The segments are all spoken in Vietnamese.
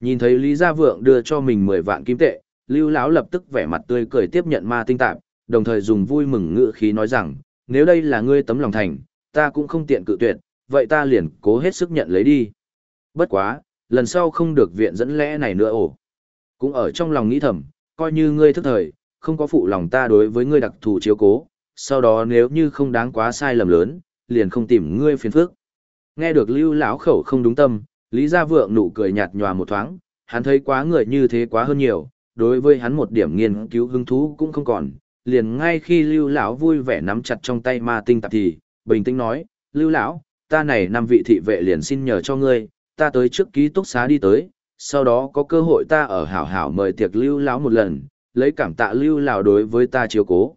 Nhìn thấy Lý Gia Vượng đưa cho mình 10 vạn kim tệ, Lưu lão lập tức vẻ mặt tươi cười tiếp nhận ma tinh tạp, đồng thời dùng vui mừng ngữ khí nói rằng, nếu đây là ngươi tấm lòng thành, ta cũng không tiện cự tuyệt, vậy ta liền cố hết sức nhận lấy đi. Bất quá, lần sau không được viện dẫn lẽ này nữa ổ. Cũng ở trong lòng nghĩ thầm, coi như ngươi thức thời, không có phụ lòng ta đối với ngươi đặc thù chiếu cố, sau đó nếu như không đáng quá sai lầm lớn, liền không tìm ngươi phiền phức. Nghe được Lưu lão khẩu không đúng tâm, Lý Gia Vượng nụ cười nhạt nhòa một thoáng, hắn thấy quá người như thế quá hơn nhiều, đối với hắn một điểm nghiên cứu hứng thú cũng không còn, liền ngay khi Lưu lão vui vẻ nắm chặt trong tay ma tinh tạp thì, bình tĩnh nói, "Lưu lão, ta này năm vị thị vệ liền xin nhờ cho ngươi, ta tới trước ký túc xá đi tới, sau đó có cơ hội ta ở hảo hảo mời tiệc Lưu lão một lần, lấy cảm tạ Lưu lão đối với ta chiếu cố."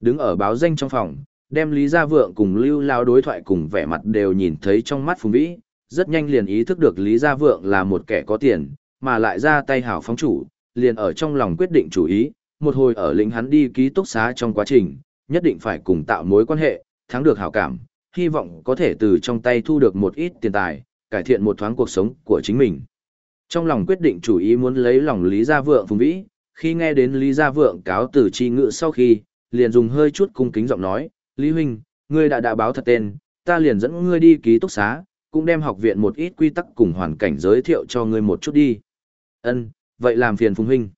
Đứng ở báo danh trong phòng, đem Lý Gia Vượng cùng Lưu lão đối thoại cùng vẻ mặt đều nhìn thấy trong mắt Phùng Vĩ, rất nhanh liền ý thức được Lý Gia Vượng là một kẻ có tiền, mà lại ra tay hảo phóng chủ, liền ở trong lòng quyết định chủ ý, một hồi ở lĩnh hắn đi ký túc xá trong quá trình, nhất định phải cùng tạo mối quan hệ, thắng được hảo cảm, hy vọng có thể từ trong tay thu được một ít tiền tài, cải thiện một thoáng cuộc sống của chính mình. Trong lòng quyết định chủ ý muốn lấy lòng Lý Gia Vượng Phùng Vĩ, khi nghe đến Lý Gia Vượng cáo từ chi ngự sau khi, liền dùng hơi chút cung kính giọng nói, Lý Huynh, ngươi đã đã báo thật tên, ta liền dẫn ngươi đi ký túc xá, cũng đem học viện một ít quy tắc cùng hoàn cảnh giới thiệu cho ngươi một chút đi. Ân, vậy làm phiền Phùng Huynh.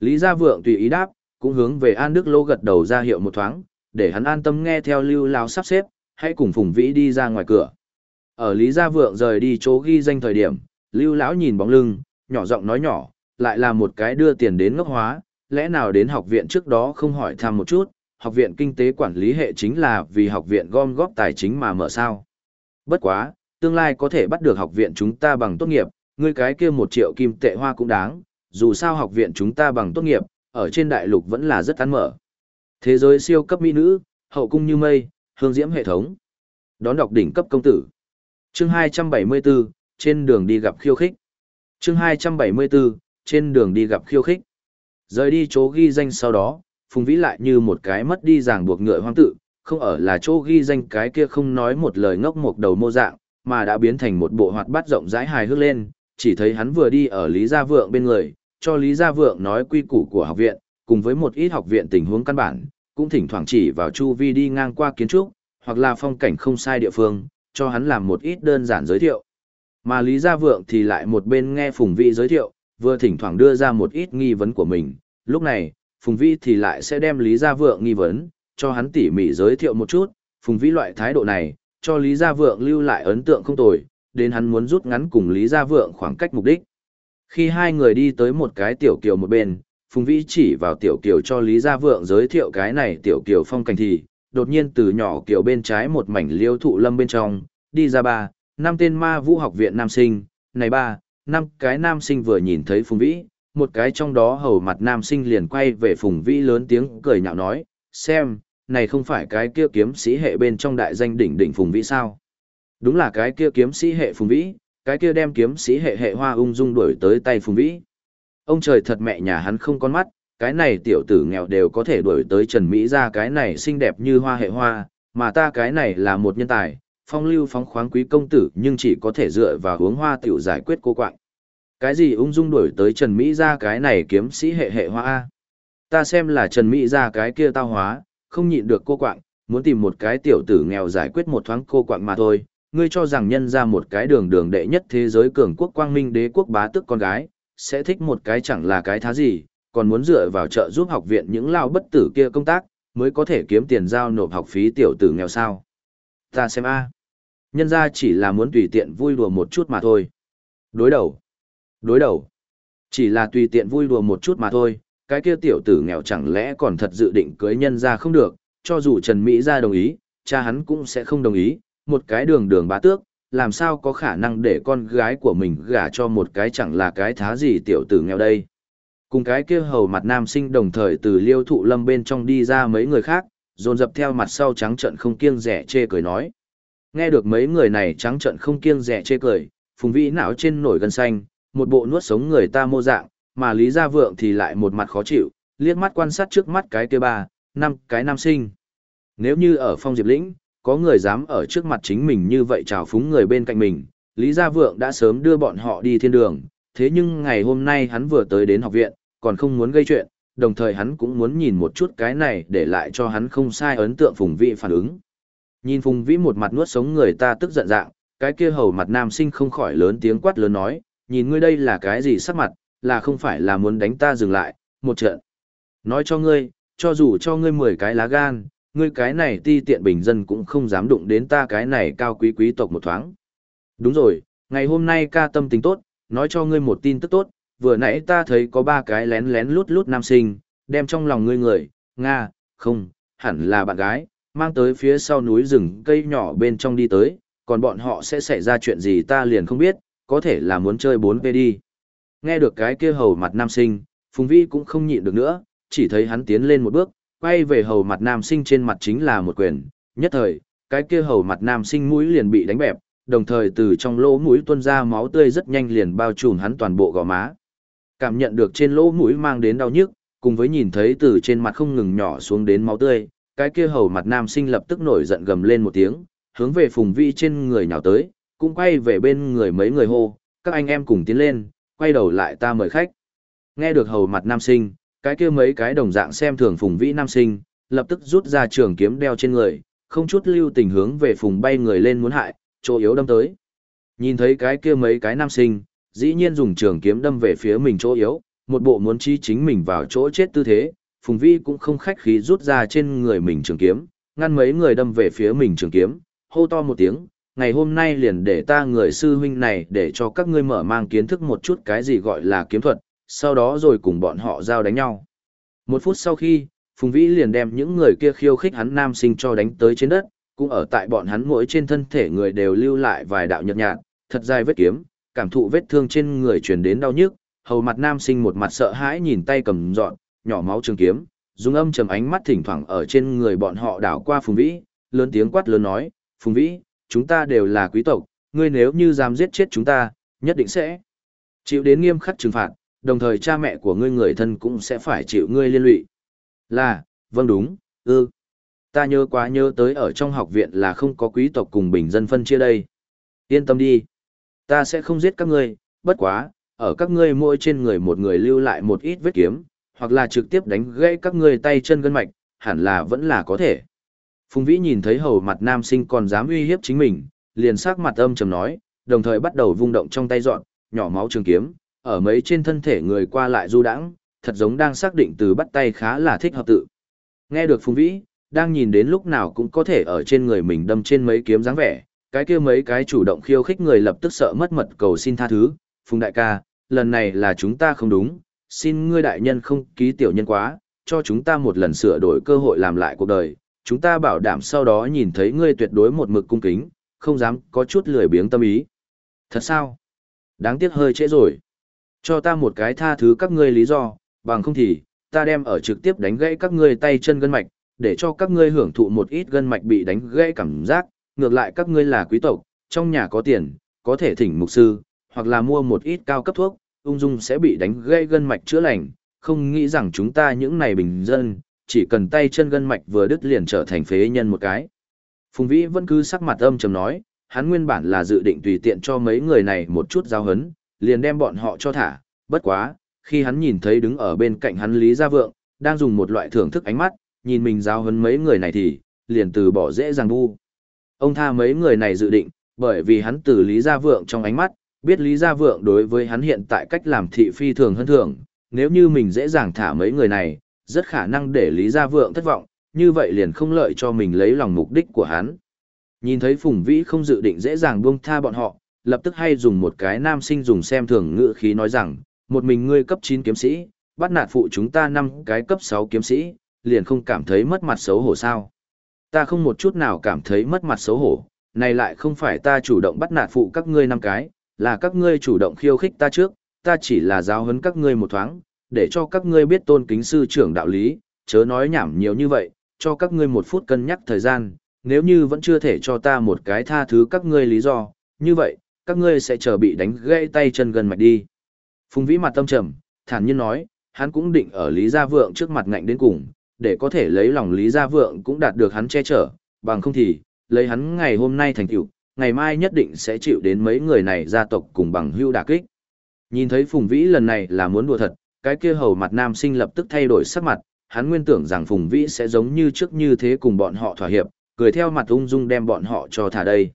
Lý Gia Vượng tùy ý đáp, cũng hướng về An Đức Lô gật đầu ra hiệu một thoáng, để hắn an tâm nghe theo lưu Lão sắp xếp, hãy cùng Phùng Vĩ đi ra ngoài cửa. Ở Lý Gia Vượng rời đi chỗ ghi danh thời điểm, lưu lão nhìn bóng lưng, nhỏ giọng nói nhỏ, lại là một cái đưa tiền đến ngốc hóa, lẽ nào đến học viện trước đó không hỏi thăm một chút, học viện kinh tế quản lý hệ chính là vì học viện gom góp tài chính mà mở sao. Bất quá, tương lai có thể bắt được học viện chúng ta bằng tốt nghiệp, ngươi cái kia một triệu kim tệ hoa cũng đáng, dù sao học viện chúng ta bằng tốt nghiệp, ở trên đại lục vẫn là rất ăn mở. Thế giới siêu cấp mỹ nữ, hậu cung như mây, hương diễm hệ thống. Đón đọc đỉnh cấp công tử. Chương 274, trên đường đi gặp khiêu khích. Chương 274, trên đường đi gặp khiêu khích. Rời đi chỗ ghi danh sau đó, Phùng Vĩ lại như một cái mất đi ràng buộc ngựa hoang tự, không ở là chỗ ghi danh cái kia không nói một lời ngốc một đầu mô dạng, mà đã biến thành một bộ hoạt bát rộng rãi hài hước lên, chỉ thấy hắn vừa đi ở Lý Gia Vượng bên người, cho Lý Gia Vượng nói quy củ của học viện, cùng với một ít học viện tình huống căn bản, cũng thỉnh thoảng chỉ vào chu vi đi ngang qua kiến trúc, hoặc là phong cảnh không sai địa phương, cho hắn làm một ít đơn giản giới thiệu. Mà Lý Gia Vượng thì lại một bên nghe Phùng Vi giới thiệu, vừa thỉnh thoảng đưa ra một ít nghi vấn của mình. Lúc này, Phùng Vi thì lại sẽ đem Lý Gia Vượng nghi vấn, cho hắn tỉ mỉ giới thiệu một chút, Phùng Vi loại thái độ này, cho Lý Gia Vượng lưu lại ấn tượng không tồi, đến hắn muốn rút ngắn cùng Lý Gia Vượng khoảng cách mục đích. Khi hai người đi tới một cái tiểu kiều một bên, Phùng Vĩ chỉ vào tiểu kiều cho Lý Gia Vượng giới thiệu cái này tiểu kiều phong cảnh thì, đột nhiên từ nhỏ kiều bên trái một mảnh liêu thụ lâm bên trong, đi ra ba, năm tên ma vũ học viện nam sinh, này ba, năm cái nam sinh vừa nhìn thấy Phùng Vĩ, một cái trong đó hầu mặt nam sinh liền quay về Phùng Vĩ lớn tiếng cười nhạo nói, xem, này không phải cái kia kiếm sĩ hệ bên trong đại danh đỉnh đỉnh Phùng Vĩ sao? Đúng là cái kia kiếm sĩ hệ Phùng Vĩ, cái kia đem kiếm sĩ hệ hệ hoa ung dung đuổi tới tay Phùng Vĩ. Ông trời thật mẹ nhà hắn không con mắt, cái này tiểu tử nghèo đều có thể đuổi tới Trần Mỹ ra cái này xinh đẹp như hoa hệ hoa, mà ta cái này là một nhân tài, phong lưu phóng khoáng quý công tử nhưng chỉ có thể dựa vào hướng hoa tiểu giải quyết cô quạng. Cái gì ung dung đuổi tới Trần Mỹ ra cái này kiếm sĩ hệ hệ hoa A. Ta xem là Trần Mỹ ra cái kia tao hóa, không nhịn được cô quạng, muốn tìm một cái tiểu tử nghèo giải quyết một thoáng cô quạng mà thôi, ngươi cho rằng nhân ra một cái đường đường đệ nhất thế giới cường quốc quang minh đế quốc bá tức con gái, sẽ thích một cái chẳng là cái thá gì, còn muốn dựa vào trợ giúp học viện những lao bất tử kia công tác, mới có thể kiếm tiền giao nộp học phí tiểu tử nghèo sao. Ta xem a Nhân ra chỉ là muốn tùy tiện vui đùa một chút mà thôi. Đối đầu. Đối đầu. Chỉ là tùy tiện vui đùa một chút mà thôi, cái kia tiểu tử nghèo chẳng lẽ còn thật dự định cưới nhân ra không được, cho dù Trần Mỹ ra đồng ý, cha hắn cũng sẽ không đồng ý, một cái đường đường bá tước, làm sao có khả năng để con gái của mình gả cho một cái chẳng là cái thá gì tiểu tử nghèo đây. Cùng cái kia hầu mặt nam sinh đồng thời từ liêu thụ lâm bên trong đi ra mấy người khác, dồn dập theo mặt sau trắng trận không kiêng rẻ chê cười nói. Nghe được mấy người này trắng trận không kiêng rẻ chê cười, phùng vĩ não trên nổi gân xanh, một bộ nuốt sống người ta mô dạng, mà Lý Gia Vượng thì lại một mặt khó chịu, liếc mắt quan sát trước mắt cái kia ba, năm cái nam sinh. Nếu như ở phong diệp lĩnh, có người dám ở trước mặt chính mình như vậy trào phúng người bên cạnh mình, Lý Gia Vượng đã sớm đưa bọn họ đi thiên đường, thế nhưng ngày hôm nay hắn vừa tới đến học viện, còn không muốn gây chuyện, đồng thời hắn cũng muốn nhìn một chút cái này để lại cho hắn không sai ấn tượng Phùng Vĩ phản ứng. Nhìn Phùng Vĩ một mặt nuốt sống người ta tức giận dạng, cái kia hầu mặt nam sinh không khỏi lớn tiếng quát lớn nói, nhìn ngươi đây là cái gì sắc mặt, là không phải là muốn đánh ta dừng lại, một trận. Nói cho ngươi, cho dù cho ngươi 10 cái lá gan, ngươi cái này ti tiện bình dân cũng không dám đụng đến ta cái này cao quý quý tộc một thoáng. Đúng rồi, ngày hôm nay ca tâm tình tốt, nói cho ngươi một tin tức tốt, vừa nãy ta thấy có ba cái lén lén lút lút nam sinh, đem trong lòng ngươi người, Nga, không, hẳn là bạn gái, mang tới phía sau núi rừng cây nhỏ bên trong đi tới, còn bọn họ sẽ xảy ra chuyện gì ta liền không biết, có thể là muốn chơi 4 về đi. Nghe được cái kia hầu mặt nam sinh, Phùng Vi cũng không nhịn được nữa, chỉ thấy hắn tiến lên một bước, quay về hầu mặt nam sinh trên mặt chính là một quyền, nhất thời, cái kia hầu mặt nam sinh mũi liền bị đánh bẹp, đồng thời từ trong lỗ mũi tuôn ra máu tươi rất nhanh liền bao trùm hắn toàn bộ gò má. Cảm nhận được trên lỗ mũi mang đến đau nhức, cùng với nhìn thấy từ trên mặt không ngừng nhỏ xuống đến máu tươi, cái kia hầu mặt nam sinh lập tức nổi giận gầm lên một tiếng, hướng về phùng vi trên người nhào tới, cũng quay về bên người mấy người hô, các anh em cùng tiến lên, quay đầu lại ta mời khách. Nghe được hầu mặt nam sinh, cái kia mấy cái đồng dạng xem thường phùng vĩ nam sinh, lập tức rút ra trường kiếm đeo trên người, không chút lưu tình hướng về phùng bay người lên muốn hại, chỗ yếu đâm tới. Nhìn thấy cái kia mấy cái nam sinh, dĩ nhiên dùng trường kiếm đâm về phía mình chỗ yếu, một bộ muốn chi chính mình vào chỗ chết tư thế, phùng vĩ cũng không khách khí rút ra trên người mình trường kiếm, ngăn mấy người đâm về phía mình trường kiếm, hô to một tiếng, ngày hôm nay liền để ta người sư huynh này để cho các ngươi mở mang kiến thức một chút cái gì gọi là kiếm thuật, sau đó rồi cùng bọn họ giao đánh nhau. Một phút sau khi, Phùng Vĩ liền đem những người kia khiêu khích hắn nam sinh cho đánh tới trên đất, cũng ở tại bọn hắn mỗi trên thân thể người đều lưu lại vài đạo nhợt nhạt, thật dài vết kiếm, cảm thụ vết thương trên người truyền đến đau nhức, hầu mặt nam sinh một mặt sợ hãi nhìn tay cầm dọn, nhỏ máu trường kiếm, dùng âm trầm ánh mắt thỉnh thoảng ở trên người bọn họ đảo qua Phùng Vĩ, lớn tiếng quát lớn nói, Phùng Vĩ, chúng ta đều là quý tộc, ngươi nếu như dám giết chết chúng ta, nhất định sẽ chịu đến nghiêm khắc trừng phạt, đồng thời cha mẹ của ngươi người thân cũng sẽ phải chịu ngươi liên lụy. Là, vâng đúng, ư. Ta nhớ quá nhớ tới ở trong học viện là không có quý tộc cùng bình dân phân chia đây. Yên tâm đi. Ta sẽ không giết các ngươi, bất quá, ở các ngươi mỗi trên người một người lưu lại một ít vết kiếm, hoặc là trực tiếp đánh gãy các ngươi tay chân gân mạch, hẳn là vẫn là có thể. Phùng Vĩ nhìn thấy hầu mặt nam sinh còn dám uy hiếp chính mình, liền sắc mặt âm trầm nói, đồng thời bắt đầu vung động trong tay dọn, nhỏ máu trường kiếm, ở mấy trên thân thể người qua lại du đãng, thật giống đang xác định từ bắt tay khá là thích hợp tự. Nghe được Phùng Vĩ, đang nhìn đến lúc nào cũng có thể ở trên người mình đâm trên mấy kiếm dáng vẻ, cái kia mấy cái chủ động khiêu khích người lập tức sợ mất mật cầu xin tha thứ, Phùng đại ca, lần này là chúng ta không đúng, xin ngươi đại nhân không ký tiểu nhân quá, cho chúng ta một lần sửa đổi cơ hội làm lại cuộc đời, chúng ta bảo đảm sau đó nhìn thấy ngươi tuyệt đối một mực cung kính, không dám có chút lười biếng tâm ý. Thật sao? Đáng tiếc hơi trễ rồi. Cho ta một cái tha thứ các ngươi lý do, bằng không thì, ta đem ở trực tiếp đánh gãy các ngươi tay chân gân mạch, để cho các ngươi hưởng thụ một ít gân mạch bị đánh gãy cảm giác, ngược lại các ngươi là quý tộc, trong nhà có tiền, có thể thỉnh mục sư, hoặc là mua một ít cao cấp thuốc, ung dung sẽ bị đánh gãy gân mạch chữa lành, không nghĩ rằng chúng ta những này bình dân, chỉ cần tay chân gân mạch vừa đứt liền trở thành phế nhân một cái. Phùng Vĩ vẫn cứ sắc mặt âm trầm nói, hắn nguyên bản là dự định tùy tiện cho mấy người này một chút giao hấn, liền đem bọn họ cho thả, bất quá, khi hắn nhìn thấy đứng ở bên cạnh hắn Lý Gia Vượng, đang dùng một loại thưởng thức ánh mắt, nhìn mình giao hấn mấy người này thì, liền từ bỏ dễ dàng bu. Ông tha mấy người này dự định, bởi vì hắn từ Lý Gia Vượng trong ánh mắt, biết Lý Gia Vượng đối với hắn hiện tại cách làm thị phi thường hơn thường, nếu như mình dễ dàng thả mấy người này, rất khả năng để Lý Gia Vượng thất vọng, như vậy liền không lợi cho mình lấy lòng mục đích của hắn. Nhìn thấy Phùng Vĩ không dự định dễ dàng buông tha bọn họ, lập tức hay dùng một cái nam sinh dùng xem thường ngữ khí nói rằng, một mình ngươi cấp 9 kiếm sĩ, bắt nạt phụ chúng ta năm cái cấp 6 kiếm sĩ, liền không cảm thấy mất mặt xấu hổ sao. Ta không một chút nào cảm thấy mất mặt xấu hổ, này lại không phải ta chủ động bắt nạt phụ các ngươi năm cái, là các ngươi chủ động khiêu khích ta trước, ta chỉ là giáo huấn các ngươi một thoáng, để cho các ngươi biết tôn kính sư trưởng đạo lý, chớ nói nhảm nhiều như vậy, cho các ngươi một phút cân nhắc thời gian, nếu như vẫn chưa thể cho ta một cái tha thứ các ngươi lý do, như vậy, các ngươi sẽ chờ bị đánh gãy tay chân gần mạch đi. Phùng Vĩ mặt tâm trầm, thản nhiên nói, hắn cũng định ở Lý Gia Vượng trước mặt ngạnh đến cùng, để có thể lấy lòng Lý Gia Vượng cũng đạt được hắn che chở, bằng không thì, lấy hắn ngày hôm nay thành tựu, ngày mai nhất định sẽ chịu đến mấy người này gia tộc cùng bằng hưu đả kích. Nhìn thấy Phùng Vĩ lần này là muốn đùa thật, cái kia hầu mặt nam sinh lập tức thay đổi sắc mặt, hắn nguyên tưởng rằng Phùng Vĩ sẽ giống như trước như thế cùng bọn họ thỏa hiệp, cười theo mặt ung dung đem bọn họ cho thả đây.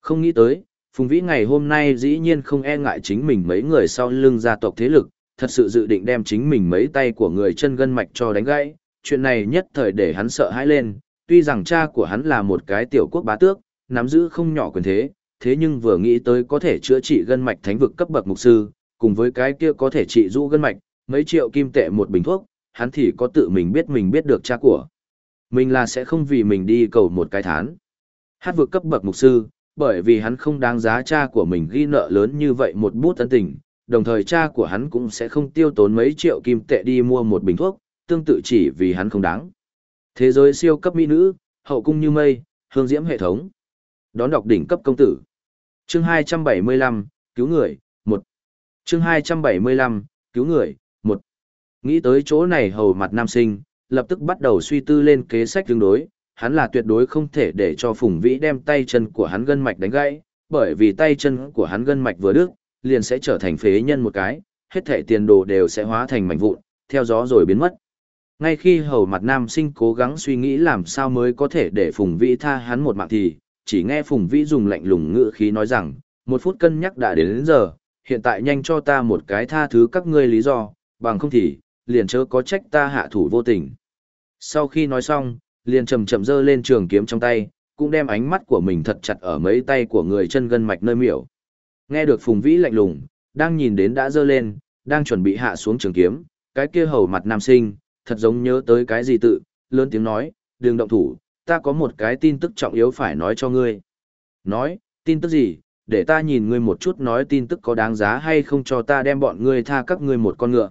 Không nghĩ tới, Phùng Vĩ ngày hôm nay dĩ nhiên không e ngại chính mình mấy người sau lưng gia tộc thế lực, thật sự dự định đem chính mình mấy tay của người chân gân mạch cho đánh gãy, chuyện này nhất thời để hắn sợ hãi lên, tuy rằng cha của hắn là một cái tiểu quốc bá tước, nắm giữ không nhỏ quyền thế, thế nhưng vừa nghĩ tới có thể chữa trị gân mạch thánh vực cấp bậc mục sư, cùng với cái kia có thể trị du gân mạch, mấy triệu kim tệ một bình thuốc, hắn thì có tự mình biết mình biết được cha của. Mình là sẽ không vì mình đi cầu một cái thán. Hát vượt cấp bậc mục sư, bởi vì hắn không đáng giá cha của mình ghi nợ lớn như vậy một bút ân tình, đồng thời cha của hắn cũng sẽ không tiêu tốn mấy triệu kim tệ đi mua một bình thuốc, tương tự chỉ vì hắn không đáng. Thế giới siêu cấp mỹ nữ, hậu cung như mây, hương diễm hệ thống. Đón đọc đỉnh cấp công tử. Chương 275, cứu người, 1. Chương 275, cứu người, Nghĩ tới chỗ này hầu mặt nam sinh, lập tức bắt đầu suy tư lên kế sách tương đối, hắn là tuyệt đối không thể để cho Phùng Vĩ đem tay chân của hắn gân mạch đánh gãy, bởi vì tay chân của hắn gân mạch vừa đứt, liền sẽ trở thành phế nhân một cái, hết thảy tiền đồ đều sẽ hóa thành mảnh vụn, theo gió rồi biến mất. Ngay khi hầu mặt nam sinh cố gắng suy nghĩ làm sao mới có thể để Phùng Vĩ tha hắn một mạng thì, chỉ nghe Phùng Vĩ dùng lạnh lùng ngữ khí nói rằng, một phút cân nhắc đã đến, đến giờ, hiện tại nhanh cho ta một cái tha thứ các ngươi lý do, bằng không thì, liền chớ có trách ta hạ thủ vô tình. Sau khi nói xong, liền chậm chậm giơ lên trường kiếm trong tay, cũng đem ánh mắt của mình thật chặt ở mấy tay của người chân gân mạch nơi miểu. Nghe được Phùng Vĩ lạnh lùng, đang nhìn đến đã giơ lên, đang chuẩn bị hạ xuống trường kiếm, cái kia hầu mặt nam sinh, thật giống nhớ tới cái gì tự, lớn tiếng nói, đừng động thủ, ta có một cái tin tức trọng yếu phải nói cho ngươi. Nói, tin tức gì, để ta nhìn ngươi một chút nói tin tức có đáng giá hay không cho ta đem bọn ngươi tha các ngươi một con ngựa.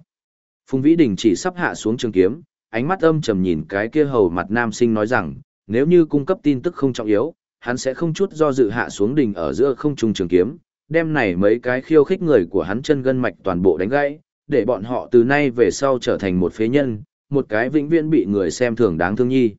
Phùng Vĩ Đình chỉ sắp hạ xuống trường kiếm, ánh mắt âm trầm nhìn cái kia hầu mặt nam sinh nói rằng, nếu như cung cấp tin tức không trọng yếu, hắn sẽ không chút do dự hạ xuống đỉnh ở giữa không trung trường kiếm, đem này mấy cái khiêu khích người của hắn chân gân mạch toàn bộ đánh gãy, để bọn họ từ nay về sau trở thành một phế nhân, một cái vĩnh viễn bị người xem thường đáng thương nhi.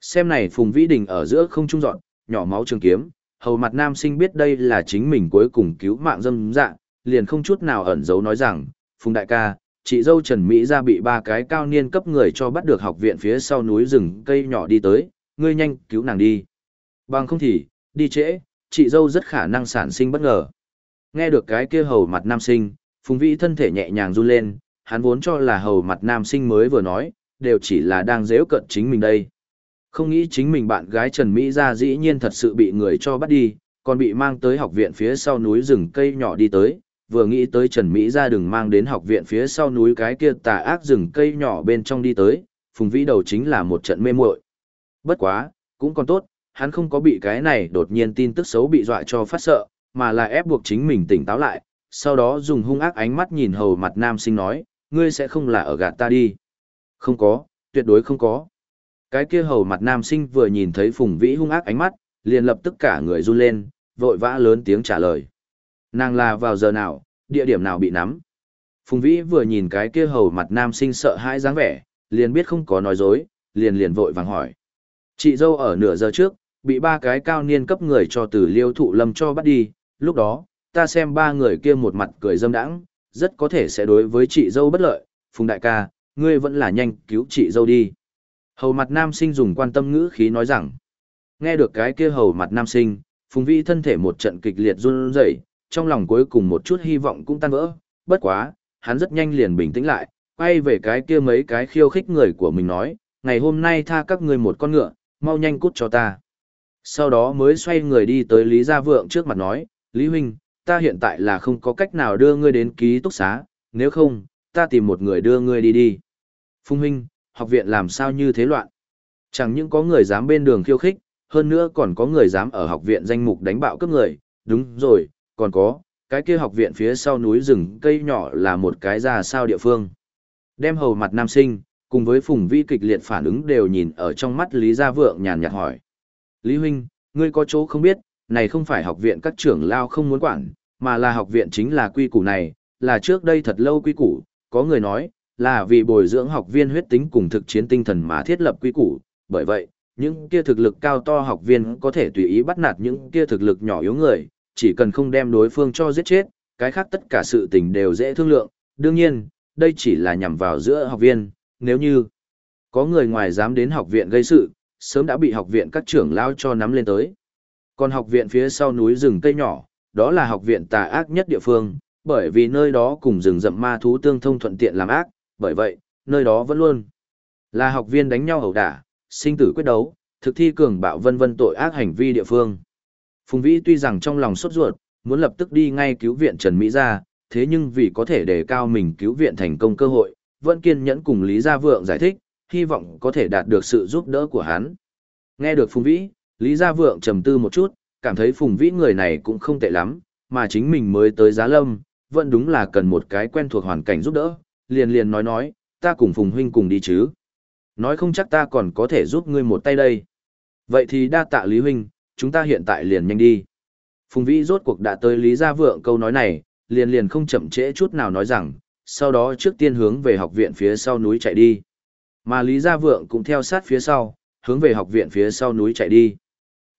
Xem này Phùng Vĩ Đình ở giữa không trung dọn, nhỏ máu trường kiếm, hầu mặt nam sinh biết đây là chính mình cuối cùng cứu mạng dâm dạ, liền không chút nào ẩn giấu nói rằng, Phùng đại ca, chị dâu Trần Mỹ ra bị ba cái cao niên cấp người cho bắt được học viện phía sau núi rừng cây nhỏ đi tới, ngươi nhanh cứu nàng đi. Bằng không thì, đi trễ, chị dâu rất khả năng sản sinh bất ngờ. Nghe được cái kia hầu mặt nam sinh, Phùng Vĩ thân thể nhẹ nhàng run lên, hắn vốn cho là hầu mặt nam sinh mới vừa nói, đều chỉ là đang dễ cận chính mình đây. Không nghĩ chính mình bạn gái Trần Mỹ ra dĩ nhiên thật sự bị người cho bắt đi, còn bị mang tới học viện phía sau núi rừng cây nhỏ đi tới, vừa nghĩ tới Trần Mỹ ra đừng mang đến học viện phía sau núi cái kia tà ác rừng cây nhỏ bên trong đi tới, Phùng Vĩ đầu chính là một trận mê muội. Bất quá, cũng còn tốt, hắn không có bị cái này đột nhiên tin tức xấu bị dọa cho phát sợ, mà là ép buộc chính mình tỉnh táo lại, sau đó dùng hung ác ánh mắt nhìn hầu mặt nam sinh nói, ngươi sẽ không là ở gạt ta đi. Không có, tuyệt đối không có. Cái kia hầu mặt nam sinh vừa nhìn thấy Phùng Vĩ hung ác ánh mắt, liền lập tức cả người run lên, vội vã lớn tiếng trả lời. Nàng là vào giờ nào, địa điểm nào bị nắm. Phùng Vĩ vừa nhìn cái kia hầu mặt nam sinh sợ hãi dáng vẻ, liền biết không có nói dối, liền liền vội vàng hỏi. Chị dâu ở nửa giờ trước, bị ba cái cao niên cấp người cho từ liêu thụ lâm cho bắt đi, lúc đó, ta xem ba người kia một mặt cười dâm đãng, rất có thể sẽ đối với chị dâu bất lợi, Phùng đại ca, ngươi vẫn là nhanh cứu chị dâu đi. Hầu mặt nam sinh dùng quan tâm ngữ khí nói rằng, nghe được cái kia hầu mặt nam sinh, Phùng Vĩ thân thể một trận kịch liệt run rẩy, trong lòng cuối cùng một chút hy vọng cũng tan vỡ, bất quá, hắn rất nhanh liền bình tĩnh lại, quay về cái kia mấy cái khiêu khích người của mình nói, ngày hôm nay tha các ngươi một con ngựa, mau nhanh cút cho ta. Sau đó mới xoay người đi tới Lý Gia Vượng trước mặt nói, Lý Huynh, ta hiện tại là không có cách nào đưa ngươi đến ký túc xá, nếu không, ta tìm một người đưa ngươi đi đi. Phung Huynh, học viện làm sao như thế loạn? Chẳng những có người dám bên đường khiêu khích, hơn nữa còn có người dám ở học viện danh mục đánh bạo cướp người, đúng rồi, còn có, cái kia học viện phía sau núi rừng cây nhỏ là một cái ra sao địa phương. Đem hầu mặt nam sinh, cùng với phùng vi kịch liệt phản ứng đều nhìn ở trong mắt Lý Gia Vượng nhàn nhạt hỏi. Lý Huynh, ngươi có chỗ không biết, này không phải học viện các trưởng lao không muốn quản, mà là học viện chính là quy củ này, là trước đây thật lâu quy củ, có người nói, là vì bồi dưỡng học viên huyết tính cùng thực chiến tinh thần mà thiết lập quy củ, bởi vậy, những kia thực lực cao to học viên có thể tùy ý bắt nạt những kia thực lực nhỏ yếu người, chỉ cần không đem đối phương cho giết chết, cái khác tất cả sự tình đều dễ thương lượng, đương nhiên, đây chỉ là nhằm vào giữa học viên, nếu như có người ngoài dám đến học viện gây sự, sớm đã bị học viện các trưởng lao cho nắm lên tới. Còn học viện phía sau núi rừng cây nhỏ, đó là học viện tà ác nhất địa phương, bởi vì nơi đó cùng rừng rậm ma thú tương thông thuận tiện làm ác, bởi vậy, nơi đó vẫn luôn là học viên đánh nhau ẩu đả, sinh tử quyết đấu, thực thi cường bạo vân vân tội ác hành vi địa phương. Phùng Vĩ tuy rằng trong lòng sốt ruột, muốn lập tức đi ngay cứu viện Trần Mỹ Gia, thế nhưng vì có thể đề cao mình cứu viện thành công cơ hội, vẫn kiên nhẫn cùng Lý Gia Vượng giải thích, hy vọng có thể đạt được sự giúp đỡ của hắn. Nghe được Phùng Vĩ, Lý Gia Vượng trầm tư một chút, cảm thấy Phùng Vĩ người này cũng không tệ lắm, mà chính mình mới tới Giá Lâm, vẫn đúng là cần một cái quen thuộc hoàn cảnh giúp đỡ, liền liền nói nói, ta cùng Phùng Huynh cùng đi chứ. Nói không chắc ta còn có thể giúp ngươi một tay đây. Vậy thì đa tạ Lý Huynh, chúng ta hiện tại liền nhanh đi. Phùng Vĩ rốt cuộc đã tới Lý Gia Vượng câu nói này, liền liền không chậm trễ chút nào nói rằng, sau đó trước tiên hướng về học viện phía sau núi chạy đi. Mà Lý Gia Vượng cũng theo sát phía sau, hướng về học viện phía sau núi chạy đi.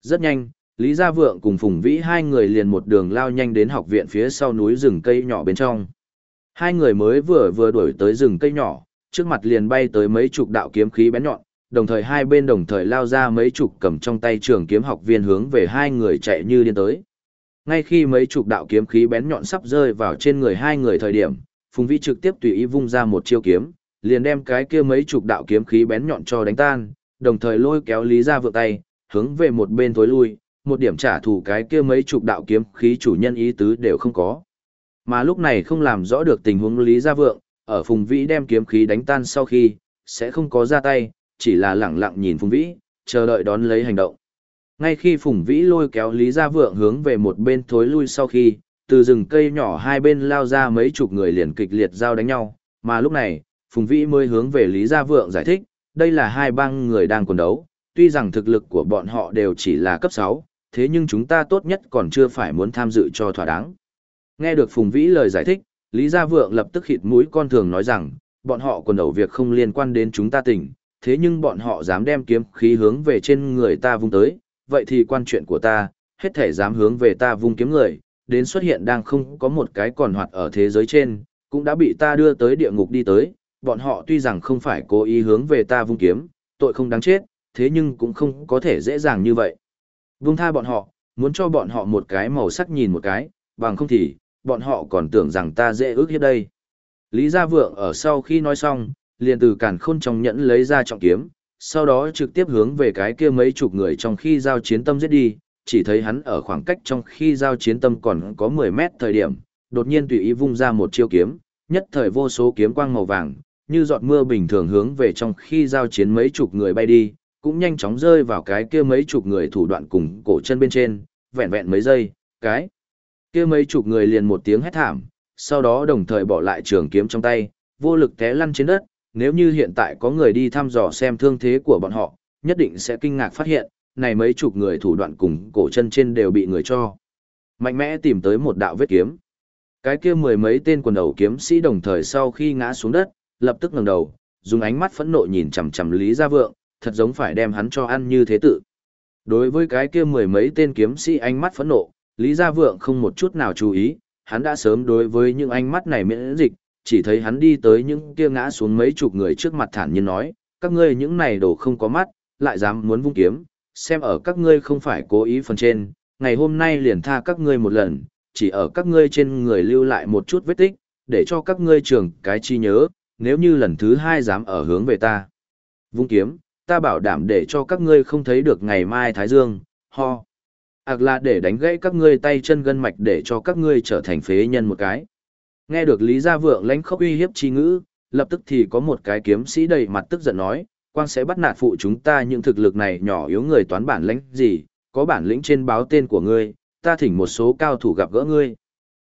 Rất nhanh, Lý Gia Vượng cùng Phùng Vĩ hai người liền một đường lao nhanh đến học viện phía sau núi rừng cây nhỏ bên trong. Hai người mới vừa vừa đuổi tới rừng cây nhỏ, trước mặt liền bay tới mấy chục đạo kiếm khí bén nhọn, đồng thời hai bên đồng thời lao ra mấy chục cầm trong tay trường kiếm học viên hướng về hai người chạy như điên tới. Ngay khi mấy chục đạo kiếm khí bén nhọn sắp rơi vào trên người hai người thời điểm, Phùng Vĩ trực tiếp tùy ý vung ra một chiêu kiếm, liền đem cái kia mấy chục đạo kiếm khí bén nhọn cho đánh tan, đồng thời lôi kéo Lý Gia Vượng tay, hướng về một bên tối lui, một điểm trả thù cái kia mấy chục đạo kiếm khí chủ nhân ý tứ đều không có. Mà lúc này không làm rõ được tình huống Lý Gia Vượng, ở Phùng Vĩ đem kiếm khí đánh tan sau khi, sẽ không có ra tay, chỉ là lẳng lặng nhìn Phùng Vĩ, chờ đợi đón lấy hành động. Ngay khi Phùng Vĩ lôi kéo Lý Gia Vượng hướng về một bên thối lui sau khi, từ rừng cây nhỏ hai bên lao ra mấy chục người liền kịch liệt giao đánh nhau, mà lúc này, Phùng Vĩ mới hướng về Lý Gia Vượng giải thích, đây là hai băng người đang quần đấu, tuy rằng thực lực của bọn họ đều chỉ là cấp 6, thế nhưng chúng ta tốt nhất còn chưa phải muốn tham dự cho thỏa đáng. Nghe được Phùng Vĩ lời giải thích, Lý Gia Vượng lập tức khịt mũi con thường nói rằng, bọn họ quần đấu việc không liên quan đến chúng ta tỉnh, thế nhưng bọn họ dám đem kiếm khí hướng về trên người ta vung tới, vậy thì quan chuyện của ta, hết thể dám hướng về ta vung kiếm người, đến xuất hiện đang không có một cái còn hoạt ở thế giới trên, cũng đã bị ta đưa tới địa ngục đi tới, bọn họ tuy rằng không phải cố ý hướng về ta vung kiếm, tội không đáng chết, thế nhưng cũng không có thể dễ dàng như vậy. Vung tha bọn họ, muốn cho bọn họ một cái màu sắc nhìn một cái, bằng không thì, bọn họ còn tưởng rằng ta dễ ước hiếp đây. Lý Gia Vượng ở sau khi nói xong, liền từ càn khôn trong nhẫn lấy ra trọng kiếm, sau đó trực tiếp hướng về cái kia mấy chục người trong khi giao chiến tâm giết đi, chỉ thấy hắn ở khoảng cách trong khi giao chiến tâm còn có 10 mét thời điểm, đột nhiên tùy ý vung ra một chiêu kiếm, nhất thời vô số kiếm quang màu vàng, như giọt mưa bình thường hướng về trong khi giao chiến mấy chục người bay đi, cũng nhanh chóng rơi vào cái kia mấy chục người thủ đoạn cùng cổ chân bên trên, vẹn vẹn mấy giây, cái kia mấy chục người liền một tiếng hét thảm, sau đó đồng thời bỏ lại trường kiếm trong tay, vô lực té lăn trên đất, nếu như hiện tại có người đi thăm dò xem thương thế của bọn họ, nhất định sẽ kinh ngạc phát hiện, này mấy chục người thủ đoạn cùng cổ chân trên đều bị người cho. Mạnh mẽ tìm tới một đạo vết kiếm. Cái kia mười mấy tên quần đầu kiếm sĩ đồng thời sau khi ngã xuống đất, lập tức ngẩng đầu, dùng ánh mắt phẫn nộ nhìn chằm chằm Lý Gia Vượng, thật giống phải đem hắn cho ăn như thế tự. Đối với cái kia mười mấy tên kiếm sĩ ánh mắt phẫn nộ, Lý Gia Vượng không một chút nào chú ý, hắn đã sớm đối với những ánh mắt này miễn dịch, chỉ thấy hắn đi tới những kia ngã xuống mấy chục người trước mặt thản nhiên nói, các ngươi những này đồ không có mắt, lại dám muốn vung kiếm, xem ở các ngươi không phải cố ý phần trên, ngày hôm nay liền tha các ngươi một lần, chỉ ở các ngươi trên người lưu lại một chút vết tích, để cho các ngươi trường cái chi nhớ, nếu như lần thứ hai dám ở hướng về ta. Vung kiếm, ta bảo đảm để cho các ngươi không thấy được ngày mai Thái Dương, ho. Ảc là để đánh gãy các ngươi tay chân gân mạch để cho các ngươi trở thành phế nhân một cái. Nghe được Lý Gia Vượng lãnh khốc uy hiếp chi ngữ, lập tức thì có một cái kiếm sĩ đầy mặt tức giận nói, quang sẽ bắt nạt phụ chúng ta những thực lực này nhỏ yếu người toán bản lãnh gì, có bản lĩnh trên báo tên của ngươi, ta thỉnh một số cao thủ gặp gỡ ngươi.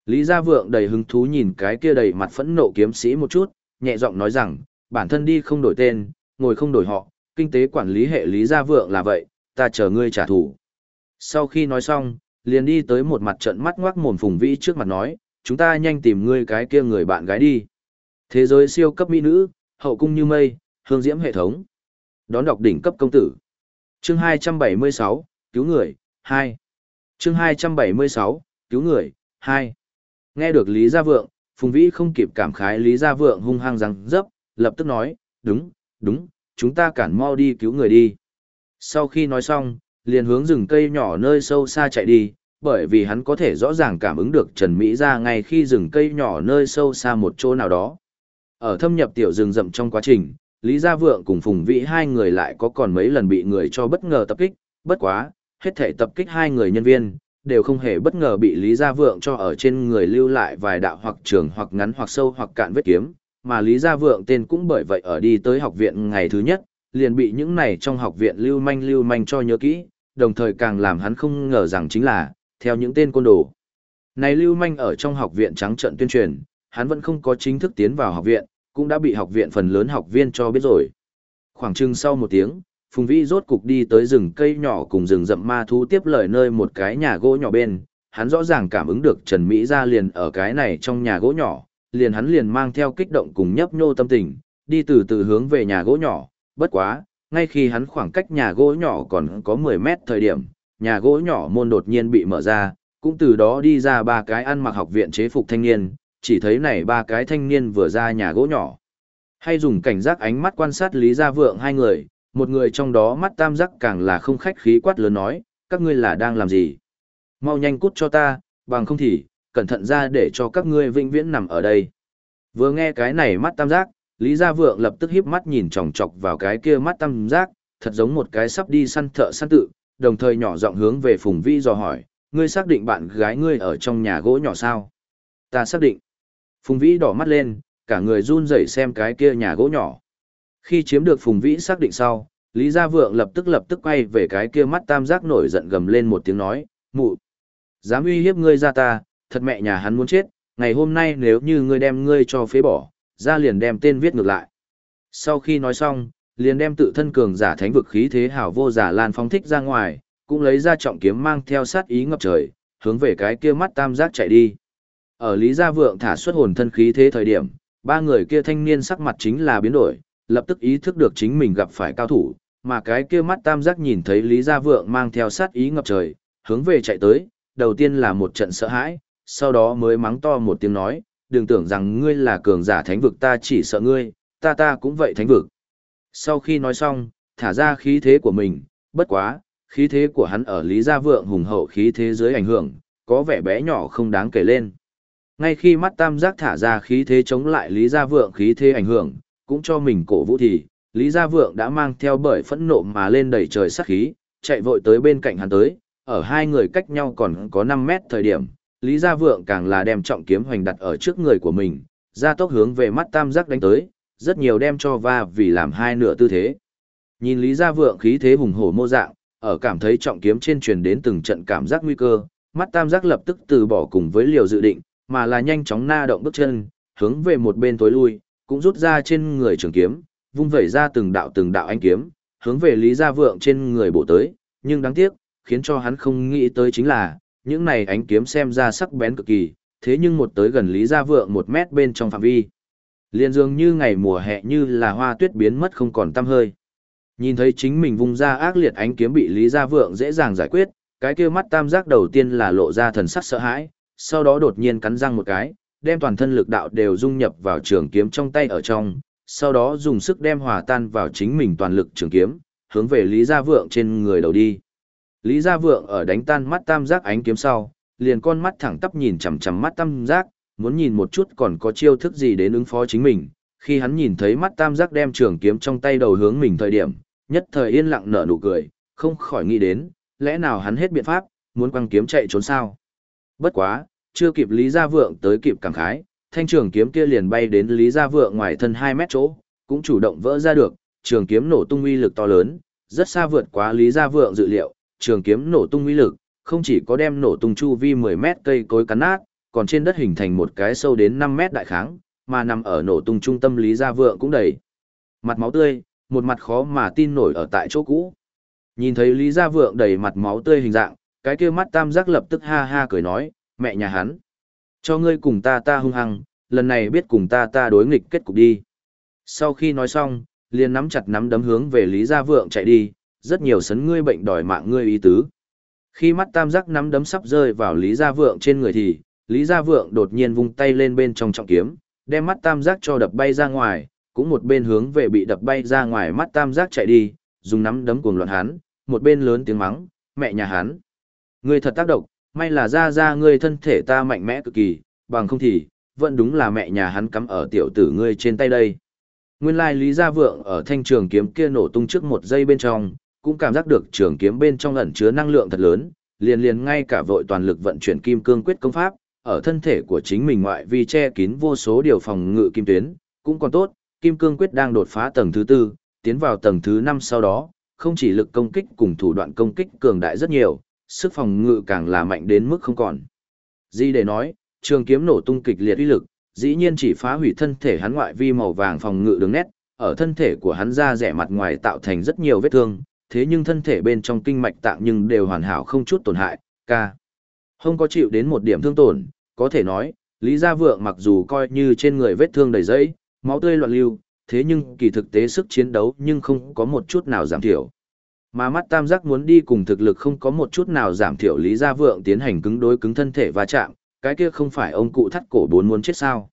Lý Gia Vượng đầy hứng thú nhìn cái kia đầy mặt phẫn nộ kiếm sĩ một chút, nhẹ giọng nói rằng, bản thân đi không đổi tên, ngồi không đổi họ, kinh tế quản lý hệ Lý Gia Vượng là vậy, ta chờ ngươi trả thù. Sau khi nói xong, liền đi tới một mặt trận mắt ngoác mồm phùng vĩ trước mặt nói, chúng ta nhanh tìm ngươi cái kia người bạn gái đi. Thế giới siêu cấp mỹ nữ, hậu cung như mây, hương diễm hệ thống. Đón đọc đỉnh cấp công tử. Chương 276, cứu người, 2. Chương 276, cứu người, 2. Nghe được Lý Gia Vượng, Phùng Vĩ không kịp cảm khái Lý Gia Vượng hung hăng răng dấp, lập tức nói, đúng, đúng, chúng ta cản mau đi cứu người đi. Sau khi nói xong, liền hướng rừng cây nhỏ nơi sâu xa chạy đi, bởi vì hắn có thể rõ ràng cảm ứng được Trần Mỹ ra ngay khi rừng cây nhỏ nơi sâu xa một chỗ nào đó. Ở thâm nhập tiểu rừng rậm trong quá trình, Lý Gia Vượng cùng Phùng Vĩ hai người lại có còn mấy lần bị người cho bất ngờ tập kích, bất quá, hết thể tập kích hai người nhân viên, đều không hề bất ngờ bị Lý Gia Vượng cho ở trên người lưu lại vài đạo hoặc trường hoặc ngắn hoặc sâu hoặc cạn vết kiếm, mà Lý Gia Vượng tên cũng bởi vậy ở đi tới học viện ngày thứ nhất, liền bị những này trong học viện lưu manh lưu manh cho nhớ kỹ, đồng thời càng làm hắn không ngờ rằng chính là, theo những tên côn đồ. Này lưu manh ở trong học viện trắng trận tuyên truyền, hắn vẫn không có chính thức tiến vào học viện, cũng đã bị học viện phần lớn học viên cho biết rồi. Khoảng chừng sau một tiếng, Phùng Vĩ rốt cục đi tới rừng cây nhỏ cùng rừng rậm ma thú tiếp lời nơi một cái nhà gỗ nhỏ bên, hắn rõ ràng cảm ứng được Trần Mỹ ra liền ở cái này trong nhà gỗ nhỏ, liền hắn liền mang theo kích động cùng nhấp nhô tâm tình, đi từ từ hướng về nhà gỗ nhỏ, bất quá, ngay khi hắn khoảng cách nhà gỗ nhỏ còn có 10 mét thời điểm, nhà gỗ nhỏ môn đột nhiên bị mở ra, cũng từ đó đi ra ba cái ăn mặc học viện chế phục thanh niên, chỉ thấy này ba cái thanh niên vừa ra nhà gỗ nhỏ. Hay dùng cảnh giác ánh mắt quan sát Lý Gia Vượng hai người, một người trong đó mắt tam giác càng là không khách khí quát lớn nói, các ngươi là đang làm gì? Mau nhanh cút cho ta, bằng không thì, cẩn thận ra để cho các ngươi vĩnh viễn nằm ở đây. Vừa nghe cái này mắt tam giác, Lý Gia Vượng lập tức híp mắt nhìn chòng chọc vào cái kia mắt tam giác, thật giống một cái sắp đi săn thợ săn tự, đồng thời nhỏ giọng hướng về Phùng Vi dò hỏi, ngươi xác định bạn gái ngươi ở trong nhà gỗ nhỏ sao? Ta xác định. Phùng Vĩ đỏ mắt lên, cả người run rẩy xem cái kia nhà gỗ nhỏ. Khi chiếm được Phùng Vĩ xác định sau, Lý Gia Vượng lập tức lập tức quay về cái kia mắt tam giác nổi giận gầm lên một tiếng nói, mụ. Dám uy hiếp ngươi ra ta, thật mẹ nhà hắn muốn chết, ngày hôm nay nếu như ngươi đem ngươi cho phế bỏ, ra liền đem tên viết ngược lại. Sau khi nói xong, liền đem tự thân cường giả thánh vực khí thế hảo vô giả lan phóng thích ra ngoài, cũng lấy ra trọng kiếm mang theo sát ý ngập trời, hướng về cái kia mắt tam giác chạy đi. Ở Lý Gia Vượng thả xuất hồn thân khí thế thời điểm, ba người kia thanh niên sắc mặt chính là biến đổi, lập tức ý thức được chính mình gặp phải cao thủ, mà cái kia mắt tam giác nhìn thấy Lý Gia Vượng mang theo sát ý ngập trời, hướng về chạy tới, đầu tiên là một trận sợ hãi, sau đó mới mắng to một tiếng nói, đừng tưởng rằng ngươi là cường giả thánh vực ta chỉ sợ ngươi, ta ta cũng vậy thánh vực. Sau khi nói xong, thả ra khí thế của mình, bất quá, khí thế của hắn ở Lý Gia Vượng hùng hậu khí thế dưới ảnh hưởng, có vẻ bé nhỏ không đáng kể lên. Ngay khi mắt tam giác thả ra khí thế chống lại Lý Gia Vượng khí thế ảnh hưởng, cũng cho mình cổ vũ thì, Lý Gia Vượng đã mang theo bởi phẫn nộ mà lên đầy trời sát khí, chạy vội tới bên cạnh hắn tới, ở hai người cách nhau còn có 5 mét thời điểm, Lý Gia Vượng càng là đem trọng kiếm hoành đặt ở trước người của mình, ra tốc hướng về mắt tam giác đánh tới, rất nhiều đem cho va vì làm hai nửa tư thế. Nhìn Lý Gia Vượng khí thế hùng hổ mô dạng, ở cảm thấy trọng kiếm trên truyền đến từng trận cảm giác nguy cơ, mắt tam giác lập tức từ bỏ cùng với liều dự định, mà là nhanh chóng na động bước chân, hướng về một bên tối lui, cũng rút ra trên người trường kiếm, vung vẩy ra từng đạo từng đạo ánh kiếm, hướng về Lý Gia Vượng trên người bổ tới, nhưng đáng tiếc, khiến cho hắn không nghĩ tới chính là, những này ánh kiếm xem ra sắc bén cực kỳ, thế nhưng một tới gần Lý Gia Vượng một mét bên trong phạm vi. Liên dường như ngày mùa hè như là hoa tuyết biến mất không còn tăm hơi. Nhìn thấy chính mình vung ra ác liệt ánh kiếm bị Lý Gia Vượng dễ dàng giải quyết, cái kia mắt tam giác đầu tiên là lộ ra thần sắc sợ hãi, sau đó đột nhiên cắn răng một cái, đem toàn thân lực đạo đều dung nhập vào trường kiếm trong tay ở trong, sau đó dùng sức đem hòa tan vào chính mình toàn lực trường kiếm, hướng về Lý Gia Vượng trên người đầu đi. Lý Gia Vượng ở đánh tan mắt tam giác ánh kiếm sau, liền con mắt thẳng tắp nhìn chằm chằm mắt tam giác, muốn nhìn một chút còn có chiêu thức gì đến ứng phó chính mình. Khi hắn nhìn thấy mắt tam giác đem trường kiếm trong tay đầu hướng mình thời điểm, nhất thời yên lặng nở nụ cười, không khỏi nghĩ đến, lẽ nào hắn hết biện pháp, muốn quăng kiếm chạy trốn sao. Bất quá, chưa kịp Lý Gia Vượng tới kịp cảm khái, thanh trường kiếm kia liền bay đến Lý Gia Vượng ngoài thân 2 mét chỗ, cũng chủ động vỡ ra được, trường kiếm nổ tung uy lực to lớn, rất xa vượt quá Lý Gia Vượng dự liệu, trường kiếm nổ tung uy lực, không chỉ có đem nổ tung chu vi 10 mét cây cối cắn nát, còn trên đất hình thành một cái sâu đến 5 mét đại kháng, mà nằm ở nổ tung trung tâm Lý Gia Vượng cũng đầy. Mặt máu tươi, một mặt khó mà tin nổi ở tại chỗ cũ. Nhìn thấy Lý Gia Vượng đầy mặt máu tươi hình dạng, cái kia mắt tam giác lập tức ha ha cười nói, mẹ nhà hắn. Cho ngươi cùng ta ta hung hăng, lần này biết cùng ta ta đối nghịch kết cục đi. Sau khi nói xong, liền nắm chặt nắm đấm hướng về Lý Gia Vượng chạy đi, rất nhiều sấn ngươi bệnh đòi mạng ngươi ý tứ. Khi mắt tam giác nắm đấm sắp rơi vào Lý Gia Vượng trên người thì, Lý Gia Vượng đột nhiên vung tay lên bên trong trọng kiếm, đem mắt tam giác cho đập bay ra ngoài, cũng một bên hướng về bị đập bay ra ngoài mắt tam giác chạy đi, dùng nắm đấm cuồng loạn hắn, một bên lớn tiếng mắng, mẹ nhà hắn. Ngươi thật tác động, may là ra ra ngươi thân thể ta mạnh mẽ cực kỳ, bằng không thì, vẫn đúng là mẹ nhà hắn cắm ở tiểu tử ngươi trên tay đây. Nguyên lai Lý Gia Vượng ở thanh trường kiếm kia nổ tung trước một giây bên trong, cũng cảm giác được trường kiếm bên trong ẩn chứa năng lượng thật lớn, liền liền ngay cả vội toàn lực vận chuyển kim cương quyết công pháp, ở thân thể của chính mình ngoại vi che kín vô số điều phòng ngự kim tuyến, cũng còn tốt, kim cương quyết đang đột phá tầng thứ tư, tiến vào tầng thứ năm sau đó, không chỉ lực công kích cùng thủ đoạn công kích cường đại rất nhiều, sức phòng ngự càng là mạnh đến mức không còn. Gì để nói, trường kiếm nổ tung kịch liệt uy lực, dĩ nhiên chỉ phá hủy thân thể hắn ngoại vi màu vàng phòng ngự đường nét, ở thân thể của hắn ra rẻ mặt ngoài tạo thành rất nhiều vết thương, thế nhưng thân thể bên trong kinh mạch tạng nhưng đều hoàn hảo không chút tổn hại, ca. Không có chịu đến một điểm thương tổn, có thể nói, Lý Gia Vượng mặc dù coi như trên người vết thương đầy dẫy, máu tươi loạn lưu, thế nhưng kỳ thực tế sức chiến đấu nhưng không có một chút nào giảm thiểu. Mà mắt tam giác muốn đi cùng thực lực không có một chút nào giảm thiểu Lý Gia Vượng tiến hành cứng đối cứng thân thể va chạm, cái kia không phải ông cụ thắt cổ bốn muốn chết sao.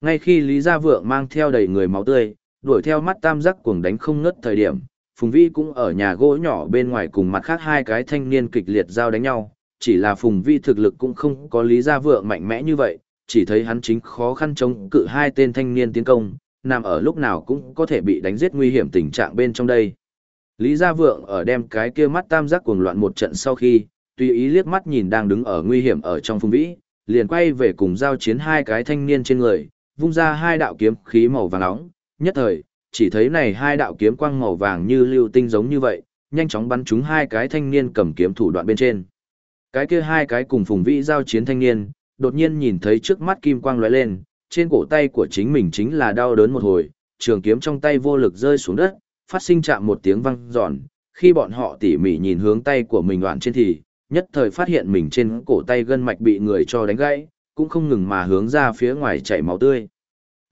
Ngay khi Lý Gia Vượng mang theo đầy người máu tươi, đuổi theo mắt tam giác cuồng đánh không ngất thời điểm, Phùng Vi cũng ở nhà gỗ nhỏ bên ngoài cùng mặt khác hai cái thanh niên kịch liệt giao đánh nhau, chỉ là Phùng Vi thực lực cũng không có Lý Gia Vượng mạnh mẽ như vậy, chỉ thấy hắn chính khó khăn chống cự hai tên thanh niên tiến công, nằm ở lúc nào cũng có thể bị đánh giết nguy hiểm tình trạng bên trong đây. Lý Gia Vượng ở đem cái kia mắt tam giác cuồng loạn một trận sau khi, tùy ý liếc mắt nhìn đang đứng ở nguy hiểm ở trong Phùng Vĩ, liền quay về cùng giao chiến hai cái thanh niên trên người, vung ra hai đạo kiếm khí màu vàng nóng, nhất thời, chỉ thấy này hai đạo kiếm quang màu vàng như lưu tinh giống như vậy, nhanh chóng bắn trúng hai cái thanh niên cầm kiếm thủ đoạn bên trên. Cái kia hai cái cùng Phùng Vĩ giao chiến thanh niên, đột nhiên nhìn thấy trước mắt kim quang lóe lên, trên cổ tay của chính mình chính là đau đớn một hồi, trường kiếm trong tay vô lực rơi xuống đất, phát sinh chạm một tiếng vang giòn, khi bọn họ tỉ mỉ nhìn hướng tay của mình đoạn trên thì, nhất thời phát hiện mình trên cổ tay gân mạch bị người cho đánh gãy, cũng không ngừng mà hướng ra phía ngoài chảy máu tươi.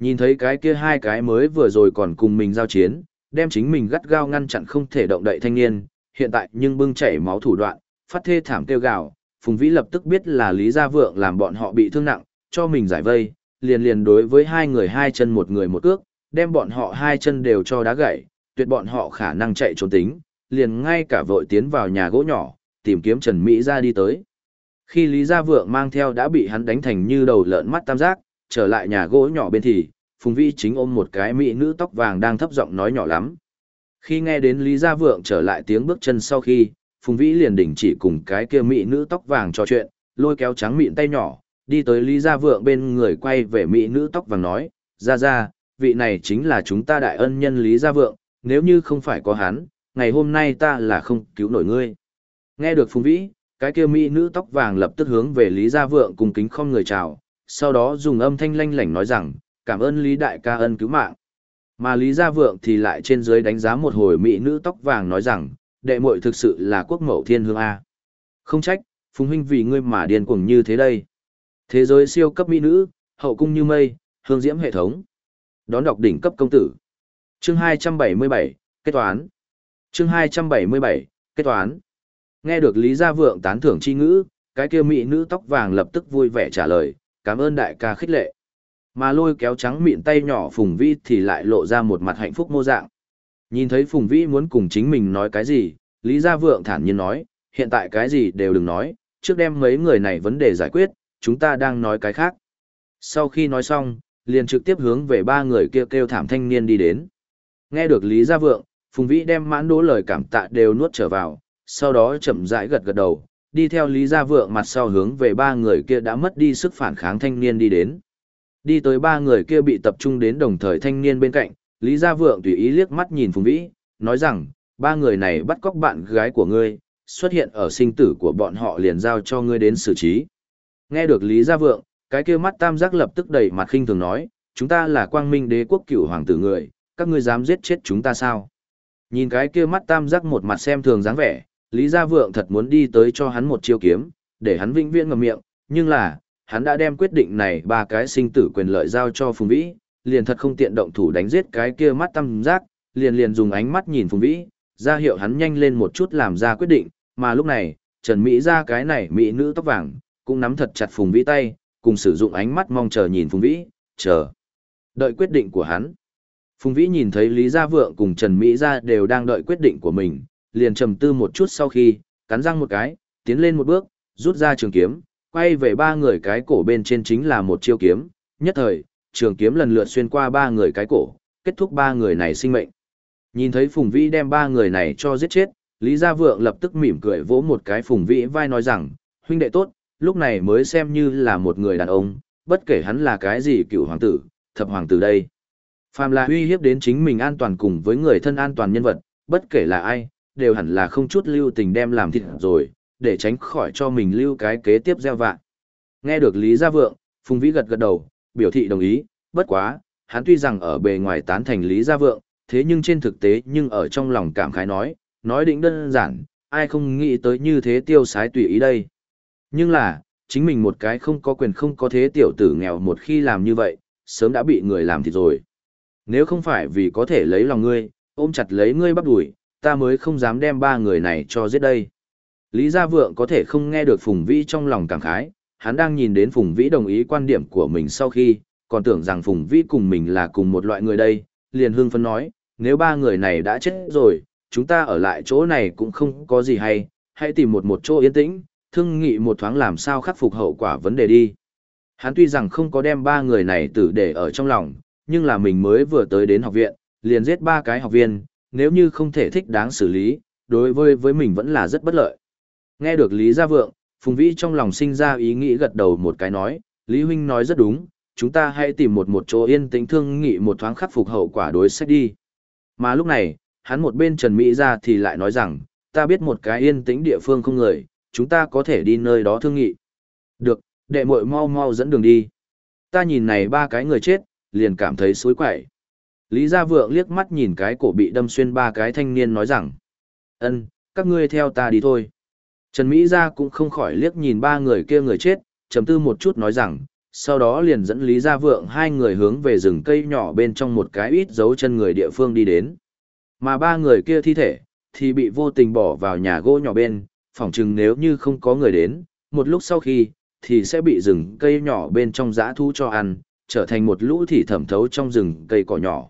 Nhìn thấy cái kia hai cái mới vừa rồi còn cùng mình giao chiến, đem chính mình gắt gao ngăn chặn không thể động đậy thanh niên, hiện tại nhưng bưng chảy máu thủ đoạn, phát thê thảm kêu gào, Phùng Vĩ lập tức biết là Lý Gia Vượng làm bọn họ bị thương nặng, cho mình giải vây, liền liền đối với hai người hai chân một người một cước, đem bọn họ hai chân đều cho đá gãy, tuyệt bọn họ khả năng chạy trốn tính, liền ngay cả vội tiến vào nhà gỗ nhỏ, tìm kiếm Trần Mỹ ra đi tới. Khi Lý Gia Vượng mang theo đã bị hắn đánh thành như đầu lợn mắt tam giác, trở lại nhà gỗ nhỏ bên thì, Phùng Vĩ chính ôm một cái mỹ nữ tóc vàng đang thấp giọng nói nhỏ lắm. Khi nghe đến Lý Gia Vượng trở lại tiếng bước chân sau khi, Phùng Vĩ liền đình chỉ cùng cái kia mỹ nữ tóc vàng trò chuyện, lôi kéo trắng mịn tay nhỏ, đi tới Lý Gia Vượng bên người quay về mỹ nữ tóc vàng nói, ra ra, vị này chính là chúng ta đại ân nhân Lý Gia Vượng, nếu như không phải có hắn, ngày hôm nay ta là không cứu nổi ngươi. Nghe được Phùng Vĩ, cái kia mỹ nữ tóc vàng lập tức hướng về Lý Gia Vượng cùng kính không người chào, sau đó dùng âm thanh lanh lảnh nói rằng, cảm ơn Lý Đại ca ân cứu mạng. Mà Lý Gia Vượng thì lại trên dưới đánh giá một hồi mỹ nữ tóc vàng nói rằng, đệ muội thực sự là quốc mẫu thiên hương A. Không trách, Phùng huynh vì ngươi mà điên cuồng như thế đây. Thế giới siêu cấp mỹ nữ, hậu cung như mây, hương diễm hệ thống. Đón đọc đỉnh cấp công tử. Chương 277, kết toán. Chương 277, kết toán. Nghe được Lý Gia Vượng tán thưởng chi ngữ, cái kia mỹ nữ tóc vàng lập tức vui vẻ trả lời, cảm ơn đại ca khích lệ. Mà lôi kéo trắng miệng tay nhỏ Phùng vi thì lại lộ ra một mặt hạnh phúc mô dạng. Nhìn thấy Phùng Vĩ muốn cùng chính mình nói cái gì, Lý Gia Vượng thản nhiên nói, hiện tại cái gì đều đừng nói, trước đem mấy người này vấn đề giải quyết, chúng ta đang nói cái khác. Sau khi nói xong, liền trực tiếp hướng về ba người kia kêu, kêu thảm thanh niên đi đến. Nghe được Lý Gia Vượng, Phùng Vĩ đem mãn đố lời cảm tạ đều nuốt trở vào, sau đó chậm rãi gật gật đầu, đi theo Lý Gia Vượng mặt sau hướng về ba người kia đã mất đi sức phản kháng thanh niên đi đến. Đi tới ba người kia bị tập trung đến đồng thời thanh niên bên cạnh, Lý Gia Vượng tùy ý liếc mắt nhìn Phùng Vĩ, nói rằng, ba người này bắt cóc bạn gái của ngươi, xuất hiện ở sinh tử của bọn họ liền giao cho ngươi đến xử trí. Nghe được Lý Gia Vượng, cái kia mắt tam giác lập tức đầy mặt khinh thường nói, chúng ta là quang minh đế quốc cửu hoàng tử người, các ngươi dám giết chết chúng ta sao? Nhìn cái kia mắt tam giác một mặt xem thường dáng vẻ, Lý Gia Vượng thật muốn đi tới cho hắn một chiêu kiếm, để hắn vĩnh viễn ngậm miệng, nhưng là, hắn đã đem quyết định này ba cái sinh tử quyền lợi giao cho Phùng Vĩ, liền thật không tiện động thủ đánh giết cái kia mắt tam giác, liền liền dùng ánh mắt nhìn Phùng Vĩ, ra hiệu hắn nhanh lên một chút làm ra quyết định, mà lúc này, Trần Mỹ ra cái này mỹ nữ tóc vàng, cũng nắm thật chặt Phùng Vĩ tay, cùng sử dụng ánh mắt mong chờ nhìn Phùng Vĩ, chờ. Đợi quyết định của hắn. Phùng Vĩ nhìn thấy Lý Gia Vượng cùng Trần Mỹ Gia đều đang đợi quyết định của mình, liền trầm tư một chút sau khi, cắn răng một cái, tiến lên một bước, rút ra trường kiếm, quay về ba người cái cổ bên trên chính là một chiêu kiếm, nhất thời, trường kiếm lần lượt xuyên qua ba người cái cổ, kết thúc ba người này sinh mệnh. Nhìn thấy Phùng Vĩ đem ba người này cho giết chết, Lý Gia Vượng lập tức mỉm cười vỗ một cái Phùng Vĩ vai nói rằng, huynh đệ tốt, lúc này mới xem như là một người đàn ông, bất kể hắn là cái gì cựu hoàng tử, thập hoàng tử đây. Phàm là uy hiếp đến chính mình an toàn cùng với người thân an toàn nhân vật, bất kể là ai, đều hẳn là không chút lưu tình đem làm thịt rồi, để tránh khỏi cho mình lưu cái kế tiếp gieo vạn. Nghe được Lý Gia Vượng, Phùng Vĩ gật gật đầu, biểu thị đồng ý, bất quá, hắn tuy rằng ở bề ngoài tán thành Lý Gia Vượng, thế nhưng trên thực tế nhưng ở trong lòng cảm khái nói, nói định đơn giản, ai không nghĩ tới như thế tiêu sái tùy ý đây. Nhưng là, chính mình một cái không có quyền không có thế tiểu tử nghèo một khi làm như vậy, sớm đã bị người làm thì rồi. Nếu không phải vì có thể lấy lòng ngươi, ôm chặt lấy ngươi bắt đuổi, ta mới không dám đem ba người này cho giết đây. Lý Gia Vượng có thể không nghe được Phùng Vĩ trong lòng cảm khái, hắn đang nhìn đến Phùng Vĩ đồng ý quan điểm của mình sau khi, còn tưởng rằng Phùng Vĩ cùng mình là cùng một loại người đây, liền hương phân nói, nếu ba người này đã chết rồi, chúng ta ở lại chỗ này cũng không có gì hay, hãy tìm một một chỗ yên tĩnh, thương nghị một thoáng làm sao khắc phục hậu quả vấn đề đi. Hắn tuy rằng không có đem ba người này tử để ở trong lòng, nhưng là mình mới vừa tới đến học viện, liền giết ba cái học viên, nếu như không thể thích đáng xử lý, đối với với mình vẫn là rất bất lợi. Nghe được Lý Gia Vượng, Phùng Vĩ trong lòng sinh ra ý nghĩ gật đầu một cái nói, Lý Huynh nói rất đúng, chúng ta hãy tìm một một chỗ yên tĩnh thương nghị một thoáng khắc phục hậu quả đối sách đi. Mà lúc này, hắn một bên Trần Mỹ ra thì lại nói rằng, ta biết một cái yên tĩnh địa phương không người, chúng ta có thể đi nơi đó thương nghị. Được, đệ muội mau mau dẫn đường đi. Ta nhìn này ba cái người chết, liền cảm thấy suối quậy. Lý Gia Vượng liếc mắt nhìn cái cổ bị đâm xuyên ba cái thanh niên nói rằng, ân, các ngươi theo ta đi thôi. Trần Mỹ Gia cũng không khỏi liếc nhìn ba người kia người chết, trầm tư một chút nói rằng, sau đó liền dẫn Lý Gia Vượng hai người hướng về rừng cây nhỏ bên trong một cái ít dấu chân người địa phương đi đến. Mà ba người kia thi thể, thì bị vô tình bỏ vào nhà gỗ nhỏ bên, phỏng chừng nếu như không có người đến, một lúc sau khi, thì sẽ bị rừng cây nhỏ bên trong giã thu cho ăn, trở thành một lũ thỉ thẩm thấu trong rừng cây cỏ nhỏ.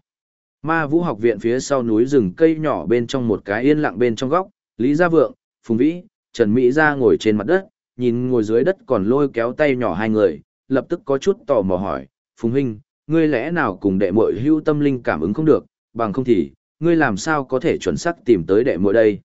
Ma vũ học viện phía sau núi rừng cây nhỏ bên trong một cái yên lặng bên trong góc, Lý Gia Vượng, Phùng Vĩ, Trần Mỹ Gia ngồi trên mặt đất, nhìn ngồi dưới đất còn lôi kéo tay nhỏ hai người, lập tức có chút tò mò hỏi, Phùng Huynh, ngươi lẽ nào cùng đệ muội hưu tâm linh cảm ứng không được, bằng không thì, ngươi làm sao có thể chuẩn xác tìm tới đệ muội đây?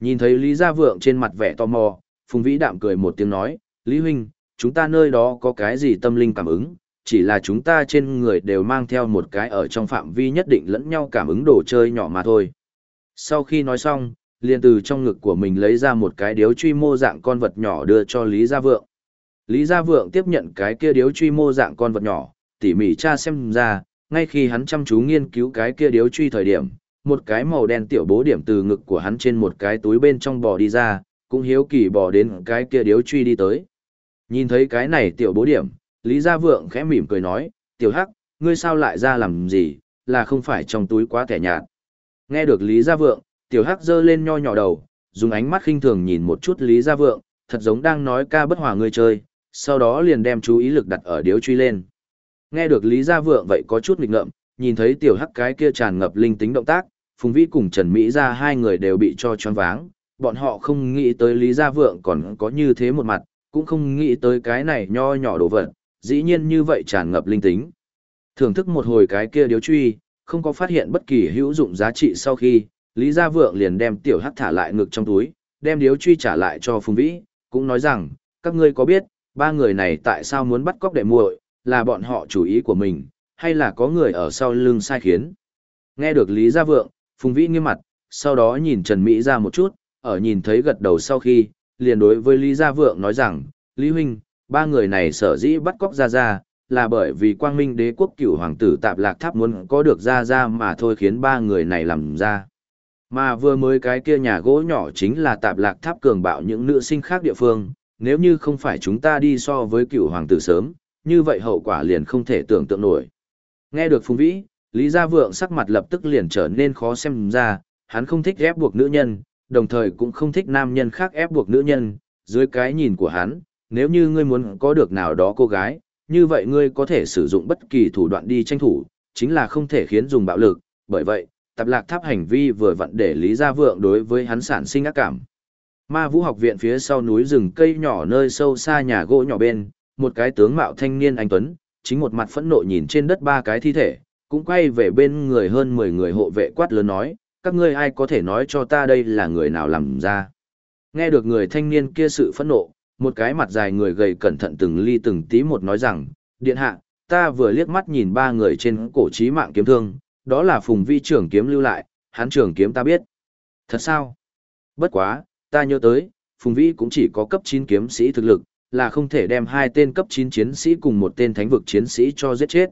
Nhìn thấy Lý Gia Vượng trên mặt vẻ tò mò, Phùng Vĩ đạm cười một tiếng nói, Lý Huynh, chúng ta nơi đó có cái gì tâm linh cảm ứng, chỉ là chúng ta trên người đều mang theo một cái ở trong phạm vi nhất định lẫn nhau cảm ứng đồ chơi nhỏ mà thôi. Sau khi nói xong, liền từ trong ngực của mình lấy ra một cái điếu truy mô dạng con vật nhỏ đưa cho Lý Gia Vượng. Lý Gia Vượng tiếp nhận cái kia điếu truy mô dạng con vật nhỏ, tỉ mỉ tra xem ra, ngay khi hắn chăm chú nghiên cứu cái kia điếu truy thời điểm, một cái màu đen tiểu bố điểm từ ngực của hắn trên một cái túi bên trong bò đi ra, cũng hiếu kỳ bò đến cái kia điếu truy đi tới. Nhìn thấy cái này tiểu bố điểm, Lý Gia Vượng khẽ mỉm cười nói, tiểu hắc, ngươi sao lại ra làm gì, là không phải trong túi quá thẻ nhạt. Nghe được Lý Gia Vượng, tiểu hắc giơ lên nho nhỏ đầu, dùng ánh mắt khinh thường nhìn một chút Lý Gia Vượng, thật giống đang nói ca bất hòa ngươi chơi, sau đó liền đem chú ý lực đặt ở điếu truy lên. Nghe được Lý Gia Vượng vậy có chút nghịch ngợm, nhìn thấy tiểu hắc cái kia tràn ngập linh tính động tác, Phùng Vĩ cùng Trần Mỹ ra hai người đều bị cho choáng váng, bọn họ không nghĩ tới Lý Gia Vượng còn có như thế một mặt, cũng không nghĩ tới cái này nho nhỏ đồ vật, dĩ nhiên như vậy tràn ngập linh tính. Thưởng thức một hồi cái kia điếu truy, không có phát hiện bất kỳ hữu dụng giá trị sau khi, Lý Gia Vượng liền đem tiểu hắc thả lại ngực trong túi, đem điếu truy trả lại cho Phùng Vĩ, cũng nói rằng, các ngươi có biết, ba người này tại sao muốn bắt cóc đệ muội, là bọn họ chủ ý của mình, hay là có người ở sau lưng sai khiến. Nghe được Lý Gia Vượng, Phùng Vĩ nghiêm mặt, sau đó nhìn Trần Mỹ ra một chút, ở nhìn thấy gật đầu sau khi, liền đối với Lý Gia Vượng nói rằng, Lý Huynh, ba người này sở dĩ bắt cóc Gia Gia, là bởi vì quang minh đế quốc cửu hoàng tử tạp lạc tháp muốn có được Gia Gia mà thôi khiến ba người này làm ra. Mà vừa mới cái kia nhà gỗ nhỏ chính là tạp lạc tháp cường bạo những nữ sinh khác địa phương, nếu như không phải chúng ta đi so với cựu hoàng tử sớm, như vậy hậu quả liền không thể tưởng tượng nổi. Nghe được Phùng Vĩ, Lý Gia Vượng sắc mặt lập tức liền trở nên khó xem ra, hắn không thích ép buộc nữ nhân, đồng thời cũng không thích nam nhân khác ép buộc nữ nhân, dưới cái nhìn của hắn, nếu như ngươi muốn có được nào đó cô gái, như vậy ngươi có thể sử dụng bất kỳ thủ đoạn đi tranh thủ, chính là không thể khiến dùng bạo lực, bởi vậy, tạp lạc tháp hành vi vừa vặn để Lý Gia Vượng đối với hắn sản sinh ác cảm. Ma Vũ học viện phía sau núi rừng cây nhỏ nơi sâu xa nhà gỗ nhỏ bên, một cái tướng mạo thanh niên anh Tuấn, chính một mặt phẫn nộ nhìn trên đất ba cái thi thể, cũng quay về bên người hơn 10 người hộ vệ quát lớn nói, các ngươi ai có thể nói cho ta đây là người nào làm ra. Nghe được người thanh niên kia sự phẫn nộ, một cái mặt dài người gầy cẩn thận từng ly từng tí một nói rằng, điện hạ, ta vừa liếc mắt nhìn ba người trên cổ trí mạng kiếm thương, đó là phùng vi trưởng kiếm lưu lại, hắn trưởng kiếm ta biết. Thật sao? Bất quá, ta nhớ tới, phùng vi cũng chỉ có cấp 9 kiếm sĩ thực lực, là không thể đem hai tên cấp 9 chiến sĩ cùng một tên thánh vực chiến sĩ cho giết chết.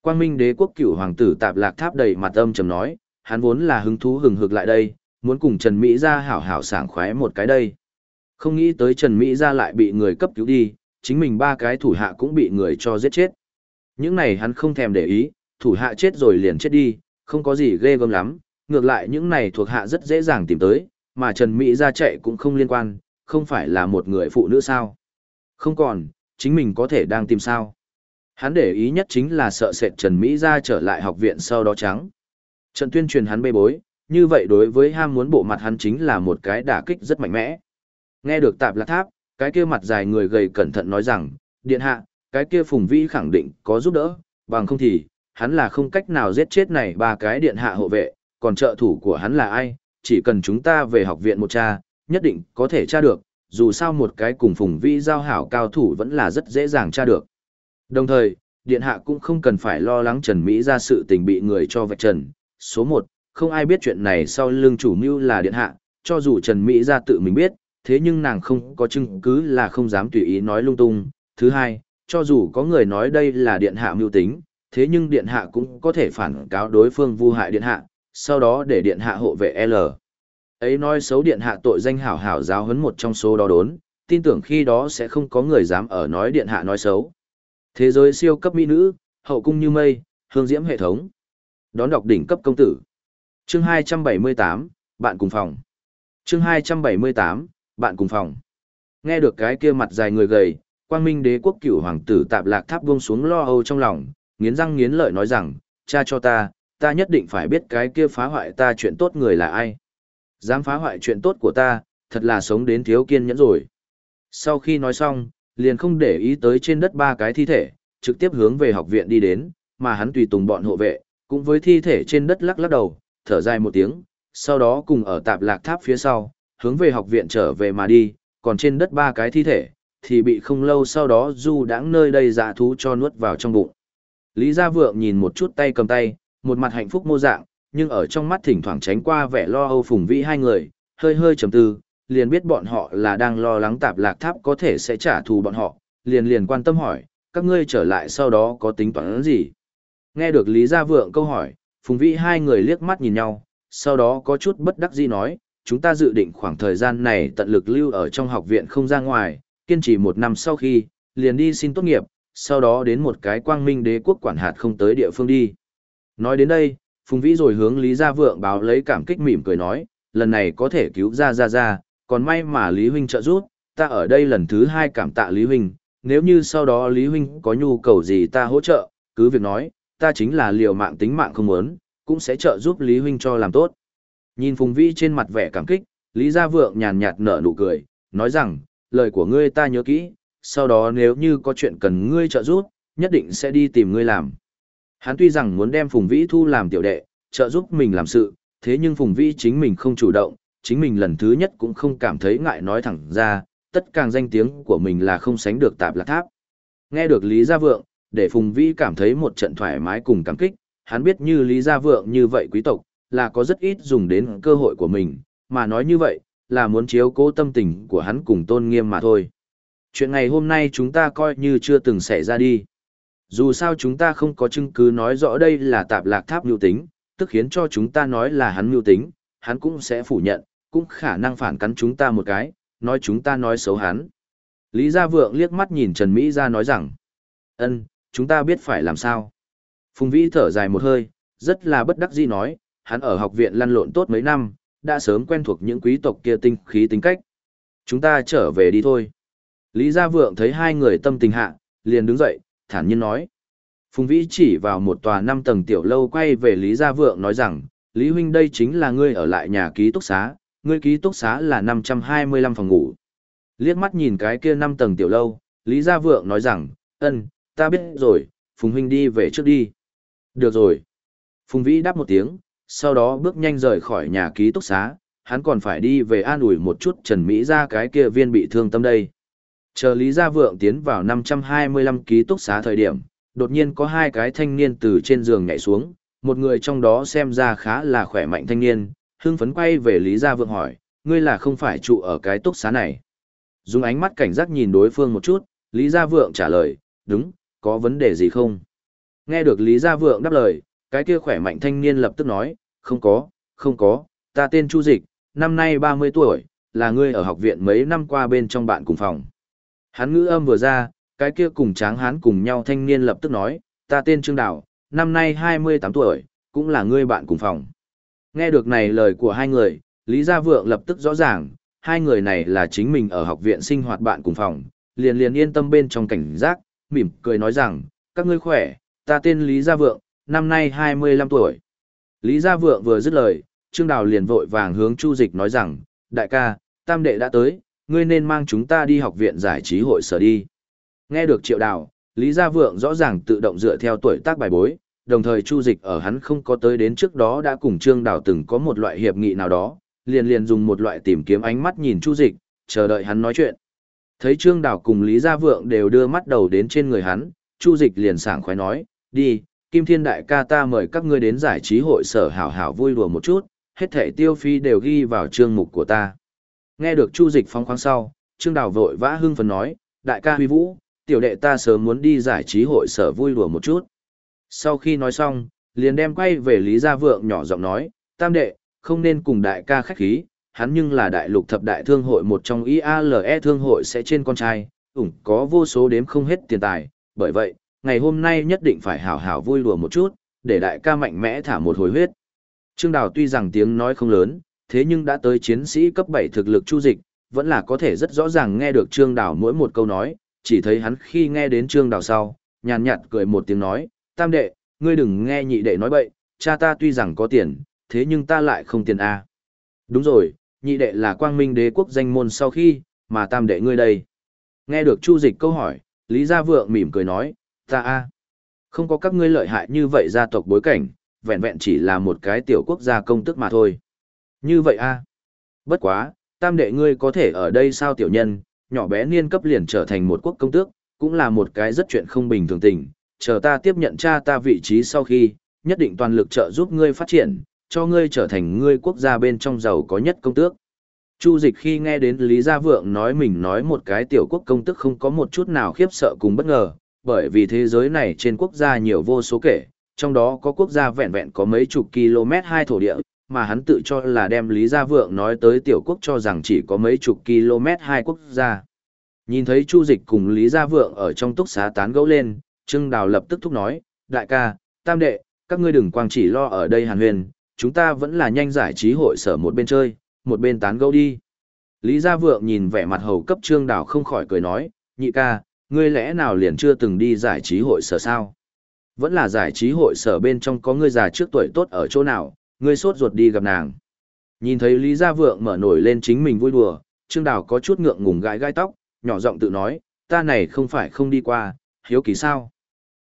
Quang Minh đế quốc cửu hoàng tử tạp lạc tháp đầy mặt âm trầm nói, hắn vốn là hứng thú hừng hực lại đây, muốn cùng Trần Mỹ ra hảo hảo sảng khoái một cái đây. Không nghĩ tới Trần Mỹ ra lại bị người cấp cứu đi, chính mình ba cái thủ hạ cũng bị người cho giết chết. Những này hắn không thèm để ý, thủ hạ chết rồi liền chết đi, không có gì ghê gớm lắm, ngược lại những này thuộc hạ rất dễ dàng tìm tới, mà Trần Mỹ ra chạy cũng không liên quan, không phải là một người phụ nữ sao. Không còn, chính mình có thể đang tìm sao. Hắn để ý nhất chính là sợ sệt Trần Mỹ ra trở lại học viện sau đó trắng. Trần tuyên truyền hắn bê bối, như vậy đối với ham muốn bộ mặt hắn chính là một cái đả kích rất mạnh mẽ. Nghe được tạp lạc tháp, cái kia mặt dài người gầy cẩn thận nói rằng, điện hạ, cái kia phùng vĩ khẳng định có giúp đỡ, bằng không thì, hắn là không cách nào giết chết này ba cái điện hạ hộ vệ, còn trợ thủ của hắn là ai, chỉ cần chúng ta về học viện một cha, nhất định có thể tra được, dù sao một cái cùng phùng vi giao hảo cao thủ vẫn là rất dễ dàng tra được. Đồng thời, điện hạ cũng không cần phải lo lắng Trần Mỹ ra sự tình bị người cho vạch trần. Số 1, không ai biết chuyện này sau lưng chủ mưu là điện hạ, cho dù Trần Mỹ ra tự mình biết, thế nhưng nàng không có chứng cứ là không dám tùy ý nói lung tung. Thứ hai, cho dù có người nói đây là điện hạ mưu tính, thế nhưng điện hạ cũng có thể phản cáo đối phương vu hại điện hạ, sau đó để điện hạ hộ vệ L. Ấy nói xấu điện hạ tội danh hảo hảo giáo huấn một trong số đó đốn, tin tưởng khi đó sẽ không có người dám ở nói điện hạ nói xấu. Thế giới siêu cấp mỹ nữ, hậu cung như mây, hương diễm hệ thống. Đón đọc đỉnh cấp công tử. Chương 278, bạn cùng phòng. Chương 278, bạn cùng phòng. Nghe được cái kia mặt dài người gầy, quang minh đế quốc cửu hoàng tử tạp lạc tháp buông xuống lo âu trong lòng, nghiến răng nghiến lợi nói rằng, cha cho ta, ta nhất định phải biết cái kia phá hoại ta chuyện tốt người là ai. Dám phá hoại chuyện tốt của ta, thật là sống đến thiếu kiên nhẫn rồi. Sau khi nói xong, liền không để ý tới trên đất ba cái thi thể, trực tiếp hướng về học viện đi đến, mà hắn tùy tùng bọn hộ vệ, cũng với thi thể trên đất lắc lắc đầu, thở dài một tiếng, sau đó cùng ở tạp lạc tháp phía sau, hướng về học viện trở về mà đi, còn trên đất ba cái thi thể, thì bị không lâu sau đó du đãng nơi đây dạ thú cho nuốt vào trong bụng. Lý Gia Vượng nhìn một chút tay cầm tay, một mặt hạnh phúc mô dạng, nhưng ở trong mắt thỉnh thoảng tránh qua vẻ lo âu phùng vĩ hai người, hơi hơi trầm tư, liền biết bọn họ là đang lo lắng tạp lạc tháp có thể sẽ trả thù bọn họ, liền liền quan tâm hỏi, các ngươi trở lại sau đó có tính toán gì? Nghe được Lý Gia Vượng câu hỏi, Phùng Vĩ hai người liếc mắt nhìn nhau, sau đó có chút bất đắc dĩ nói, chúng ta dự định khoảng thời gian này tận lực lưu ở trong học viện không ra ngoài, kiên trì một năm sau khi, liền đi xin tốt nghiệp, sau đó đến một cái quang minh đế quốc quản hạt không tới địa phương đi. Nói đến đây, Phùng Vĩ rồi hướng Lý Gia Vượng báo lấy cảm kích mỉm cười nói, lần này có thể cứu ra ra ra, còn may mà Lý Huynh trợ giúp, ta ở đây lần thứ hai cảm tạ Lý Huynh, nếu như sau đó Lý Huynh có nhu cầu gì ta hỗ trợ, cứ việc nói, ta chính là liều mạng tính mạng không muốn, cũng sẽ trợ giúp Lý Huynh cho làm tốt. Nhìn Phùng Vĩ trên mặt vẻ cảm kích, Lý Gia Vượng nhàn nhạt nở nụ cười, nói rằng, lời của ngươi ta nhớ kỹ, sau đó nếu như có chuyện cần ngươi trợ giúp, nhất định sẽ đi tìm ngươi làm. Hắn tuy rằng muốn đem Phùng Vĩ thu làm tiểu đệ, trợ giúp mình làm sự, thế nhưng Phùng Vĩ chính mình không chủ động, chính mình lần thứ nhất cũng không cảm thấy ngại nói thẳng ra, tất càng danh tiếng của mình là không sánh được tạp lạc tháp. Nghe được Lý Gia Vượng, để Phùng Vĩ cảm thấy một trận thoải mái cùng cảm kích, hắn biết như Lý Gia Vượng như vậy quý tộc, là có rất ít dùng đến cơ hội của mình, mà nói như vậy, là muốn chiếu cố tâm tình của hắn cùng tôn nghiêm mà thôi. Chuyện ngày hôm nay chúng ta coi như chưa từng xảy ra đi. Dù sao chúng ta không có chứng cứ nói rõ đây là tạp lạc tháp mưu tính, tức khiến cho chúng ta nói là hắn mưu tính, hắn cũng sẽ phủ nhận, cũng khả năng phản cắn chúng ta một cái, nói chúng ta nói xấu hắn. Lý Gia Vượng liếc mắt nhìn Trần Mỹ Gia nói rằng, ân, chúng ta biết phải làm sao. Phùng Vĩ thở dài một hơi, rất là bất đắc dĩ nói, hắn ở học viện lăn lộn tốt mấy năm, đã sớm quen thuộc những quý tộc kia tinh khí tính cách. Chúng ta trở về đi thôi. Lý Gia Vượng thấy hai người tâm tình hạ, liền đứng dậy, thản nhiên nói. Phùng Vĩ chỉ vào một tòa năm tầng tiểu lâu quay về Lý Gia Vượng nói rằng, Lý Huynh đây chính là ngươi ở lại nhà ký túc xá, ngươi ký túc xá là 525 phòng ngủ. Liếc mắt nhìn cái kia năm tầng tiểu lâu, Lý Gia Vượng nói rằng, ân, ta biết rồi, Phùng Huynh đi về trước đi. Được rồi. Phùng Vĩ đáp một tiếng, sau đó bước nhanh rời khỏi nhà ký túc xá, hắn còn phải đi về an ủi một chút Trần Mỹ ra cái kia viên bị thương tâm đây. Chờ Lý Gia Vượng tiến vào 525 ký túc xá thời điểm, đột nhiên có hai cái thanh niên từ trên giường nhảy xuống, một người trong đó xem ra khá là khỏe mạnh thanh niên, hưng phấn quay về Lý Gia Vượng hỏi, ngươi là không phải trụ ở cái túc xá này. Dùng ánh mắt cảnh giác nhìn đối phương một chút, Lý Gia Vượng trả lời, đúng, có vấn đề gì không? Nghe được Lý Gia Vượng đáp lời, cái kia khỏe mạnh thanh niên lập tức nói, không có, không có, ta tên Chu Dịch, năm nay 30 tuổi, là ngươi ở học viện mấy năm qua bên trong bạn cùng phòng. Hắn ngữ âm vừa ra, cái kia cùng tráng hán cùng nhau thanh niên lập tức nói, ta tên Trương Đào, năm nay 28 tuổi, cũng là ngươi bạn cùng phòng. Nghe được này lời của hai người, Lý Gia Vượng lập tức rõ ràng, hai người này là chính mình ở học viện sinh hoạt bạn cùng phòng, liền liền yên tâm bên trong cảnh giác, mỉm cười nói rằng, các ngươi khỏe, ta tên Lý Gia Vượng, năm nay 25 tuổi. Lý Gia Vượng vừa dứt lời, Trương Đào liền vội vàng hướng Chu Dịch nói rằng, đại ca, tam đệ đã tới, ngươi nên mang chúng ta đi học viện giải trí hội sở đi. Nghe được Triệu Đào, Lý Gia Vượng rõ ràng tự động dựa theo tuổi tác bài bối, đồng thời Chu Dịch ở hắn không có tới đến trước đó đã cùng Trương Đào từng có một loại hiệp nghị nào đó, liền liền dùng một loại tìm kiếm ánh mắt nhìn Chu Dịch, chờ đợi hắn nói chuyện. Thấy Trương Đào cùng Lý Gia Vượng đều đưa mắt đầu đến trên người hắn, Chu Dịch liền sảng khoái nói, đi, Kim Thiên Đại ca ta mời các ngươi đến giải trí hội sở hảo hảo vui đùa một chút, hết thảy tiêu phi đều ghi vào chương mục của ta. Nghe được Chu Dịch phóng khoáng sau, Trương Đào vội vã hưng phấn nói, đại ca huy vũ, tiểu đệ ta sớm muốn đi giải trí hội sở vui đùa một chút. Sau khi nói xong, liền đem quay về Lý Gia Vượng nhỏ giọng nói, tam đệ, không nên cùng đại ca khách khí, hắn nhưng là đại lục thập đại thương hội một trong IALE thương hội sẽ trên con trai, ủng có vô số đếm không hết tiền tài, bởi vậy, ngày hôm nay nhất định phải hảo hảo vui đùa một chút, để đại ca mạnh mẽ thả một hồi huyết. Trương Đào tuy rằng tiếng nói không lớn, thế nhưng đã tới chiến sĩ cấp 7 thực lực chu dịch, vẫn là có thể rất rõ ràng nghe được Trương Đào mỗi một câu nói, chỉ thấy hắn khi nghe đến Trương Đào sau, nhàn nhạt cười một tiếng nói, tam đệ, ngươi đừng nghe nhị đệ nói bậy, cha ta tuy rằng có tiền, thế nhưng ta lại không tiền a. Đúng rồi, nhị đệ là quang minh đế quốc danh môn sau khi, mà tam đệ ngươi đây. Nghe được Chu Dịch câu hỏi, Lý Gia Vượng mỉm cười nói, ta a, không có các ngươi lợi hại như vậy gia tộc bối cảnh, vẹn vẹn chỉ là một cái tiểu quốc gia công tức mà thôi. Như vậy a, bất quá, tam đệ ngươi có thể ở đây sao tiểu nhân, nhỏ bé niên cấp liền trở thành một quốc công tước, cũng là một cái rất chuyện không bình thường tình, chờ ta tiếp nhận cha ta vị trí sau khi, nhất định toàn lực trợ giúp ngươi phát triển, cho ngươi trở thành ngươi quốc gia bên trong giàu có nhất công tước. Chu dịch khi nghe đến Lý Gia Vượng nói mình nói một cái tiểu quốc công tức không có một chút nào khiếp sợ cùng bất ngờ, bởi vì thế giới này trên quốc gia nhiều vô số kể, trong đó có quốc gia vẹn vẹn có mấy chục km hai thổ địa, mà hắn tự cho là đem Lý Gia Vượng nói tới tiểu quốc cho rằng chỉ có mấy chục km hai quốc gia. Nhìn thấy Chu Dịch cùng Lý Gia Vượng ở trong túc xá tán gẫu lên, Trương Đào lập tức thúc nói, đại ca, tam đệ, các ngươi đừng quang chỉ lo ở đây hàn huyền, chúng ta vẫn là nhanh giải trí hội sở một bên chơi, một bên tán gẫu đi. Lý Gia Vượng nhìn vẻ mặt hầu cấp Trương Đào không khỏi cười nói, nhị ca, ngươi lẽ nào liền chưa từng đi giải trí hội sở sao? Vẫn là giải trí hội sở bên trong có ngươi già trước tuổi tốt ở chỗ nào, ngươi sốt ruột đi gặp nàng. Nhìn thấy Lý Gia Vượng mở nổi lên chính mình vui đùa, Trương Đào có chút ngượng ngùng gãi gai tóc, nhỏ giọng tự nói, ta này không phải không đi qua, hiếu kỳ sao?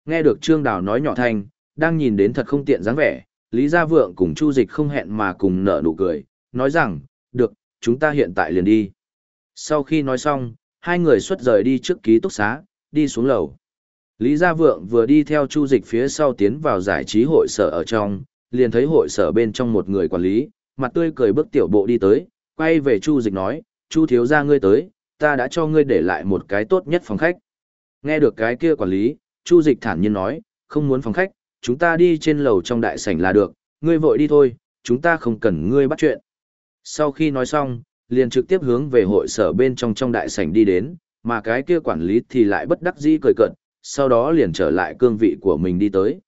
Nghe được Trương Đào nói nhỏ thanh, đang nhìn đến thật không tiện dáng vẻ, Lý Gia Vượng cùng Chu Dịch không hẹn mà cùng nở nụ cười, nói rằng, được, chúng ta hiện tại liền đi. Sau khi nói xong, hai người xuất rời đi trước ký túc xá, đi xuống lầu. Lý Gia Vượng vừa đi theo Chu Dịch phía sau tiến vào giải trí hội sở ở trong, liền thấy hội sở bên trong một người quản lý, mặt tươi cười bước tiểu bộ đi tới, quay về Chu Dịch nói, Chu thiếu gia ngươi tới, ta đã cho ngươi để lại một cái tốt nhất phòng khách. Nghe được cái kia quản lý, Chu Dịch thản nhiên nói, không muốn phòng khách, chúng ta đi trên lầu trong đại sảnh là được, ngươi vội đi thôi, chúng ta không cần ngươi bắt chuyện. Sau khi nói xong, liền trực tiếp hướng về hội sở bên trong trong đại sảnh đi đến, mà cái kia quản lý thì lại bất đắc dĩ cười cợt, sau đó liền trở lại cương vị của mình đi tới.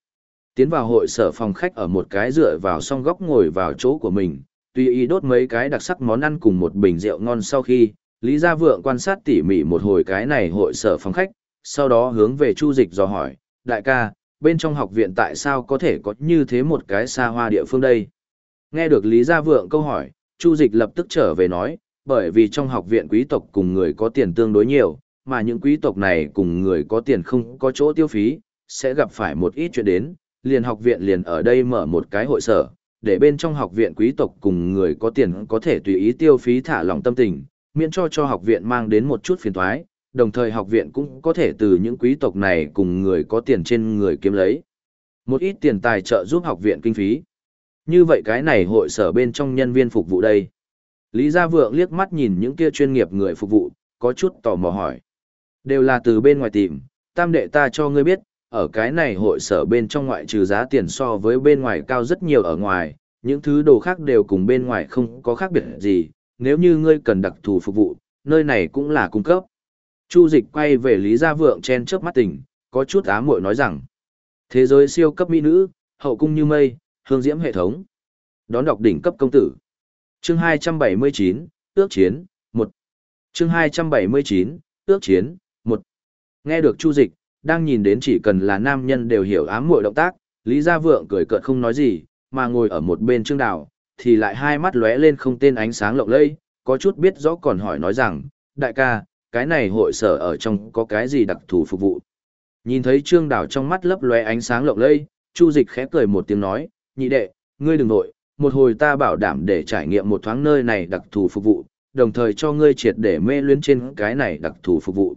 Tiến vào hội sở phòng khách ở một cái dựa vào song góc ngồi vào chỗ của mình, tùy ý đốt mấy cái đặc sắc món ăn cùng một bình rượu ngon sau khi, Lý Gia Vượng quan sát tỉ mỉ một hồi cái này hội sở phòng khách, sau đó hướng về Chu Dịch dò hỏi, đại ca, bên trong học viện tại sao có thể có như thế một cái xa hoa địa phương đây? Nghe được Lý Gia Vượng câu hỏi, Chu Dịch lập tức trở về nói, bởi vì trong học viện quý tộc cùng người có tiền tương đối nhiều, mà những quý tộc này cùng người có tiền không có chỗ tiêu phí, sẽ gặp phải một ít chuyện đến, liền học viện liền ở đây mở một cái hội sở, để bên trong học viện quý tộc cùng người có tiền có thể tùy ý tiêu phí thả lòng tâm tình, miễn cho cho học viện mang đến một chút phiền toái, đồng thời học viện cũng có thể từ những quý tộc này cùng người có tiền trên người kiếm lấy. Một ít tiền tài trợ giúp học viện kinh phí. Như vậy cái này hội sở bên trong nhân viên phục vụ đây. Lý Gia Vượng liếc mắt nhìn những kia chuyên nghiệp người phục vụ, có chút tò mò hỏi. Đều là từ bên ngoài tìm, tam đệ ta cho ngươi biết, ở cái này hội sở bên trong ngoại trừ giá tiền so với bên ngoài cao rất nhiều ở ngoài, những thứ đồ khác đều cùng bên ngoài không có khác biệt gì, nếu như ngươi cần đặc thù phục vụ, nơi này cũng là cung cấp. Chu dịch quay về Lý Gia Vượng chen trước mắt tỉnh, có chút ám muội nói rằng, thế giới siêu cấp mỹ nữ, hậu cung như mây, hương diễm hệ thống. Đón đọc đỉnh cấp công tử. Chương 279, ước chiến, 1. Chương 279, ước chiến, 1. Nghe được Chu dịch, đang nhìn đến chỉ cần là nam nhân đều hiểu ám muội động tác, Lý Gia Vượng cười cợt không nói gì, mà ngồi ở một bên Trương Đào, thì lại hai mắt lóe lên không tên ánh sáng lộng lẫy, có chút biết rõ còn hỏi nói rằng, đại ca, cái này hội sở ở trong có cái gì đặc thù phục vụ. Nhìn thấy Trương Đào trong mắt lấp lóe ánh sáng lộng lẫy, Chu Dịch khẽ cười một tiếng nói, nhị đệ, ngươi đừng nội, một hồi ta bảo đảm để trải nghiệm một thoáng nơi này đặc thù phục vụ, đồng thời cho ngươi triệt để mê luyến trên cái này đặc thù phục vụ.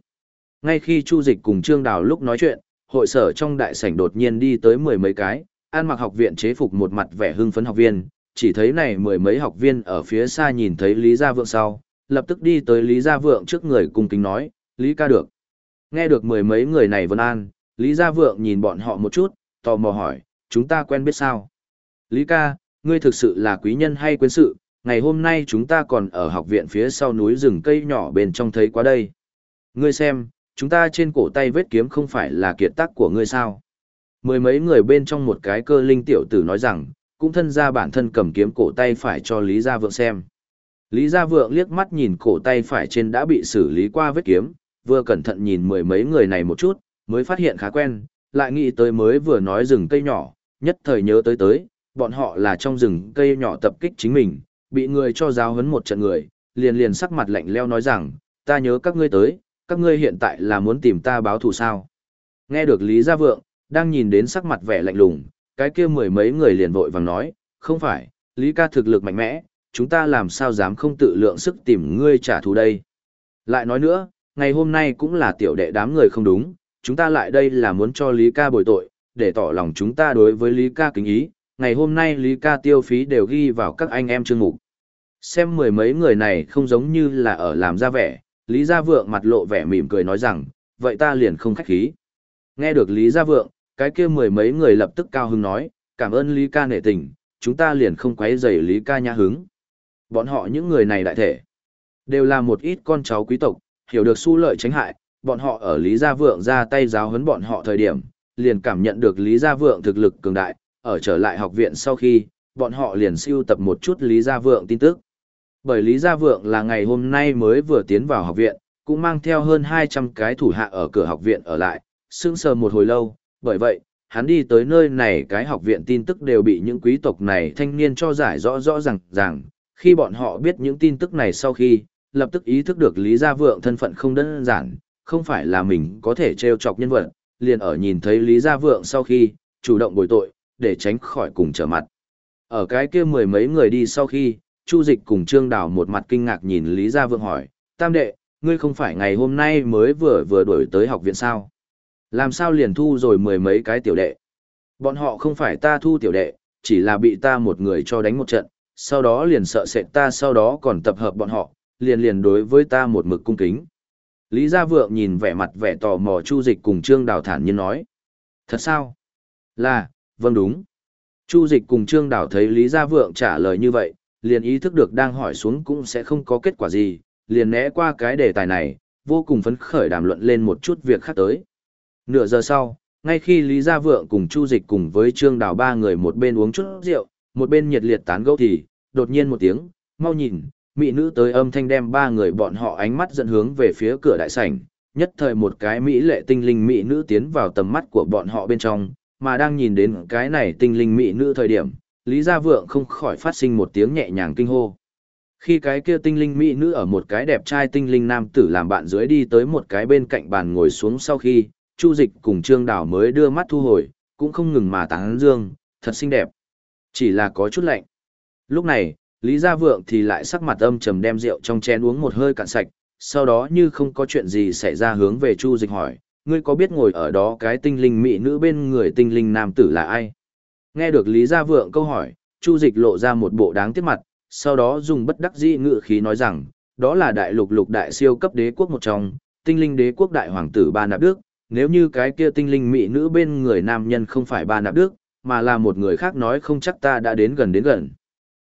Ngay khi Chu Dịch cùng Trương Đào lúc nói chuyện, hội sở trong đại sảnh đột nhiên đi tới mười mấy cái, an mặc học viện chế phục một mặt vẻ hưng phấn học viên, chỉ thấy này mười mấy học viên ở phía xa nhìn thấy Lý Gia Vượng sau, lập tức đi tới Lý Gia Vượng trước người cung kính nói, Lý ca được. Nghe được mười mấy người này vân an, Lý Gia Vượng nhìn bọn họ một chút, tò mò hỏi, chúng ta quen biết sao? Lý ca, ngươi thực sự là quý nhân hay quên sự, ngày hôm nay chúng ta còn ở học viện phía sau núi rừng cây nhỏ bên trong thấy quá đây. Ngươi xem, chúng ta trên cổ tay vết kiếm không phải là kiệt tác của ngươi sao? Mười mấy người bên trong một cái cơ linh tiểu tử nói rằng, cũng thân ra bản thân cầm kiếm cổ tay phải cho Lý Gia Vượng xem. Lý Gia Vượng liếc mắt nhìn cổ tay phải trên đã bị xử lý qua vết kiếm, vừa cẩn thận nhìn mười mấy người này một chút, mới phát hiện khá quen, lại nghĩ tới mới vừa nói rừng cây nhỏ, nhất thời nhớ tới tới, bọn họ là trong rừng cây nhỏ tập kích chính mình, bị người cho giáo huấn một trận người, liền liền sắc mặt lạnh leo nói rằng, ta nhớ các ngươi tới, các ngươi hiện tại là muốn tìm ta báo thù sao. Nghe được Lý Gia Vượng, đang nhìn đến sắc mặt vẻ lạnh lùng, cái kia mười mấy người liền vội vàng nói, không phải, Lý ca thực lực mạnh mẽ, chúng ta làm sao dám không tự lượng sức tìm ngươi trả thù đây. Lại nói nữa, ngày hôm nay cũng là tiểu đệ đám người không đúng, chúng ta lại đây là muốn cho Lý ca bồi tội, để tỏ lòng chúng ta đối với Lý ca kính ý, ngày hôm nay Lý ca tiêu phí đều ghi vào các anh em chương mục. Xem mười mấy người này không giống như là ở làm ra vẻ, Lý Gia Vượng mặt lộ vẻ mỉm cười nói rằng, vậy ta liền không khách khí. Nghe được Lý Gia Vượng, cái kia mười mấy người lập tức cao hứng nói, cảm ơn Lý ca nể tình, chúng ta liền không quấy rầy Lý ca nhã hứng. Bọn họ những người này đại thể, đều là một ít con cháu quý tộc, hiểu được su lợi tránh hại, bọn họ ở Lý Gia Vượng ra tay giáo huấn bọn họ thời điểm, liền cảm nhận được Lý Gia Vượng thực lực cường đại, ở trở lại học viện sau khi, bọn họ liền siêu tập một chút Lý Gia Vượng tin tức. Bởi Lý Gia Vượng là ngày hôm nay mới vừa tiến vào học viện, cũng mang theo hơn 200 cái thủ hạ ở cửa học viện ở lại, sững sờ một hồi lâu, bởi vậy, hắn đi tới nơi này cái học viện tin tức đều bị những quý tộc này thanh niên cho giải rõ rõ ràng ràng, khi bọn họ biết những tin tức này sau khi, lập tức ý thức được Lý Gia Vượng thân phận không đơn giản, không phải là mình có thể trêu chọc nhân vật, liền ở nhìn thấy Lý Gia Vượng sau khi, chủ động bồi tội, để tránh khỏi cùng trở mặt. Ở cái kia mười mấy người đi sau khi, Chu Dịch cùng Trương Đào một mặt kinh ngạc nhìn Lý Gia Vượng hỏi, Tam đệ, ngươi không phải ngày hôm nay mới vừa vừa đổi tới học viện sao? Làm sao liền thu rồi mười mấy cái tiểu đệ? Bọn họ không phải ta thu tiểu đệ, chỉ là bị ta một người cho đánh một trận, sau đó liền sợ sệt ta sau đó còn tập hợp bọn họ, liền liền đối với ta một mực cung kính. Lý Gia Vượng nhìn vẻ mặt vẻ tò mò Chu Dịch cùng Trương Đào thản nhiên nói. Thật sao? Là, vâng đúng. Chu Dịch cùng Trương Đào thấy Lý Gia Vượng trả lời như vậy, liền ý thức được đang hỏi xuống cũng sẽ không có kết quả gì, liền né qua cái đề tài này, vô cùng phấn khởi đàm luận lên một chút việc khác tới. Nửa giờ sau, ngay khi Lý Gia Vượng cùng Chu Dịch cùng với Trương Đào ba người một bên uống chút rượu, một bên nhiệt liệt tán gẫu thì, đột nhiên một tiếng, mau nhìn, mỹ nữ tới âm thanh đem ba người bọn họ ánh mắt dẫn hướng về phía cửa đại sảnh, nhất thời một cái mỹ lệ tinh linh mỹ nữ tiến vào tầm mắt của bọn họ bên trong, mà đang nhìn đến cái này tinh linh mỹ nữ thời điểm, Lý Gia Vượng không khỏi phát sinh một tiếng nhẹ nhàng kinh hô. Khi cái kia tinh linh mỹ nữ ở một cái đẹp trai tinh linh nam tử làm bạn dưới đi tới một cái bên cạnh bàn ngồi xuống sau khi, Chu Dịch cùng Trương Đào mới đưa mắt thu hồi, cũng không ngừng mà tán dương, thật xinh đẹp. Chỉ là có chút lạnh. Lúc này, Lý Gia Vượng thì lại sắc mặt âm trầm đem rượu trong chén uống một hơi cạn sạch, sau đó như không có chuyện gì xảy ra hướng về Chu Dịch hỏi, ngươi có biết ngồi ở đó cái tinh linh mỹ nữ bên người tinh linh nam tử là ai? Nghe được Lý Gia Vượng câu hỏi, Chu Dịch lộ ra một bộ đáng tiếc mặt, sau đó dùng bất đắc dĩ ngữ khí nói rằng, đó là đại lục lục đại siêu cấp đế quốc một trong, tinh linh đế quốc đại hoàng tử Ba Nạp Đức, nếu như cái kia tinh linh mỹ nữ bên người nam nhân không phải Ba Nạp Đức, mà là một người khác nói không chắc ta đã đến gần đến gần.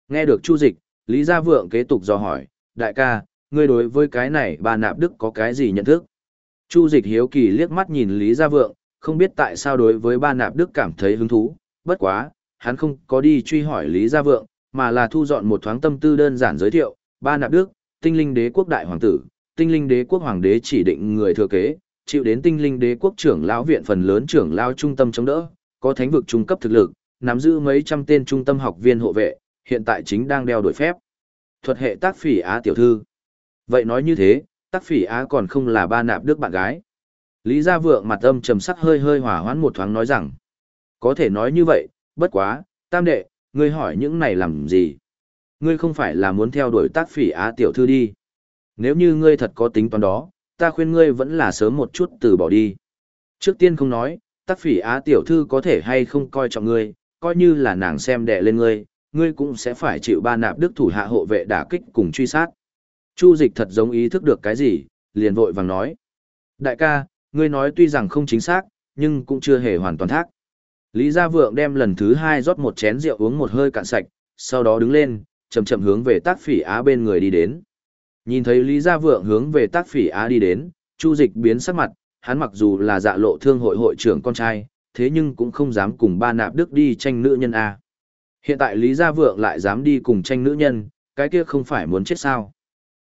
Nghe được Chu Dịch, Lý Gia Vượng kế tục dò hỏi, đại ca, ngươi đối với cái này Ba Nạp Đức có cái gì nhận thức? Chu Dịch hiếu kỳ liếc mắt nhìn Lý Gia Vượng, không biết tại sao đối với Ba Nạp Đức cảm thấy hứng thú, bất quá, hắn không có đi truy hỏi Lý Gia Vượng, mà là thu dọn một thoáng tâm tư đơn giản giới thiệu, Ba Nạp Đức, tinh linh đế quốc đại hoàng tử, tinh linh đế quốc hoàng đế chỉ định người thừa kế, chịu đến tinh linh đế quốc trưởng lão viện phần lớn trưởng lão trung tâm chống đỡ, có thánh vực trung cấp thực lực, nắm giữ mấy trăm tên trung tâm học viên hộ vệ, hiện tại chính đang đeo đổi phép. Thuật hệ tác phỉ á tiểu thư. Vậy nói như thế, tác phỉ á còn không là ba nạp đức bạn gái. Lý Gia Vượng mặt âm trầm sắc hơi hơi hỏa hoãn một thoáng nói rằng, có thể nói như vậy, bất quá, tam đệ, ngươi hỏi những này làm gì? Ngươi không phải là muốn theo đuổi tác phỉ á tiểu thư đi. Nếu như ngươi thật có tính toán đó, ta khuyên ngươi vẫn là sớm một chút từ bỏ đi. Trước tiên không nói, tác phỉ á tiểu thư có thể hay không coi trọng ngươi, coi như là nàng xem đẻ lên ngươi, ngươi cũng sẽ phải chịu ba nạp đức thủ hạ hộ vệ đả kích cùng truy sát. Chu dịch thật giống ý thức được cái gì, liền vội vàng nói. Đại ca, ngươi nói tuy rằng không chính xác, nhưng cũng chưa hề hoàn toàn thác. Lý Gia Vượng đem lần thứ hai rót một chén rượu uống một hơi cạn sạch, sau đó đứng lên, chậm chậm hướng về tác phỉ á bên người đi đến. Nhìn thấy Lý Gia Vượng hướng về tác phỉ á đi đến, Chu Dịch biến sắc mặt, hắn mặc dù là dạ lộ thương hội hội trưởng con trai, thế nhưng cũng không dám cùng ba nạp đức đi tranh nữ nhân A. Hiện tại Lý Gia Vượng lại dám đi cùng tranh nữ nhân, cái kia không phải muốn chết sao.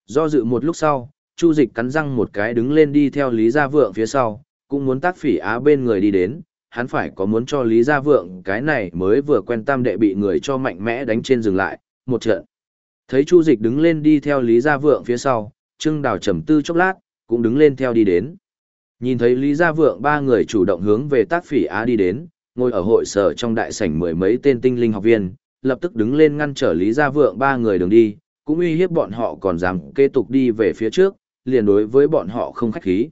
Do dự một lúc sau, Chu Dịch cắn răng một cái đứng lên đi theo Lý Gia Vượng phía sau, cũng muốn tác phỉ á bên người đi đến, hắn phải có muốn cho Lý Gia Vượng cái này mới vừa quen tam đệ bị người cho mạnh mẽ đánh trên dừng lại, một trận. Thấy Chu Dịch đứng lên đi theo Lý Gia Vượng phía sau, Trương Đào trầm tư chốc lát, cũng đứng lên theo đi đến. Nhìn thấy Lý Gia Vượng ba người chủ động hướng về tác phỉ Á đi đến, ngồi ở hội sở trong đại sảnh mười mấy tên tinh linh học viên, lập tức đứng lên ngăn trở Lý Gia Vượng ba người đường đi, cũng uy hiếp bọn họ còn dám kế tục đi về phía trước, liền đối với bọn họ không khách khí.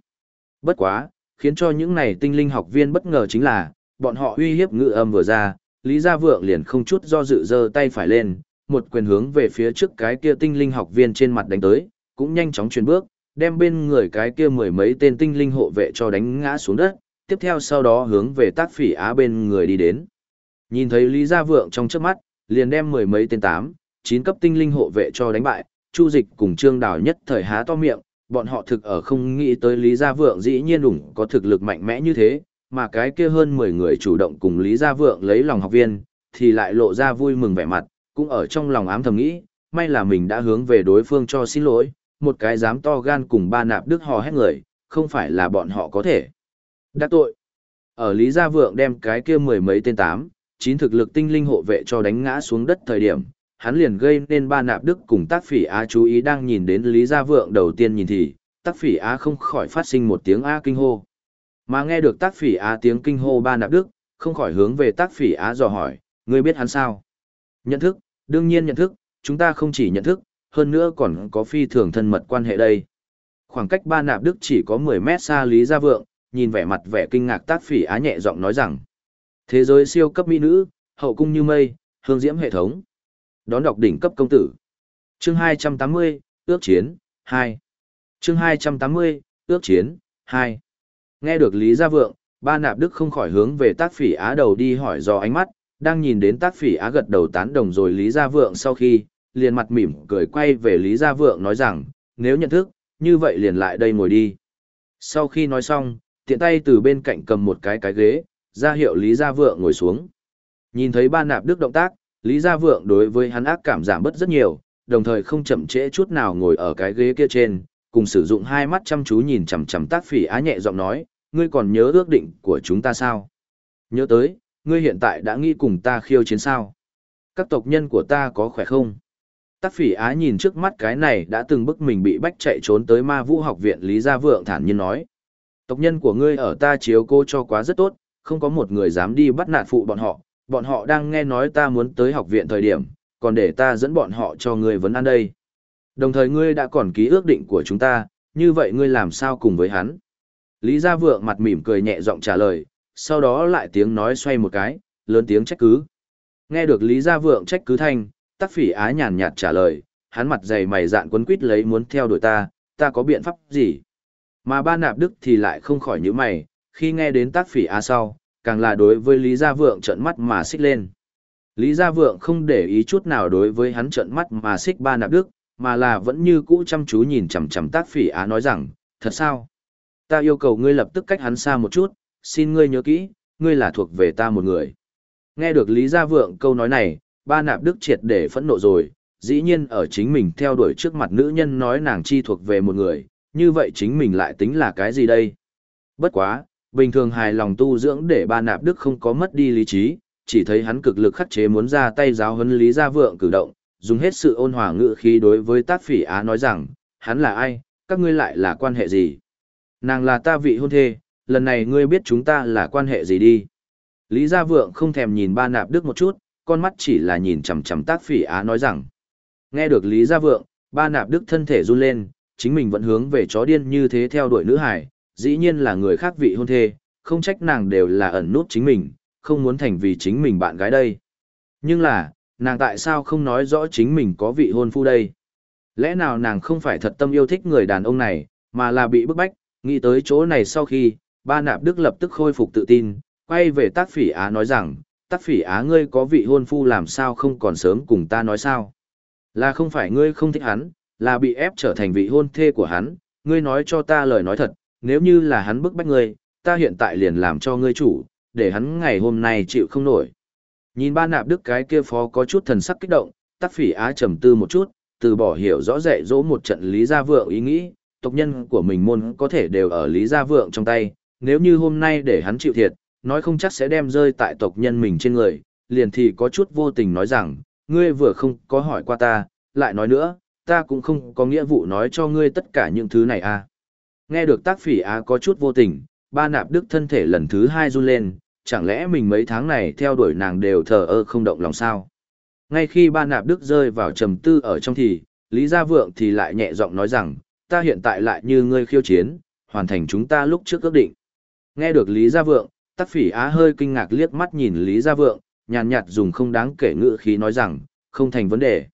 Bất quá, khiến cho những này tinh linh học viên bất ngờ chính là, bọn họ uy hiếp ngự âm vừa ra, Lý Gia Vượng liền không chút do dự giơ tay phải lên, một quyền hướng về phía trước cái kia tinh linh học viên trên mặt đánh tới, cũng nhanh chóng chuyển bước, đem bên người cái kia mười mấy tên tinh linh hộ vệ cho đánh ngã xuống đất, tiếp theo sau đó hướng về tác phỉ á bên người đi đến. Nhìn thấy Lý Gia Vượng trong trước mắt, liền đem mười mấy tên tám, chín cấp tinh linh hộ vệ cho đánh bại, Chu Dịch cùng Trương Đào nhất thời há to miệng, bọn họ thực ở không nghĩ tới Lý Gia Vượng dĩ nhiên đủng có thực lực mạnh mẽ như thế, mà cái kia hơn 10 người chủ động cùng Lý Gia Vượng lấy lòng học viên, thì lại lộ ra vui mừng vẻ mặt, cũng ở trong lòng ám thầm nghĩ, may là mình đã hướng về đối phương cho xin lỗi, một cái dám to gan cùng ba nạp đức hò hét người, không phải là bọn họ có thể. Đã tội. Ở Lý Gia Vượng đem cái kia mười mấy tên tám, chín thực lực tinh linh hộ vệ cho đánh ngã xuống đất thời điểm, hắn liền gây nên ba nạp đức cùng tác phỉ á chú ý đang nhìn đến Lý Gia Vượng đầu tiên nhìn thì, tác phỉ á không khỏi phát sinh một tiếng A kinh hô. Mà nghe được tác phỉ á tiếng kinh hô ba nạp đức, không khỏi hướng về tác phỉ á dò hỏi, ngươi biết hắn sao? Nhận thức, đương nhiên nhận thức, chúng ta không chỉ nhận thức, hơn nữa còn có phi thường thân mật quan hệ đây. Khoảng cách ba nạp đức chỉ có 10 mét xa Lý Gia Vượng, nhìn vẻ mặt vẻ kinh ngạc tác phỉ á nhẹ giọng nói rằng, thế giới siêu cấp mỹ nữ, hậu cung như mây, hương diễm hệ thống. Đón đọc đỉnh cấp công tử. Chương 280, ước chiến, 2. Chương 280, ước chiến, 2. Nghe được Lý Gia Vượng, ba nạp đức không khỏi hướng về tác phỉ á đầu đi hỏi do ánh mắt, đang nhìn đến tác phỉ á gật đầu tán đồng rồi Lý Gia Vượng sau khi, liền mặt mỉm cười quay về Lý Gia Vượng nói rằng, nếu nhận thức, như vậy liền lại đây ngồi đi. Sau khi nói xong, tiện tay từ bên cạnh cầm một cái cái ghế, ra hiệu Lý Gia Vượng ngồi xuống. Nhìn thấy ba nạp đức động tác, Lý Gia Vượng đối với hắn ác cảm giảm bớt rất nhiều, đồng thời không chậm trễ chút nào ngồi ở cái ghế kia trên, cùng sử dụng hai mắt chăm chú nhìn chằm chằm tác phỉ á nhẹ giọng nói, ngươi còn nhớ ước định của chúng ta sao? Nhớ tới, ngươi hiện tại đã nghĩ cùng ta khiêu chiến sao? Các tộc nhân của ta có khỏe không? Tác phỉ á nhìn trước mắt cái này đã từng bức mình bị bách chạy trốn tới ma vũ học viện Lý Gia Vượng thản nhiên nói. Tộc nhân của ngươi ở ta chiếu cô cho quá rất tốt, không có một người dám đi bắt nạt phụ bọn họ, bọn họ đang nghe nói ta muốn tới học viện thời điểm, còn để ta dẫn bọn họ cho ngươi vấn ăn đây. Đồng thời ngươi đã còn ký ước định của chúng ta, như vậy ngươi làm sao cùng với hắn? Lý Gia Vượng mặt mỉm cười nhẹ giọng trả lời, sau đó lại tiếng nói xoay một cái, lớn tiếng trách cứ. Nghe được Lý Gia Vượng trách cứ thanh, tắc phỉ á nhàn nhạt trả lời, hắn mặt dày mày dạn quấn quýt lấy muốn theo đuổi ta, ta có biện pháp gì? Mà ba nạp đức thì lại không khỏi những mày, khi nghe đến tác phỉ á sau, càng là đối với Lý Gia Vượng trợn mắt mà xích lên. Lý Gia Vượng không để ý chút nào đối với hắn trợn mắt mà xích ba nạp đức, mà là vẫn như cũ chăm chú nhìn chằm chằm tác phỉ á nói rằng, thật sao? Ta yêu cầu ngươi lập tức cách hắn xa một chút, xin ngươi nhớ kỹ, ngươi là thuộc về ta một người. Nghe được Lý Gia Vượng câu nói này, ba nạp đức triệt để phẫn nộ rồi, dĩ nhiên ở chính mình theo đuổi trước mặt nữ nhân nói nàng chi thuộc về một người, như vậy chính mình lại tính là cái gì đây? Bất quá, bình thường hài lòng tu dưỡng để ba nạp đức không có mất đi lý trí, chỉ thấy hắn cực lực khắc chế muốn ra tay giáo huấn Lý Gia Vượng cử động, dùng hết sự ôn hòa ngữ khí đối với tác phỉ á nói rằng, hắn là ai, các ngươi lại là quan hệ gì? Nàng là ta vị hôn thê, lần này ngươi biết chúng ta là quan hệ gì đi. Lý Gia Vượng không thèm nhìn ba nạp đức một chút, con mắt chỉ là nhìn chằm chằm tác phỉ á nói rằng. Nghe được Lý Gia Vượng, ba nạp đức thân thể run lên, chính mình vẫn hướng về chó điên như thế theo đuổi nữ hải, dĩ nhiên là người khác vị hôn thê, không trách nàng đều là ẩn nút chính mình, không muốn thành vì chính mình bạn gái đây. Nhưng là, nàng tại sao không nói rõ chính mình có vị hôn phu đây? Lẽ nào nàng không phải thật tâm yêu thích người đàn ông này, mà là bị bức bách, nghĩ tới chỗ này sau khi, ba nạp đức lập tức khôi phục tự tin, quay về tác phỉ á nói rằng, tác phỉ á ngươi có vị hôn phu làm sao không còn sớm cùng ta nói sao? Là không phải ngươi không thích hắn, là bị ép trở thành vị hôn thê của hắn, ngươi nói cho ta lời nói thật, nếu như là hắn bức bách ngươi, ta hiện tại liền làm cho ngươi chủ, để hắn ngày hôm nay chịu không nổi. Nhìn ba nạp đức cái kia phó có chút thần sắc kích động, tắc phỉ á trầm tư một chút, từ bỏ hiểu rõ rẻ dỗ một trận lý gia vượng ý nghĩ, tộc nhân của mình môn có thể đều ở lý gia vượng trong tay, nếu như hôm nay để hắn chịu thiệt, nói không chắc sẽ đem rơi tại tộc nhân mình trên người, liền thì có chút vô tình nói rằng, ngươi vừa không có hỏi qua ta, lại nói nữa, ta cũng không có nghĩa vụ nói cho ngươi tất cả những thứ này à. Nghe được tác phỉ á có chút vô tình, ba nạp đức thân thể lần thứ hai run lên, chẳng lẽ mình mấy tháng này theo đuổi nàng đều thờ ơ không động lòng sao? Ngay khi ba nạp đức rơi vào trầm tư ở trong thì, Lý Gia Vượng thì lại nhẹ giọng nói rằng, ta hiện tại lại như ngươi khiêu chiến, hoàn thành chúng ta lúc trước ước định. Nghe được Lý Gia Vượng, tác phỉ á hơi kinh ngạc liếc mắt nhìn Lý Gia Vượng, nhàn nhạt dùng không đáng kể ngữ khí nói rằng, không thành vấn đề.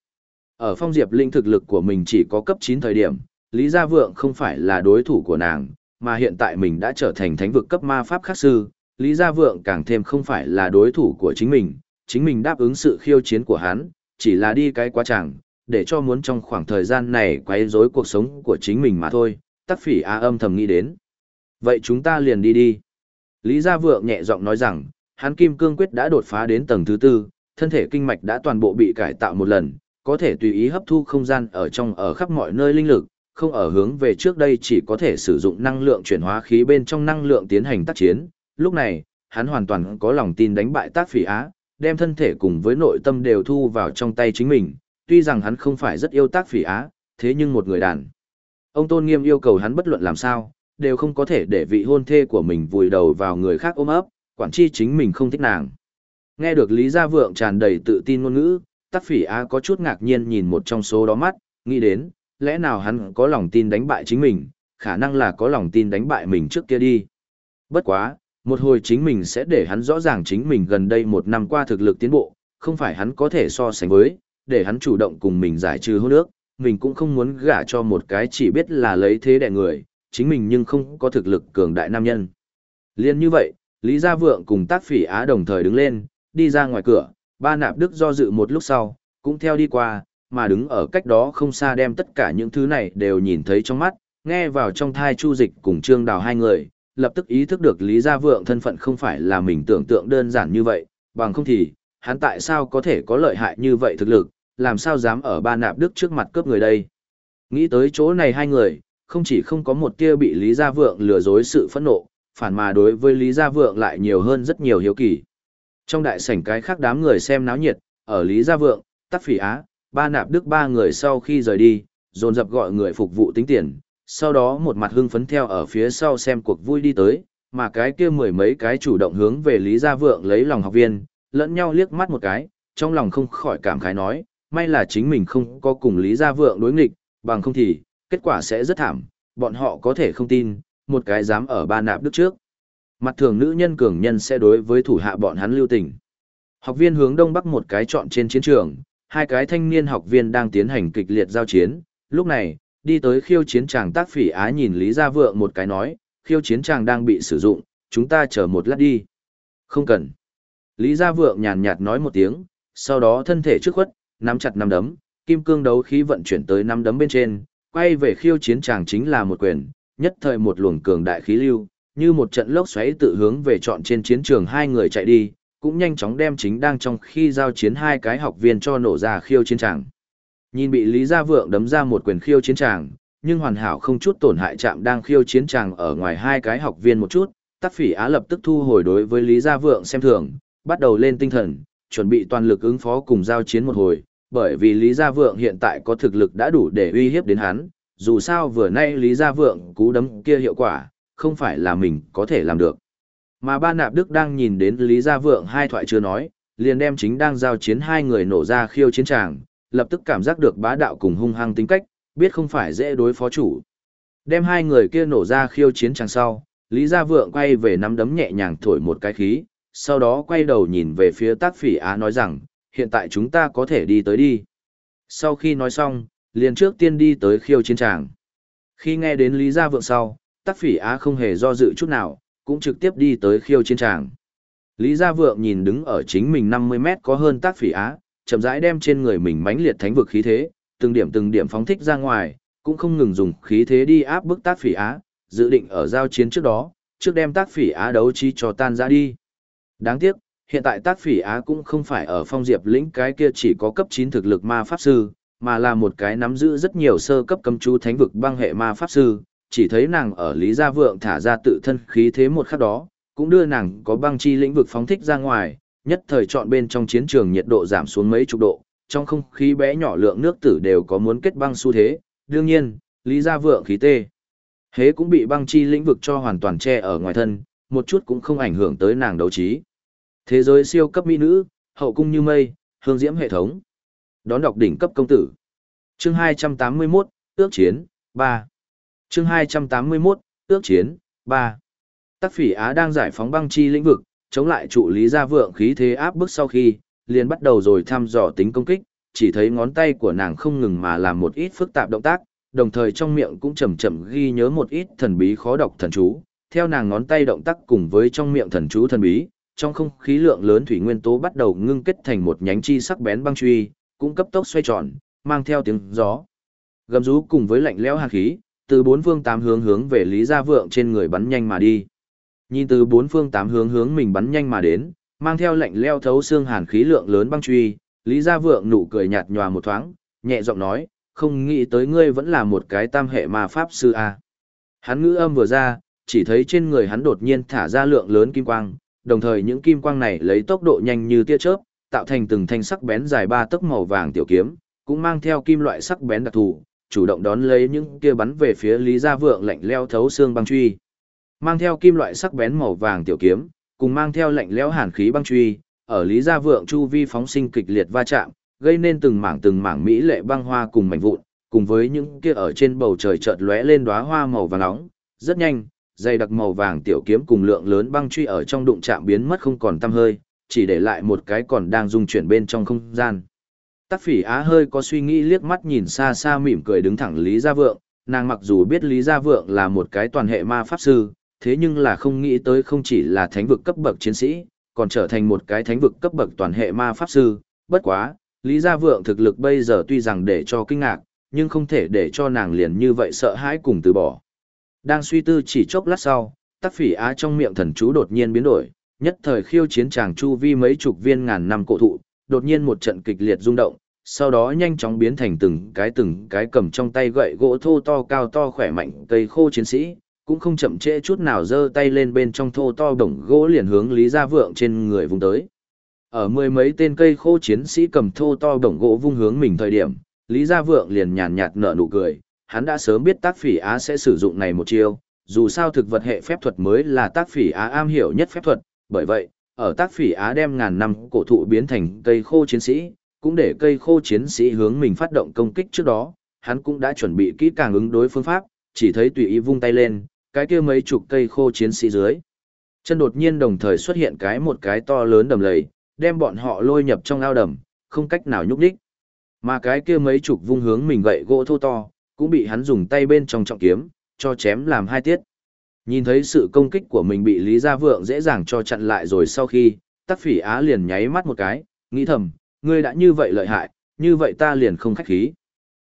Ở phong diệp linh thực lực của mình chỉ có cấp 9 thời điểm, Lý Gia Vượng không phải là đối thủ của nàng, mà hiện tại mình đã trở thành thánh vực cấp ma pháp khắc sư, Lý Gia Vượng càng thêm không phải là đối thủ của chính mình, chính mình đáp ứng sự khiêu chiến của hắn, chỉ là đi cái quá chẳng, để cho muốn trong khoảng thời gian này quấy rối cuộc sống của chính mình mà thôi, tắc phỉ A âm thầm nghĩ đến. Vậy chúng ta liền đi đi. Lý Gia Vượng nhẹ giọng nói rằng, hắn kim cương quyết đã đột phá đến tầng thứ tư, thân thể kinh mạch đã toàn bộ bị cải tạo một lần, có thể tùy ý hấp thu không gian ở trong ở khắp mọi nơi linh lực, không ở hướng về trước đây chỉ có thể sử dụng năng lượng chuyển hóa khí bên trong năng lượng tiến hành tác chiến. Lúc này, hắn hoàn toàn có lòng tin đánh bại tác phỉ á, đem thân thể cùng với nội tâm đều thu vào trong tay chính mình. Tuy rằng hắn không phải rất yêu tác phỉ á, thế nhưng một người đàn. Ông Tôn Nghiêm yêu cầu hắn bất luận làm sao, đều không có thể để vị hôn thê của mình vùi đầu vào người khác ôm ấp, quản chi chính mình không thích nàng. Nghe được Lý Gia Vượng tràn đầy tự tin ngôn ngữ, Tắc Phỉ Á có chút ngạc nhiên nhìn một trong số đó mắt, nghĩ đến, lẽ nào hắn có lòng tin đánh bại chính mình, khả năng là có lòng tin đánh bại mình trước kia đi. Bất quá, một hồi chính mình sẽ để hắn rõ ràng chính mình gần đây một năm qua thực lực tiến bộ, không phải hắn có thể so sánh với, để hắn chủ động cùng mình giải trừ hôn ước, mình cũng không muốn gả cho một cái chỉ biết là lấy thế đẻ người, chính mình nhưng không có thực lực cường đại nam nhân. Liên như vậy, Lý Gia Vượng cùng tác phỉ Á đồng thời đứng lên, đi ra ngoài cửa, ba nạp đức do dự một lúc sau, cũng theo đi qua, mà đứng ở cách đó không xa đem tất cả những thứ này đều nhìn thấy trong mắt, nghe vào trong thai chu dịch cùng trương đào hai người, lập tức ý thức được Lý Gia Vượng thân phận không phải là mình tưởng tượng đơn giản như vậy, bằng không thì, hắn tại sao có thể có lợi hại như vậy thực lực, làm sao dám ở ba nạp đức trước mặt cướp người đây. Nghĩ tới chỗ này hai người, không chỉ không có một tia bị Lý Gia Vượng lừa dối sự phẫn nộ, phản mà đối với Lý Gia Vượng lại nhiều hơn rất nhiều hiếu kỳ. Trong đại sảnh cái khác đám người xem náo nhiệt, ở Lý Gia Vượng, Tắc Phỉ Á, ba nạp đức ba người sau khi rời đi, dồn dập gọi người phục vụ tính tiền, sau đó một mặt hưng phấn theo ở phía sau xem cuộc vui đi tới, mà cái kia mười mấy cái chủ động hướng về Lý Gia Vượng lấy lòng học viên, lẫn nhau liếc mắt một cái, trong lòng không khỏi cảm khái nói, may là chính mình không có cùng Lý Gia Vượng đối nghịch, bằng không thì, kết quả sẽ rất thảm, bọn họ có thể không tin, một cái dám ở ba nạp đức trước. Mặt thường nữ nhân cường nhân sẽ đối với thủ hạ bọn hắn lưu tình. Học viên hướng đông bắc một cái chọn trên chiến trường, hai cái thanh niên học viên đang tiến hành kịch liệt giao chiến, lúc này, đi tới khiêu chiến tràng tác phỉ á nhìn Lý Gia Vượng một cái nói, khiêu chiến tràng đang bị sử dụng, chúng ta chờ một lát đi. Không cần. Lý Gia Vượng nhàn nhạt nói một tiếng, sau đó thân thể trước khuất, nắm chặt nắm đấm, kim cương đấu khí vận chuyển tới nắm đấm bên trên, quay về khiêu chiến tràng chính là một quyền, nhất thời một luồng cường đại khí lưu, như một trận lốc xoáy tự hướng về chọn trên chiến trường hai người chạy đi, cũng nhanh chóng đem chính đang trong khi giao chiến hai cái học viên cho nổ ra khiêu chiến tràng. Nhìn bị Lý Gia Vượng đấm ra một quyền khiêu chiến tràng, nhưng hoàn hảo không chút tổn hại chạm đang khiêu chiến tràng ở ngoài hai cái học viên một chút, Tắc Phỉ Á lập tức thu hồi đối với Lý Gia Vượng xem thường, bắt đầu lên tinh thần, chuẩn bị toàn lực ứng phó cùng giao chiến một hồi, bởi vì Lý Gia Vượng hiện tại có thực lực đã đủ để uy hiếp đến hắn, dù sao vừa nay Lý Gia Vượng cú đấm kia hiệu quả, không phải là mình có thể làm được. Mà ba nạp Đức đang nhìn đến Lý Gia Vượng hai thoại chưa nói, liền đem chính đang giao chiến hai người nổ ra khiêu chiến tràng, lập tức cảm giác được bá đạo cùng hung hăng tính cách, biết không phải dễ đối phó chủ. Đem hai người kia nổ ra khiêu chiến tràng sau, Lý Gia Vượng quay về nắm đấm nhẹ nhàng thổi một cái khí, sau đó quay đầu nhìn về phía tác phỉ á nói rằng, hiện tại chúng ta có thể đi tới đi. Sau khi nói xong, liền trước tiên đi tới khiêu chiến tràng. Khi nghe đến Lý Gia Vượng sau, tác phỉ á không hề do dự chút nào, cũng trực tiếp đi tới khiêu chiến tràng. Lý Gia Vượng nhìn đứng ở chính mình 50 mét có hơn tác phỉ á, chậm rãi đem trên người mình mãnh liệt thánh vực khí thế, từng điểm từng điểm phóng thích ra ngoài, cũng không ngừng dùng khí thế đi áp bức tác phỉ á, dự định ở giao chiến trước đó, trước đem tác phỉ á đấu chi cho tan ra đi. Đáng tiếc, hiện tại tác phỉ á cũng không phải ở phong diệp lĩnh cái kia chỉ có cấp 9 thực lực ma pháp sư, mà là một cái nắm giữ rất nhiều sơ cấp cấm chú thánh vực băng hệ ma pháp sư, chỉ thấy nàng ở Lý Gia Vượng thả ra tự thân khí thế một khắc đó, cũng đưa nàng có băng chi lĩnh vực phóng thích ra ngoài, nhất thời chọn bên trong chiến trường nhiệt độ giảm xuống mấy chục độ, trong không khí bé nhỏ lượng nước tử đều có muốn kết băng xu thế, đương nhiên, Lý Gia Vượng khí tê. Hế cũng bị băng chi lĩnh vực cho hoàn toàn che ở ngoài thân, một chút cũng không ảnh hưởng tới nàng đấu trí. Thế giới siêu cấp mỹ nữ, hậu cung như mây, hương diễm hệ thống. Đón đọc đỉnh cấp công tử. Chương 281, ước chiến, 3. Chương 281, ước chiến, 3. Tắc phỉ Á đang giải phóng băng chi lĩnh vực, chống lại trụ lý gia vượng khí thế áp bức sau khi, liền bắt đầu rồi thăm dò tính công kích, chỉ thấy ngón tay của nàng không ngừng mà làm một ít phức tạp động tác, đồng thời trong miệng cũng chậm chậm ghi nhớ một ít thần bí khó đọc thần chú, theo nàng ngón tay động tác cùng với trong miệng thần chú thần bí, trong không khí lượng lớn thủy nguyên tố bắt đầu ngưng kết thành một nhánh chi sắc bén băng truy, cũng cấp tốc xoay tròn, mang theo tiếng gió. Gầm rú cùng với lạnh lẽo hàn khí, từ bốn phương tám hướng hướng về Lý Gia Vượng trên người bắn nhanh mà đi. Nhìn từ bốn phương tám hướng hướng mình bắn nhanh mà đến, mang theo lạnh leo thấu xương hàn khí lượng lớn băng truy, Lý Gia Vượng nụ cười nhạt nhòa một thoáng, nhẹ giọng nói, không nghĩ tới ngươi vẫn là một cái tam hệ ma pháp sư a. Hắn ngữ âm vừa ra, chỉ thấy trên người hắn đột nhiên thả ra lượng lớn kim quang, đồng thời những kim quang này lấy tốc độ nhanh như tia chớp, tạo thành từng thanh sắc bén dài ba tấc màu vàng tiểu kiếm, cũng mang theo kim loại sắc bén đặc thù, chủ động đón lấy những kia bắn về phía Lý Gia Vượng lạnh leo thấu xương băng truy. Mang theo kim loại sắc bén màu vàng tiểu kiếm, cùng mang theo lạnh lẽo hàn khí băng truy, ở Lý Gia Vượng chu vi phóng sinh kịch liệt va chạm, gây nên từng mảng từng mảng mỹ lệ băng hoa cùng mảnh vụn, cùng với những kia ở trên bầu trời chợt lóe lên đóa hoa màu vàng nóng, rất nhanh, dây đặc màu vàng tiểu kiếm cùng lượng lớn băng truy ở trong đụng chạm biến mất không còn tăm hơi, chỉ để lại một cái còn đang dung chuyển bên trong không gian. Tắc phỉ á hơi có suy nghĩ liếc mắt nhìn xa xa mỉm cười đứng thẳng Lý Gia Vượng, nàng mặc dù biết Lý Gia Vượng là một cái toàn hệ ma pháp sư, thế nhưng là không nghĩ tới không chỉ là thánh vực cấp bậc chiến sĩ, còn trở thành một cái thánh vực cấp bậc toàn hệ ma pháp sư, bất quá, Lý Gia Vượng thực lực bây giờ tuy rằng để cho kinh ngạc, nhưng không thể để cho nàng liền như vậy sợ hãi cùng từ bỏ. Đang suy tư chỉ chốc lát sau, tắc phỉ á trong miệng thần chú đột nhiên biến đổi, nhất thời khiêu chiến chàng chu vi mấy chục viên ngàn năm cổ thụ, đột nhiên một trận kịch liệt rung động, sau đó nhanh chóng biến thành từng cái từng cái cầm trong tay gậy gỗ thô to cao to khỏe mạnh cây khô chiến sĩ, cũng không chậm trễ chút nào giơ tay lên bên trong thô to đồng gỗ liền hướng Lý Gia Vượng trên người vùng tới. Ở mười mấy tên cây khô chiến sĩ cầm thô to đồng gỗ vung hướng mình thời điểm, Lý Gia Vượng liền nhàn nhạt nở nụ cười, hắn đã sớm biết tác phỉ á sẽ sử dụng này một chiêu, dù sao thực vật hệ phép thuật mới là tác phỉ á am hiểu nhất phép thuật, bởi vậy, ở tác phỉ á đem ngàn năm cổ thụ biến thành cây khô chiến sĩ, cũng để cây khô chiến sĩ hướng mình phát động công kích trước đó, hắn cũng đã chuẩn bị kỹ càng ứng đối phương pháp, chỉ thấy tùy ý vung tay lên, cái kia mấy chục cây khô chiến sĩ dưới. Chân đột nhiên đồng thời xuất hiện cái một cái to lớn đầm lầy, đem bọn họ lôi nhập trong ao đầm, không cách nào nhúc đích. Mà cái kia mấy chục vung hướng mình gậy gỗ thô to, cũng bị hắn dùng tay bên trong trọng kiếm, cho chém làm hai tiết. Nhìn thấy sự công kích của mình bị Lý Gia Vượng dễ dàng cho chặn lại rồi sau khi, tắc phỉ á liền nháy mắt một cái, nghĩ thầm, ngươi đã như vậy lợi hại, như vậy ta liền không khách khí.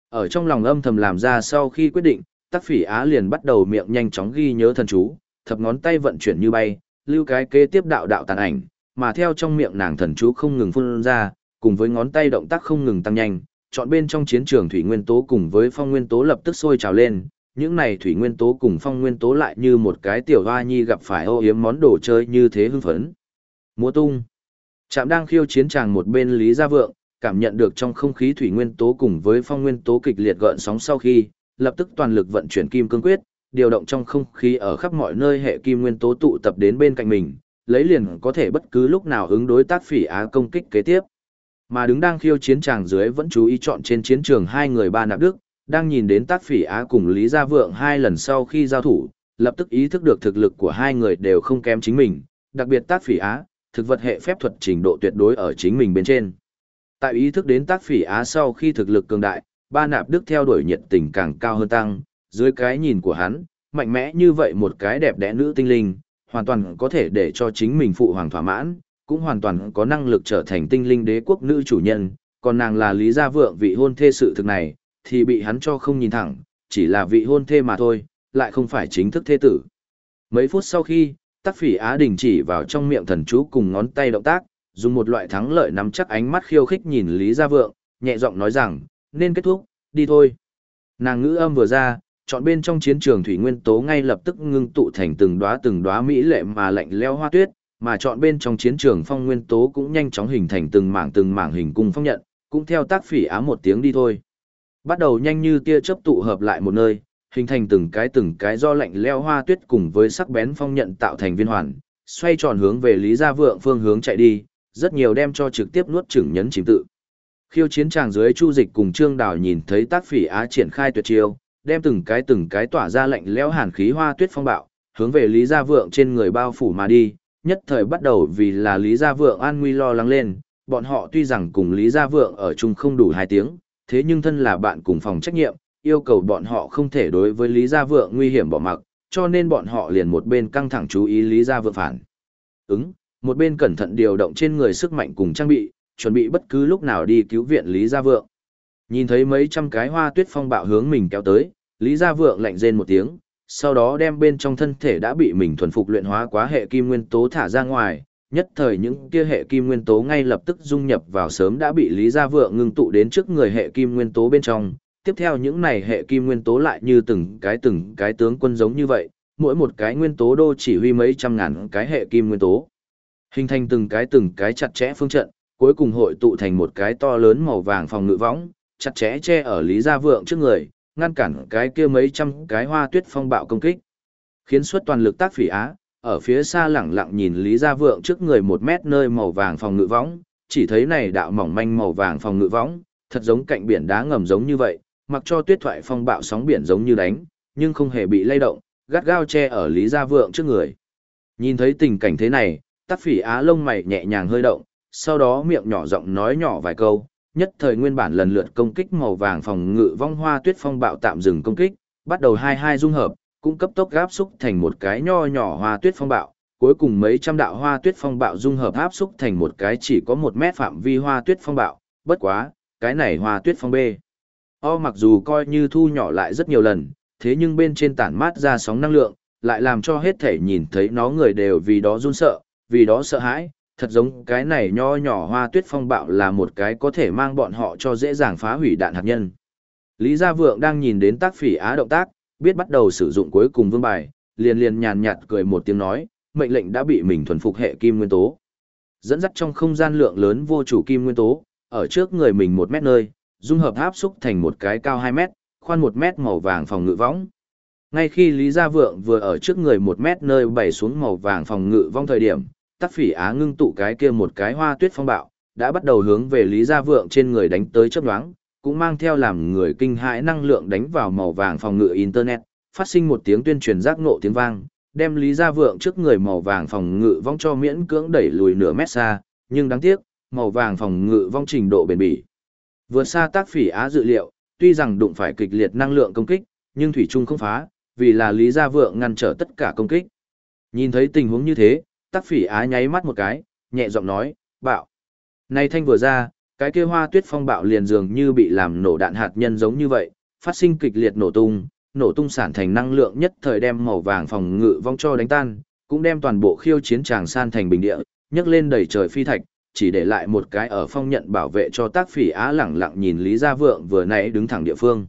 Ở trong lòng âm thầm làm ra sau khi quyết định, tắc phỉ á liền bắt đầu miệng nhanh chóng ghi nhớ thần chú, thập ngón tay vận chuyển như bay, lưu cái kế tiếp đạo đạo tàn ảnh, mà theo trong miệng nàng thần chú không ngừng phun ra, cùng với ngón tay động tác không ngừng tăng nhanh, chọn bên trong chiến trường thủy nguyên tố cùng với phong nguyên tố lập tức sôi trào lên, những này thủy nguyên tố cùng phong nguyên tố lại như một cái tiểu hoa nhi gặp phải ô yếm món đồ chơi như thế hưng phấn. Múa tung. Trạm đang khiêu chiến tràng một bên Lý Gia Vượng, cảm nhận được trong không khí thủy nguyên tố cùng với phong nguyên tố kịch liệt gợn sóng sau khi, lập tức toàn lực vận chuyển kim cương quyết, điều động trong không khí ở khắp mọi nơi hệ kim nguyên tố tụ tập đến bên cạnh mình, lấy liền có thể bất cứ lúc nào ứng đối tác phỉ á công kích kế tiếp. Mà đứng đang khiêu chiến tràng dưới vẫn chú ý chọn trên chiến trường hai người ba nạp đức, đang nhìn đến tác phỉ á cùng Lý Gia Vượng hai lần sau khi giao thủ, lập tức ý thức được thực lực của hai người đều không kém chính mình, đặc biệt tác phỉ á, thực vật hệ phép thuật trình độ tuyệt đối ở chính mình bên trên. Tại ý thức đến tác phỉ á sau khi thực lực cường đại, ba nạp đức theo đuổi nhiệt tình càng cao hơn tăng, dưới cái nhìn của hắn, mạnh mẽ như vậy một cái đẹp đẽ nữ tinh linh, hoàn toàn có thể để cho chính mình phụ hoàng thỏa mãn, cũng hoàn toàn có năng lực trở thành tinh linh đế quốc nữ chủ nhân, còn nàng là Lý Gia Vượng vị hôn thê sự thực này, thì bị hắn cho không nhìn thẳng, chỉ là vị hôn thê mà thôi, lại không phải chính thức thê tử. Mấy phút sau khi, Tắc Phỉ Á đình chỉ vào trong miệng thần chú cùng ngón tay động tác, dùng một loại thắng lợi nắm chắc ánh mắt khiêu khích nhìn Lý Gia Vượng, nhẹ giọng nói rằng, nên kết thúc, đi thôi. Nàng ngữ âm vừa ra, chọn bên trong chiến trường thủy nguyên tố ngay lập tức ngưng tụ thành từng đóa từng đóa mỹ lệ mà lạnh leo hoa tuyết, mà chọn bên trong chiến trường phong nguyên tố cũng nhanh chóng hình thành từng mảng từng mảng hình cung phong nhận, cũng theo tác phỉ á một tiếng đi thôi. Bắt đầu nhanh như tia chớp tụ hợp lại một nơi, hình thành từng cái từng cái do lạnh leo hoa tuyết cùng với sắc bén phong nhận tạo thành viên hoàn, xoay tròn hướng về Lý Gia Vượng phương hướng chạy đi, rất nhiều đem cho trực tiếp nuốt chửng nhấn chìm tự. Khiêu chiến tràng dưới Chu Dịch cùng Trương Đào nhìn thấy tác phỉ á triển khai tuyệt chiêu, đem từng cái từng cái tỏa ra lạnh lẽo hàn khí hoa tuyết phong bạo, hướng về Lý Gia Vượng trên người bao phủ mà đi, nhất thời bắt đầu vì là Lý Gia Vượng an nguy lo lắng lên, bọn họ tuy rằng cùng Lý Gia Vượng ở chung không đủ hai tiếng, thế nhưng thân là bạn cùng phòng trách nhiệm, yêu cầu bọn họ không thể đối với Lý Gia Vượng nguy hiểm bỏ mặc, cho nên bọn họ liền một bên căng thẳng chú ý Lý Gia Vượng phản. Ứng, một bên cẩn thận điều động trên người sức mạnh cùng trang bị, chuẩn bị bất cứ lúc nào đi cứu viện Lý Gia Vượng. Nhìn thấy mấy trăm cái hoa tuyết phong bạo hướng mình kéo tới, Lý Gia Vượng lạnh rên một tiếng, sau đó đem bên trong thân thể đã bị mình thuần phục luyện hóa quá hệ kim nguyên tố thả ra ngoài, nhất thời những kia hệ kim nguyên tố ngay lập tức dung nhập vào sớm đã bị Lý Gia Vượng ngưng tụ đến trước người hệ kim nguyên tố bên trong. Tiếp theo những này hệ kim nguyên tố lại như từng cái từng cái tướng quân giống như vậy, mỗi một cái nguyên tố đô chỉ huy mấy trăm ngàn cái hệ kim nguyên tố. Hình thành từng cái từng cái chặt chẽ phương trận, cuối cùng hội tụ thành một cái to lớn màu vàng phòng ngự võng, chặt chẽ che ở Lý Gia Vượng trước người, ngăn cản cái kia mấy trăm cái hoa tuyết phong bạo công kích. Khiến suất toàn lực tác phỉ á, ở phía xa lẳng lặng nhìn Lý Gia Vượng trước người một mét nơi màu vàng phòng ngự võng, chỉ thấy này đạo mỏng manh màu vàng phòng ngự võng, thật giống cạnh biển đá ngầm giống như vậy, mặc cho tuyết thoại phong bạo sóng biển giống như đánh, nhưng không hề bị lay động, gắt gao che ở Lý Gia Vượng trước người. Nhìn thấy tình cảnh thế này, Tắc phỉ á lông mày nhẹ nhàng hơi động, sau đó miệng nhỏ giọng nói nhỏ vài câu, nhất thời nguyên bản lần lượt công kích màu vàng phòng ngự vong hoa tuyết phong bạo tạm dừng công kích, bắt đầu hai hai dung hợp, cũng cấp tốc gáp xúc thành một cái nho nhỏ hoa tuyết phong bạo, cuối cùng mấy trăm đạo hoa tuyết phong bạo dung hợp áp xúc thành một cái chỉ có một mét phạm vi hoa tuyết phong bạo, bất quá, cái này hoa tuyết phong B. O mặc dù coi như thu nhỏ lại rất nhiều lần, thế nhưng bên trên tản mát ra sóng năng lượng, lại làm cho hết thể nhìn thấy nó người đều vì đó run sợ, vì đó sợ hãi, Thật giống cái này nho nhỏ hoa tuyết phong bạo là một cái có thể mang bọn họ cho dễ dàng phá hủy đạn hạt nhân. Lý Gia Vượng đang nhìn đến tác phỉ á động tác, biết bắt đầu sử dụng cuối cùng vương bài, liền liền nhàn nhạt cười một tiếng nói, mệnh lệnh đã bị mình thuần phục hệ kim nguyên tố. Dẫn dắt trong không gian lượng lớn vô chủ kim nguyên tố, ở trước người mình một mét nơi, dung hợp áp xúc thành một cái cao 2 mét, khoan 1 mét màu vàng phòng ngự võng. Ngay khi Lý Gia Vượng vừa ở trước người 1 mét nơi bày xuống màu vàng phòng ngự vong thời điểm, tắc phỉ á ngưng tụ cái kia một cái hoa tuyết phong bạo, đã bắt đầu hướng về Lý Gia Vượng trên người đánh tới chấp đoáng, cũng mang theo làm người kinh hãi năng lượng đánh vào màu vàng phòng ngự Internet, phát sinh một tiếng tuyên truyền giác ngộ tiếng vang, đem Lý Gia Vượng trước người màu vàng phòng ngự vong cho miễn cưỡng đẩy lùi nửa mét xa, nhưng đáng tiếc, màu vàng phòng ngự vong trình độ bền bỉ. Vượt xa tác phỉ á dự liệu, tuy rằng đụng phải kịch liệt năng lượng công kích, nhưng thủy trung không phá, vì là Lý Gia Vượng ngăn trở tất cả công kích. Nhìn thấy tình huống như thế, tác phỉ á nháy mắt một cái, nhẹ giọng nói, bạo. Này thanh vừa ra, cái kia hoa tuyết phong bạo liền dường như bị làm nổ đạn hạt nhân giống như vậy, phát sinh kịch liệt nổ tung, nổ tung sản thành năng lượng nhất thời đem màu vàng phòng ngự vong cho đánh tan, cũng đem toàn bộ khiêu chiến tràng san thành bình địa, nhấc lên đầy trời phi thạch, chỉ để lại một cái ở phong nhận bảo vệ cho tác phỉ á lẳng lặng nhìn Lý Gia Vượng vừa nãy đứng thẳng địa phương.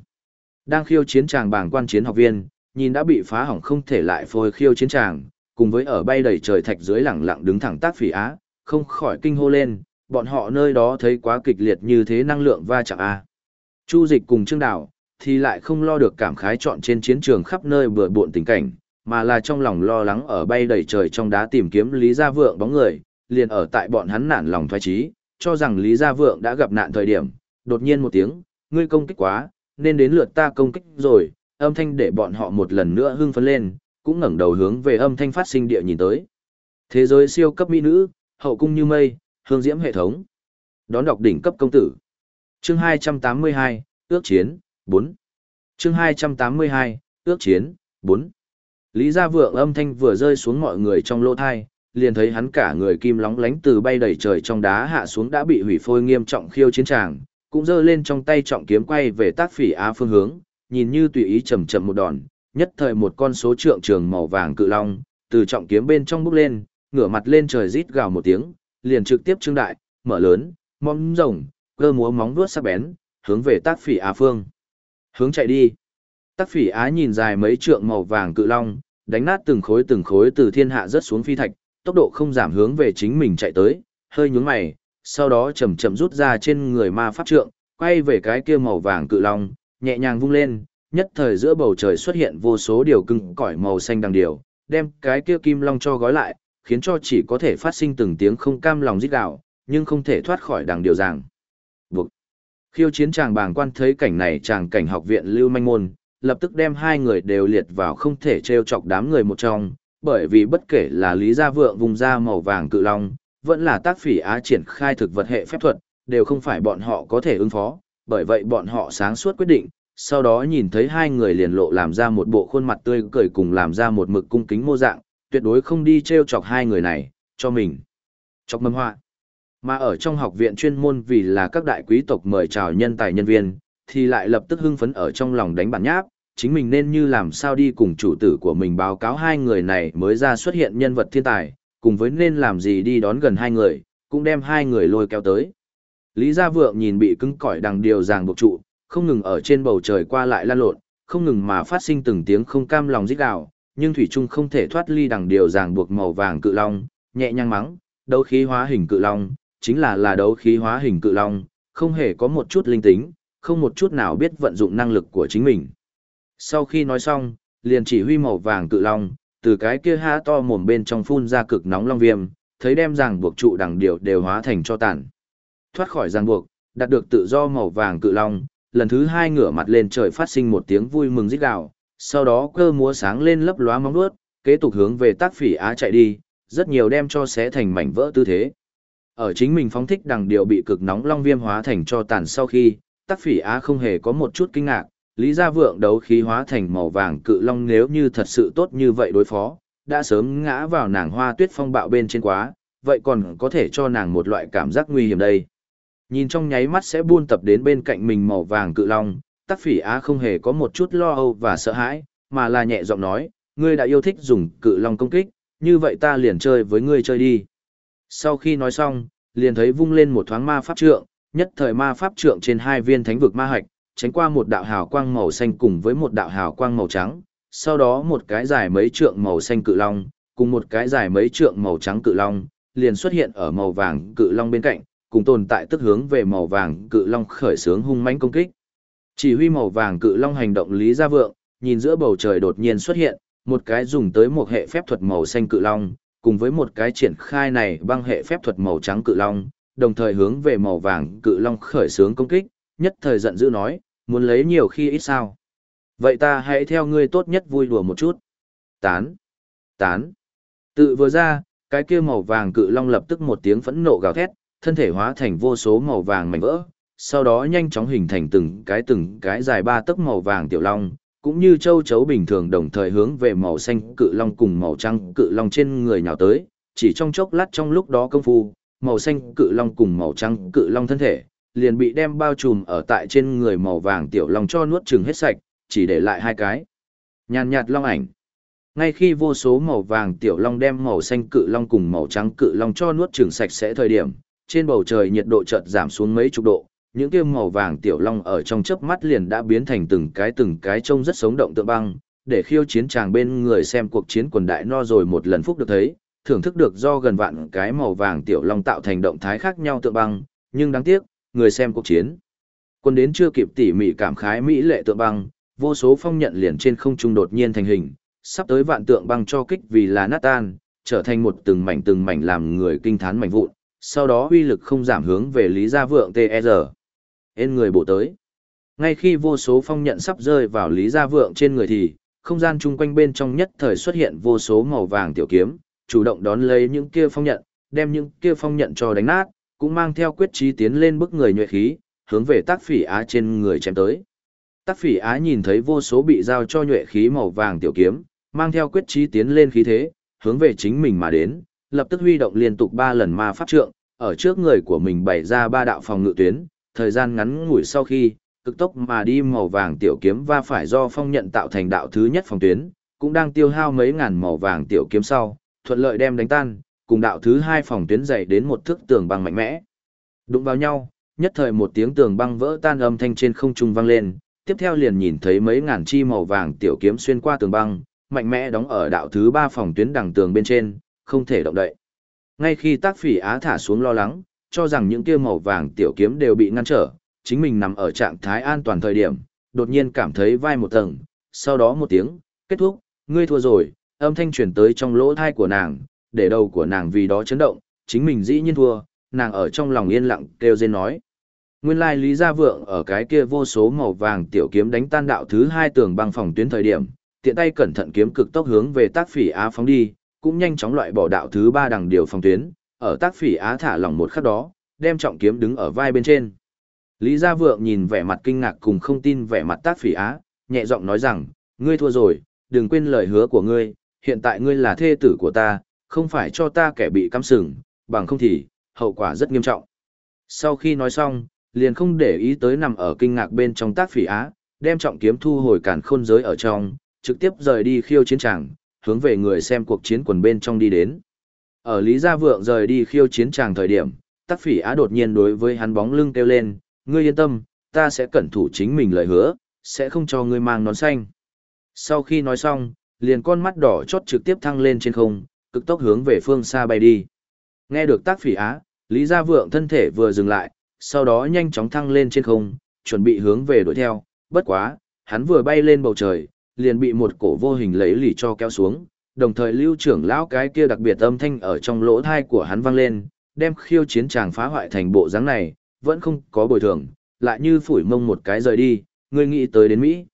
Đang khiêu chiến tràng bảng quan chiến học viên, nhìn đã bị phá hỏng không thể lại phôi khiêu chiến tràng, cùng với ở bay đầy trời thạch dưới lẳng lặng đứng thẳng tác phỉ á, không khỏi kinh hô lên, bọn họ nơi đó thấy quá kịch liệt như thế năng lượng va chạm a. Chu Dịch cùng Trương Đào thì lại không lo được cảm khái chọn trên chiến trường khắp nơi bừa bộn tình cảnh, mà là trong lòng lo lắng ở bay đầy trời trong đá tìm kiếm Lý Gia Vượng bóng người, liền ở tại bọn hắn nản lòng thoái trí, cho rằng Lý Gia Vượng đã gặp nạn thời điểm, đột nhiên một tiếng, ngươi công kích quá, nên đến lượt ta công kích rồi, âm thanh để bọn họ một lần nữa hưng phấn lên, cũng ngẩng đầu hướng về âm thanh phát sinh địa nhìn tới. Thế giới siêu cấp mỹ nữ, hậu cung như mây, hương diễm hệ thống. Đón đọc đỉnh cấp công tử. Chương 282, ước chiến, 4. Chương 282, ước chiến, 4. Lý Gia Vượng âm thanh vừa rơi xuống mọi người trong lỗ thai, liền thấy hắn cả người kim lóng lánh từ bay đầy trời trong đá hạ xuống đã bị hủy phôi nghiêm trọng khiêu chiến tràng, cũng giơ lên trong tay trọng kiếm quay về tác phỉ á phương hướng, nhìn như tùy ý chầm chậm một đòn, nhất thời một con số trượng trường màu vàng cự long, từ trọng kiếm bên trong bước lên, ngửa mặt lên trời rít gào một tiếng, liền trực tiếp trương đại, mở lớn, mong rồng, cơ múa móng vuốt sắc bén, hướng về tác phỉ á phương. Hướng chạy đi. Tác phỉ á nhìn dài mấy trượng màu vàng cự long, đánh nát từng khối từng khối từ thiên hạ rớt xuống phi thạch, tốc độ không giảm hướng về chính mình chạy tới, hơi nhướng mày, sau đó chậm chậm rút ra trên người ma pháp trượng, quay về cái kia màu vàng cự long, nhẹ nhàng vung lên, nhất thời giữa bầu trời xuất hiện vô số điều cưng cõi màu xanh đằng điều, đem cái kia kim long cho gói lại, khiến cho chỉ có thể phát sinh từng tiếng không cam lòng rít gào, nhưng không thể thoát khỏi đằng điều ràng. Buộc. Khiêu chiến chàng bàng quan thấy cảnh này chàng cảnh học viện lưu manh môn, lập tức đem hai người đều liệt vào không thể treo chọc đám người một trong, bởi vì bất kể là Lý Gia Vượng vùng da màu vàng cự long, vẫn là tác phỉ á triển khai thực vật hệ phép thuật, đều không phải bọn họ có thể ứng phó, bởi vậy bọn họ sáng suốt quyết định, sau đó nhìn thấy hai người liền lộ làm ra một bộ khuôn mặt tươi cười cùng làm ra một mực cung kính mô dạng, tuyệt đối không đi treo chọc hai người này, cho mình. Chọc mâm họa. Mà ở trong học viện chuyên môn vì là các đại quý tộc mời chào nhân tài nhân viên, thì lại lập tức hưng phấn ở trong lòng đánh bản nháp, chính mình nên như làm sao đi cùng chủ tử của mình báo cáo hai người này mới ra xuất hiện nhân vật thiên tài, cùng với nên làm gì đi đón gần hai người, cũng đem hai người lôi kéo tới. Lý Gia Vượng nhìn bị cứng cỏi đằng điều ràng buộc trụ, không ngừng ở trên bầu trời qua lại lan lộn, không ngừng mà phát sinh từng tiếng không cam lòng rít gào, nhưng thủy trung không thể thoát ly đằng điều ràng buộc màu vàng cự long, nhẹ nhàng mắng, đấu khí hóa hình cự long, chính là là đấu khí hóa hình cự long, không hề có một chút linh tính, không một chút nào biết vận dụng năng lực của chính mình. Sau khi nói xong, liền chỉ huy màu vàng cự long, từ cái kia há to mồm bên trong phun ra cực nóng long viêm, thấy đem ràng buộc trụ đằng điều đều hóa thành cho tàn. Thoát khỏi ràng buộc, đạt được tự do màu vàng cự long, lần thứ hai ngửa mặt lên trời phát sinh một tiếng vui mừng rít gào, sau đó cơ múa sáng lên lấp lóa móng vuốt, kế tục hướng về tác phỉ á chạy đi, rất nhiều đem cho xé thành mảnh vỡ tư thế. Ở chính mình phóng thích đằng điều bị cực nóng long viêm hóa thành cho tàn sau khi, tác phỉ á không hề có một chút kinh ngạc, Lý Gia Vượng đấu khí hóa thành màu vàng cự long nếu như thật sự tốt như vậy đối phó, đã sớm ngã vào nàng hoa tuyết phong bạo bên trên quá, vậy còn có thể cho nàng một loại cảm giác nguy hiểm đây. Nhìn trong nháy mắt sẽ buôn tập đến bên cạnh mình màu vàng cự long, tắc phỉ á không hề có một chút lo âu và sợ hãi, mà là nhẹ giọng nói, ngươi đã yêu thích dùng cự long công kích, như vậy ta liền chơi với ngươi chơi đi. Sau khi nói xong, liền thấy vung lên một thoáng ma pháp trượng, nhất thời ma pháp trượng trên hai viên thánh vực ma hạch, tránh qua một đạo hào quang màu xanh cùng với một đạo hào quang màu trắng, sau đó một cái dài mấy trượng màu xanh cự long, cùng một cái dài mấy trượng màu trắng cự long, liền xuất hiện ở màu vàng cự long bên cạnh, cùng tồn tại tức hướng về màu vàng cự long khởi sướng hung mãnh công kích. Chỉ huy màu vàng cự long hành động lý gia vượng, nhìn giữa bầu trời đột nhiên xuất hiện, một cái dùng tới một hệ phép thuật màu xanh cự long, cùng với một cái triển khai này băng hệ phép thuật màu trắng cự long, đồng thời hướng về màu vàng cự long khởi sướng công kích, nhất thời giận dữ nói, muốn lấy nhiều khi ít sao. Vậy ta hãy theo ngươi tốt nhất vui đùa một chút. Tán, tán. Tự vừa ra, cái kia màu vàng cự long lập tức một tiếng phẫn nộ gào thét, thân thể hóa thành vô số màu vàng mảnh vỡ, sau đó nhanh chóng hình thành từng cái từng cái dài ba tấc màu vàng tiểu long, cũng như châu chấu bình thường đồng thời hướng về màu xanh cự long cùng màu trắng cự long trên người nhào tới, chỉ trong chốc lát trong lúc đó công phu, màu xanh cự long cùng màu trắng cự long thân thể liền bị đem bao trùm ở tại trên người màu vàng tiểu long cho nuốt chừng hết sạch, chỉ để lại hai cái. Nhàn nhạt long ảnh. Ngay khi vô số màu vàng tiểu long đem màu xanh cự long cùng màu trắng cự long cho nuốt chừng sạch sẽ thời điểm, trên bầu trời nhiệt độ chợt giảm xuống mấy chục độ, những kia màu vàng tiểu long ở trong chớp mắt liền đã biến thành từng cái từng cái trông rất sống động tượng băng, để khiêu chiến chàng bên người xem cuộc chiến quần đại no rồi một lần phúc được thấy, thưởng thức được do gần vạn cái màu vàng tiểu long tạo thành động thái khác nhau tượng băng, nhưng đáng tiếc, người xem cuộc chiến. Quân đến chưa kịp tỉ mỉ cảm khái mỹ lệ tượng băng, vô số phong nhận liền trên không trung đột nhiên thành hình, sắp tới vạn tượng băng cho kích vì là nát tan, trở thành một từng mảnh từng mảnh làm người kinh thán mảnh vụn, sau đó uy lực không giảm hướng về Lý Gia Vượng TR. E Ên người bộ tới. Ngay khi vô số phong nhận sắp rơi vào Lý Gia Vượng trên người thì, không gian chung quanh bên trong nhất thời xuất hiện vô số màu vàng tiểu kiếm, chủ động đón lấy những kia phong nhận, đem những kia phong nhận cho đánh nát, cũng mang theo quyết trí tiến lên bức người nhuệ khí, hướng về tác phỉ á trên người chém tới. Tác phỉ á nhìn thấy vô số bị giao cho nhuệ khí màu vàng tiểu kiếm, mang theo quyết trí tiến lên khí thế, hướng về chính mình mà đến, lập tức huy động liên tục ba lần ma pháp trượng, ở trước người của mình bày ra ba đạo phòng ngự tuyến, thời gian ngắn ngủi sau khi, cực tốc mà đi màu vàng tiểu kiếm va phải do phong nhận tạo thành đạo thứ nhất phòng tuyến, cũng đang tiêu hao mấy ngàn màu vàng tiểu kiếm sau, thuận lợi đem đánh tan, cùng đạo thứ hai phòng tuyến dày đến một thước tường băng mạnh mẽ. Đụng vào nhau, nhất thời một tiếng tường băng vỡ tan âm thanh trên không trung vang lên, tiếp theo liền nhìn thấy mấy ngàn chi màu vàng tiểu kiếm xuyên qua tường băng, mạnh mẽ đóng ở đạo thứ ba phòng tuyến đằng tường bên trên, không thể động đậy. Ngay khi tác phỉ á thả xuống lo lắng, cho rằng những kia màu vàng tiểu kiếm đều bị ngăn trở, chính mình nằm ở trạng thái an toàn thời điểm, đột nhiên cảm thấy vai một tầng, sau đó một tiếng, kết thúc, ngươi thua rồi, âm thanh truyền tới trong lỗ thai của nàng, để đầu của nàng vì đó chấn động, chính mình dĩ nhiên thua, nàng ở trong lòng yên lặng kêu rên nói. Nguyên lai Lý Gia Vượng ở cái kia vô số màu vàng tiểu kiếm đánh tan đạo thứ hai tường băng phòng tuyến thời điểm, tiện tay cẩn thận kiếm cực tốc hướng về tác phỉ á phóng đi, cũng nhanh chóng loại bỏ đạo thứ ba đằng điều phòng tuyến, ở tác phỉ á thả lỏng một khắc đó, đem trọng kiếm đứng ở vai bên trên. Lý Gia Vượng nhìn vẻ mặt kinh ngạc cùng không tin vẻ mặt tác phỉ á, nhẹ giọng nói rằng, ngươi thua rồi, đừng quên lời hứa của ngươi, hiện tại ngươi là thê tử của ta, không phải cho ta kẻ bị cắm sừng, bằng không thì, hậu quả rất nghiêm trọng. Sau khi nói xong, liền không để ý tới nằm ở kinh ngạc bên trong tác phỉ á, đem trọng kiếm thu hồi cản khôn giới ở trong, trực tiếp rời đi khiêu chiến tràng, hướng về người xem cuộc chiến quần bên trong đi đến. Ở Lý Gia Vượng rời đi khiêu chiến tràng thời điểm, tác phỉ á đột nhiên đối với hắn bóng lưng kêu lên, ngươi yên tâm, ta sẽ cẩn thủ chính mình lời hứa, sẽ không cho ngươi mang nón xanh. Sau khi nói xong, liền con mắt đỏ chót trực tiếp thăng lên trên không, cực tốc hướng về phương xa bay đi. Nghe được tác phỉ á, Lý Gia Vượng thân thể vừa dừng lại, sau đó nhanh chóng thăng lên trên không, chuẩn bị hướng về đuổi theo, bất quá, hắn vừa bay lên bầu trời, liền bị một cổ vô hình lấy lì cho kéo xuống, đồng thời lưu trưởng lão cái kia đặc biệt âm thanh ở trong lỗ thai của hắn vang lên, đem khiêu chiến chàng phá hoại thành bộ dáng này, vẫn không có bồi thường, lại như phủi mông một cái rời đi, người nghĩ tới đến Mỹ.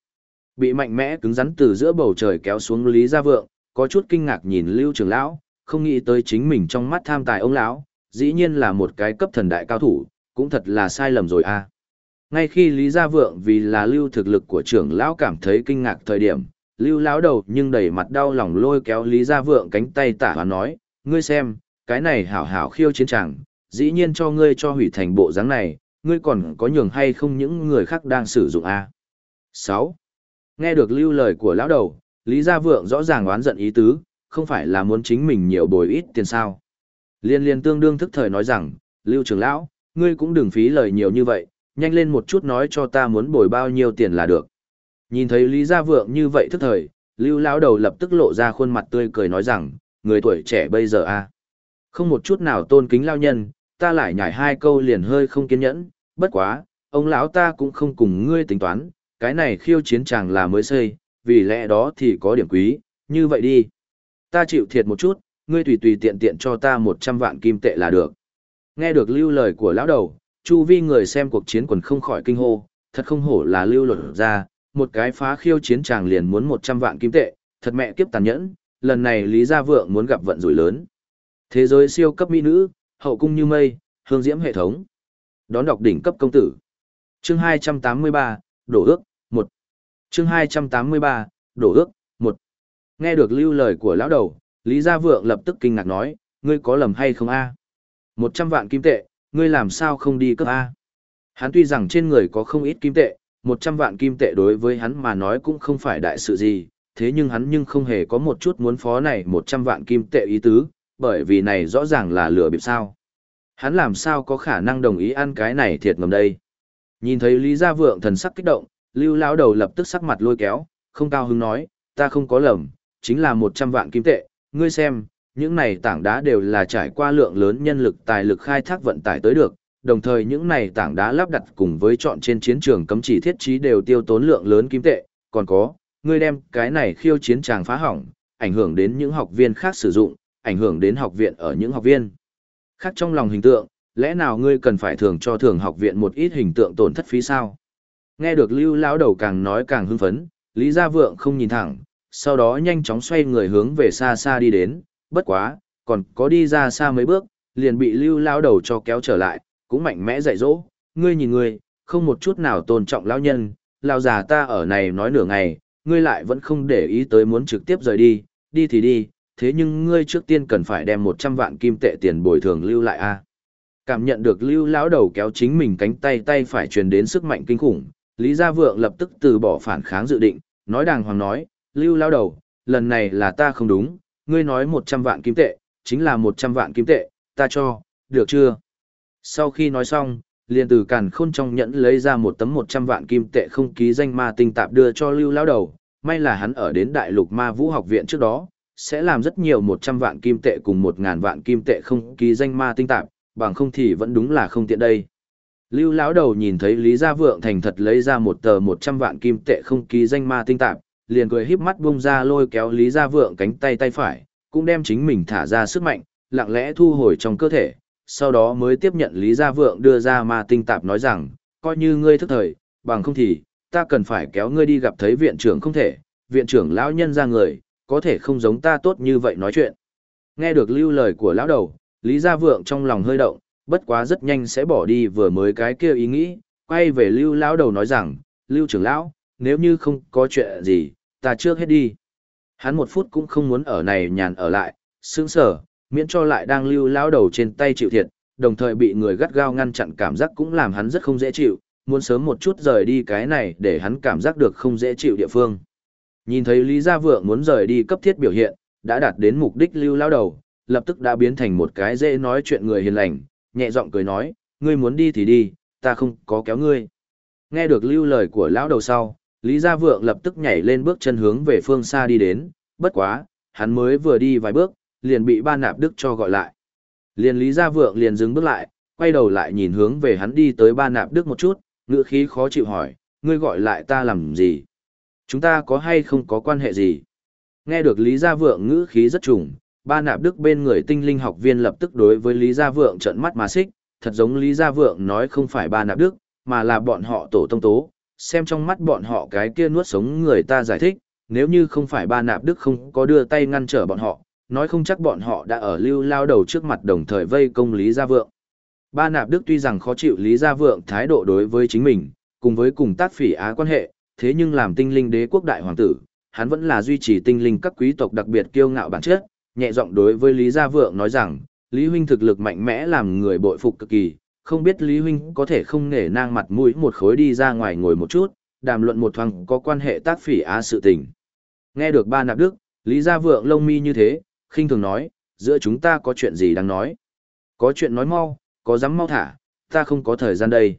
Bị mạnh mẽ cứng rắn từ giữa bầu trời kéo xuống Lý Gia Vượng, có chút kinh ngạc nhìn lưu Trường lão, không nghĩ tới chính mình trong mắt tham tài ông lão, dĩ nhiên là một cái cấp thần đại cao thủ, cũng thật là sai lầm rồi a. Ngay khi Lý Gia Vượng vì là lưu thực lực của trưởng lão cảm thấy kinh ngạc thời điểm, lưu lão đầu nhưng đầy mặt đau lòng lôi kéo Lý Gia Vượng cánh tay tả và nói, ngươi xem, cái này hảo hảo khiêu chiến chẳng, dĩ nhiên cho ngươi cho hủy thành bộ dáng này, ngươi còn có nhường hay không những người khác đang sử dụng à? a? 6. Nghe được lưu lời của lão đầu, Lý Gia Vượng rõ ràng oán giận ý tứ, không phải là muốn chính mình nhiều bồi ít tiền sao. Liên liên tương đương thức thời nói rằng, Lưu trưởng lão, ngươi cũng đừng phí lời nhiều như vậy, nhanh lên một chút nói cho ta muốn bồi bao nhiêu tiền là được. Nhìn thấy Lý Gia Vượng như vậy thức thời, Lưu lão đầu lập tức lộ ra khuôn mặt tươi cười nói rằng, người tuổi trẻ bây giờ a à? Không một chút nào tôn kính lao nhân, ta lại nhảy hai câu liền hơi không kiên nhẫn, bất quá, ông lão ta cũng không cùng ngươi tính toán, cái này khiêu chiến chàng là mới xây, vì lẽ đó thì có điểm quý, như vậy đi. Ta chịu thiệt một chút, ngươi tùy tùy tiện tiện cho ta 100 vạn kim tệ là được. Nghe được lưu lời của lão đầu, chu vi người xem cuộc chiến quần không khỏi kinh hô, thật không hổ là lưu luật ra, một cái phá khiêu chiến chàng liền muốn 100 vạn kim tệ, thật mẹ kiếp tàn nhẫn, lần này Lý Gia Vượng muốn gặp vận rủi lớn. Thế giới siêu cấp mỹ nữ, hậu cung như mây, hương diễm hệ thống. Đón đọc đỉnh cấp công tử. Chương 283, đổ ước, Chương 283, đổ ước, 1. Nghe được lưu lời của lão đầu, Lý Gia Vượng lập tức kinh ngạc nói, ngươi có lầm hay không a? Một trăm vạn kim tệ, ngươi làm sao không đi cấp a? Hắn tuy rằng trên người có không ít kim tệ, một trăm vạn kim tệ đối với hắn mà nói cũng không phải đại sự gì, thế nhưng hắn nhưng không hề có một chút muốn phó này một trăm vạn kim tệ ý tứ, bởi vì này rõ ràng là lừa bịp sao. Hắn làm sao có khả năng đồng ý ăn cái này thiệt ngầm đây. Nhìn thấy Lý Gia Vượng thần sắc kích động, Lưu lão đầu lập tức sắc mặt lôi kéo, không cao hứng nói, ta không có lầm, chính là một trăm vạn kim tệ, ngươi xem, những này tảng đá đều là trải qua lượng lớn nhân lực tài lực khai thác vận tải tới được, đồng thời những này tảng đá lắp đặt cùng với chọn trên chiến trường cấm chỉ thiết trí đều tiêu tốn lượng lớn kim tệ, còn có, ngươi đem cái này khiêu chiến tràng phá hỏng, ảnh hưởng đến những học viên khác sử dụng, ảnh hưởng đến học viện ở những học viên. Khác trong lòng hình tượng, lẽ nào ngươi cần phải thường cho thường học viện một ít hình tượng tổn thất phí sao? Nghe được Lưu lão đầu càng nói càng hưng phấn, Lý Gia Vượng không nhìn thẳng, sau đó nhanh chóng xoay người hướng về xa xa đi đến, bất quá, còn có đi ra xa mấy bước, liền bị lưu Lão đầu cho kéo trở lại, cũng mạnh mẽ dạy dỗ, ngươi nhìn ngươi, không một chút nào tôn trọng lão nhân, lão già ta ở này nói nửa ngày, ngươi lại vẫn không để ý tới muốn trực tiếp rời đi, đi thì đi, thế nhưng ngươi trước tiên cần phải đem 100 vạn kim tệ tiền bồi thường lưu lại a. Cảm nhận được lưu lão đầu kéo chính mình cánh tay tay phải truyền đến sức mạnh kinh khủng, Lý Gia Vượng lập tức từ bỏ phản kháng dự định, nói đàng hoàng nói, lưu lao đầu, lần này là ta không đúng, ngươi nói 100 vạn kim tệ, chính là 100 vạn kim tệ, ta cho, được chưa? Sau khi nói xong, liền từ càn khôn trong nhẫn lấy ra một tấm 100 vạn kim tệ không ký danh ma tinh tạp đưa cho lưu lao đầu, may là hắn ở đến đại lục ma vũ học viện trước đó, sẽ làm rất nhiều 100 vạn kim tệ cùng 1.000 vạn kim tệ không ký danh ma tinh tạp, bằng không thì vẫn đúng là không tiện đây. Lưu lão đầu nhìn thấy Lý Gia Vượng thành thật lấy ra một tờ 100 vạn kim tệ không ký danh ma tinh tạp, liền cười híp mắt bung ra lôi kéo Lý Gia Vượng cánh tay tay phải, cũng đem chính mình thả ra sức mạnh, lặng lẽ thu hồi trong cơ thể, sau đó mới tiếp nhận Lý Gia Vượng đưa ra ma tinh tạp nói rằng, coi như ngươi thức thời, bằng không thì, ta cần phải kéo ngươi đi gặp thấy viện trưởng không thể, viện trưởng lão nhân ra người, có thể không giống ta tốt như vậy nói chuyện. Nghe được lưu lời của lão đầu, Lý Gia Vượng trong lòng hơi động, bất quá rất nhanh sẽ bỏ đi vừa mới cái kia ý nghĩ, quay về lưu lão đầu nói rằng, lưu trưởng lão, nếu như không có chuyện gì, ta trước hết đi. Hắn một phút cũng không muốn ở này nhàn ở lại, sướng sở, miễn cho lại đang lưu Lão đầu trên tay chịu thiệt, đồng thời bị người gắt gao ngăn chặn cảm giác cũng làm hắn rất không dễ chịu, muốn sớm một chút rời đi cái này để hắn cảm giác được không dễ chịu địa phương. Nhìn thấy Lý Gia Vượng muốn rời đi cấp thiết biểu hiện, đã đạt đến mục đích lưu lao đầu, lập tức đã biến thành một cái dễ nói chuyện người hiền lành, nhẹ giọng cười nói, ngươi muốn đi thì đi, ta không có kéo ngươi. Nghe được lưu lời của lão đầu sau, Lý Gia Vượng lập tức nhảy lên bước chân hướng về phương xa đi đến, bất quá, hắn mới vừa đi vài bước, liền bị ba nạp đức cho gọi lại. Liền Lý Gia Vượng liền dừng bước lại, quay đầu lại nhìn hướng về hắn đi tới ba nạp đức một chút, ngựa khí khó chịu hỏi, ngươi gọi lại ta làm gì? Chúng ta có hay không có quan hệ gì? Nghe được Lý Gia Vượng ngữ khí rất trùng, ba nạp đức bên người tinh linh học viên lập tức đối với Lý Gia Vượng trợn mắt mà xích, thật giống Lý Gia Vượng nói không phải ba nạp đức, mà là bọn họ tổ tông tố, xem trong mắt bọn họ cái kia nuốt sống người ta giải thích, nếu như không phải ba nạp đức không có đưa tay ngăn trở bọn họ, nói không chắc bọn họ đã ở lưu lao đầu trước mặt đồng thời vây công Lý Gia Vượng. Ba nạp đức tuy rằng khó chịu Lý Gia Vượng thái độ đối với chính mình, cùng với cùng tác phỉ á quan hệ, thế nhưng làm tinh linh đế quốc đại hoàng tử, hắn vẫn là duy trì tinh linh các quý tộc đặc biệt kiêu ngạo bản chất, nhẹ giọng đối với Lý Gia Vượng nói rằng, Lý huynh thực lực mạnh mẽ làm người bội phục cực kỳ, không biết Lý Huynh có thể không nể nang mặt mũi một khối đi ra ngoài ngồi một chút, đàm luận một thoáng có quan hệ tác phỉ á sự tình. Nghe được ba nạp đức, Lý Gia Vượng lông mi như thế, khinh thường nói, giữa chúng ta có chuyện gì đang nói. Có chuyện nói mau, có dám mau thả, ta không có thời gian đây.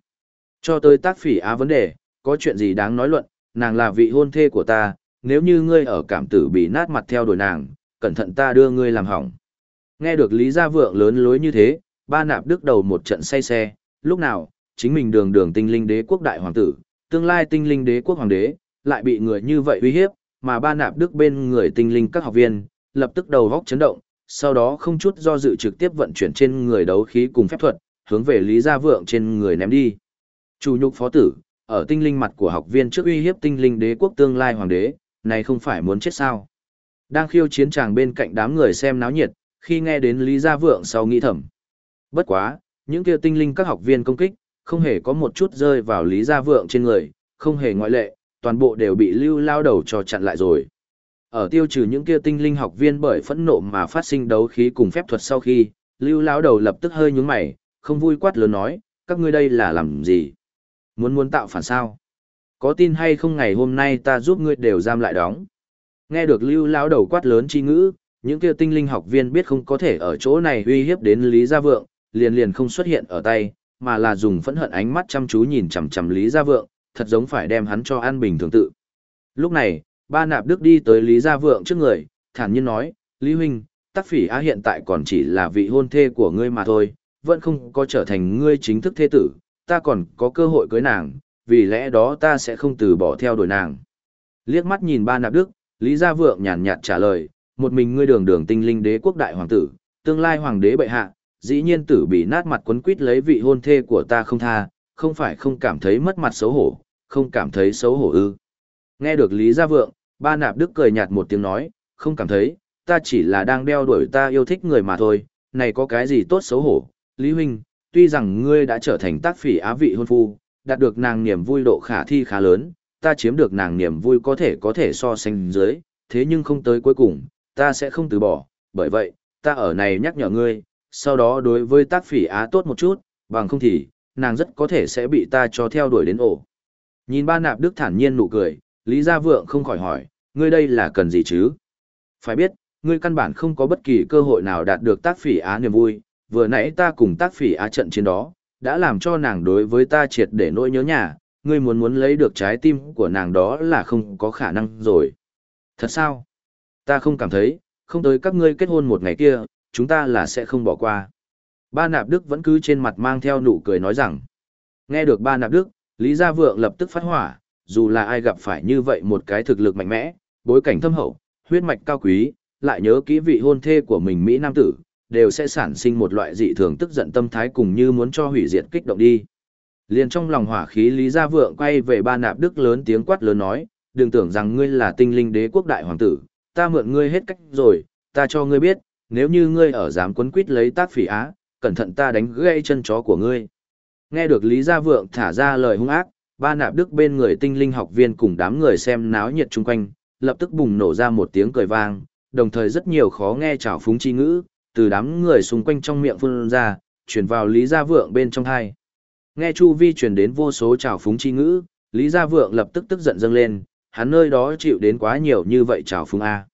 Cho tới tác phỉ á vấn đề, có chuyện gì đáng nói luận, nàng là vị hôn thê của ta, nếu như ngươi ở cảm tử bị nát mặt theo đuổi nàng, cẩn thận ta đưa ngươi làm hỏng. Nghe được Lý Gia Vượng lớn lối như thế, ba nạp đức đầu một trận say xe, lúc nào, chính mình đường đường tinh linh đế quốc đại hoàng tử, tương lai tinh linh đế quốc hoàng đế, lại bị người như vậy uy hiếp, mà ba nạp đức bên người tinh linh các học viên, lập tức đầu góc chấn động, sau đó không chút do dự trực tiếp vận chuyển trên người đấu khí cùng phép thuật, hướng về Lý Gia Vượng trên người ném đi. Chủ nhục phó tử, ở tinh linh mặt của học viên trước uy hiếp tinh linh đế quốc tương lai hoàng đế, này không phải muốn chết sao. Đang khiêu chiến tràng bên cạnh đám người xem náo nhiệt, khi nghe đến Lý Gia Vượng sau nghĩ thầm. Bất quá, những kia tinh linh các học viên công kích, không hề có một chút rơi vào Lý Gia Vượng trên người, không hề ngoại lệ, toàn bộ đều bị lưu lao đầu cho chặn lại rồi. Ở tiêu trừ những kia tinh linh học viên bởi phẫn nộ mà phát sinh đấu khí cùng phép thuật sau khi, lưu lao đầu lập tức hơi nhướng mày, không vui quát lớn nói, các ngươi đây là làm gì? Muốn muốn tạo phản sao? Có tin hay không ngày hôm nay ta giúp ngươi đều giam lại đóng? Nghe được lưu Lão đầu quát lớn chi ngữ, những kia tinh linh học viên biết không có thể ở chỗ này uy hiếp đến Lý Gia Vượng, liền liền không xuất hiện ở tay, mà là dùng phẫn hận ánh mắt chăm chú nhìn chằm chằm Lý Gia Vượng, thật giống phải đem hắn cho an bình thường tự. Lúc này, ba nạp đức đi tới Lý Gia Vượng trước người, thản nhiên nói, Lý Huynh, tác phỉ á hiện tại còn chỉ là vị hôn thê của ngươi mà thôi, vẫn không có trở thành ngươi chính thức thế tử, ta còn có cơ hội cưới nàng, vì lẽ đó ta sẽ không từ bỏ theo đuổi nàng. Liếc mắt nhìn ba nạp đức, Lý Gia Vượng nhàn nhạt trả lời, một mình ngươi đường đường tinh linh đế quốc đại hoàng tử, tương lai hoàng đế bệ hạ, dĩ nhiên tử bị nát mặt quấn quýt lấy vị hôn thê của ta không tha, không phải không cảm thấy mất mặt xấu hổ, không cảm thấy xấu hổ ư. Nghe được Lý Gia Vượng, ba nạp đức cười nhạt một tiếng nói, không cảm thấy, ta chỉ là đang đeo đuổi ta yêu thích người mà thôi, này có cái gì tốt xấu hổ. Lý Huynh, tuy rằng ngươi đã trở thành tác phỉ á vị hôn phu, đạt được nàng niềm vui độ khả thi khá lớn, ta chiếm được nàng niềm vui có thể có thể so sánh dưới, thế nhưng không tới cuối cùng, ta sẽ không từ bỏ, bởi vậy, ta ở này nhắc nhở ngươi, sau đó đối với tác phỉ á tốt một chút, bằng không thì, nàng rất có thể sẽ bị ta cho theo đuổi đến ổ. Nhìn ba nạp đức thản nhiên nụ cười, Lý Gia Vượng không khỏi hỏi, ngươi đây là cần gì chứ? Phải biết, ngươi căn bản không có bất kỳ cơ hội nào đạt được tác phỉ á niềm vui, vừa nãy ta cùng tác phỉ á trận chiến đó, đã làm cho nàng đối với ta triệt để nỗi nhớ nhà, ngươi muốn muốn lấy được trái tim của nàng đó là không có khả năng rồi. Thật sao? Ta không cảm thấy, không tới các ngươi kết hôn một ngày kia, chúng ta là sẽ không bỏ qua. Ba nạp đức vẫn cứ trên mặt mang theo nụ cười nói rằng, nghe được ba nạp đức, Lý Gia Vượng lập tức phát hỏa, dù là ai gặp phải như vậy một cái thực lực mạnh mẽ, bối cảnh thâm hậu, huyết mạch cao quý, lại nhớ kỹ vị hôn thê của mình Mỹ Nam tử, đều sẽ sản sinh một loại dị thường tức giận tâm thái cùng như muốn cho hủy diệt kích động đi. Liền trong lòng hỏa khí Lý Gia Vượng quay về ba nạp đức lớn tiếng quát lớn nói, đừng tưởng rằng ngươi là tinh linh đế quốc đại hoàng tử, ta mượn ngươi hết cách rồi, ta cho ngươi biết, nếu như ngươi ở dám quấn quýt lấy tác phỉ á, cẩn thận ta đánh gãy chân chó của ngươi. Nghe được Lý Gia Vượng thả ra lời hung ác, ba nạp đức bên người tinh linh học viên cùng đám người xem náo nhiệt chung quanh, lập tức bùng nổ ra một tiếng cười vang, đồng thời rất nhiều khó nghe trào phúng chi ngữ, từ đám người xung quanh trong miệng phun ra, truyền vào Lý Gia Vượng bên trong hai. Nghe Chu Vi truyền đến vô số trào phúng chi ngữ, Lý Gia Vượng lập tức tức giận dâng lên, hắn nơi đó chịu đến quá nhiều như vậy trào phúng A.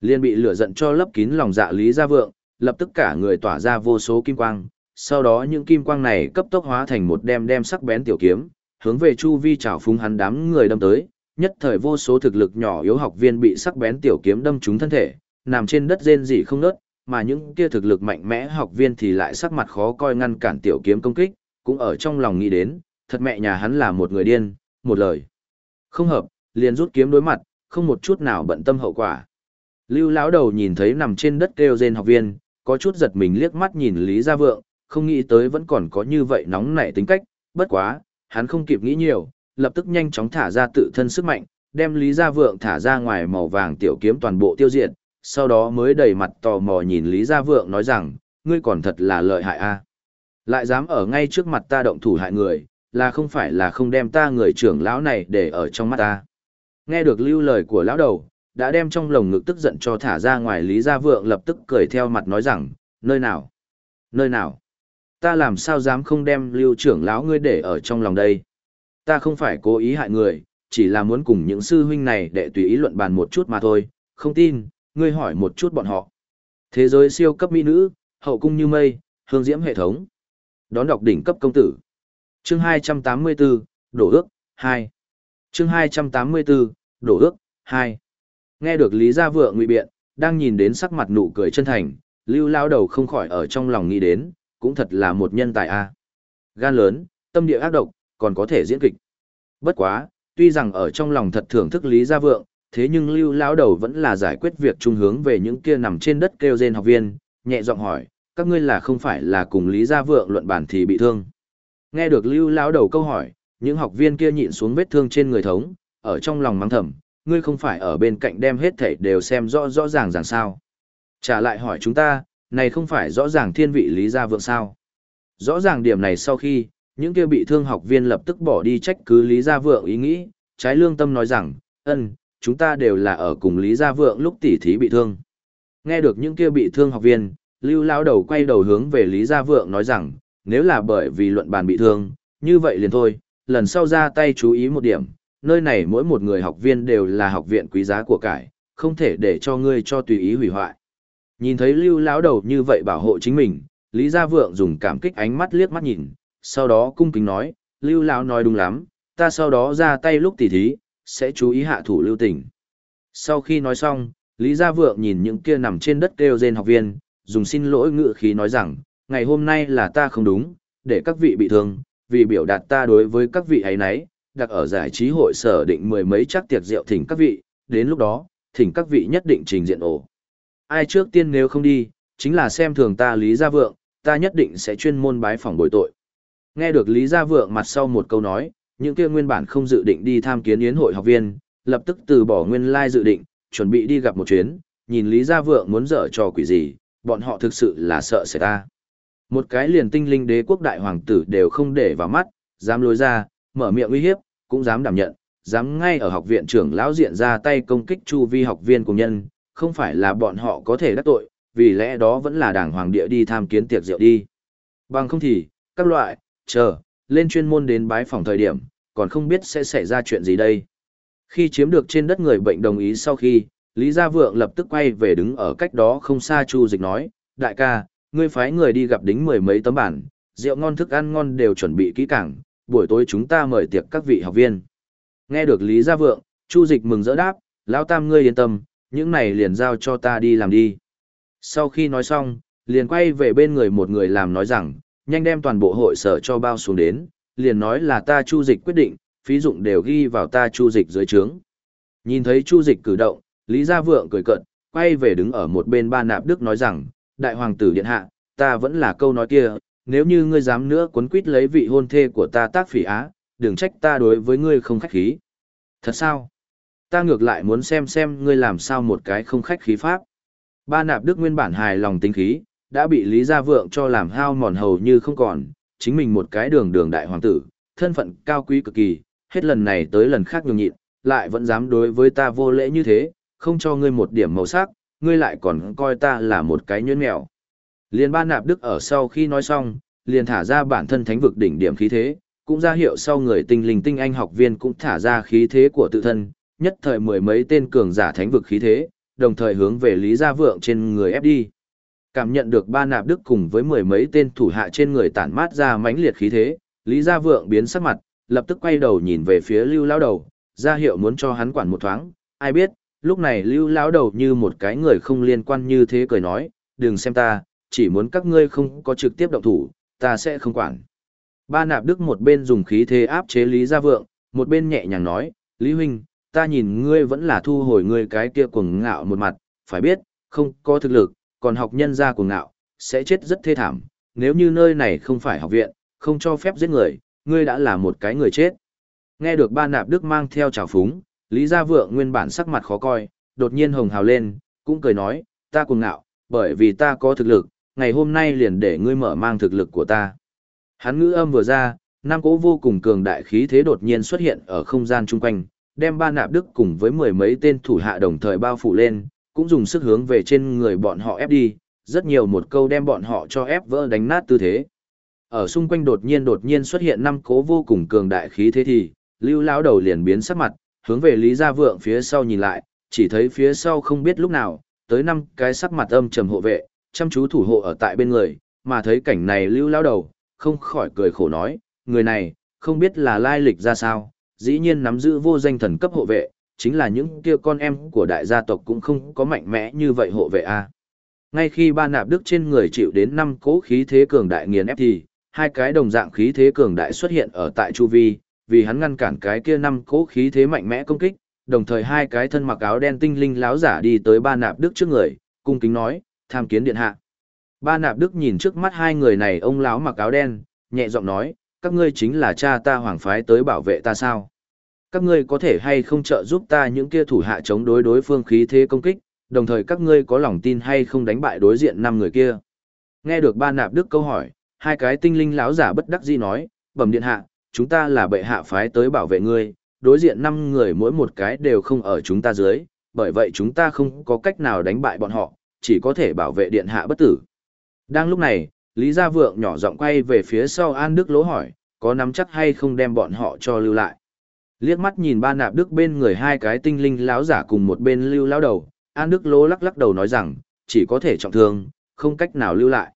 Liên bị lửa giận cho lấp kín lòng dạ Lý Gia Vượng, lập tức cả người tỏa ra vô số kim quang, sau đó những kim quang này cấp tốc hóa thành một đem đem sắc bén tiểu kiếm, hướng về chu vi trào phúng hắn đám người đâm tới, nhất thời vô số thực lực nhỏ yếu học viên bị sắc bén tiểu kiếm đâm trúng thân thể, nằm trên đất rên rỉ không nớt, mà những kia thực lực mạnh mẽ học viên thì lại sắc mặt khó coi ngăn cản tiểu kiếm công kích, cũng ở trong lòng nghĩ đến, thật mẹ nhà hắn là một người điên, một lời. Không hợp, liền rút kiếm đối mặt, không một chút nào bận tâm hậu quả. Lưu lão đầu nhìn thấy nằm trên đất kêu rên học viên, có chút giật mình liếc mắt nhìn Lý Gia Vượng, không nghĩ tới vẫn còn có như vậy nóng nảy tính cách, bất quá, hắn không kịp nghĩ nhiều, lập tức nhanh chóng thả ra tự thân sức mạnh, đem Lý Gia Vượng thả ra ngoài màu vàng tiểu kiếm toàn bộ tiêu diệt, sau đó mới đầy mặt tò mò nhìn Lý Gia Vượng nói rằng, ngươi còn thật là lợi hại a. Lại dám ở ngay trước mặt ta động thủ hại người, là không phải là không đem ta người trưởng lão này để ở trong mắt ta. Nghe được lưu lời của lão đầu, đã đem trong lồng ngực tức giận cho thả ra ngoài Lý Gia Vượng lập tức cười theo mặt nói rằng, nơi nào? Nơi nào? Ta làm sao dám không đem lưu trưởng lão ngươi để ở trong lòng đây? Ta không phải cố ý hại người, chỉ là muốn cùng những sư huynh này để tùy ý luận bàn một chút mà thôi, không tin, ngươi hỏi một chút bọn họ. Thế giới siêu cấp mỹ nữ, hậu cung như mây, hương diễm hệ thống. Đón đọc đỉnh cấp công tử. Chương 284, đổ ước, 2. Chương 284, đổ ước, 2. Nghe được Lý Gia Vượng ngụy biện, đang nhìn đến sắc mặt nụ cười chân thành, lưu lao đầu không khỏi ở trong lòng nghĩ đến, cũng thật là một nhân tài a. Gan lớn, tâm địa ác độc, còn có thể diễn kịch. Bất quá, tuy rằng ở trong lòng thật thưởng thức Lý Gia Vượng, thế nhưng lưu lão đầu vẫn là giải quyết việc trung hướng về những kia nằm trên đất kêu rên học viên, nhẹ giọng hỏi, các ngươi là không phải là cùng Lý Gia Vượng luận bản thì bị thương. Nghe được lưu lão đầu câu hỏi, những học viên kia nhịn xuống vết thương trên người thống, ở trong lòng mắng thầm, ngươi không phải ở bên cạnh đem hết thảy đều xem rõ rõ ràng ràng sao. Trả lại hỏi chúng ta, này không phải rõ ràng thiên vị Lý Gia Vượng sao. Rõ ràng điểm này sau khi, những kia bị thương học viên lập tức bỏ đi trách cứ Lý Gia Vượng ý nghĩ, trái lương tâm nói rằng, ân, chúng ta đều là ở cùng Lý Gia Vượng lúc tỉ thí bị thương. Nghe được những kia bị thương học viên, Lưu Lao đầu quay đầu hướng về Lý Gia Vượng nói rằng, nếu là bởi vì luận bàn bị thương, như vậy liền thôi, lần sau ra tay chú ý một điểm, nơi này mỗi một người học viên đều là học viện quý giá của cải, không thể để cho ngươi cho tùy ý hủy hoại. Nhìn thấy Lưu lão đầu như vậy bảo hộ chính mình, Lý Gia Vượng dùng cảm kích ánh mắt liếc mắt nhìn, sau đó cung kính nói, Lưu lão nói đúng lắm, ta sau đó ra tay lúc tỉ thí, sẽ chú ý hạ thủ lưu tình. Sau khi nói xong, Lý Gia Vượng nhìn những kia nằm trên đất kêu rên học viên, dùng xin lỗi ngự khí nói rằng, ngày hôm nay là ta không đúng, để các vị bị thương, vì biểu đạt ta đối với các vị ấy nấy, đặt ở giải trí hội sở định mười mấy chắc tiệc rượu thỉnh các vị, đến lúc đó, thỉnh các vị nhất định trình diện ổ. Ai trước tiên nếu không đi, chính là xem thường ta Lý Gia Vượng, ta nhất định sẽ chuyên môn bái phòng bồi tội. Nghe được Lý Gia Vượng mặt sau một câu nói, những kia nguyên bản không dự định đi tham kiến yến hội học viên, lập tức từ bỏ nguyên lai dự định, chuẩn bị đi gặp một chuyến, nhìn Lý Gia Vượng muốn dở trò quỷ gì, bọn họ thực sự là sợ sẽ ta. Một cái liền tinh linh đế quốc đại hoàng tử đều không để vào mắt, dám lối ra, mở miệng uy hiếp, cũng dám đảm nhận, dám ngay ở học viện trưởng lão diện ra tay công kích chu vi học viên cùng nhân, không phải là bọn họ có thể đắc tội, vì lẽ đó vẫn là đảng hoàng địa đi tham kiến tiệc rượu đi. Bằng không thì, các loại, chờ, lên chuyên môn đến bái phòng thời điểm, còn không biết sẽ xảy ra chuyện gì đây. Khi chiếm được trên đất người bệnh đồng ý sau khi, Lý Gia Vượng lập tức quay về đứng ở cách đó không xa Chu Dịch nói, đại ca, ngươi phái người đi gặp đính mười mấy tấm bản, rượu ngon thức ăn ngon đều chuẩn bị kỹ càng, buổi tối chúng ta mời tiệc các vị học viên. Nghe được Lý Gia Vượng, Chu Dịch mừng rỡ đáp, lão tam ngươi yên tâm, những này liền giao cho ta đi làm đi. Sau khi nói xong, liền quay về bên người một người làm nói rằng, nhanh đem toàn bộ hội sở cho bao xuống đến, liền nói là ta Chu Dịch quyết định, phí dụng đều ghi vào ta Chu Dịch dưới trướng. Nhìn thấy Chu Dịch cử động, Lý Gia Vượng cười cợt, quay về đứng ở một bên ba nạp đức nói rằng, đại hoàng tử điện hạ, ta vẫn là câu nói kia, nếu như ngươi dám nữa quấn quýt lấy vị hôn thê của ta tác phỉ á, đừng trách ta đối với ngươi không khách khí. Thật sao? Ta ngược lại muốn xem xem ngươi làm sao một cái không khách khí pháp. Ba nạp đức nguyên bản hài lòng tính khí, đã bị Lý Gia Vượng cho làm hao mòn hầu như không còn, chính mình một cái đường đường đại hoàng tử, thân phận cao quý cực kỳ, hết lần này tới lần khác nhường nhịn, lại vẫn dám đối với ta vô lễ như thế, không cho ngươi một điểm màu sắc, ngươi lại còn coi ta là một cái nhuyễn mèo. Liên ba nạp đức ở sau khi nói xong, liền thả ra bản thân thánh vực đỉnh điểm khí thế, cũng ra hiệu sau người tinh linh tinh anh học viên cũng thả ra khí thế của tự thân, nhất thời mười mấy tên cường giả thánh vực khí thế, đồng thời hướng về Lý Gia Vượng trên người ép đi. Cảm nhận được ba nạp đức cùng với mười mấy tên thủ hạ trên người tản mát ra mãnh liệt khí thế, Lý Gia Vượng biến sắc mặt, lập tức quay đầu nhìn về phía Lưu Lão Đầu, ra hiệu muốn cho hắn quản một thoáng, ai biết, lúc này Lưu Lão Đầu như một cái người không liên quan như thế cười nói, đừng xem ta, chỉ muốn các ngươi không có trực tiếp động thủ, ta sẽ không quản. Ba nạp đức một bên dùng khí thế áp chế Lý Gia Vượng, một bên nhẹ nhàng nói, Lý Huynh, ta nhìn ngươi vẫn là thu hồi ngươi cái kia cuồng ngạo một mặt, phải biết, không có thực lực, còn học nhân gia cuồng ngạo, sẽ chết rất thê thảm, nếu như nơi này không phải học viện, không cho phép giết người, ngươi đã là một cái người chết. Nghe được ba nạp đức mang theo trào phúng, Lý Gia Vượng nguyên bản sắc mặt khó coi, đột nhiên hồng hào lên, cũng cười nói, ta cuồng ngạo, bởi vì ta có thực lực, ngày hôm nay liền để ngươi mở mang thực lực của ta. Hắn ngữ âm vừa ra, nam cố vô cùng cường đại khí thế đột nhiên xuất hiện ở không gian chung quanh, đem ba nạp đức cùng với mười mấy tên thủ hạ đồng thời bao phủ lên, cũng dùng sức hướng về trên người bọn họ ép đi, rất nhiều một câu đem bọn họ cho ép vỡ đánh nát tư thế. Ở xung quanh đột nhiên đột nhiên xuất hiện năm cố vô cùng cường đại khí thế thì, lưu lão đầu liền biến sắc mặt, hướng về Lý Gia Vượng phía sau nhìn lại, chỉ thấy phía sau không biết lúc nào, tới năm cái sắc mặt âm trầm hộ vệ, chăm chú thủ hộ ở tại bên người, mà thấy cảnh này lưu lao đầu, không khỏi cười khổ nói, người này, không biết là lai lịch ra sao, dĩ nhiên nắm giữ vô danh thần cấp hộ vệ, chính là những kia con em của đại gia tộc cũng không có mạnh mẽ như vậy hộ vệ a. Ngay khi ba nạp đức trên người chịu đến năm cố khí thế cường đại nghiền ép thì, hai cái đồng dạng khí thế cường đại xuất hiện ở tại chu vi, vì hắn ngăn cản cái kia năm cố khí thế mạnh mẽ công kích, đồng thời hai cái thân mặc áo đen tinh linh láo giả đi tới ba nạp đức trước người, cung kính nói, tham kiến điện hạ. Ba nạp đức nhìn trước mắt hai người này ông láo mặc áo đen, nhẹ giọng nói, các ngươi chính là cha ta hoàng phái tới bảo vệ ta sao? Các ngươi có thể hay không trợ giúp ta những kia thủ hạ chống đối đối phương khí thế công kích, đồng thời các ngươi có lòng tin hay không đánh bại đối diện năm người kia? Nghe được ba nạp đức câu hỏi, hai cái tinh linh láo giả bất đắc dĩ nói, bẩm điện hạ, chúng ta là bệ hạ phái tới bảo vệ ngươi, đối diện năm người mỗi một cái đều không ở chúng ta dưới, bởi vậy chúng ta không có cách nào đánh bại bọn họ, chỉ có thể bảo vệ điện hạ bất tử. Đang lúc này, Lý Gia Vượng nhỏ giọng quay về phía sau An Đức Lỗ hỏi, có nắm chắc hay không đem bọn họ cho lưu lại. Liếc mắt nhìn ba nạp đức bên người hai cái tinh linh láo giả cùng một bên lưu lao đầu, An Đức Lỗ lắc lắc đầu nói rằng, chỉ có thể trọng thương, không cách nào lưu lại.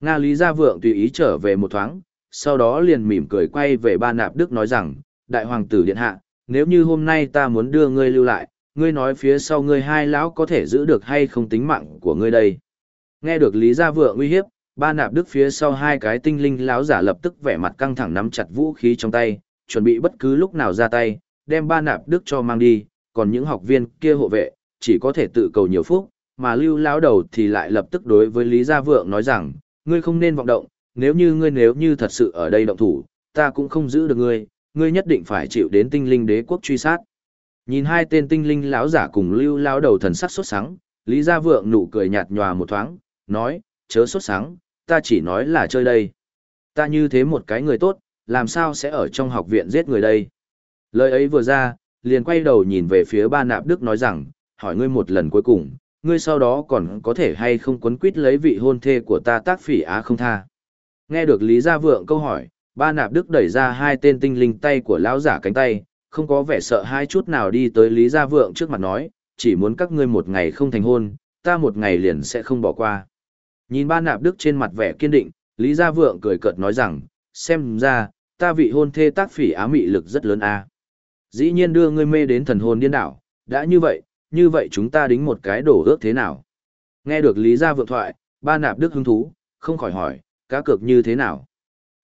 Nga Lý Gia Vượng tùy ý trở về một thoáng, sau đó liền mỉm cười quay về ba nạp đức nói rằng, đại hoàng tử điện hạ, nếu như hôm nay ta muốn đưa ngươi lưu lại, ngươi nói phía sau ngươi hai lão có thể giữ được hay không tính mạng của ngươi đây. Nghe được Lý Gia Vượng uy hiếp, ba nạp đức phía sau hai cái tinh linh lão giả lập tức vẻ mặt căng thẳng nắm chặt vũ khí trong tay, chuẩn bị bất cứ lúc nào ra tay, đem ba nạp đức cho mang đi, còn những học viên kia hộ vệ, chỉ có thể tự cầu nhiều phúc, mà lưu lão đầu thì lại lập tức đối với Lý Gia Vượng nói rằng, ngươi không nên vọng động, nếu như ngươi nếu như thật sự ở đây động thủ, ta cũng không giữ được ngươi, ngươi nhất định phải chịu đến tinh linh đế quốc truy sát. Nhìn hai tên tinh linh lão giả cùng lưu lão đầu thần sắc sốt sắng, Lý Gia Vượng nụ cười nhạt nhòa một thoáng, nói, chớ sốt sắng, ta chỉ nói là chơi đây. Ta như thế một cái người tốt, làm sao sẽ ở trong học viện giết người đây? Lời ấy vừa ra, liền quay đầu nhìn về phía ba nạp đức nói rằng, hỏi ngươi một lần cuối cùng, ngươi sau đó còn có thể hay không quấn quýt lấy vị hôn thê của ta tác phỉ á không tha. Nghe được Lý Gia Vượng câu hỏi, ba nạp đức đẩy ra hai tên tinh linh tay của lão giả cánh tay, không có vẻ sợ hai chút nào đi tới Lý Gia Vượng trước mặt nói, chỉ muốn các ngươi một ngày không thành hôn, ta một ngày liền sẽ không bỏ qua. Nhìn ba nạp đức trên mặt vẻ kiên định, Lý Gia Vượng cười cợt nói rằng, xem ra, ta vị hôn thê tác phỉ á mị lực rất lớn a. Dĩ nhiên đưa ngươi mê đến thần hồn điên đảo, đã như vậy, như vậy chúng ta đính một cái đổ ước thế nào? Nghe được Lý Gia Vượng thoại, ba nạp đức hứng thú, không khỏi hỏi, cá cược như thế nào?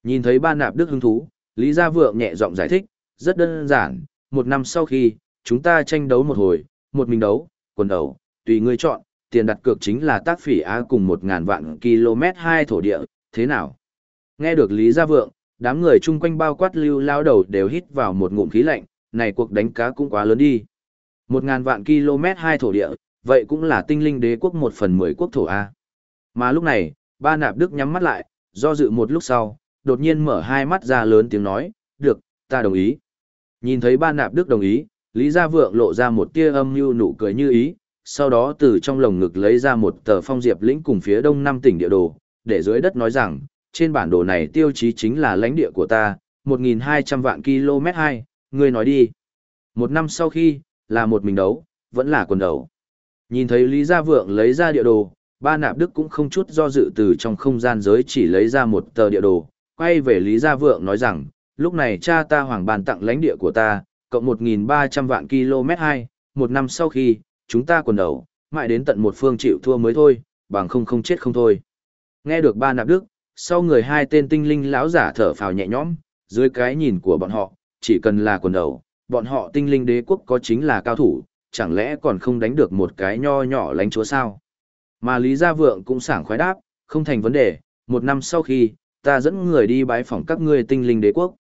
Nhìn thấy ba nạp đức hứng thú, Lý Gia Vượng nhẹ giọng giải thích, rất đơn giản, một năm sau khi, chúng ta tranh đấu một hồi, một mình đấu, quần đấu, tùy ngươi chọn, tiền đặt cược chính là tác phỉ á cùng một ngàn vạn km hai thổ địa, thế nào? Nghe được Lý Gia Vượng, đám người chung quanh bao quát lưu lao đầu đều hít vào một ngụm khí lạnh, này cuộc đánh cá cũng quá lớn đi. Một ngàn vạn km hai thổ địa, vậy cũng là tinh linh đế quốc một phần mười quốc thổ A. Mà lúc này, ba nạp đức nhắm mắt lại, do dự một lúc sau, đột nhiên mở hai mắt ra lớn tiếng nói, được, ta đồng ý. Nhìn thấy ba nạp đức đồng ý, Lý Gia Vượng lộ ra một tia âm mưu nụ cười như ý, sau đó từ trong lồng ngực lấy ra một tờ phong diệp lĩnh cùng phía đông năm tỉnh địa đồ, để dưới đất nói rằng, trên bản đồ này tiêu chí chính là lãnh địa của ta, 1.200 vạn km 2, ngươi nói đi. Một năm sau khi, là một mình đấu, vẫn là quần đấu. Nhìn thấy Lý Gia Vượng lấy ra địa đồ, ba nạp đức cũng không chút do dự từ trong không gian giới chỉ lấy ra một tờ địa đồ, quay về Lý Gia Vượng nói rằng, lúc này cha ta hoàng bàn tặng lãnh địa của ta, cộng 1.300 vạn km 2, một năm sau khi, chúng ta quần đầu, mãi đến tận một phương chịu thua mới thôi, bằng không không chết không thôi. Nghe được ba nạp đức, sau người hai tên tinh linh lão giả thở phào nhẹ nhõm, dưới cái nhìn của bọn họ, chỉ cần là quần đầu, bọn họ tinh linh đế quốc có chính là cao thủ, chẳng lẽ còn không đánh được một cái nho nhỏ lánh chúa sao? Mà Lý Gia Vượng cũng sảng khoái đáp, không thành vấn đề, một năm sau khi, ta dẫn người đi bái phỏng các ngươi tinh linh đế quốc.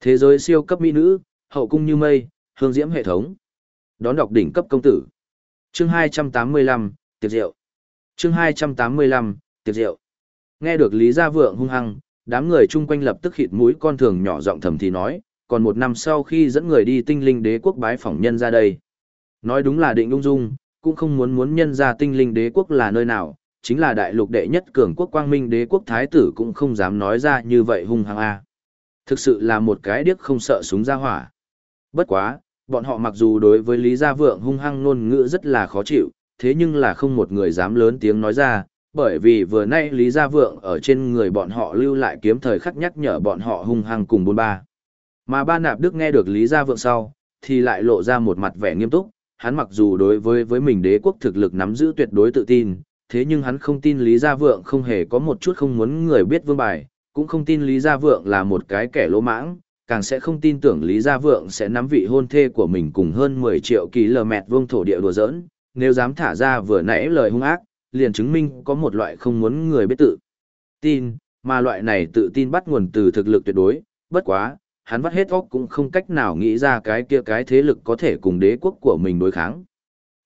Thế giới siêu cấp mỹ nữ, hậu cung như mây, hương diễm hệ thống. Đón đọc đỉnh cấp công tử. Chương 285, tiệc rượu. Chương 285, tiệc rượu. Nghe được Lý Gia Vượng hung hăng, đám người chung quanh lập tức khịt mũi con thường nhỏ giọng thầm thì nói, còn một năm sau khi dẫn người đi tinh linh đế quốc bái phỏng nhân ra đây. Nói đúng là định ung dung, cũng không muốn muốn nhân ra tinh linh đế quốc là nơi nào, chính là đại lục đệ nhất cường quốc quang minh đế quốc thái tử cũng không dám nói ra như vậy hung hăng a. Thực sự là một cái điếc không sợ súng ra hỏa. Bất quá, bọn họ mặc dù đối với Lý Gia Vượng hung hăng ngôn ngữ rất là khó chịu, thế nhưng là không một người dám lớn tiếng nói ra, bởi vì vừa nay Lý Gia Vượng ở trên người bọn họ lưu lại kiếm thời khắc nhắc nhở bọn họ hung hăng cùng bôn ba. Mà ba nạp đức nghe được Lý Gia Vượng sau, thì lại lộ ra một mặt vẻ nghiêm túc, hắn mặc dù đối với với mình đế quốc thực lực nắm giữ tuyệt đối tự tin, thế nhưng hắn không tin Lý Gia Vượng không hề có một chút không muốn người biết vương bài, cũng không tin Lý Gia Vượng là một cái kẻ lỗ mãng, càng sẽ không tin tưởng Lý Gia Vượng sẽ nắm vị hôn thê của mình cùng hơn 10 triệu km vương thổ địa đùa giỡn, nếu dám thả ra vừa nãy lời hung ác, liền chứng minh có một loại không muốn người biết tự tin, mà loại này tự tin bắt nguồn từ thực lực tuyệt đối, bất quá, hắn vắt hết óc cũng không cách nào nghĩ ra cái kia cái thế lực có thể cùng đế quốc của mình đối kháng.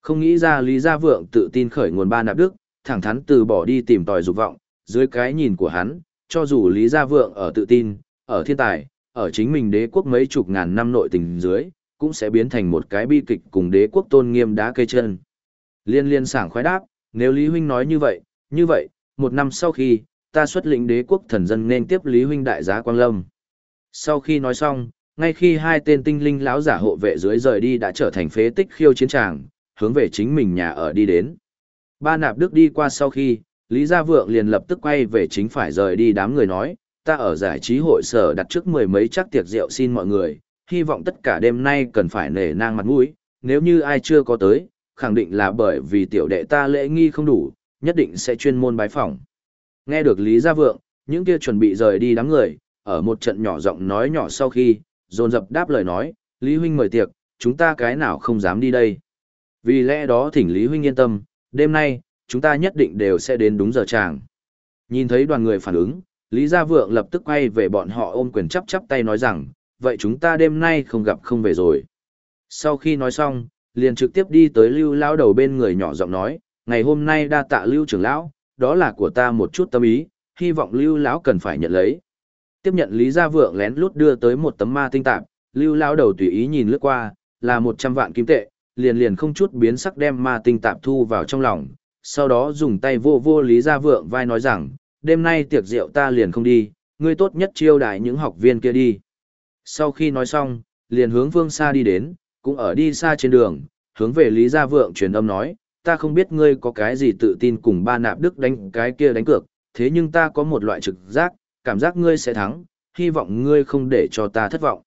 Không nghĩ ra Lý Gia Vượng tự tin khởi nguồn ba nạp đức, thẳng thắn từ bỏ đi tìm tòi dục vọng, dưới cái nhìn của hắn, cho dù Lý Gia Vượng ở tự tin, ở thiên tài, ở chính mình đế quốc mấy chục ngàn năm nội tình dưới, cũng sẽ biến thành một cái bi kịch cùng đế quốc tôn nghiêm đá cây chân. Liên liên sảng khoái đáp, nếu Lý Huynh nói như vậy, như vậy, một năm sau khi, ta xuất lĩnh đế quốc thần dân nên tiếp Lý Huynh đại giá Quang Lâm. Sau khi nói xong, ngay khi hai tên tinh linh lão giả hộ vệ dưới rời đi đã trở thành phế tích khiêu chiến tràng, hướng về chính mình nhà ở đi đến. Ba nạp đức đi qua sau khi, Lý Gia Vượng liền lập tức quay về chính phải rời đi đám người nói, ta ở giải trí hội sở đặt trước mười mấy chắc tiệc rượu xin mọi người, hy vọng tất cả đêm nay cần phải nể nang mặt mũi, nếu như ai chưa có tới, khẳng định là bởi vì tiểu đệ ta lễ nghi không đủ, nhất định sẽ chuyên môn bái phỏng. Nghe được Lý Gia Vượng, những kia chuẩn bị rời đi đám người, ở một trận nhỏ giọng nói nhỏ sau khi, dồn dập đáp lời nói, Lý Huynh mời tiệc, chúng ta cái nào không dám đi đây. Vì lẽ đó thỉnh Lý Huynh yên tâm, đêm nay, chúng ta nhất định đều sẽ đến đúng giờ chàng. Nhìn thấy đoàn người phản ứng, Lý Gia Vượng lập tức quay về bọn họ ôm quyền chắp chắp tay nói rằng, vậy chúng ta đêm nay không gặp không về rồi. Sau khi nói xong, liền trực tiếp đi tới lưu lao đầu bên người nhỏ giọng nói, ngày hôm nay đa tạ lưu trưởng lão, đó là của ta một chút tâm ý, hy vọng lưu lão cần phải nhận lấy. Tiếp nhận Lý Gia Vượng lén lút đưa tới một tấm ma tinh tạp, lưu lao đầu tùy ý nhìn lướt qua, là một trăm vạn kim tệ, liền liền không chút biến sắc đem ma tinh tạp thu vào trong lòng, sau đó dùng tay vô vô Lý Gia Vượng vai nói rằng, đêm nay tiệc rượu ta liền không đi, ngươi tốt nhất chiêu đãi những học viên kia đi. Sau khi nói xong, liền hướng phương xa đi đến, cũng ở đi xa trên đường, hướng về Lý Gia Vượng truyền âm nói, ta không biết ngươi có cái gì tự tin cùng ba nạp đức đánh cái kia đánh cược, thế nhưng ta có một loại trực giác, cảm giác ngươi sẽ thắng, hy vọng ngươi không để cho ta thất vọng.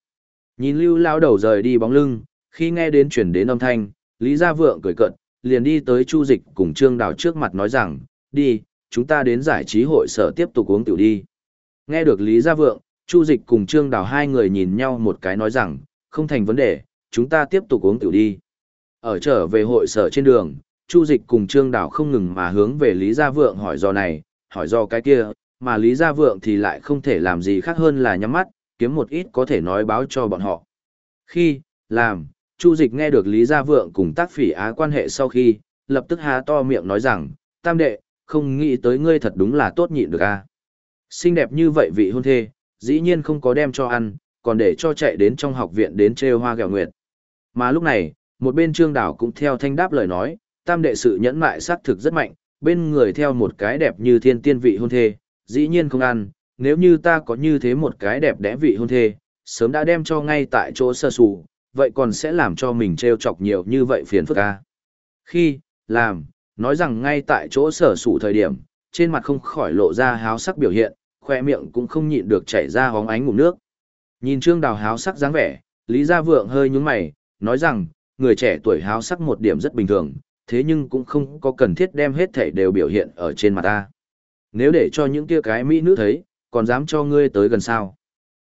Nhìn lưu lao đầu rời đi bóng lưng, khi nghe đến chuyển đến âm thanh, Lý Gia Vượng cười cận, liền đi tới Chu Dịch cùng Trương Đào trước mặt nói rằng, đi, chúng ta đến giải trí hội sở tiếp tục uống tiểu đi. Nghe được Lý Gia Vượng, Chu Dịch cùng Trương Đào hai người nhìn nhau một cái nói rằng, không thành vấn đề, chúng ta tiếp tục uống tiểu đi. Ở trở về hội sở trên đường, Chu Dịch cùng Trương Đào không ngừng mà hướng về Lý Gia Vượng hỏi do này, hỏi do cái kia, mà Lý Gia Vượng thì lại không thể làm gì khác hơn là nhắm mắt, kiếm một ít có thể nói báo cho bọn họ. Khi, làm, Chu Dịch nghe được Lý Gia Vượng cùng tác phỉ á quan hệ sau khi, lập tức há to miệng nói rằng, tam đệ, không nghĩ tới ngươi thật đúng là tốt nhịn được a. Xinh đẹp như vậy vị hôn thê, dĩ nhiên không có đem cho ăn, còn để cho chạy đến trong học viện đến trêu hoa gẹo nguyệt. Mà lúc này, một bên trương đảo cũng theo thanh đáp lời nói, tam đệ sự nhẫn mại sát thực rất mạnh, bên người theo một cái đẹp như thiên tiên vị hôn thê, dĩ nhiên không ăn, nếu như ta có như thế một cái đẹp đẽ vị hôn thê, sớm đã đem cho ngay tại chỗ sơ sù, vậy còn sẽ làm cho mình treo chọc nhiều như vậy phiền phức ca. Khi, làm, nói rằng ngay tại chỗ sở sủ thời điểm, trên mặt không khỏi lộ ra háo sắc biểu hiện, khoe miệng cũng không nhịn được chảy ra hóng ánh ngụm nước. Nhìn Trương Đào háo sắc dáng vẻ, Lý Gia Vượng hơi nhúng mày, nói rằng, người trẻ tuổi háo sắc một điểm rất bình thường, thế nhưng cũng không có cần thiết đem hết thảy đều biểu hiện ở trên mặt ta. Nếu để cho những kia cái mỹ nữ thấy, còn dám cho ngươi tới gần sao.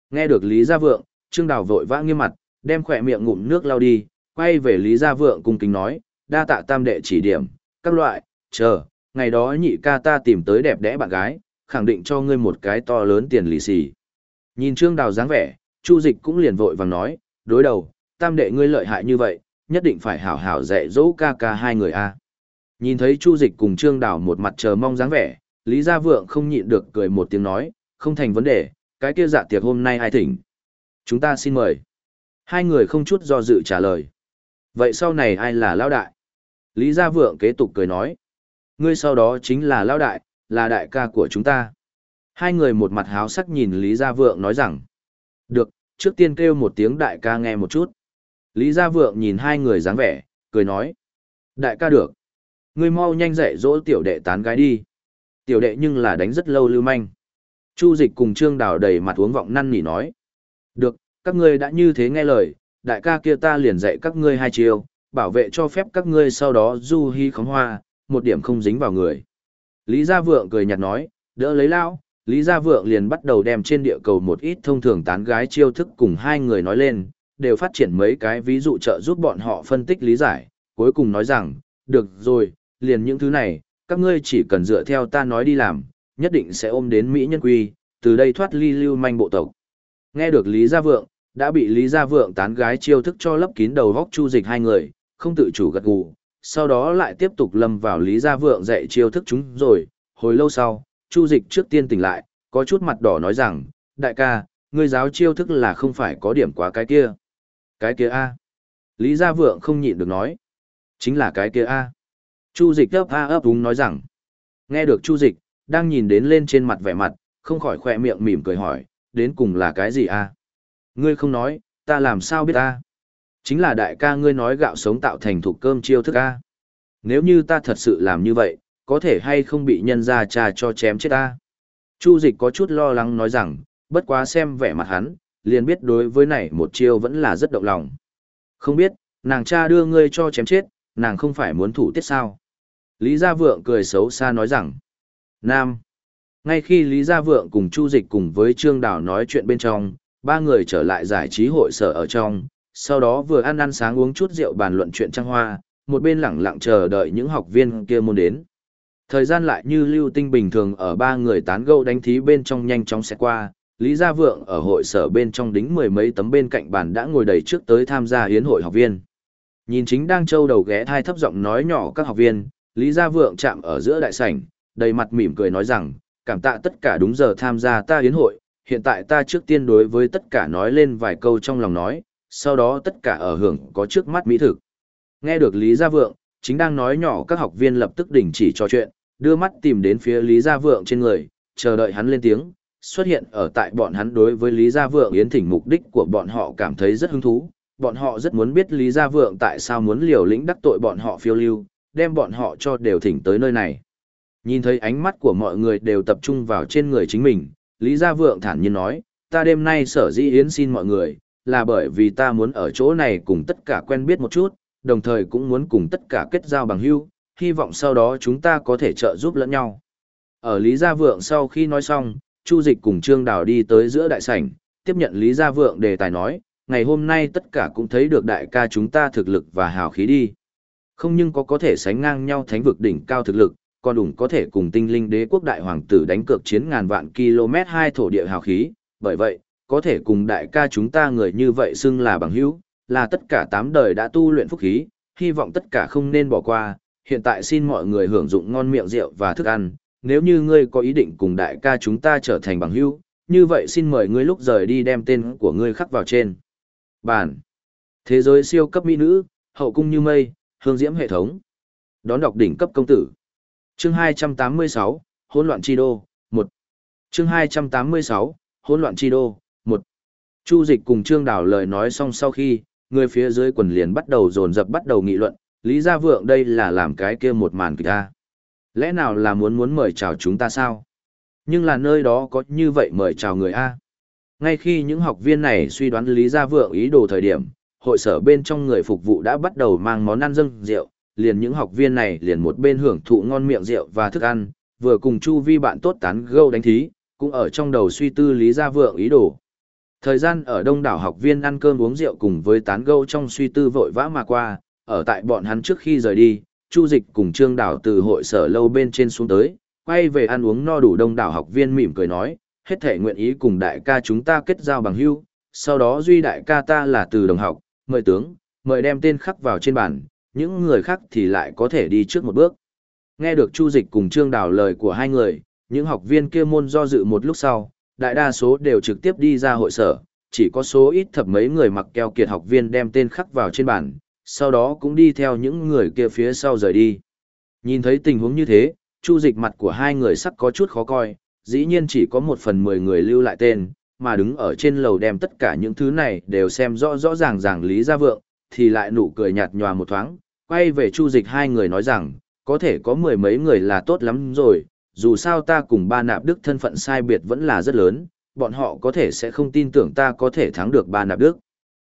Nghe được Lý Gia Vượng, Trương Đào vội vã nghiêm mặt, đem khỏe miệng ngụm nước lao đi, quay về Lý Gia Vượng cung kính nói, đa tạ tam đệ chỉ điểm, các loại, chờ, ngày đó nhị ca ta tìm tới đẹp đẽ bạn gái, khẳng định cho ngươi một cái to lớn tiền lì xì. Nhìn Trương Đào dáng vẻ, Chu Dịch cũng liền vội vàng nói, đối đầu, tam đệ ngươi lợi hại như vậy, nhất định phải hảo hảo dạy dỗ ca ca hai người a. Nhìn thấy Chu Dịch cùng Trương Đào một mặt chờ mong dáng vẻ, Lý Gia Vượng không nhịn được cười một tiếng nói, không thành vấn đề, cái kia dạ tiệc hôm nay ai thỉnh. Chúng ta xin mời. Hai người không chút do dự trả lời. Vậy sau này ai là lão đại? Lý Gia Vượng kế tục cười nói. Ngươi sau đó chính là lão đại, là đại ca của chúng ta. Hai người một mặt háo sắc nhìn Lý Gia Vượng nói rằng. Được, trước tiên kêu một tiếng đại ca nghe một chút. Lý Gia Vượng nhìn hai người dáng vẻ, cười nói. Đại ca được. Ngươi mau nhanh dạy dỗ tiểu đệ tán gái đi. Tiểu đệ nhưng là đánh rất lâu lưu manh. Chu dịch cùng trương đào đầy mặt uống vọng năn nỉ nói. Được, các ngươi đã như thế nghe lời, đại ca kia ta liền dạy các ngươi hai chiều, bảo vệ cho phép các ngươi sau đó du hi khóng hoa, một điểm không dính vào người. Lý Gia Vượng cười nhạt nói, đỡ lấy lao, Lý Gia Vượng liền bắt đầu đem trên địa cầu một ít thông thường tán gái chiêu thức cùng hai người nói lên, đều phát triển mấy cái ví dụ trợ giúp bọn họ phân tích lý giải, cuối cùng nói rằng, được rồi, liền những thứ này, các ngươi chỉ cần dựa theo ta nói đi làm, nhất định sẽ ôm đến Mỹ nhân quy, từ đây thoát ly lưu manh bộ tộc. Nghe được Lý Gia Vượng, đã bị Lý Gia Vượng tán gái chiêu thức cho lấp kín đầu góc chu dịch hai người, không tự chủ gật gù, sau đó lại tiếp tục lâm vào Lý Gia Vượng dạy chiêu thức chúng rồi, hồi lâu sau, chu dịch trước tiên tỉnh lại, có chút mặt đỏ nói rằng, đại ca, ngươi giáo chiêu thức là không phải có điểm quá cái kia. Cái kia A. Lý Gia Vượng không nhịn được nói. Chính là cái kia A. Chu dịch ấp a ấp đúng nói rằng. Nghe được chu dịch, đang nhìn đến lên trên mặt vẻ mặt, không khỏi khỏe miệng mỉm cười hỏi, đến cùng là cái gì A. Ngươi không nói, ta làm sao biết ta? Chính là đại ca ngươi nói gạo sống tạo thành thuộc cơm chiêu thức A. Nếu như ta thật sự làm như vậy, có thể hay không bị nhân ra trà cho chém chết ta. Chu dịch có chút lo lắng nói rằng, bất quá xem vẻ mặt hắn, liền biết đối với này một chiêu vẫn là rất động lòng. Không biết, nàng cha đưa ngươi cho chém chết, nàng không phải muốn thủ tiết sao. Lý Gia Vượng cười xấu xa nói rằng, Nam. Ngay khi Lý Gia Vượng cùng Chu Dịch cùng với Trương Đào nói chuyện bên trong, ba người trở lại giải trí hội sở ở trong, sau đó vừa ăn ăn sáng uống chút rượu bàn luận chuyện trăng hoa, một bên lẳng lặng chờ đợi những học viên kia môn đến. Thời gian lại như lưu tinh bình thường ở ba người tán gẫu đánh thí bên trong nhanh chóng sẽ qua, Lý Gia Vượng ở hội sở bên trong đính mười mấy tấm bên cạnh bàn đã ngồi đầy trước tới tham gia hiến hội học viên. Nhìn chính đang trâu đầu ghé thai thấp giọng nói nhỏ các học viên, Lý Gia Vượng chạm ở giữa đại sảnh, đầy mặt mỉm cười nói rằng, cảm tạ tất cả đúng giờ tham gia ta hiến hội, hiện tại ta trước tiên đối với tất cả nói lên vài câu trong lòng nói, sau đó tất cả ở hưởng có trước mắt mỹ thực. Nghe được Lý Gia Vượng, chính đang nói nhỏ các học viên lập tức đình chỉ trò chuyện, đưa mắt tìm đến phía Lý Gia Vượng trên người, chờ đợi hắn lên tiếng, xuất hiện ở tại bọn hắn đối với Lý Gia Vượng yến thỉnh mục đích của bọn họ cảm thấy rất hứng thú, bọn họ rất muốn biết Lý Gia Vượng tại sao muốn liều lĩnh đắc tội bọn họ phiêu lưu, đem bọn họ cho đều thỉnh tới nơi này. Nhìn thấy ánh mắt của mọi người đều tập trung vào trên người chính mình, Lý Gia Vượng thản nhiên nói, ta đêm nay sở dĩ yến xin mọi người, là bởi vì ta muốn ở chỗ này cùng tất cả quen biết một chút, đồng thời cũng muốn cùng tất cả kết giao bằng hữu, hy vọng sau đó chúng ta có thể trợ giúp lẫn nhau. Ở Lý Gia Vượng sau khi nói xong, Chu Dịch cùng Trương Đào đi tới giữa đại sảnh, tiếp nhận Lý Gia Vượng đề tài nói, ngày hôm nay tất cả cũng thấy được đại ca chúng ta thực lực và hào khí đi. Không nhưng có có thể sánh ngang nhau thánh vực đỉnh cao thực lực, còn đủ có thể cùng tinh linh đế quốc đại hoàng tử đánh cược chiến ngàn vạn km hai thổ địa hào khí, bởi vậy, có thể cùng đại ca chúng ta người như vậy xưng là bằng hữu, là tất cả tám đời đã tu luyện phúc khí, hy vọng tất cả không nên bỏ qua, hiện tại xin mọi người hưởng dụng ngon miệng rượu và thức ăn, nếu như ngươi có ý định cùng đại ca chúng ta trở thành bằng hữu, như vậy xin mời ngươi lúc rời đi đem tên của ngươi khắc vào trên. Bản. Thế giới siêu cấp mỹ nữ, hậu cung như mây, hương diễm hệ thống. Đón đọc đỉnh cấp công tử. Chương 286, hỗn loạn chi đô, 1. Chương 286, hỗn loạn chi đô, 1. Chu Dịch cùng Trương Đào lời nói xong sau khi, người phía dưới quần liền bắt đầu dồn dập bắt đầu nghị luận, Lý Gia Vượng đây là làm cái kia một màn kịch ta. Lẽ nào là muốn muốn mời chào chúng ta sao? Nhưng là nơi đó có như vậy mời chào người A. Ngay khi những học viên này suy đoán Lý Gia Vượng ý đồ thời điểm, hội sở bên trong người phục vụ đã bắt đầu mang món ăn dâng rượu, liền những học viên này liền một bên hưởng thụ ngon miệng rượu và thức ăn, vừa cùng Chu Vi bạn tốt tán gẫu đánh thí, cũng ở trong đầu suy tư Lý Gia Vượng ý đồ. Thời gian ở đông đảo học viên ăn cơm uống rượu cùng với tán gẫu trong suy tư vội vã mà qua, ở tại bọn hắn trước khi rời đi, Chu Dịch cùng Trương Đảo từ hội sở lâu bên trên xuống tới, quay về ăn uống no đủ đông đảo học viên mỉm cười nói, hết thể nguyện ý cùng đại ca chúng ta kết giao bằng hữu, sau đó duy đại ca ta là từ đồng học, mời tướng, mời đem tên khắc vào trên bàn. những người khác thì lại có thể đi trước một bước. Nghe được Chu Dịch cùng Trương Đào lời của hai người, những học viên kia môn do dự một lúc sau, đại đa số đều trực tiếp đi ra hội sở, chỉ có số ít thập mấy người mặc keo kiệt học viên đem tên khắc vào trên bàn, sau đó cũng đi theo những người kia phía sau rời đi. Nhìn thấy tình huống như thế, chu dịch mặt của hai người sắc có chút khó coi, dĩ nhiên chỉ có một phần mười người lưu lại tên, mà đứng ở trên lầu đem tất cả những thứ này đều xem rõ rõ ràng ràng lý Gia vượng, thì lại nụ cười nhạt nhòa một thoáng, quay về chu dịch hai người nói rằng, có thể có mười mấy người là tốt lắm rồi, dù sao ta cùng ba nạp đức thân phận sai biệt vẫn là rất lớn, bọn họ có thể sẽ không tin tưởng ta có thể thắng được ba nạp đức.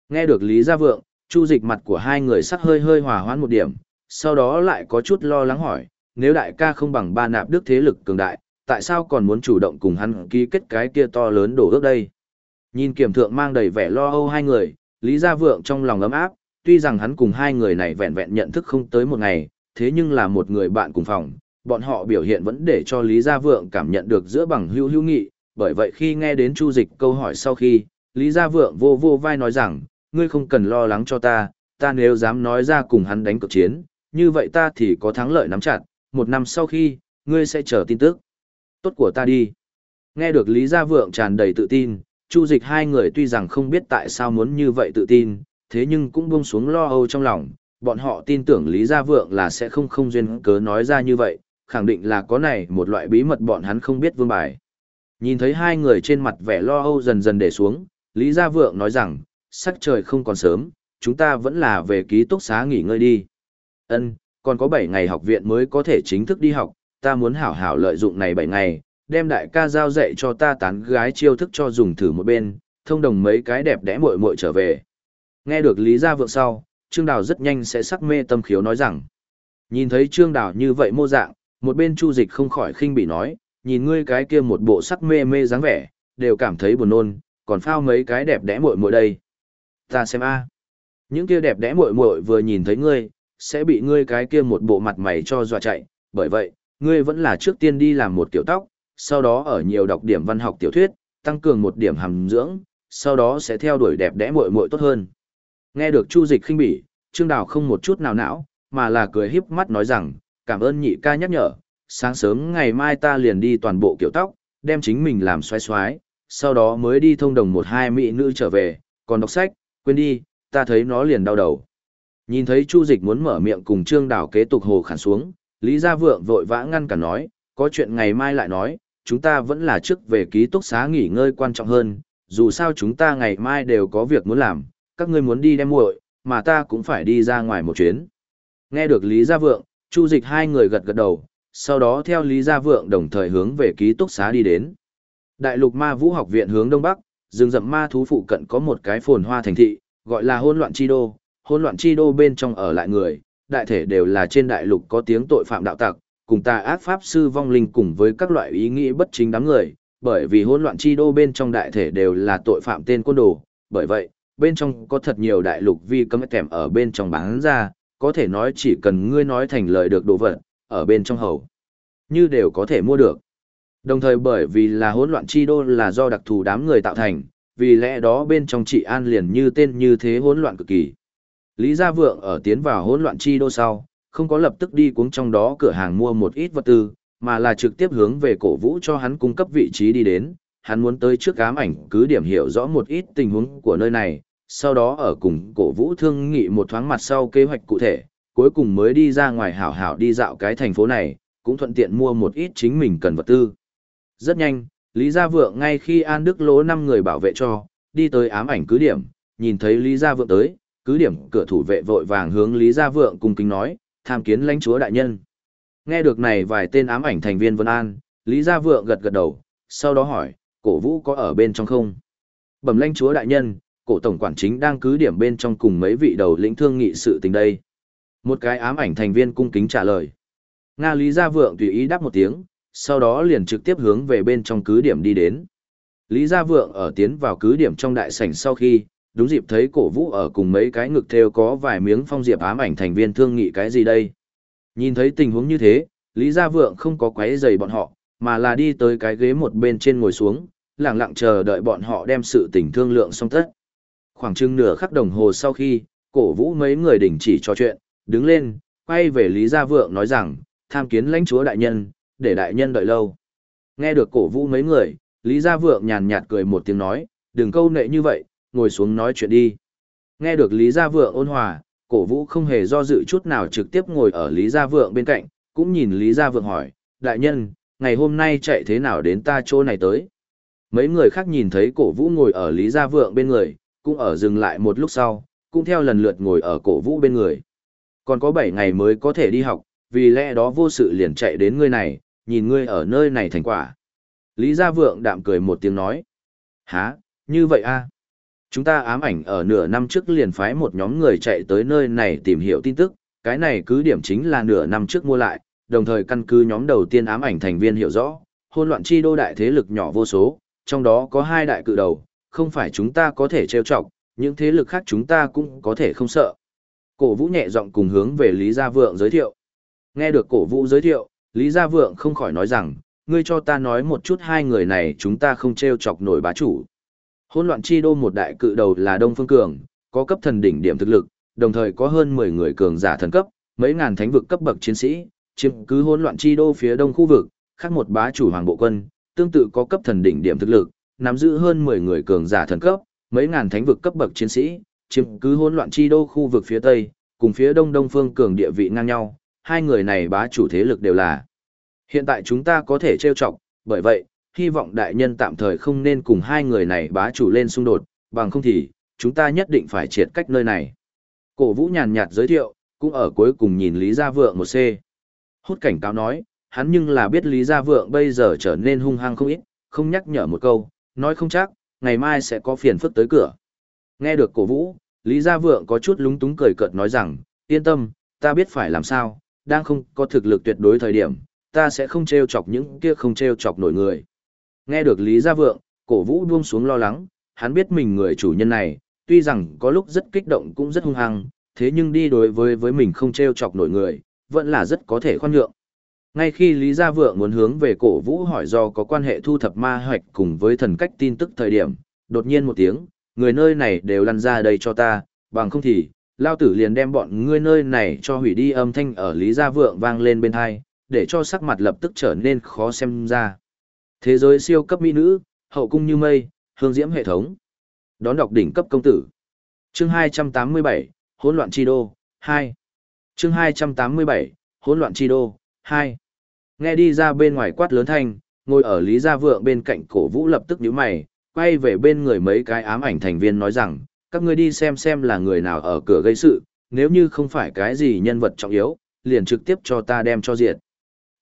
Nghe được Lý Gia Vượng, Chu Dịch mặt của hai người sắc hơi hơi hòa hoãn một điểm, sau đó lại có chút lo lắng hỏi, nếu đại ca không bằng ba nạp đức thế lực cường đại, tại sao còn muốn chủ động cùng hắn ký kết cái kia to lớn đổ ước đây? Nhìn kiểm thượng mang đầy vẻ lo âu hai người, Lý Gia Vượng trong lòng ấm áp, tuy rằng hắn cùng hai người này vẹn vẹn nhận thức không tới một ngày, thế nhưng là một người bạn cùng phòng, bọn họ biểu hiện vẫn để cho Lý Gia Vượng cảm nhận được giữa bằng hữu hữu nghị, bởi vậy khi nghe đến Chu Dịch câu hỏi sau khi, Lý Gia Vượng vô vô vai nói rằng, ngươi không cần lo lắng cho ta, ta nếu dám nói ra cùng hắn đánh cực chiến, như vậy ta thì có thắng lợi nắm chặt, một năm sau khi, ngươi sẽ chờ tin tức. Tốt của ta đi. Nghe được Lý Gia Vượng tràn đầy tự tin, Chu Dịch hai người tuy rằng không biết tại sao muốn như vậy tự tin, thế nhưng cũng buông xuống lo âu trong lòng, bọn họ tin tưởng Lý Gia Vượng là sẽ không không duyên cớ nói ra như vậy, khẳng định là có này một loại bí mật bọn hắn không biết vương bài. Nhìn thấy hai người trên mặt vẻ lo âu dần dần để xuống, Lý Gia Vượng nói rằng, sắc trời không còn sớm, chúng ta vẫn là về ký túc xá nghỉ ngơi đi. Ân, còn có 7 ngày học viện mới có thể chính thức đi học, ta muốn hảo hảo lợi dụng này 7 ngày, đem đại ca giao dạy cho ta tán gái chiêu thức cho dùng thử một bên, thông đồng mấy cái đẹp đẽ muội muội trở về. Nghe được Lý Gia Vượng sau, Trương Đào rất nhanh sẽ sắc mê tâm khiếu nói rằng. Nhìn thấy Trương Đào như vậy mô dạng, một bên Chu Dịch không khỏi khinh bỉ nói, nhìn ngươi cái kia một bộ sắc mê mê dáng vẻ, đều cảm thấy buồn nôn, còn phao mấy cái đẹp đẽ muội muội đây. Ta xem a. Những kia đẹp đẽ muội muội vừa nhìn thấy ngươi, sẽ bị ngươi cái kia một bộ mặt mày cho dọa chạy, bởi vậy, ngươi vẫn là trước tiên đi làm một kiểu tóc, sau đó ở nhiều đọc điểm văn học tiểu thuyết, tăng cường một điểm hàm dưỡng, sau đó sẽ theo đuổi đẹp đẽ muội muội tốt hơn. Nghe được Chu Dịch khinh bỉ, Trương Đào không một chút nào não, mà là cười híp mắt nói rằng, cảm ơn nhị ca nhắc nhở, sáng sớm ngày mai ta liền đi toàn bộ kiểu tóc, đem chính mình làm xoái xoái, sau đó mới đi thông đồng một hai mỹ nữ trở về, còn đọc sách, quên đi, ta thấy nó liền đau đầu. Nhìn thấy Chu Dịch muốn mở miệng cùng Trương Đào kế tục hồ khản xuống, Lý Gia Vượng vội vã ngăn cản nói, có chuyện ngày mai lại nói, chúng ta vẫn là trước về ký túc xá nghỉ ngơi quan trọng hơn, dù sao chúng ta ngày mai đều có việc muốn làm, các ngươi muốn đi đem muội, mà ta cũng phải đi ra ngoài một chuyến. Nghe được Lý Gia Vượng, Chu Dịch hai người gật gật đầu, sau đó theo Lý Gia Vượng đồng thời hướng về ký túc xá đi đến. Đại lục ma vũ học viện hướng đông bắc, rừng rậm ma thú phụ cận có một cái phồn hoa thành thị, gọi là hôn loạn chi đô. Hôn loạn chi đô bên trong ở lại người, đại thể đều là trên đại lục có tiếng tội phạm đạo tặc, cùng tà ác pháp sư vong linh cùng với các loại ý nghĩ bất chính đám người, bởi vì hỗn loạn chi đô bên trong đại thể đều là tội phạm tên côn đồ, bởi vậy, bên trong có thật nhiều đại lục vi cấm kèm ở bên trong bán ra, có thể nói chỉ cần ngươi nói thành lời được đồ vật, ở bên trong hầu, như đều có thể mua được. Đồng thời bởi vì là hỗn loạn chi đô là do đặc thù đám người tạo thành, vì lẽ đó bên trong trị an liền như tên như thế hỗn loạn cực kỳ. Lý Gia Vượng ở tiến vào hỗn loạn chi đô sau, không có lập tức đi cuống trong đó cửa hàng mua một ít vật tư, mà là trực tiếp hướng về cổ vũ cho hắn cung cấp vị trí đi đến. Hắn muốn tới trước ám ảnh cứ điểm hiểu rõ một ít tình huống của nơi này, sau đó ở cùng cổ vũ thương nghị một thoáng mặt sau kế hoạch cụ thể, cuối cùng mới đi ra ngoài hảo hảo đi dạo cái thành phố này, cũng thuận tiện mua một ít chính mình cần vật tư. Rất nhanh, Lý Gia Vượng ngay khi An Đức lỗ 5 người bảo vệ cho, đi tới ám ảnh cứ điểm, nhìn thấy Lý Gia Vượng tới, cứ điểm cửa thủ vệ vội vàng hướng Lý Gia Vượng cung kính nói, tham kiến lãnh chúa đại nhân. Nghe được này vài tên ám ảnh thành viên Vân An, Lý Gia Vượng gật gật đầu, sau đó hỏi, cổ vũ có ở bên trong không? Bẩm lãnh chúa đại nhân, cổ tổng quản chính đang cứ điểm bên trong cùng mấy vị đầu lĩnh thương nghị sự tình đây. Một cái ám ảnh thành viên cung kính trả lời. Nga Lý Gia Vượng tùy ý đáp một tiếng, sau đó liền trực tiếp hướng về bên trong cứ điểm đi đến. Lý Gia Vượng ở tiến vào cứ điểm trong đại sảnh sau khi, đúng dịp thấy cổ vũ ở cùng mấy cái ngực theo có vài miếng phong diệp ám ảnh thành viên thương nghị cái gì đây. Nhìn thấy tình huống như thế, Lý Gia Vượng không có quấy rầy bọn họ, mà là đi tới cái ghế một bên trên ngồi xuống, lặng lặng chờ đợi bọn họ đem sự tình thương lượng xong tất. Khoảng chừng nửa khắc đồng hồ sau khi, cổ vũ mấy người đình chỉ trò chuyện, đứng lên, quay về Lý Gia Vượng nói rằng, tham kiến lãnh chúa đại nhân, để đại nhân đợi lâu. Nghe được cổ vũ mấy người, Lý Gia Vượng nhàn nhạt cười một tiếng nói, đừng câu nệ như vậy, ngồi xuống nói chuyện đi. Nghe được Lý Gia Vượng ôn hòa, cổ vũ không hề do dự chút nào trực tiếp ngồi ở Lý Gia Vượng bên cạnh, cũng nhìn Lý Gia Vượng hỏi, đại nhân, ngày hôm nay chạy thế nào đến ta chỗ này tới? Mấy người khác nhìn thấy cổ vũ ngồi ở Lý Gia Vượng bên người, cũng ở dừng lại một lúc sau, cũng theo lần lượt ngồi ở cổ vũ bên người. Còn có 7 ngày mới có thể đi học, vì lẽ đó vô sự liền chạy đến ngươi này, nhìn ngươi ở nơi này thành quả. Lý Gia Vượng đạm cười một tiếng nói. Hả, như vậy a Chúng ta ám ảnh ở nửa năm trước liền phái một nhóm người chạy tới nơi này tìm hiểu tin tức, cái này cứ điểm chính là nửa năm trước mua lại, đồng thời căn cứ nhóm đầu tiên ám ảnh thành viên hiểu rõ, hôn loạn chi đô đại thế lực nhỏ vô số, trong đó có hai đại cự đầu, không phải chúng ta có thể trêu chọc, những thế lực khác chúng ta cũng có thể không sợ. Cổ vũ nhẹ giọng cùng hướng về Lý Gia Vượng giới thiệu. Nghe được cổ vũ giới thiệu, Lý Gia Vượng không khỏi nói rằng, ngươi cho ta nói một chút hai người này chúng ta không trêu chọc nổi bá chủ hỗn loạn chi đô một đại cự đầu là Đông Phương Cường, có cấp thần đỉnh điểm thực lực, đồng thời có hơn 10 người cường giả thần cấp, mấy ngàn thánh vực cấp bậc chiến sĩ, chiếm cứ hỗn loạn chi đô phía đông khu vực, khác một bá chủ hoàng bộ quân, tương tự có cấp thần đỉnh điểm thực lực, nắm giữ hơn 10 người cường giả thần cấp, mấy ngàn thánh vực cấp bậc chiến sĩ, chiếm cứ hỗn loạn chi đô khu vực phía tây, cùng phía đông đông phương cường địa vị ngang nhau, hai người này bá chủ thế lực đều là. Hiện tại chúng ta có thể trêu chọc, bởi vậy, hy vọng đại nhân tạm thời không nên cùng hai người này bá chủ lên xung đột, bằng không thì, chúng ta nhất định phải triệt cách nơi này. Cổ vũ nhàn nhạt giới thiệu, cũng ở cuối cùng nhìn Lý Gia Vượng một C. Hút cảnh cáo nói, hắn nhưng là biết Lý Gia Vượng bây giờ trở nên hung hăng không ít, không nhắc nhở một câu, nói không chắc, ngày mai sẽ có phiền phức tới cửa. Nghe được cổ vũ, Lý Gia Vượng có chút lúng túng cười cợt nói rằng, yên tâm, ta biết phải làm sao, đang không có thực lực tuyệt đối thời điểm, ta sẽ không treo chọc những kia không treo chọc nổi người. Nghe được Lý Gia Vượng, cổ vũ buông xuống lo lắng, hắn biết mình người chủ nhân này, tuy rằng có lúc rất kích động cũng rất hung hăng, thế nhưng đi đối với với mình không treo chọc nổi người, vẫn là rất có thể khoan nhượng. Ngay khi Lý Gia Vượng muốn hướng về cổ vũ hỏi do có quan hệ thu thập ma hoạch cùng với thần cách tin tức thời điểm, đột nhiên một tiếng, người nơi này đều lăn ra đây cho ta, bằng không thì, lao tử liền đem bọn ngươi nơi này cho hủy đi âm thanh ở Lý Gia Vượng vang lên bên hai, để cho sắc mặt lập tức trở nên khó xem ra. Thế giới siêu cấp mỹ nữ, hậu cung như mây, hương diễm hệ thống. Đón đọc đỉnh cấp công tử. Chương 287, hỗn loạn chi đô, 2. Chương 287, hỗn loạn chi đô, 2. Nghe đi ra bên ngoài quát lớn thanh, ngồi ở Lý Gia Vượng bên cạnh cổ vũ lập tức nhíu mày, quay về bên người mấy cái ám ảnh thành viên nói rằng, các ngươi đi xem xem là người nào ở cửa gây sự, nếu như không phải cái gì nhân vật trọng yếu, liền trực tiếp cho ta đem cho diệt.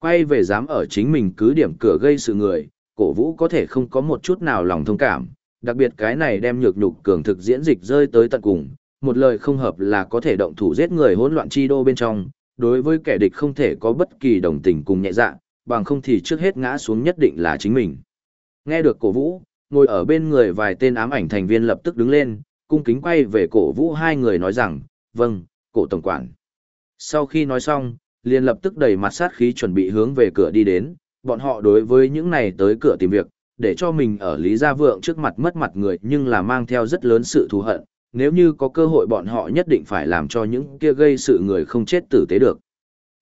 Quay về dám ở chính mình cứ điểm cửa gây sự người, cổ vũ có thể không có một chút nào lòng thông cảm, đặc biệt cái này đem nhược nhục cường thực diễn dịch rơi tới tận cùng, một lời không hợp là có thể động thủ giết người hỗn loạn chi đô bên trong, đối với kẻ địch không thể có bất kỳ đồng tình cùng nhẹ dạ, bằng không thì trước hết ngã xuống nhất định là chính mình. Nghe được cổ vũ, ngồi ở bên người vài tên ám ảnh thành viên lập tức đứng lên, cung kính quay về cổ vũ hai người nói rằng, vâng, cổ tổng quản. Sau khi nói xong, liền lập tức đẩy mặt sát khí chuẩn bị hướng về cửa đi đến, bọn họ đối với những này tới cửa tìm việc, để cho mình ở Lý Gia Vượng trước mặt mất mặt người nhưng là mang theo rất lớn sự thù hận, nếu như có cơ hội bọn họ nhất định phải làm cho những kia gây sự người không chết tử tế được.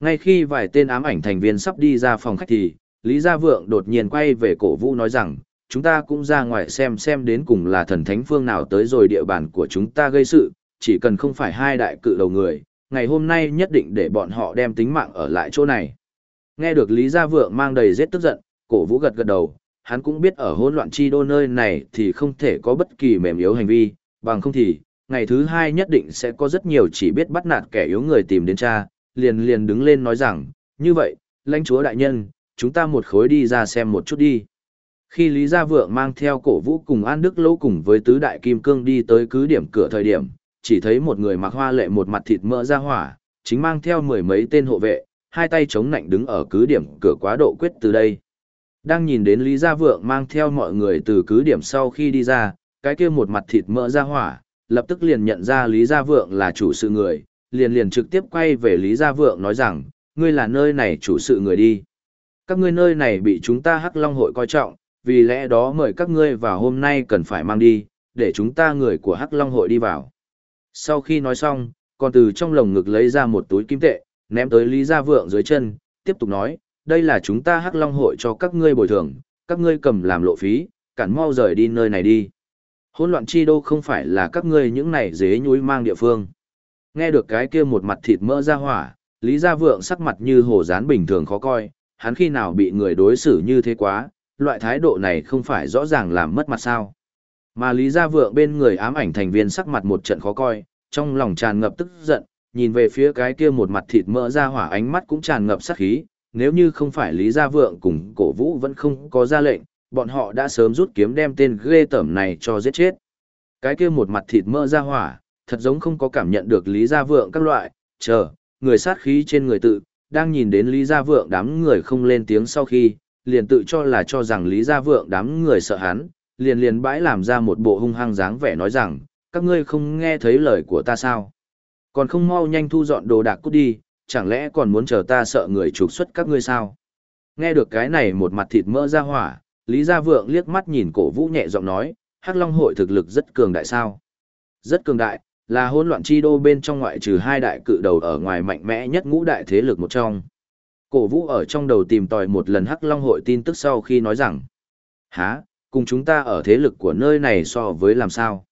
Ngay khi vài tên ám ảnh thành viên sắp đi ra phòng khách thì, Lý Gia Vượng đột nhiên quay về cổ vũ nói rằng, chúng ta cũng ra ngoài xem xem đến cùng là thần thánh phương nào tới rồi địa bàn của chúng ta gây sự, chỉ cần không phải hai đại cự đầu người, ngày hôm nay nhất định để bọn họ đem tính mạng ở lại chỗ này. Nghe được Lý Gia Vượng mang đầy giết tức giận, cổ vũ gật gật đầu, hắn cũng biết ở hỗn loạn chi đô nơi này thì không thể có bất kỳ mềm yếu hành vi, bằng không thì, ngày thứ hai nhất định sẽ có rất nhiều chỉ biết bắt nạt kẻ yếu người tìm đến cha, liền liền đứng lên nói rằng, như vậy, lãnh chúa đại nhân, chúng ta một khối đi ra xem một chút đi. Khi Lý Gia Vượng mang theo cổ vũ cùng An Đức Lỗ cùng với tứ đại kim cương đi tới cứ điểm cửa thời điểm, chỉ thấy một người mặc hoa lệ một mặt thịt mỡ ra hỏa, chính mang theo mười mấy tên hộ vệ, hai tay chống nạnh đứng ở cứ điểm cửa quá độ quyết từ đây. Đang nhìn đến Lý Gia Vượng mang theo mọi người từ cứ điểm sau khi đi ra, cái kia một mặt thịt mỡ ra hỏa, lập tức liền nhận ra Lý Gia Vượng là chủ sự người, liền liền trực tiếp quay về Lý Gia Vượng nói rằng, ngươi là nơi này chủ sự người đi. Các ngươi nơi này bị chúng ta Hắc Long hội coi trọng, vì lẽ đó mời các ngươi vào hôm nay cần phải mang đi, để chúng ta người của Hắc Long hội đi vào. Sau khi nói xong, còn từ trong lồng ngực lấy ra một túi kim tệ, ném tới Lý Gia Vượng dưới chân, tiếp tục nói, đây là chúng ta Hắc Long hội cho các ngươi bồi thường, các ngươi cầm làm lộ phí, cản mau rời đi nơi này đi. Hỗn loạn chi đô không phải là các ngươi những này dế nhúi mang địa phương. Nghe được cái kia một mặt thịt mỡ ra hỏa, Lý Gia Vượng sắc mặt như hồ rán bình thường khó coi, hắn khi nào bị người đối xử như thế quá, loại thái độ này không phải rõ ràng làm mất mặt sao. Mà Lý Gia Vượng bên người ám ảnh thành viên sắc mặt một trận khó coi, trong lòng tràn ngập tức giận, nhìn về phía cái kia một mặt thịt mỡ ra hỏa ánh mắt cũng tràn ngập sát khí, nếu như không phải Lý Gia Vượng cùng cổ vũ vẫn không có ra lệnh, bọn họ đã sớm rút kiếm đem tên ghê tởm này cho giết chết. Cái kia một mặt thịt mỡ ra hỏa, thật giống không có cảm nhận được Lý Gia Vượng các loại, chờ, người sát khí trên người tự, đang nhìn đến Lý Gia Vượng đám người không lên tiếng sau khi, liền tự cho là cho rằng Lý Gia Vượng đám người sợ hắn, liền liền bãi làm ra một bộ hung hăng dáng vẻ nói rằng, các ngươi không nghe thấy lời của ta sao? Còn không mau nhanh thu dọn đồ đạc cút đi, chẳng lẽ còn muốn chờ ta sợ người trục xuất các ngươi sao? Nghe được cái này một mặt thịt mỡ ra hỏa, Lý Gia Vượng liếc mắt nhìn cổ vũ nhẹ giọng nói, Hắc Long hội thực lực rất cường đại sao? Rất cường đại, là hỗn loạn chi đô bên trong ngoại trừ hai đại cự đầu ở ngoài mạnh mẽ nhất ngũ đại thế lực một trong. Cổ vũ ở trong đầu tìm tòi một lần Hắc Long hội tin tức sau khi nói rằng, há, cùng chúng ta ở thế lực của nơi này so với làm sao?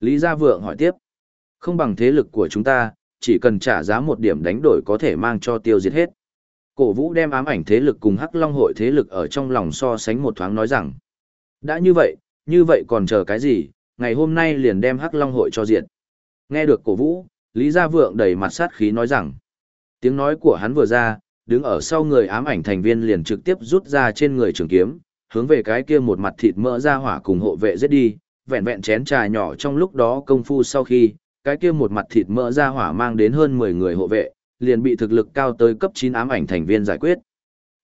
Lý Gia Vượng hỏi tiếp, không bằng thế lực của chúng ta, chỉ cần trả giá một điểm đánh đổi có thể mang cho tiêu diệt hết. Cổ vũ đem ám ảnh thế lực cùng Hắc Long hội thế lực ở trong lòng so sánh một thoáng nói rằng, đã như vậy, như vậy còn chờ cái gì, ngày hôm nay liền đem Hắc Long hội cho diệt. Nghe được cổ vũ, Lý Gia Vượng đầy mặt sát khí nói rằng, tiếng nói của hắn vừa ra, đứng ở sau người ám ảnh thành viên liền trực tiếp rút ra trên người trường kiếm, hướng về cái kia một mặt thịt mỡ ra hỏa cùng hộ vệ giết đi, vẹn vẹn chén trà nhỏ trong lúc đó công phu sau khi, cái kia một mặt thịt mỡ ra hỏa mang đến hơn 10 người hộ vệ, liền bị thực lực cao tới cấp 9 ám ảnh thành viên giải quyết.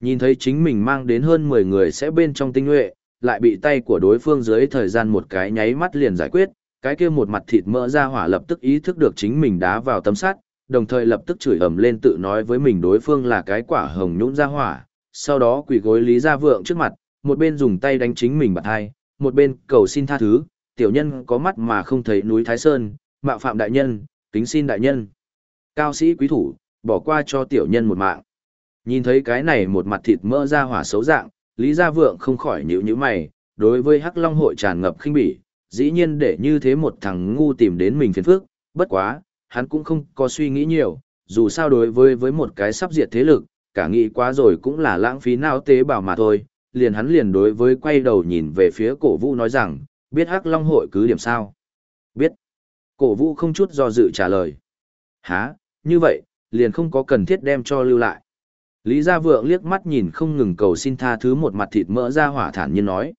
Nhìn thấy chính mình mang đến hơn 10 người sẽ bên trong tinh nhuệ, lại bị tay của đối phương dưới thời gian một cái nháy mắt liền giải quyết, cái kia một mặt thịt mỡ ra hỏa lập tức ý thức được chính mình đá vào tấm sắt, đồng thời lập tức chửi ầm lên tự nói với mình đối phương là cái quả hồng nhũn ra hỏa, sau đó quỳ gối Lý Gia Vượng trước mặt, một bên dùng tay đánh chính mình bạn hai, một bên cầu xin tha thứ, tiểu nhân có mắt mà không thấy núi Thái Sơn, mạo phạm đại nhân, kính xin đại nhân. Cao sĩ quý thủ, bỏ qua cho tiểu nhân một mạng. Nhìn thấy cái này một mặt thịt mỡ ra hỏa xấu dạng, Lý Gia Vượng không khỏi nhíu nhíu mày, đối với Hắc Long hội tràn ngập khinh bỉ, dĩ nhiên để như thế một thằng ngu tìm đến mình phiền phức, bất quá, hắn cũng không có suy nghĩ nhiều, dù sao đối với với một cái sắp diệt thế lực, cả nghĩ quá rồi cũng là lãng phí não tế bào mà thôi, liền hắn liền đối với quay đầu nhìn về phía cổ vũ nói rằng, biết Hắc Long hội cứ điểm sao? Biết. Cổ vũ không chút do dự trả lời. Hả, như vậy, liền không có cần thiết đem cho lưu lại. Lý Gia Vượng liếc mắt nhìn không ngừng cầu xin tha thứ một mặt thịt mỡ ra hỏa thản nhiên nói.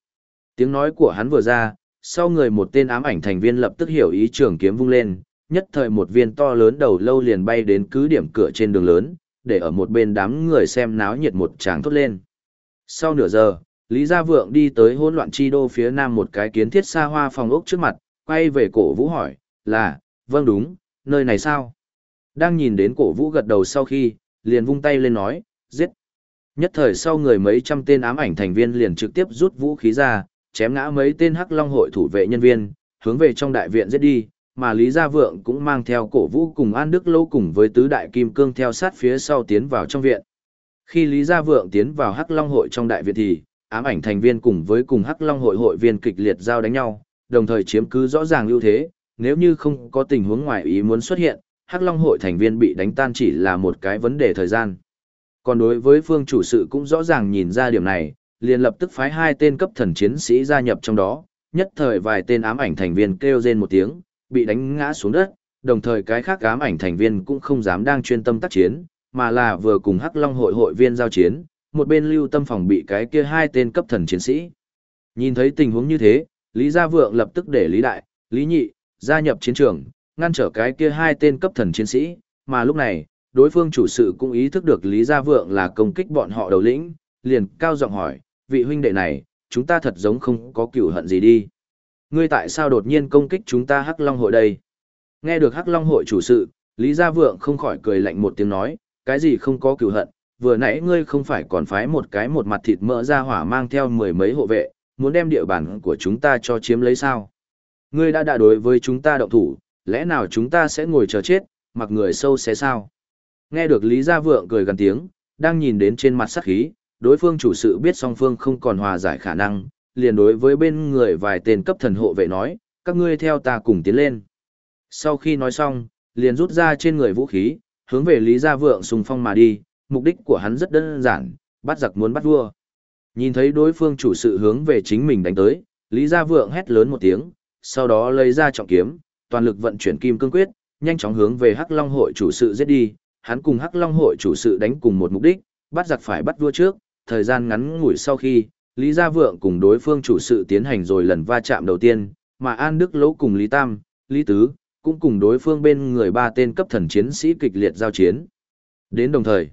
Tiếng nói của hắn vừa ra, sau người một tên ám ảnh thành viên lập tức hiểu ý trường kiếm vung lên, nhất thời một viên to lớn đầu lâu liền bay đến cứ điểm cửa trên đường lớn, để ở một bên đám người xem náo nhiệt một tràng thốt lên. Sau nửa giờ, Lý Gia Vượng đi tới hỗn loạn chi đô phía nam một cái kiến thiết xa hoa phòng ốc trước mặt, quay về cổ vũ hỏi, là, vâng đúng, nơi này sao? Đang nhìn đến cổ vũ gật đầu sau khi, liền vung tay lên nói, giết. Nhất thời sau người mấy trăm tên ám ảnh thành viên liền trực tiếp rút vũ khí ra, chém ngã mấy tên hắc long hội thủ vệ nhân viên, hướng về trong đại viện giết đi, mà Lý Gia Vượng cũng mang theo cổ vũ cùng An Đức Lâu cùng với tứ đại kim cương theo sát phía sau tiến vào trong viện. Khi Lý Gia Vượng tiến vào hắc long hội trong đại viện thì, ám ảnh thành viên cùng với cùng hắc long hội hội viên kịch liệt giao đánh nhau, đồng thời chiếm cứ rõ ràng ưu thế, nếu như không có tình huống ngoài ý muốn xuất hiện, hắc long hội thành viên bị đánh tan chỉ là một cái vấn đề thời gian. Còn đối với phương chủ sự cũng rõ ràng nhìn ra điểm này, liền lập tức phái hai tên cấp thần chiến sĩ gia nhập trong đó, nhất thời vài tên ám ảnh thành viên kêu rên một tiếng, bị đánh ngã xuống đất, đồng thời cái khác ám ảnh thành viên cũng không dám đang chuyên tâm tác chiến, mà là vừa cùng Hắc Long hội hội viên giao chiến, một bên lưu tâm phòng bị cái kia hai tên cấp thần chiến sĩ. Nhìn thấy tình huống như thế, Lý Gia Vượng lập tức để Lý Đại, Lý Nhị, gia nhập chiến trường, ngăn trở cái kia hai tên cấp thần chiến sĩ, mà lúc này, đối phương chủ sự cũng ý thức được Lý Gia Vượng là công kích bọn họ đầu lĩnh, liền cao giọng hỏi, vị huynh đệ này, chúng ta thật giống không có cửu hận gì đi. Ngươi tại sao đột nhiên công kích chúng ta Hắc Long hội đây? Nghe được Hắc Long hội chủ sự, Lý Gia Vượng không khỏi cười lạnh một tiếng nói, cái gì không có cửu hận, vừa nãy ngươi không phải còn phái một cái một mặt thịt mỡ ra hỏa mang theo mười mấy hộ vệ, muốn đem địa bàn của chúng ta cho chiếm lấy sao? Ngươi đã đã đối với chúng ta động thủ, lẽ nào chúng ta sẽ ngồi chờ chết, mặc người sâu xé sao? Nghe được Lý Gia Vượng cười gần tiếng, đang nhìn đến trên mặt sắc khí, đối phương chủ sự biết song phương không còn hòa giải khả năng, liền đối với bên người vài tên cấp thần hộ vệ nói, các ngươi theo ta cùng tiến lên. Sau khi nói xong, liền rút ra trên người vũ khí, hướng về Lý Gia Vượng xung phong mà đi, mục đích của hắn rất đơn giản, bắt giặc muốn bắt vua. Nhìn thấy đối phương chủ sự hướng về chính mình đánh tới, Lý Gia Vượng hét lớn một tiếng, sau đó lấy ra trọng kiếm, toàn lực vận chuyển kim cương quyết, nhanh chóng hướng về Hắc Long hội chủ sự giết đi, hắn cùng Hắc Long hội chủ sự đánh cùng một mục đích, bắt giặc phải bắt vua trước, thời gian ngắn ngủi sau khi, Lý Gia Vượng cùng đối phương chủ sự tiến hành rồi lần va chạm đầu tiên, mà An Đức Lỗ cùng Lý Tam, Lý Tứ, cũng cùng đối phương bên người ba tên cấp thần chiến sĩ kịch liệt giao chiến. Đến đồng thời,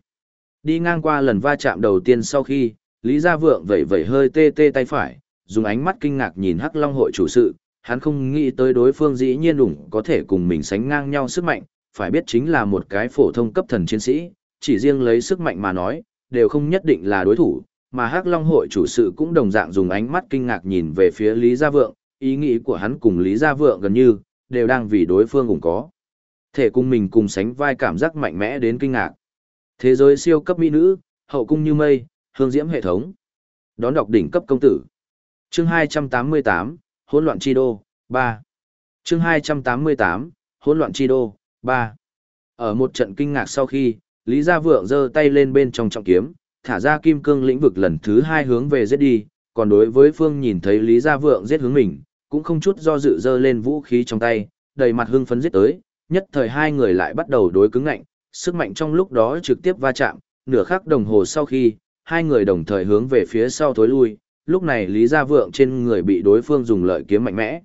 đi ngang qua lần va chạm đầu tiên sau khi, Lý Gia Vượng vẩy vẩy hơi tê tê tay phải, dùng ánh mắt kinh ngạc nhìn Hắc Long hội chủ sự, hắn không nghĩ tới đối phương dĩ nhiên đủng có thể cùng mình sánh ngang nhau sức mạnh, phải biết chính là một cái phổ thông cấp thần chiến sĩ, chỉ riêng lấy sức mạnh mà nói, đều không nhất định là đối thủ, mà Hắc Long hội chủ sự cũng đồng dạng dùng ánh mắt kinh ngạc nhìn về phía Lý Gia Vượng, ý nghĩ của hắn cùng Lý Gia Vượng gần như, đều đang vì đối phương cùng có. Thể cung mình cùng sánh vai cảm giác mạnh mẽ đến kinh ngạc. Thế giới siêu cấp mỹ nữ, hậu cung như mây, hương diễm hệ thống. Đón đọc đỉnh cấp công tử. Chương 288, hỗn loạn chi đô, 3. Chương 288, hỗn loạn chi đô, 3. Ở một trận kinh ngạc sau khi, Lý Gia Vượng giơ tay lên bên trong trọng kiếm, thả ra kim cương lĩnh vực lần thứ hai hướng về giết đi, còn đối với Phương nhìn thấy Lý Gia Vượng giết hướng mình, cũng không chút do dự dơ lên vũ khí trong tay, đầy mặt hưng phấn giết tới, nhất thời hai người lại bắt đầu đối cứng ngạnh, sức mạnh trong lúc đó trực tiếp va chạm, nửa khắc đồng hồ sau khi, hai người đồng thời hướng về phía sau thối lui, lúc này Lý Gia Vượng trên người bị đối phương dùng lợi kiếm mạnh mẽ.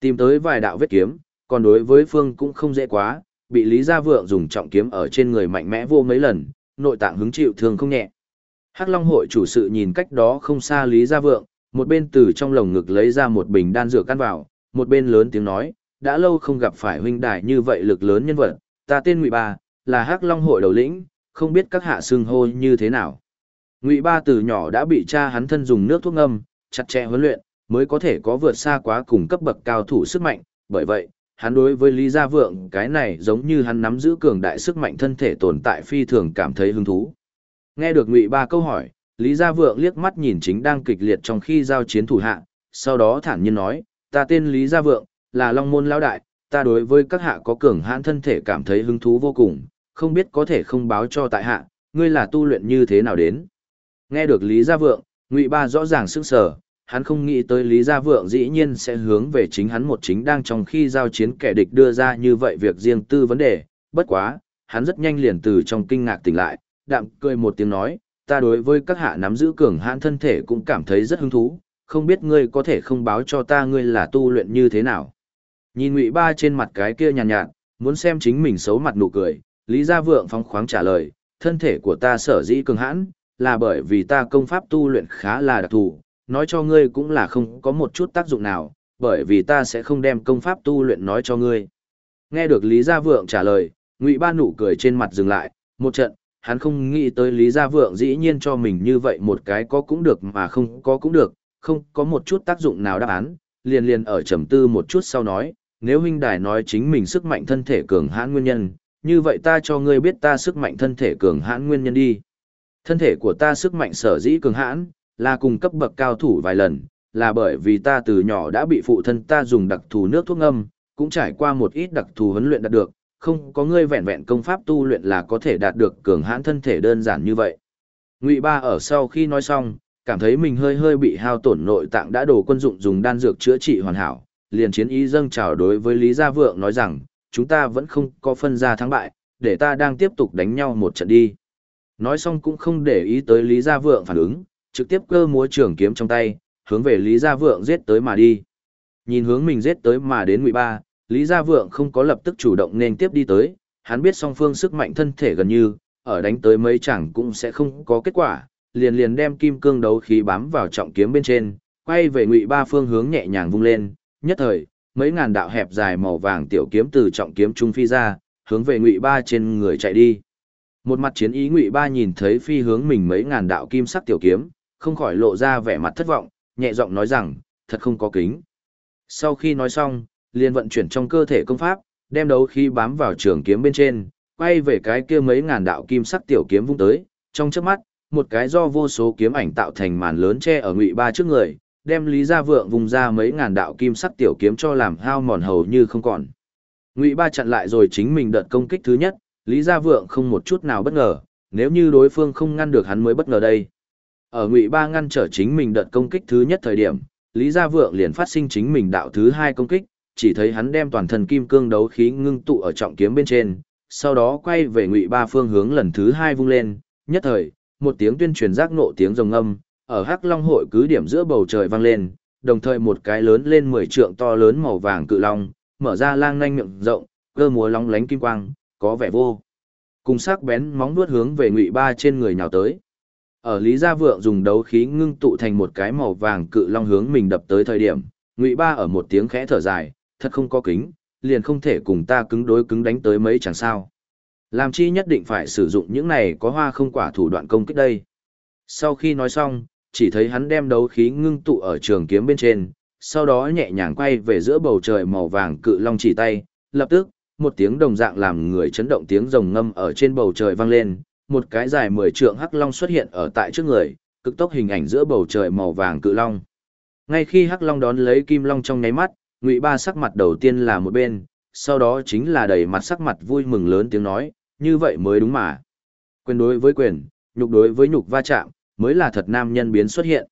Tìm tới vài đạo vết kiếm, còn đối với Phương cũng không dễ quá, bị Lý Gia Vượng dùng trọng kiếm ở trên người mạnh mẽ vô mấy lần, nội tạng hứng chịu thương không nhẹ. Hắc Long hội chủ sự nhìn cách đó không xa Lý Gia Vượng, một bên từ trong lồng ngực lấy ra một bình đan dược căn vào, một bên lớn tiếng nói, đã lâu không gặp phải huynh đài như vậy lực lớn nhân vật, ta tên Ngụy Ba, là Hắc Long hội đầu lĩnh, không biết các hạ xưng hô như thế nào. Ngụy Ba từ nhỏ đã bị cha hắn thân dùng nước thuốc ngâm, chặt chẽ huấn luyện, mới có thể có vượt xa quá cùng cấp bậc cao thủ sức mạnh, bởi vậy, hắn đối với Lý Gia Vượng cái này giống như hắn nắm giữ cường đại sức mạnh thân thể tồn tại phi thường cảm thấy hứng thú. Nghe được Ngụy Ba câu hỏi, Lý Gia Vượng liếc mắt nhìn chính đang kịch liệt trong khi giao chiến thủ hạ, sau đó thản nhiên nói, ta tên Lý Gia Vượng, là Long Môn Lão Đại, ta đối với các hạ có cường hãn thân thể cảm thấy hứng thú vô cùng, không biết có thể không báo cho tại hạ, ngươi là tu luyện như thế nào đến. Nghe được Lý Gia Vượng, Ngụy Ba rõ ràng sức sở, hắn không nghĩ tới Lý Gia Vượng dĩ nhiên sẽ hướng về chính hắn một chính đang trong khi giao chiến kẻ địch đưa ra như vậy việc riêng tư vấn đề, bất quá, hắn rất nhanh liền từ trong kinh ngạc tỉnh lại, đạm cười một tiếng nói, ta đối với các hạ nắm giữ cường hãn thân thể cũng cảm thấy rất hứng thú, không biết ngươi có thể không báo cho ta ngươi là tu luyện như thế nào. Nhìn Ngụy Ba trên mặt cái kia nhàn nhạt, nhạt, muốn xem chính mình xấu mặt nụ cười, Lý Gia Vượng phóng khoáng trả lời, thân thể của ta sở dĩ cường hãn, là bởi vì ta công pháp tu luyện khá là đặc thù, nói cho ngươi cũng là không có một chút tác dụng nào, bởi vì ta sẽ không đem công pháp tu luyện nói cho ngươi. Nghe được Lý Gia Vượng trả lời, Ngụy Ba nụ cười trên mặt dừng lại, một trận, hắn không nghĩ tới Lý Gia Vượng dĩ nhiên cho mình như vậy một cái có cũng được mà không có cũng được, không có một chút tác dụng nào đáp án, liền liền ở trầm tư một chút sau nói, nếu huynh đài nói chính mình sức mạnh thân thể cường hãn nguyên nhân, như vậy ta cho ngươi biết ta sức mạnh thân thể cường hãn nguyên nhân đi. Thân thể của ta sức mạnh sở dĩ cường hãn, là cùng cấp bậc cao thủ vài lần, là bởi vì ta từ nhỏ đã bị phụ thân ta dùng đặc thù nước thuốc ngâm, cũng trải qua một ít đặc thù huấn luyện đạt được, không có ngươi vẹn vẹn công pháp tu luyện là có thể đạt được cường hãn thân thể đơn giản như vậy. Ngụy Ba ở sau khi nói xong, cảm thấy mình hơi hơi bị hao tổn nội tạng đã đổ quân dụng dùng đan dược chữa trị hoàn hảo, liền chiến ý dâng chào đối với Lý Gia Vượng nói rằng, chúng ta vẫn không có phân ra thắng bại, để ta đang tiếp tục đánh nhau một trận đi. Nói xong cũng không để ý tới Lý Gia Vượng phản ứng, trực tiếp cơ múa trường kiếm trong tay, hướng về Lý Gia Vượng giết tới mà đi. Nhìn hướng mình giết tới mà đến Ngụy Ba, Lý Gia Vượng không có lập tức chủ động nên tiếp đi tới, hắn biết song phương sức mạnh thân thể gần như, ở đánh tới mấy chẳng cũng sẽ không có kết quả, liền liền đem kim cương đấu khí bám vào trọng kiếm bên trên, quay về Ngụy Ba phương hướng nhẹ nhàng vung lên, nhất thời, mấy ngàn đạo hẹp dài màu vàng tiểu kiếm từ trọng kiếm trung phi ra, hướng về Ngụy Ba trên người chạy đi. Một mặt chiến ý Ngụy Ba nhìn thấy phi hướng mình mấy ngàn đạo kim sắc tiểu kiếm, không khỏi lộ ra vẻ mặt thất vọng, nhẹ giọng nói rằng, thật không có kính. Sau khi nói xong, liền vận chuyển trong cơ thể công pháp, đem đấu khí bám vào trường kiếm bên trên, quay về cái kia mấy ngàn đạo kim sắc tiểu kiếm vung tới, trong chớp mắt, một cái do vô số kiếm ảnh tạo thành màn lớn che ở ngụy ba trước người, đem Lý Gia Vượng vùng ra mấy ngàn đạo kim sắc tiểu kiếm cho làm hao mòn hầu như không còn. Ngụy Ba chặn lại rồi chính mình đợt công kích thứ nhất, Lý Gia Vượng không một chút nào bất ngờ, nếu như đối phương không ngăn được hắn mới bất ngờ đây. Ở Ngụy Ba ngăn trở chính mình đợt công kích thứ nhất thời điểm, Lý Gia Vượng liền phát sinh chính mình đạo thứ hai công kích, chỉ thấy hắn đem toàn thân kim cương đấu khí ngưng tụ ở trọng kiếm bên trên, sau đó quay về ngụy ba phương hướng lần thứ hai vung lên, nhất thời, một tiếng tuyên truyền giác nộ tiếng rồng âm, ở Hắc Long hội cứ điểm giữa bầu trời vang lên, đồng thời một cái lớn lên 10 trượng to lớn màu vàng cự long, mở ra lang nanh miệng rộng, cơ múa long lánh kim quang, có vẻ vô. Cùng sắc bén móng vuốt hướng về Ngụy Ba trên người nhào tới. Ở Lý Gia Vượng dùng đấu khí ngưng tụ thành một cái màu vàng cự long hướng mình đập tới thời điểm, Ngụy Ba ở một tiếng khẽ thở dài, thật không có kính, liền không thể cùng ta cứng đối cứng đánh tới mấy chẳng sao. Làm chi nhất định phải sử dụng những này có hoa không quả thủ đoạn công kích đây. Sau khi nói xong, chỉ thấy hắn đem đấu khí ngưng tụ ở trường kiếm bên trên, sau đó nhẹ nhàng quay về giữa bầu trời màu vàng cự long chỉ tay, lập tức, một tiếng đồng dạng làm người chấn động tiếng rồng ngâm ở trên bầu trời vang lên, một cái dài mười trượng hắc long xuất hiện ở tại trước người, cực tốc hình ảnh giữa bầu trời màu vàng cự long. Ngay khi hắc long đón lấy kim long trong nháy mắt, Ngụy Ba sắc mặt đầu tiên là một bên, sau đó chính là đầy mặt sắc mặt vui mừng lớn tiếng nói, như vậy mới đúng mà. Quyền đối với quyền, nhục đối với nhục va chạm, mới là thật nam nhân biến xuất hiện.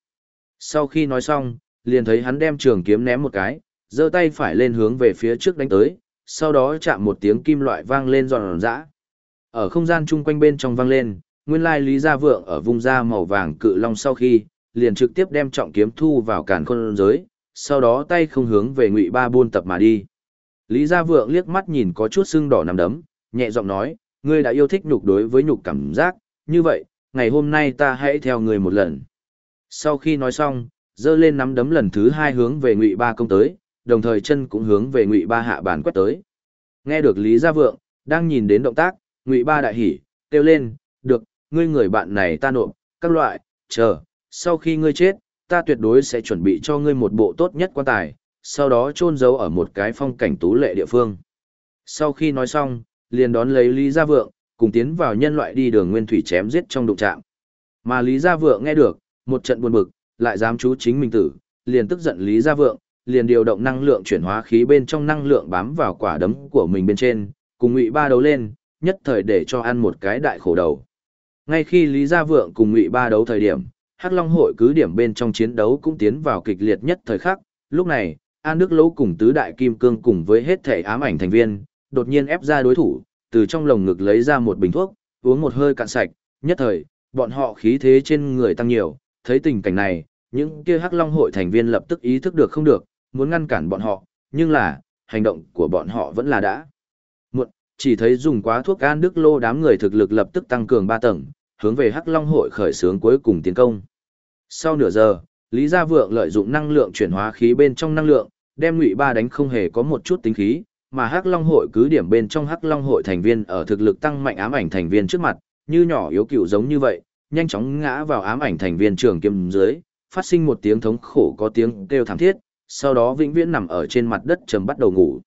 Sau khi nói xong, liền thấy hắn đem trường kiếm ném một cái, giơ tay phải lên hướng về phía trước đánh tới, sau đó chạm một tiếng kim loại vang lên giòn giã. Ở không gian chung quanh bên trong vang lên, nguyên lai Lý Gia Vượng ở vùng da màu vàng cự long sau khi, liền trực tiếp đem trọng kiếm thu vào càn khôn giới, sau đó tay không hướng về Ngụy Ba buôn tập mà đi. Lý Gia Vượng liếc mắt nhìn có chút sưng đỏ nằm đấm, nhẹ giọng nói, ngươi đã yêu thích nhục đối với nhục cảm giác, như vậy, ngày hôm nay ta hãy theo ngươi một lần. Sau khi nói xong, dơ lên nắm đấm lần thứ hai hướng về Ngụy Ba công tới, đồng thời chân cũng hướng về Ngụy Ba hạ bàn quét tới. Nghe được Lý Gia Vượng, đang nhìn đến động tác, Ngụy Ba đại hỉ, kêu lên, được, ngươi người bạn này ta nộp, các loại, chờ, sau khi ngươi chết, ta tuyệt đối sẽ chuẩn bị cho ngươi một bộ tốt nhất quan tài, sau đó chôn giấu ở một cái phong cảnh tú lệ địa phương. Sau khi nói xong, liền đón lấy Lý Gia Vượng, cùng tiến vào nhân loại đi đường nguyên thủy chém giết trong đụng trạm. Mà Lý Gia Vượng nghe được, một trận buồn bực, lại dám chú chính mình tử, liền tức giận Lý Gia Vượng, liền điều động năng lượng chuyển hóa khí bên trong năng lượng bám vào quả đấm của mình bên trên, cùng Ngụy Ba đấu lên, nhất thời để cho ăn một cái đại khổ đầu. Ngay khi Lý Gia Vượng cùng Ngụy Ba đấu thời điểm, Hắc Long hội cứ điểm bên trong chiến đấu cũng tiến vào kịch liệt nhất thời khắc, lúc này, An Đức Lỗ cùng tứ đại kim cương cùng với hết thể ám ảnh thành viên, đột nhiên ép ra đối thủ, từ trong lồng ngực lấy ra một bình thuốc, uống một hơi cạn sạch, nhất thời, bọn họ khí thế trên người tăng nhiều, thấy tình cảnh này, những kia Hắc Long hội thành viên lập tức ý thức được không được, muốn ngăn cản bọn họ, nhưng là, hành động của bọn họ vẫn là đã. Muộn, chỉ thấy dùng quá thuốc An Đức Lô đám người thực lực lập tức tăng cường 3 tầng, hướng về Hắc Long hội khởi xướng cuối cùng tiến công. Sau nửa giờ, Lý Gia Vượng lợi dụng năng lượng chuyển hóa khí bên trong năng lượng, đem Ngụy Ba đánh không hề có một chút tính khí, mà Hắc Long hội cứ điểm bên trong Hắc Long hội thành viên ở thực lực tăng mạnh ám ảnh thành viên trước mặt, như nhỏ yếu cựu giống như vậy, nhanh chóng ngã vào ám ảnh thành viên trường kiếm dưới, phát sinh một tiếng thống khổ có tiếng kêu thảm thiết, sau đó vĩnh viễn nằm ở trên mặt đất trầm bắt đầu ngủ.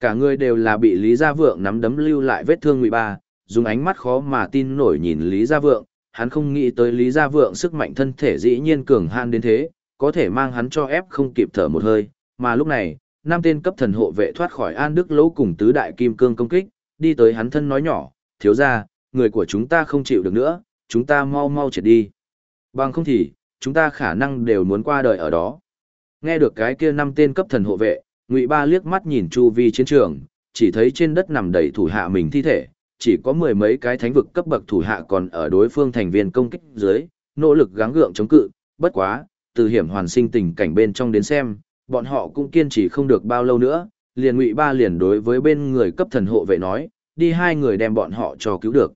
Cả người đều là bị Lý Gia Vượng nắm đấm lưu lại vết thương Ngụy Ba, dùng ánh mắt khó mà tin nổi nhìn Lý Gia Vượng, hắn không nghĩ tới Lý Gia Vượng sức mạnh thân thể dĩ nhiên cường han đến thế, có thể mang hắn cho ép không kịp thở một hơi, mà lúc này, năm tên cấp thần hộ vệ thoát khỏi An Đức Lỗ cùng tứ đại kim cương công kích, đi tới hắn thân nói nhỏ, thiếu ra, người của chúng ta không chịu được nữa, chúng ta mau mau chạy đi. Bằng không thì, chúng ta khả năng đều muốn qua đời ở đó. Nghe được cái kia năm tên cấp thần hộ vệ, Ngụy Ba liếc mắt nhìn chu vi chiến trường, chỉ thấy trên đất nằm đầy thủ hạ mình thi thể, chỉ có mười mấy cái thánh vực cấp bậc thủ hạ còn ở đối phương thành viên công kích dưới, nỗ lực gắng gượng chống cự, bất quá, từ hiểm hoàn sinh tình cảnh bên trong đến xem, bọn họ cũng kiên trì không được bao lâu nữa, liền ngụy ba liền đối với bên người cấp thần hộ vệ nói, đi hai người đem bọn họ cho cứu được.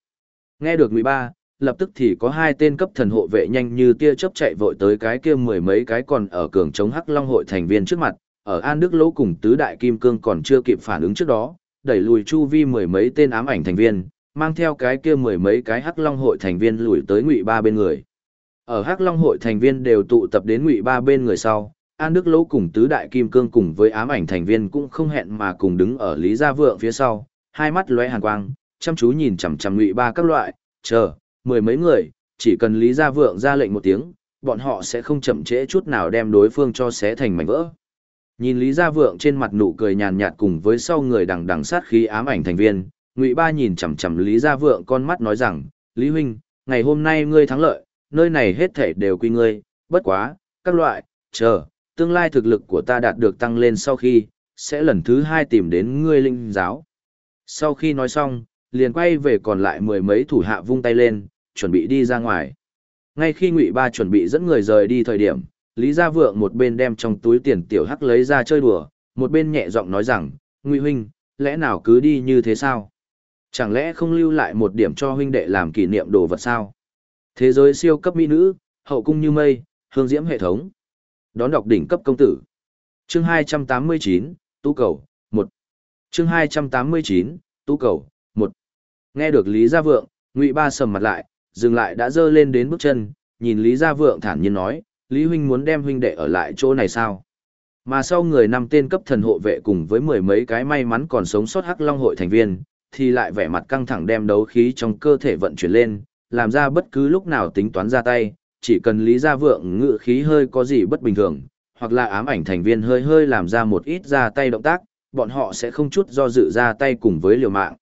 Nghe được ngụy ba, lập tức thì có hai tên cấp thần hộ vệ nhanh như tia chớp chạy vội tới cái kia mười mấy cái còn ở cường chống hắc long hội thành viên trước mặt, ở An Đức Lỗ cùng tứ đại kim cương còn chưa kịp phản ứng trước đó, đẩy lùi chu vi mười mấy tên ám ảnh thành viên, mang theo cái kia mười mấy cái hắc long hội thành viên lùi tới ngụy ba bên người. Ở hắc long hội thành viên đều tụ tập đến ngụy ba bên người sau, An Đức Lỗ cùng tứ đại kim cương cùng với ám ảnh thành viên cũng không hẹn mà cùng đứng ở Lý Gia Vượng phía sau, hai mắt lóe hàn quang, chăm chú nhìn chằm chằm ngụy ba các loại, chờ, mười mấy người, chỉ cần Lý Gia Vượng ra lệnh một tiếng, bọn họ sẽ không chậm trễ chút nào đem đối phương cho xé thành mảnh vỡ. Nhìn Lý Gia Vượng trên mặt nụ cười nhàn nhạt cùng với sau người đằng đằng sát khí ám ảnh thành viên, Ngụy Ba nhìn chằm chằm Lý Gia Vượng con mắt nói rằng, Lý Huynh, ngày hôm nay ngươi thắng lợi, nơi này hết thể đều quy ngươi, bất quá, các loại, chờ, tương lai thực lực của ta đạt được tăng lên sau khi, sẽ lần thứ hai tìm đến ngươi linh giáo. Sau khi nói xong, liền quay về còn lại mười mấy thủ hạ vung tay lên, chuẩn bị đi ra ngoài. Ngay khi Ngụy Ba chuẩn bị dẫn người rời đi thời điểm, Lý Gia Vượng một bên đem trong túi tiền tiểu hắc lấy ra chơi đùa, một bên nhẹ giọng nói rằng, Ngụy huynh, lẽ nào cứ đi như thế sao? Chẳng lẽ không lưu lại một điểm cho huynh đệ làm kỷ niệm đồ vật sao? Thế giới siêu cấp mỹ nữ, hậu cung như mây, hương diễm hệ thống. Đón đọc đỉnh cấp công tử. Chương 289, Tu cầu, 1. Chương 289, Tu cầu, 1. Nghe được Lý Gia Vượng, Ngụy Ba sầm mặt lại, dừng lại đã dơ lên đến bước chân, nhìn Lý Gia Vượng thản nhiên nói, Lý huynh muốn đem huynh đệ ở lại chỗ này sao? Mà sau người năm tên cấp thần hộ vệ cùng với mười mấy cái may mắn còn sống sót Hắc Long hội thành viên, thì lại vẻ mặt căng thẳng đem đấu khí trong cơ thể vận chuyển lên, làm ra bất cứ lúc nào tính toán ra tay, chỉ cần Lý Gia Vượng ngự khí hơi có gì bất bình thường, hoặc là ám ảnh thành viên hơi hơi làm ra một ít ra tay động tác, bọn họ sẽ không chút do dự ra tay cùng với liều mạng.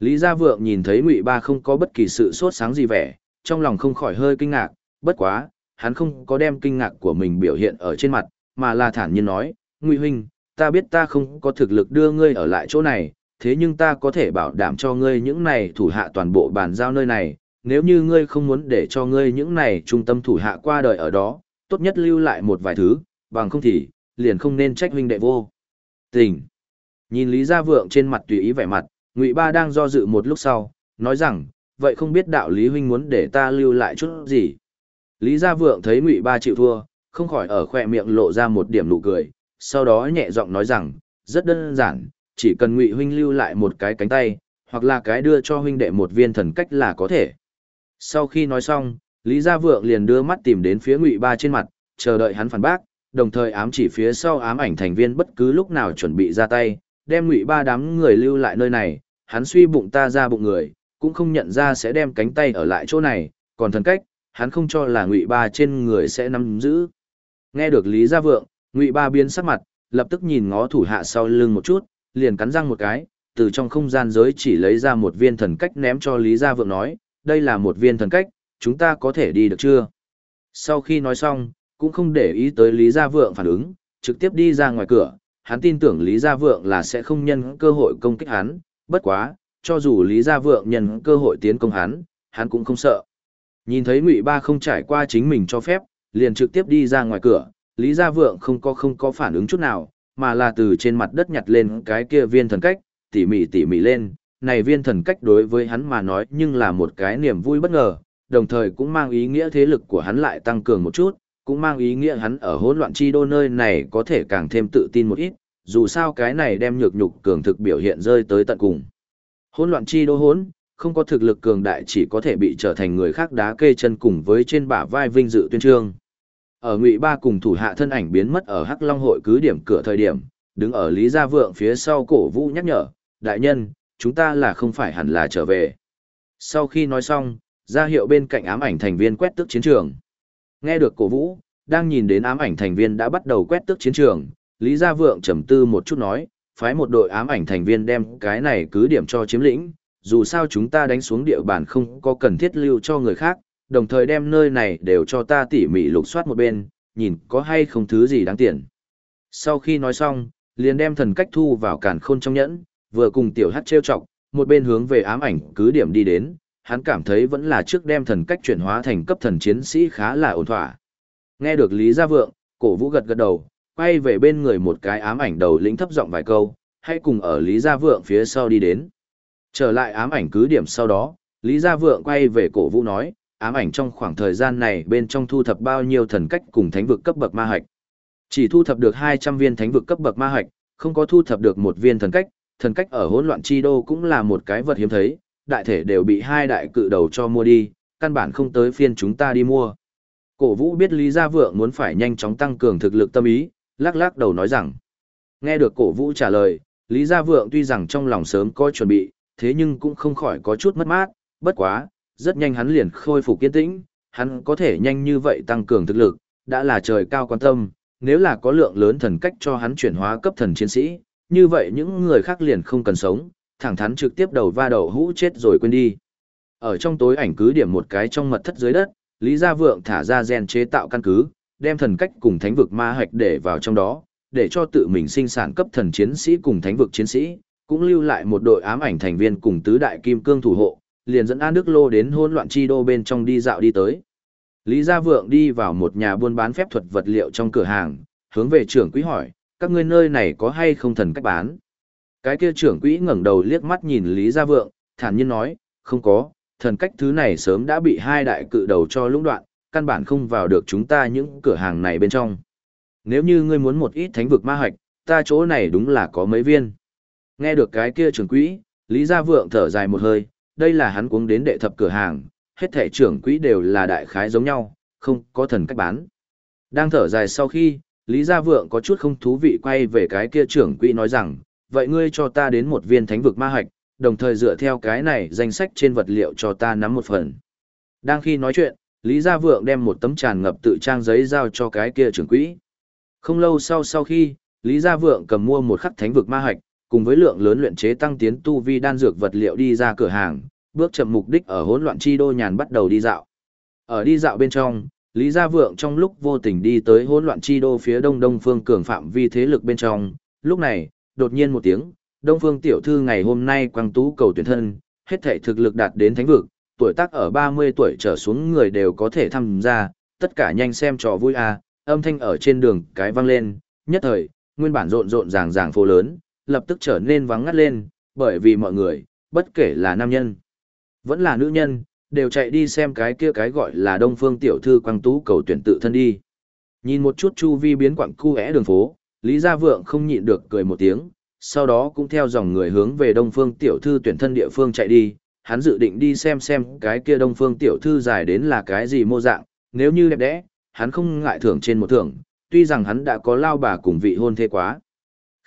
Lý Gia Vượng nhìn thấy Ngụy Ba không có bất kỳ sự sốt sáng gì vẻ, trong lòng không khỏi hơi kinh ngạc, bất quá, hắn không có đem kinh ngạc của mình biểu hiện ở trên mặt, mà là thản nhiên nói, Ngụy Huynh, ta biết ta không có thực lực đưa ngươi ở lại chỗ này, thế nhưng ta có thể bảo đảm cho ngươi những này thủ hạ toàn bộ bàn giao nơi này, nếu như ngươi không muốn để cho ngươi những này trung tâm thủ hạ qua đời ở đó, tốt nhất lưu lại một vài thứ, bằng không thì, liền không nên trách huynh đệ vô. Tình. Nhìn Lý Gia Vượng trên mặt tùy ý vẻ mặt, Ngụy Ba đang do dự một lúc sau, nói rằng, vậy không biết đạo Lý huynh muốn để ta lưu lại chút gì. Lý Gia Vượng thấy Ngụy Ba chịu thua, không khỏi ở khoe miệng lộ ra một điểm nụ cười, sau đó nhẹ giọng nói rằng, rất đơn giản, chỉ cần Ngụy huynh lưu lại một cái cánh tay, hoặc là cái đưa cho huynh đệ một viên thần cách là có thể. Sau khi nói xong, Lý Gia Vượng liền đưa mắt tìm đến phía Ngụy Ba trên mặt, chờ đợi hắn phản bác, đồng thời ám chỉ phía sau ám ảnh thành viên bất cứ lúc nào chuẩn bị ra tay, đem Ngụy Ba đám người lưu lại nơi này, hắn suy bụng ta ra bụng người, cũng không nhận ra sẽ đem cánh tay ở lại chỗ này, còn thần cách, hắn không cho là Ngụy Ba trên người sẽ nắm giữ. Nghe được Lý Gia Vượng, Ngụy Ba biến sắc mặt, lập tức nhìn ngó thủ hạ sau lưng một chút, liền cắn răng một cái, từ trong không gian giới chỉ lấy ra một viên thần cách ném cho Lý Gia Vượng nói, đây là một viên thần cách, chúng ta có thể đi được chưa? Sau khi nói xong, cũng không để ý tới Lý Gia Vượng phản ứng, trực tiếp đi ra ngoài cửa, hắn tin tưởng Lý Gia Vượng là sẽ không nhân cơ hội công kích hắn, bất quá, cho dù Lý Gia Vượng nhân cơ hội tiến công hắn, hắn cũng không sợ. Nhìn thấy Ngụy Ba không trải qua chính mình cho phép, liền trực tiếp đi ra ngoài cửa, Lý Gia Vượng không có không có phản ứng chút nào, mà là từ trên mặt đất nhặt lên cái kia viên thần cách, tỉ mỉ tỉ mỉ lên, này viên thần cách đối với hắn mà nói nhưng là một cái niềm vui bất ngờ, đồng thời cũng mang ý nghĩa thế lực của hắn lại tăng cường một chút, cũng mang ý nghĩa hắn ở hỗn loạn chi đô nơi này có thể càng thêm tự tin một ít, dù sao cái này đem nhược nhục cường thực biểu hiện rơi tới tận cùng. Hỗn loạn chi đô hỗn, không có thực lực cường đại chỉ có thể bị trở thành người khác đá kê chân cùng với trên bả vai vinh dự tuyên trương. Ở Ngụy Ba cùng thủ hạ thân ảnh biến mất ở Hắc Long hội cứ điểm cửa thời điểm, đứng ở Lý Gia Vượng phía sau cổ vũ nhắc nhở, đại nhân, chúng ta là không phải hẳn là trở về. Sau khi nói xong, ra hiệu bên cạnh ám ảnh thành viên quét tước chiến trường. Nghe được cổ vũ, đang nhìn đến ám ảnh thành viên đã bắt đầu quét tước chiến trường, Lý Gia Vượng trầm tư một chút nói, phái một đội ám ảnh thành viên đem cái này cứ điểm cho chiếm lĩnh, dù sao chúng ta đánh xuống địa bàn không có cần thiết lưu cho người khác, đồng thời đem nơi này đều cho ta tỉ mỉ lục soát một bên, nhìn có hay không thứ gì đáng tiền. Sau khi nói xong, liền đem thần cách thu vào càn khôn trong nhẫn, vừa cùng tiểu hát trêu chọc, một bên hướng về ám ảnh cứ điểm đi đến, hắn cảm thấy vẫn là trước đem thần cách chuyển hóa thành cấp thần chiến sĩ khá là ổn thỏa. Nghe được Lý Gia Vượng, cổ vũ gật gật đầu, quay về bên người một cái ám ảnh đầu lĩnh thấp giọng vài câu, hãy cùng ở Lý Gia Vượng phía sau đi đến. Trở lại ám ảnh cứ điểm sau đó, Lý Gia Vượng quay về cổ vũ nói, ám ảnh trong khoảng thời gian này bên trong thu thập bao nhiêu thần cách cùng thánh vực cấp bậc ma hạch. Chỉ thu thập được 200 viên thánh vực cấp bậc ma hạch, không có thu thập được một viên thần cách, thần cách ở hỗn loạn chi đô cũng là một cái vật hiếm thấy, đại thể đều bị hai đại cự đầu cho mua đi, căn bản không tới phiên chúng ta đi mua. Cổ vũ biết Lý Gia Vượng muốn phải nhanh chóng tăng cường thực lực tâm ý, lắc lắc đầu nói rằng. Nghe được cổ vũ trả lời, Lý Gia Vượng tuy rằng trong lòng sớm có chuẩn bị, thế nhưng cũng không khỏi có chút mất mát, bất quá, rất nhanh hắn liền khôi phục kiên tĩnh, hắn có thể nhanh như vậy tăng cường thực lực, đã là trời cao quan tâm, nếu là có lượng lớn thần cách cho hắn chuyển hóa cấp thần chiến sĩ, như vậy những người khác liền không cần sống, thẳng thắn trực tiếp đầu va đầu hũ chết rồi quên đi. Ở trong tối ảnh cứ điểm một cái trong mật thất dưới đất, Lý Gia Vượng thả ra gen chế tạo căn cứ, đem thần cách cùng thánh vực ma hạch để vào trong đó, để cho tự mình sinh sản cấp thần chiến sĩ cùng thánh vực chiến sĩ, cũng lưu lại một đội ám ảnh thành viên cùng tứ đại kim cương thủ hộ, liền dẫn An Đức Lô đến hỗn loạn chi đô bên trong đi dạo đi tới. Lý Gia Vượng đi vào một nhà buôn bán phép thuật vật liệu trong cửa hàng, hướng về trưởng quỹ hỏi, các ngươi nơi này có hay không thần cách bán? Cái kia trưởng quỹ ngẩng đầu liếc mắt nhìn Lý Gia Vượng, thản nhiên nói, không có, thần cách thứ này sớm đã bị hai đại cự đầu cho lũng đoạn, căn bản không vào được chúng ta những cửa hàng này bên trong. Nếu như ngươi muốn một ít thánh vực ma hạch, ta chỗ này đúng là có mấy viên. Nghe được cái kia trưởng quỹ, Lý Gia Vượng thở dài một hơi, đây là hắn cuống đến đệ thập cửa hàng, hết thẻ trưởng quỹ đều là đại khái giống nhau, không có thần cách bán. Đang thở dài sau khi, Lý Gia Vượng có chút không thú vị quay về cái kia trưởng quỹ nói rằng, vậy ngươi cho ta đến một viên thánh vực ma hạch, đồng thời dựa theo cái này danh sách trên vật liệu cho ta nắm một phần. Đang khi nói chuyện, Lý Gia Vượng đem một tấm tràn ngập tự trang giấy giao cho cái kia trưởng quỹ. Không lâu sau sau khi, Lý Gia Vượng cầm mua một khắc thánh vực ma hạch, cùng với lượng lớn luyện chế tăng tiến tu vi đan dược vật liệu đi ra cửa hàng, bước chậm mục đích ở hỗn loạn chi đô nhàn bắt đầu đi dạo. Ở đi dạo bên trong, Lý Gia Vượng trong lúc vô tình đi tới hỗn loạn chi đô phía đông đông phương cường phạm vi thế lực bên trong, lúc này, đột nhiên một tiếng, đông phương tiểu thư ngày hôm nay quang tú cầu tuyển thân, hết thể thực lực đạt đến thánh vực, tuổi tác ở 30 tuổi trở xuống người đều có thể tham gia, tất cả nhanh xem trò vui à, âm thanh ở trên đường cái vang lên, nhất thời, nguyên bản rộn rộn ràng ràng phố lớn, lập tức trở nên vắng ngắt lên, bởi vì mọi người, bất kể là nam nhân, vẫn là nữ nhân, đều chạy đi xem cái kia cái gọi là đông phương tiểu thư quang tú cầu tuyển tự thân đi. Nhìn một chút chu vi biến quặng cu é đường phố, Lý Gia Vượng không nhịn được cười một tiếng, sau đó cũng theo dòng người hướng về đông phương tiểu thư tuyển thân địa phương chạy đi, hắn dự định đi xem xem cái kia đông phương tiểu thư dài đến là cái gì mô dạng, nếu như đẹp đẽ, hắn không ngại thưởng trên một thưởng, tuy rằng hắn đã có lao bà cùng vị hôn thê quá.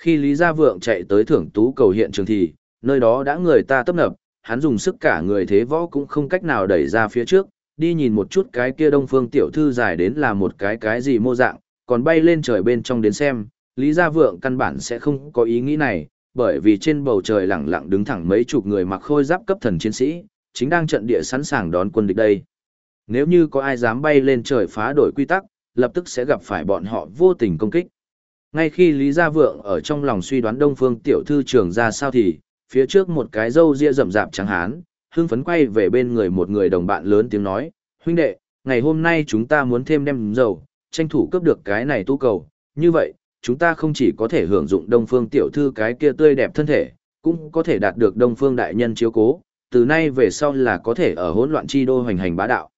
Khi Lý Gia Vượng chạy tới thưởng tú cầu hiện trường thì, nơi đó đã người ta tấp nập, hắn dùng sức cả người thế võ cũng không cách nào đẩy ra phía trước, đi nhìn một chút cái kia đông phương tiểu thư dài đến là một cái cái gì mô dạng, còn bay lên trời bên trong đến xem, Lý Gia Vượng căn bản sẽ không có ý nghĩ này, bởi vì trên bầu trời lẳng lặng đứng thẳng mấy chục người mặc khôi giáp cấp thần chiến sĩ, chính đang trận địa sẵn sàng đón quân địch đây. Nếu như có ai dám bay lên trời phá đổi quy tắc, lập tức sẽ gặp phải bọn họ vô tình công kích. Ngay khi Lý Gia Vượng ở trong lòng suy đoán Đông Phương tiểu thư trưởng ra sao thì, phía trước một cái râu ria rậm rạp trắng hán, hưng phấn quay về bên người một người đồng bạn lớn tiếng nói, huynh đệ, ngày hôm nay chúng ta muốn thêm đem dầu, tranh thủ cướp được cái này tu cầu, như vậy, chúng ta không chỉ có thể hưởng dụng Đông Phương tiểu thư cái kia tươi đẹp thân thể, cũng có thể đạt được Đông Phương đại nhân chiếu cố, từ nay về sau là có thể ở hỗn loạn chi đô hoành hành bá đạo.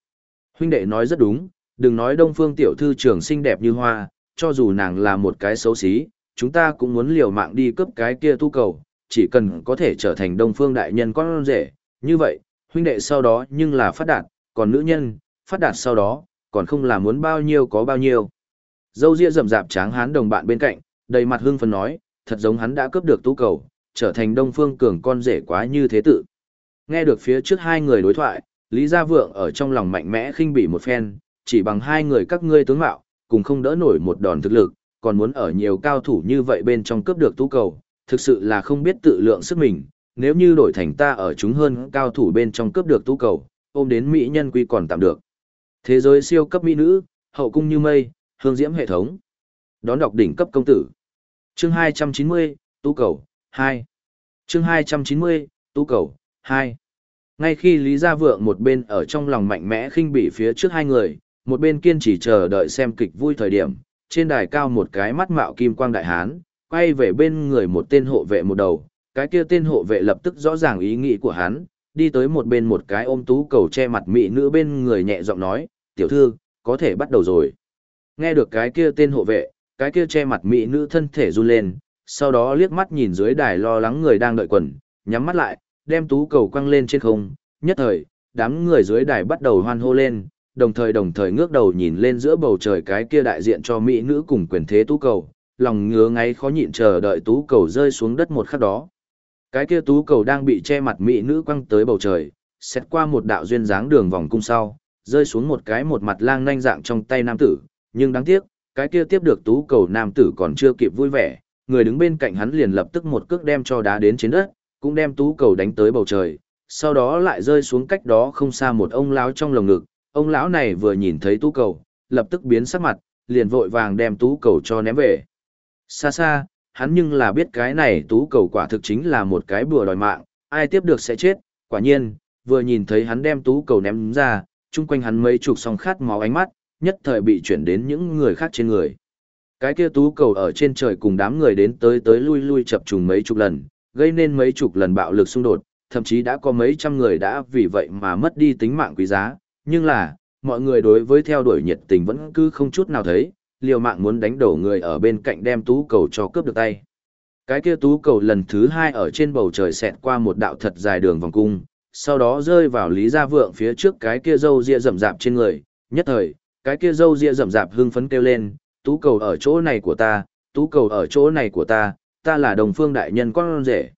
Huynh đệ nói rất đúng, đừng nói Đông Phương tiểu thư trưởng xinh đẹp như hoa, cho dù nàng là một cái xấu xí, chúng ta cũng muốn liều mạng đi cướp cái kia tu cầu, chỉ cần có thể trở thành Đông Phương đại nhân con rể, như vậy, huynh đệ sau đó nhưng là phát đạt, còn nữ nhân, phát đạt sau đó, còn không là muốn bao nhiêu có bao nhiêu. Dâu ria rậm rạp tráng hán đồng bạn bên cạnh, đầy mặt hưng phấn nói, thật giống hắn đã cướp được tu cầu, trở thành Đông Phương cường con rể quá như thế tự. Nghe được phía trước hai người đối thoại, Lý Gia Vượng ở trong lòng mạnh mẽ khinh bỉ một phen, chỉ bằng hai người các ngươi tướng mạo, cùng không đỡ nổi một đòn thực lực, còn muốn ở nhiều cao thủ như vậy bên trong cướp được tú cầu, thực sự là không biết tự lượng sức mình, nếu như đổi thành ta ở chúng hơn cao thủ bên trong cướp được tú cầu, ôm đến mỹ nhân quy còn tạm được. Thế giới siêu cấp mỹ nữ, hậu cung như mây, hương diễm hệ thống. Đón đọc đỉnh cấp công tử. Chương 290, tú cầu, 2. Chương 290, tú cầu, 2. Ngay khi Lý Gia Vượng một bên ở trong lòng mạnh mẽ khinh bỉ phía trước hai người, một bên kiên trì chờ đợi xem kịch vui thời điểm, trên đài cao một cái mắt mạo kim quang đại hán, quay về bên người một tên hộ vệ một đầu, cái kia tên hộ vệ lập tức rõ ràng ý nghĩ của hắn, đi tới một bên một cái ôm tú cầu che mặt mỹ nữ bên người nhẹ giọng nói, tiểu thư, có thể bắt đầu rồi. Nghe được cái kia tên hộ vệ, cái kia che mặt mỹ nữ thân thể run lên, sau đó liếc mắt nhìn dưới đài lo lắng người đang đợi quần, nhắm mắt lại, đem tú cầu quăng lên trên không, nhất thời, đám người dưới đài bắt đầu hoan hô lên, đồng thời đồng thời ngước đầu nhìn lên giữa bầu trời cái kia đại diện cho mỹ nữ cùng quyền thế tú cầu, lòng ngứa ngáy khó nhịn chờ đợi tú cầu rơi xuống đất một khắc đó. Cái kia tú cầu đang bị che mặt mỹ nữ quăng tới bầu trời, xét qua một đạo duyên dáng đường vòng cung sau, rơi xuống một cái một mặt lang nanh dạng trong tay nam tử, nhưng đáng tiếc, cái kia tiếp được tú cầu nam tử còn chưa kịp vui vẻ, người đứng bên cạnh hắn liền lập tức một cước đem cho đá đến trên đất, cũng đem tú cầu đánh tới bầu trời, sau đó lại rơi xuống cách đó không xa một ông lão trong lồng ngực, ông lão này vừa nhìn thấy tú cầu, lập tức biến sắc mặt, liền vội vàng đem tú cầu cho ném về. Xa xa, hắn nhưng là biết cái này tú cầu quả thực chính là một cái bùa đòi mạng, ai tiếp được sẽ chết, quả nhiên, vừa nhìn thấy hắn đem tú cầu ném ra, chung quanh hắn mấy chục song khát máu ánh mắt, nhất thời bị chuyển đến những người khác trên người. Cái kia tú cầu ở trên trời cùng đám người đến tới tới lui lui chập trùng mấy chục lần, gây nên mấy chục lần bạo lực xung đột, thậm chí đã có mấy trăm người đã vì vậy mà mất đi tính mạng quý giá, nhưng là, mọi người đối với theo đuổi nhiệt tình vẫn cứ không chút nào thấy, liều mạng muốn đánh đổ người ở bên cạnh đem tú cầu cho cướp được tay. Cái kia tú cầu lần thứ hai ở trên bầu trời xẹt qua một đạo thật dài đường vòng cung, sau đó rơi vào Lý Gia Vượng phía trước cái kia dâu ria rậm rạp trên người, nhất thời, cái kia dâu ria rậm rạp hưng phấn kêu lên, tú cầu ở chỗ này của ta, tú cầu ở chỗ này của ta, ta là đồng phương đại nhân con rể.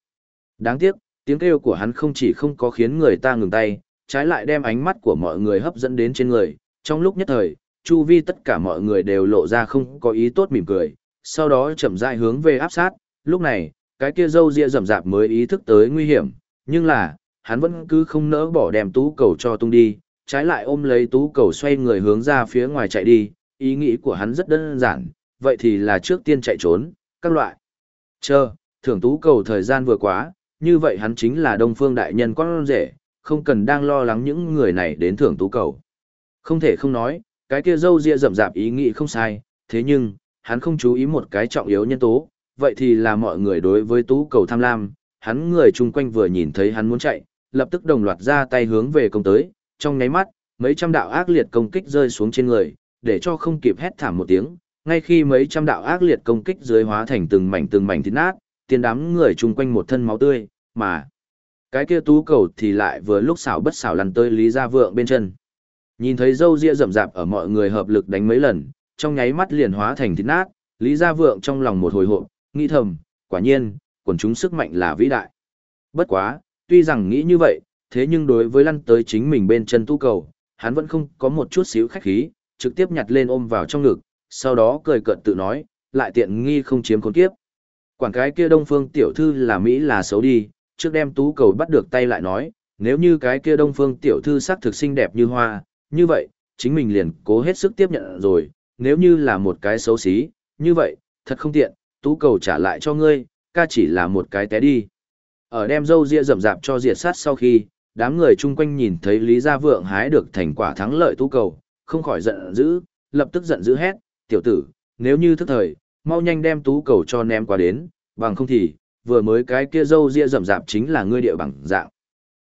Đáng tiếc, tiếng kêu của hắn không chỉ không có khiến người ta ngừng tay, trái lại đem ánh mắt của mọi người hấp dẫn đến trên người, trong lúc nhất thời, chu vi tất cả mọi người đều lộ ra không có ý tốt mỉm cười, sau đó chậm rãi hướng về áp sát, lúc này, cái kia râu ria rậm rạp mới ý thức tới nguy hiểm, nhưng là, hắn vẫn cứ không nỡ bỏ đem tú cầu cho tung đi, trái lại ôm lấy tú cầu xoay người hướng ra phía ngoài chạy đi, ý nghĩ của hắn rất đơn giản, vậy thì là trước tiên chạy trốn, các loại. Chờ, thưởng tú cầu thời gian vừa quá, như vậy hắn chính là Đông Phương Đại Nhân con rể, không cần đang lo lắng những người này đến thưởng tú cầu. Không thể không nói, cái kia dâu ria rậm rạp ý nghĩ không sai, thế nhưng, hắn không chú ý một cái trọng yếu nhân tố, vậy thì là mọi người đối với tú cầu tham lam, hắn người chung quanh vừa nhìn thấy hắn muốn chạy, lập tức đồng loạt ra tay hướng về công tới, trong nháy mắt, mấy trăm đạo ác liệt công kích rơi xuống trên người, để cho không kịp hét thảm một tiếng, ngay khi mấy trăm đạo ác liệt công kích dưới hóa thành từng mảnh từng mảnh thịt nát, tiền đám người chung quanh một thân máu tươi, mà cái kia tú cầu thì lại vừa lúc xảo bất xảo lăn tới Lý Gia Vượng bên chân. Nhìn thấy dâu ria rậm rạp ở mọi người hợp lực đánh mấy lần, trong nháy mắt liền hóa thành thịt nát, Lý Gia Vượng trong lòng một hồi hộp, nghĩ thầm, quả nhiên, quần chúng sức mạnh là vĩ đại. Bất quá, tuy rằng nghĩ như vậy, thế nhưng đối với lăn tới chính mình bên chân tu cầu, hắn vẫn không có một chút xíu khách khí, trực tiếp nhặt lên ôm vào trong ngực, sau đó cười cợt tự nói, lại tiện nghi không chiếm con kiếp. Quản cái kia đông phương tiểu thư là Mỹ là xấu đi, trước đem tú cầu bắt được tay lại nói, nếu như cái kia đông phương tiểu thư sắc thực xinh đẹp như hoa, như vậy, chính mình liền cố hết sức tiếp nhận rồi, nếu như là một cái xấu xí, như vậy, thật không tiện, tú cầu trả lại cho ngươi, ca chỉ là một cái té đi. Ở đem dâu ria rậm rạp cho diệt sát sau khi, đám người chung quanh nhìn thấy Lý Gia Vượng hái được thành quả thắng lợi tú cầu, không khỏi giận dữ, lập tức giận dữ hét, tiểu tử, nếu như thức thời, mau nhanh đem tú cầu cho ném qua đến, bằng không thì, vừa mới cái kia dâu ria rậm rạp chính là ngươi địa bằng dạng.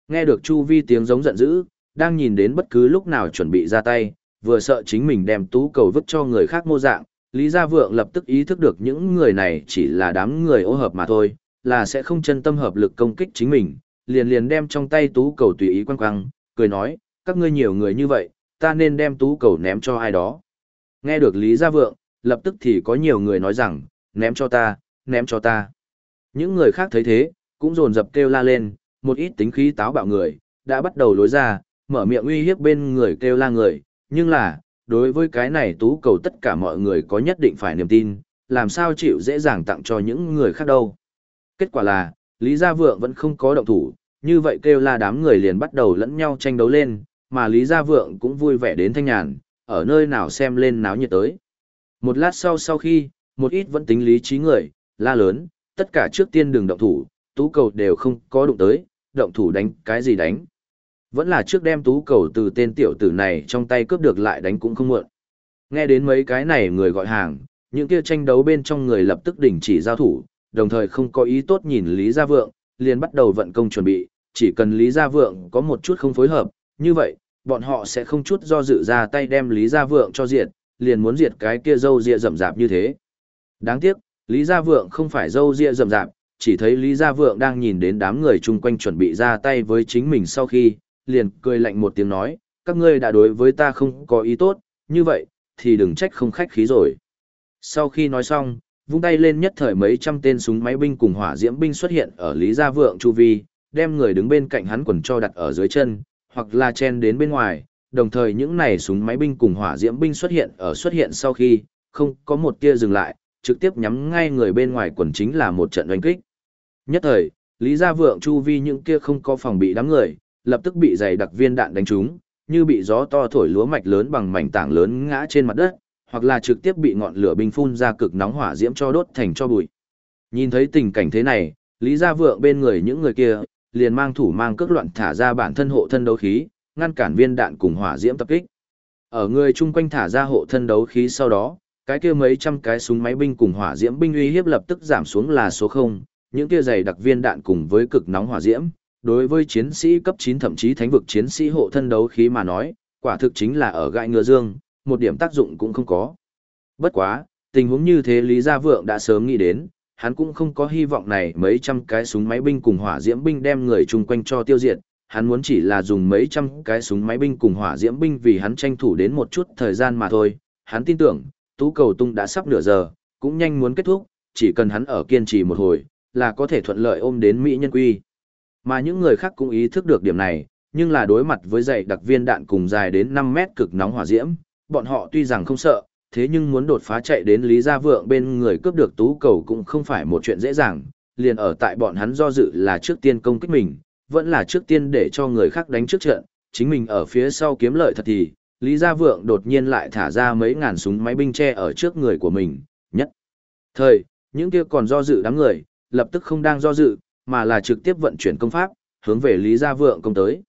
Nghe được Chu Vi tiếng giống giận dữ, đang nhìn đến bất cứ lúc nào chuẩn bị ra tay, vừa sợ chính mình đem tú cầu vứt cho người khác mô dạng, Lý Gia Vượng lập tức ý thức được những người này chỉ là đám người ô hợp mà thôi, là sẽ không chân tâm hợp lực công kích chính mình, liền liền đem trong tay tú cầu tùy ý quăng quăng, cười nói, các ngươi nhiều người như vậy, ta nên đem tú cầu ném cho ai đó. Nghe được Lý Gia Vượng, lập tức thì có nhiều người nói rằng, ném cho ta, ném cho ta. Những người khác thấy thế, cũng rồn dập kêu la lên, một ít tính khí táo bạo người, đã bắt đầu lối ra, mở miệng uy hiếp bên người kêu la người, nhưng là, đối với cái này tú cầu tất cả mọi người có nhất định phải niềm tin, làm sao chịu dễ dàng tặng cho những người khác đâu. Kết quả là, Lý Gia Vượng vẫn không có động thủ, như vậy kêu la đám người liền bắt đầu lẫn nhau tranh đấu lên, mà Lý Gia Vượng cũng vui vẻ đến thanh nhàn, ở nơi nào xem lên náo nhiệt tới. Một lát sau sau khi, một ít vẫn tính lý trí người, la lớn, tất cả trước tiên đừng động thủ, tú cầu đều không có đụng tới, động thủ đánh cái gì đánh. Vẫn là trước đem tú cầu từ tên tiểu tử này trong tay cướp được lại đánh cũng không muộn. Nghe đến mấy cái này người gọi hàng, những kia tranh đấu bên trong người lập tức đình chỉ giao thủ, đồng thời không có ý tốt nhìn Lý Gia Vượng, liền bắt đầu vận công chuẩn bị, chỉ cần Lý Gia Vượng có một chút không phối hợp, như vậy, bọn họ sẽ không chút do dự ra tay đem Lý Gia Vượng cho diệt, liền muốn diệt cái kia dâu dịa rậm rạp như thế. Đáng tiếc, Lý Gia Vượng không phải dâu ria rậm rạp, chỉ thấy Lý Gia Vượng đang nhìn đến đám người chung quanh chuẩn bị ra tay với chính mình sau khi, liền cười lạnh một tiếng nói, các ngươi đã đối với ta không có ý tốt, như vậy, thì đừng trách không khách khí rồi. Sau khi nói xong, vung tay lên nhất thời mấy trăm tên súng máy binh cùng hỏa diễm binh xuất hiện ở Lý Gia Vượng chu vi, đem người đứng bên cạnh hắn quần cho đặt ở dưới chân, hoặc là chen đến bên ngoài, đồng thời những này súng máy binh cùng hỏa diễm binh xuất hiện ở xuất hiện sau khi, không có một tia dừng lại, trực tiếp nhắm ngay người bên ngoài quần chính là một trận oanh kích. Nhất thời, Lý Gia Vượng chu vi những kia không có phòng bị đám người, lập tức bị dày đặc viên đạn đánh trúng, như bị gió to thổi lúa mạch lớn bằng mảnh tảng lớn ngã trên mặt đất, hoặc là trực tiếp bị ngọn lửa binh phun ra cực nóng hỏa diễm cho đốt thành cho bụi. Nhìn thấy tình cảnh thế này, Lý Gia Vượng bên người những người kia, liền mang thủ mang cước loạn thả ra bản thân hộ thân đấu khí, ngăn cản viên đạn cùng hỏa diễm tập kích. Ở người chung quanh thả ra hộ thân đấu khí sau đó, cái kia mấy trăm cái súng máy binh cùng hỏa diễm binh uy hiếp lập tức giảm xuống là số 0, những kia dày đặc viên đạn cùng với cực nóng hỏa diễm, đối với chiến sĩ cấp 9 thậm chí thánh vực chiến sĩ hộ thân đấu khí mà nói, quả thực chính là ở gãi ngựa dương, một điểm tác dụng cũng không có. Bất quá, tình huống như thế Lý Gia Vượng đã sớm nghĩ đến, hắn cũng không có hy vọng này mấy trăm cái súng máy binh cùng hỏa diễm binh đem người chung quanh cho tiêu diệt, hắn muốn chỉ là dùng mấy trăm cái súng máy binh cùng hỏa diễm binh vì hắn tranh thủ đến một chút thời gian mà thôi. Hắn tin tưởng, tú cầu tung đã sắp nửa giờ, cũng nhanh muốn kết thúc, chỉ cần hắn ở kiên trì một hồi, là có thể thuận lợi ôm đến Mỹ nhân quy. Mà những người khác cũng ý thức được điểm này, nhưng là đối mặt với dãy đặc viên đạn cùng dài đến 5 mét cực nóng hỏa diễm, bọn họ tuy rằng không sợ, thế nhưng muốn đột phá chạy đến Lý Gia Vượng bên người cướp được tú cầu cũng không phải một chuyện dễ dàng, liền ở tại bọn hắn do dự là trước tiên công kích mình, vẫn là trước tiên để cho người khác đánh trước trận, chính mình ở phía sau kiếm lợi thật thì, Lý Gia Vượng đột nhiên lại thả ra mấy ngàn súng máy binh tre ở trước người của mình, nhất. Thời, những kia còn do dự đám người, lập tức không đang do dự, mà là trực tiếp vận chuyển công pháp, hướng về Lý Gia Vượng công tới.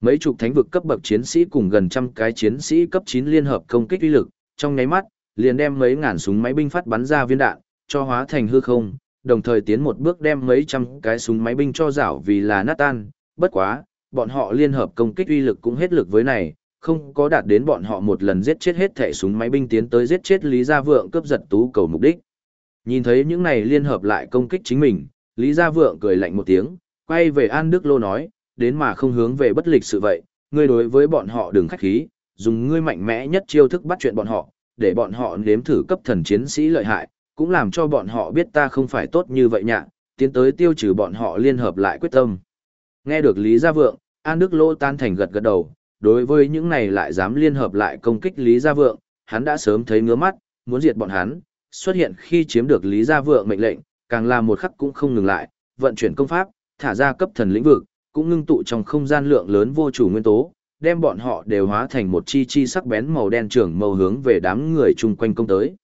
Mấy chục thánh vực cấp bậc chiến sĩ cùng gần trăm cái chiến sĩ cấp 9 liên hợp công kích uy lực, trong nháy mắt, liền đem mấy ngàn súng máy binh phát bắn ra viên đạn, cho hóa thành hư không, đồng thời tiến một bước đem mấy trăm cái súng máy binh cho rảo vì là nát tan, bất quá, bọn họ liên hợp công kích uy lực cũng hết lực với này, không có đạt đến bọn họ một lần giết chết hết thẻ súng máy binh tiến tới giết chết Lý Gia Vượng cướp giật tú cầu mục đích. Nhìn thấy những này liên hợp lại công kích chính mình, Lý Gia Vượng cười lạnh một tiếng, quay về An Đức Lô nói, đến mà không hướng về bất lịch sự vậy, ngươi đối với bọn họ đừng khách khí, dùng ngươi mạnh mẽ nhất chiêu thức bắt chuyện bọn họ, để bọn họ nếm thử cấp thần chiến sĩ lợi hại, cũng làm cho bọn họ biết ta không phải tốt như vậy nhạ, tiến tới tiêu trừ bọn họ liên hợp lại quyết tâm. Nghe được Lý Gia Vượng, An Đức Lô tan thành gật gật đầu, đối với những này lại dám liên hợp lại công kích Lý Gia Vượng, hắn đã sớm thấy ngứa mắt, muốn diệt bọn hắn, xuất hiện khi chiếm được Lý Gia Vượng mệnh lệnh, càng là một khắc cũng không ngừng lại, vận chuyển công pháp, thả ra cấp thần lĩnh vực, cũng ngưng tụ trong không gian lượng lớn vô chủ nguyên tố, đem bọn họ đều hóa thành một chi chi sắc bén màu đen trưởng màu hướng về đám người chung quanh công tới.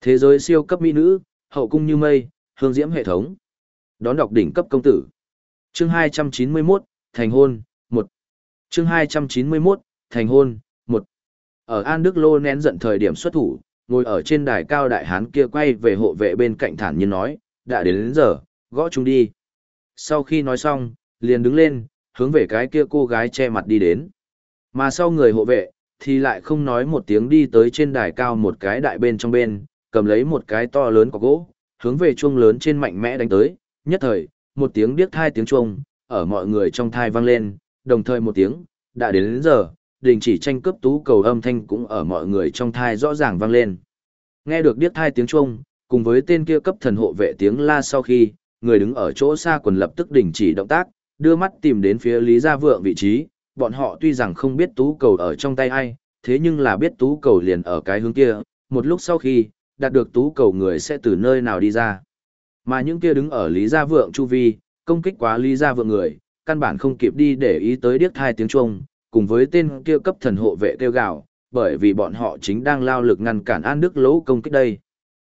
Thế giới siêu cấp mỹ nữ, hậu cung như mây, hương diễm hệ thống. Đón đọc đỉnh cấp công tử. Chương 291, thành hôn, Chương 291, thành hôn, 1. Ở An Đức Lô nén giận thời điểm xuất thủ, ngồi ở trên đài cao đại hán kia quay về hộ vệ bên cạnh thản nhiên nói, đã đến đến giờ, gõ chúng đi. Sau khi nói xong, liền đứng lên, hướng về cái kia cô gái che mặt đi đến. Mà sau người hộ vệ, thì lại không nói một tiếng đi tới trên đài cao một cái đại bên trong bên, cầm lấy một cái to lớn có gỗ, hướng về chuông lớn trên mạnh mẽ đánh tới, nhất thời, một tiếng điếc thai tiếng chuông, ở mọi người trong thai vang lên, đồng thời một tiếng, đã đến đến giờ, đình chỉ tranh cướp tú cầu âm thanh cũng ở mọi người trong thai rõ ràng vang lên. Nghe được điếc thai tiếng chuông, cùng với tên kia cấp thần hộ vệ tiếng la sau khi, người đứng ở chỗ xa quần lập tức đình chỉ động tác, đưa mắt tìm đến phía Lý Gia Vượng vị trí, bọn họ tuy rằng không biết tú cầu ở trong tay ai, thế nhưng là biết tú cầu liền ở cái hướng kia, một lúc sau khi, đạt được tú cầu người sẽ từ nơi nào đi ra. Mà những kia đứng ở Lý Gia Vượng chu vi, công kích quá Lý Gia Vượng người, căn bản không kịp đi để ý tới điếc thai tiếng chuông, cùng với tên kia cấp thần hộ vệ kêu gào, bởi vì bọn họ chính đang lao lực ngăn cản An Đức Lỗ công kích đây.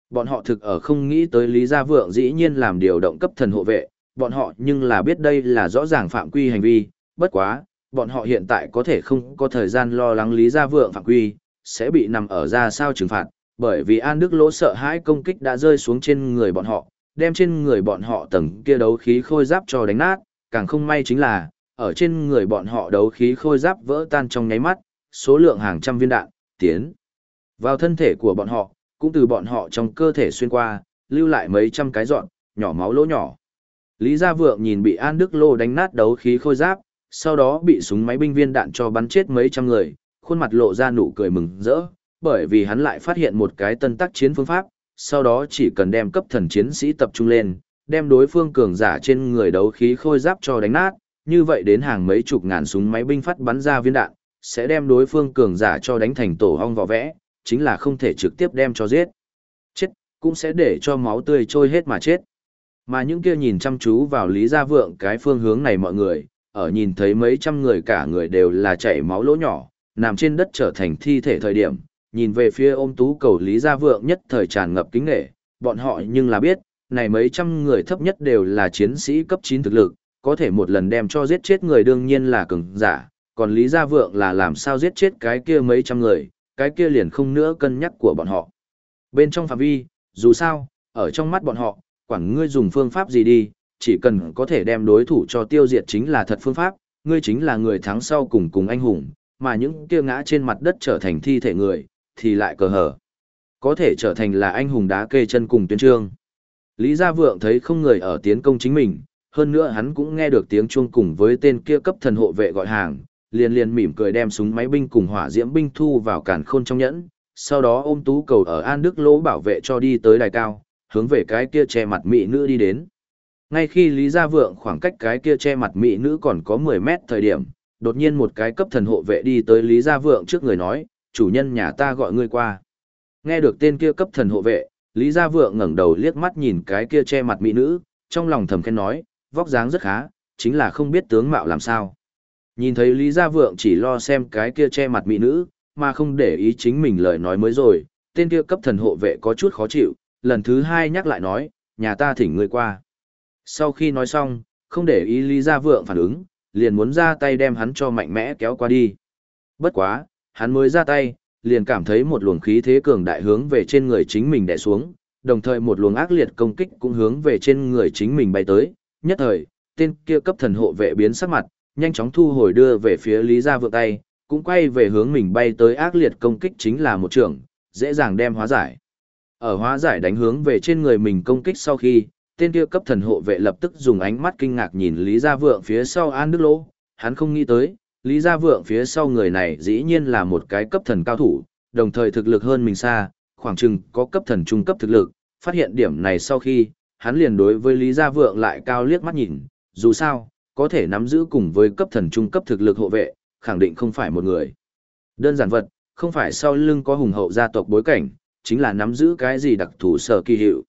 Bọn họ thực ở không nghĩ tới Lý Gia Vượng dĩ nhiên làm điều động cấp thần hộ vệ, bọn họ nhưng là biết đây là rõ ràng phạm quy hành vi, bất quá, bọn họ hiện tại có thể không có thời gian lo lắng Lý Gia Vượng phạm quy, sẽ bị nằm ở ra sao trừng phạt, bởi vì An Đức Lỗ sợ hãi công kích đã rơi xuống trên người bọn họ, đem trên người bọn họ tầng kia đấu khí khôi giáp cho đánh nát, càng không may chính là, ở trên người bọn họ đấu khí khôi giáp vỡ tan trong nháy mắt, số lượng hàng trăm viên đạn, tiến vào thân thể của bọn họ, cũng từ bọn họ trong cơ thể xuyên qua, lưu lại mấy trăm cái dọn, nhỏ máu lỗ nhỏ. Lý Gia Vượng nhìn bị An Đức Lô đánh nát đấu khí khôi giáp, sau đó bị súng máy binh viên đạn cho bắn chết mấy trăm người, khuôn mặt lộ ra nụ cười mừng rỡ, bởi vì hắn lại phát hiện một cái tân tác chiến phương pháp, sau đó chỉ cần đem cấp thần chiến sĩ tập trung lên, đem đối phương cường giả trên người đấu khí khôi giáp cho đánh nát, như vậy đến hàng mấy chục ngàn súng máy binh phát bắn ra viên đạn, sẽ đem đối phương cường giả cho đánh thành tổ hong vỏ vẽ, chính là không thể trực tiếp đem cho giết. Chết, cũng sẽ để cho máu tươi trôi hết mà chết. Mà những kia nhìn chăm chú vào Lý Gia Vượng cái phương hướng này mọi người, ở nhìn thấy mấy trăm người cả người đều là chảy máu lỗ nhỏ, nằm trên đất trở thành thi thể thời điểm, nhìn về phía ôm tú cầu Lý Gia Vượng nhất thời tràn ngập kính nghệ, bọn họ nhưng là biết, này mấy trăm người thấp nhất đều là chiến sĩ cấp 9 thực lực, có thể một lần đem cho giết chết người đương nhiên là cường giả, còn Lý Gia Vượng là làm sao giết chết cái kia mấy trăm người, cái kia liền không nữa cân nhắc của bọn họ. Bên trong phạm vi, dù sao, ở trong mắt bọn họ, quản ngươi dùng phương pháp gì đi, chỉ cần có thể đem đối thủ cho tiêu diệt chính là thật phương pháp, ngươi chính là người thắng sau cùng cùng anh hùng, mà những kia ngã trên mặt đất trở thành thi thể người, thì lại cờ hở. Có thể trở thành là anh hùng đá kê chân cùng tuyên trương. Lý Gia Vượng thấy không người ở tiến công chính mình, hơn nữa hắn cũng nghe được tiếng chuông cùng với tên kia cấp thần hộ vệ gọi hàng, liền liền mỉm cười đem súng máy binh cùng hỏa diễm binh thu vào cản khôn trong nhẫn, sau đó ôm tú cầu ở An Đức Lỗ bảo vệ cho đi tới đài cao, hướng về cái kia che mặt mỹ nữ đi đến. Ngay khi Lý Gia Vượng khoảng cách cái kia che mặt mỹ nữ còn có 10 mét thời điểm, đột nhiên một cái cấp thần hộ vệ đi tới Lý Gia Vượng trước người nói, chủ nhân nhà ta gọi ngươi qua. Nghe được tên kia cấp thần hộ vệ, Lý Gia Vượng ngẩng đầu liếc mắt nhìn cái kia che mặt mỹ nữ, trong lòng thầm khen nói, vóc dáng rất khá, chính là không biết tướng mạo làm sao. Nhìn thấy Lý Gia Vượng chỉ lo xem cái kia che mặt mỹ nữ, mà không để ý chính mình lời nói mới rồi, tên kia cấp thần hộ vệ có chút khó chịu, lần thứ hai nhắc lại nói, nhà ta thỉnh ngươi qua. Sau khi nói xong, không để ý Lý Gia Vượng phản ứng, liền muốn ra tay đem hắn cho mạnh mẽ kéo qua đi. Bất quá, hắn mới ra tay, liền cảm thấy một luồng khí thế cường đại hướng về trên người chính mình đè xuống, đồng thời một luồng ác liệt công kích cũng hướng về trên người chính mình bay tới, nhất thời, tên kia cấp thần hộ vệ biến sắc mặt, nhanh chóng thu hồi đưa về phía Lý Gia Vượng tay, cũng quay về hướng mình bay tới ác liệt công kích chính là một trường, dễ dàng đem hóa giải. Ở hóa giải đánh hướng về trên người mình công kích sau khi, tên kia cấp thần hộ vệ lập tức dùng ánh mắt kinh ngạc nhìn Lý Gia Vượng phía sau An Đức Lỗ, hắn không nghĩ tới, Lý Gia Vượng phía sau người này dĩ nhiên là một cái cấp thần cao thủ, đồng thời thực lực hơn mình xa, khoảng chừng có cấp thần trung cấp thực lực, phát hiện điểm này sau khi, hắn liền đối với Lý Gia Vượng lại cao liếc mắt nhìn, dù sao, có thể nắm giữ cùng với cấp thần trung cấp thực lực hộ vệ, khẳng định không phải một người. Đơn giản vật, không phải sau lưng có hùng hậu gia tộc bối cảnh, chính là nắm giữ cái gì đặc thù sở kỳ hiệu.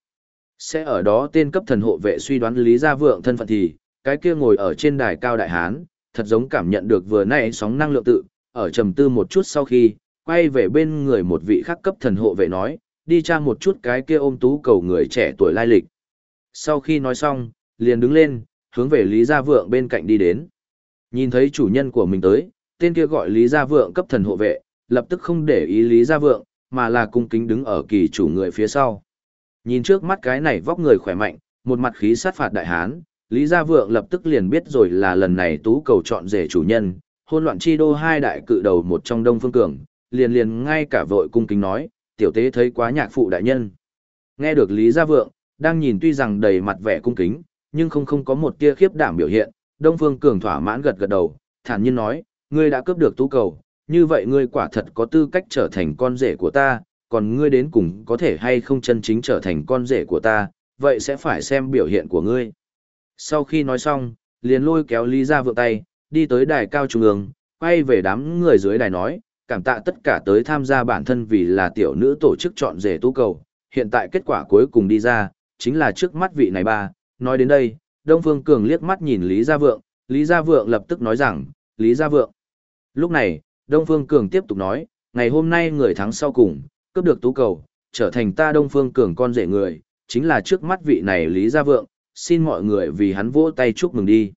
Sẽ ở đó tên cấp thần hộ vệ suy đoán Lý Gia Vượng thân phận thì, cái kia ngồi ở trên đài cao đại hán, thật giống cảm nhận được vừa nãy sóng năng lượng tự, ở trầm tư một chút sau khi, quay về bên người một vị khác cấp thần hộ vệ nói, đi tra một chút cái kia ôm tú cầu người trẻ tuổi lai lịch. Sau khi nói xong, liền đứng lên, hướng về Lý Gia Vượng bên cạnh đi đến. Nhìn thấy chủ nhân của mình tới, tên kia gọi Lý Gia Vượng cấp thần hộ vệ, lập tức không để ý Lý Gia Vượng, mà là cung kính đứng ở kỳ chủ người phía sau. Nhìn trước mắt cái này vóc người khỏe mạnh, một mặt khí sát phạt đại hán, Lý Gia Vượng lập tức liền biết rồi là lần này tú cầu chọn rể chủ nhân, hôn loạn chi đô hai đại cự đầu một trong Đông Phương Cường, liền liền ngay cả vội cung kính nói, tiểu tế thấy quá nhạc phụ đại nhân. Nghe được Lý Gia Vượng, đang nhìn tuy rằng đầy mặt vẻ cung kính, nhưng không không có một tia khiếp đảm biểu hiện, Đông Phương Cường thỏa mãn gật gật đầu, thản nhiên nói, ngươi đã cướp được tú cầu, như vậy ngươi quả thật có tư cách trở thành con rể của ta, còn ngươi đến cùng có thể hay không chân chính trở thành con rể của ta, vậy sẽ phải xem biểu hiện của ngươi. Sau khi nói xong, liền lôi kéo Lý Gia Vượng tay, đi tới đài cao trung ương, quay về đám người dưới đài nói, cảm tạ tất cả tới tham gia bản thân vì là tiểu nữ tổ chức chọn rể tú cầu, hiện tại kết quả cuối cùng đi ra, chính là trước mắt vị này ba, nói đến đây, Đông Phương Cường liếc mắt nhìn Lý Gia Vượng, Lý Gia Vượng lập tức nói rằng, Lý Gia Vượng. Lúc này, Đông Phương Cường tiếp tục nói, ngày hôm nay người thắng sau cùng, cướp được tú cầu, trở thành ta Đông Phương Cường con rể người, chính là trước mắt vị này Lý Gia Vượng, xin mọi người vì hắn vỗ tay chúc mừng đi.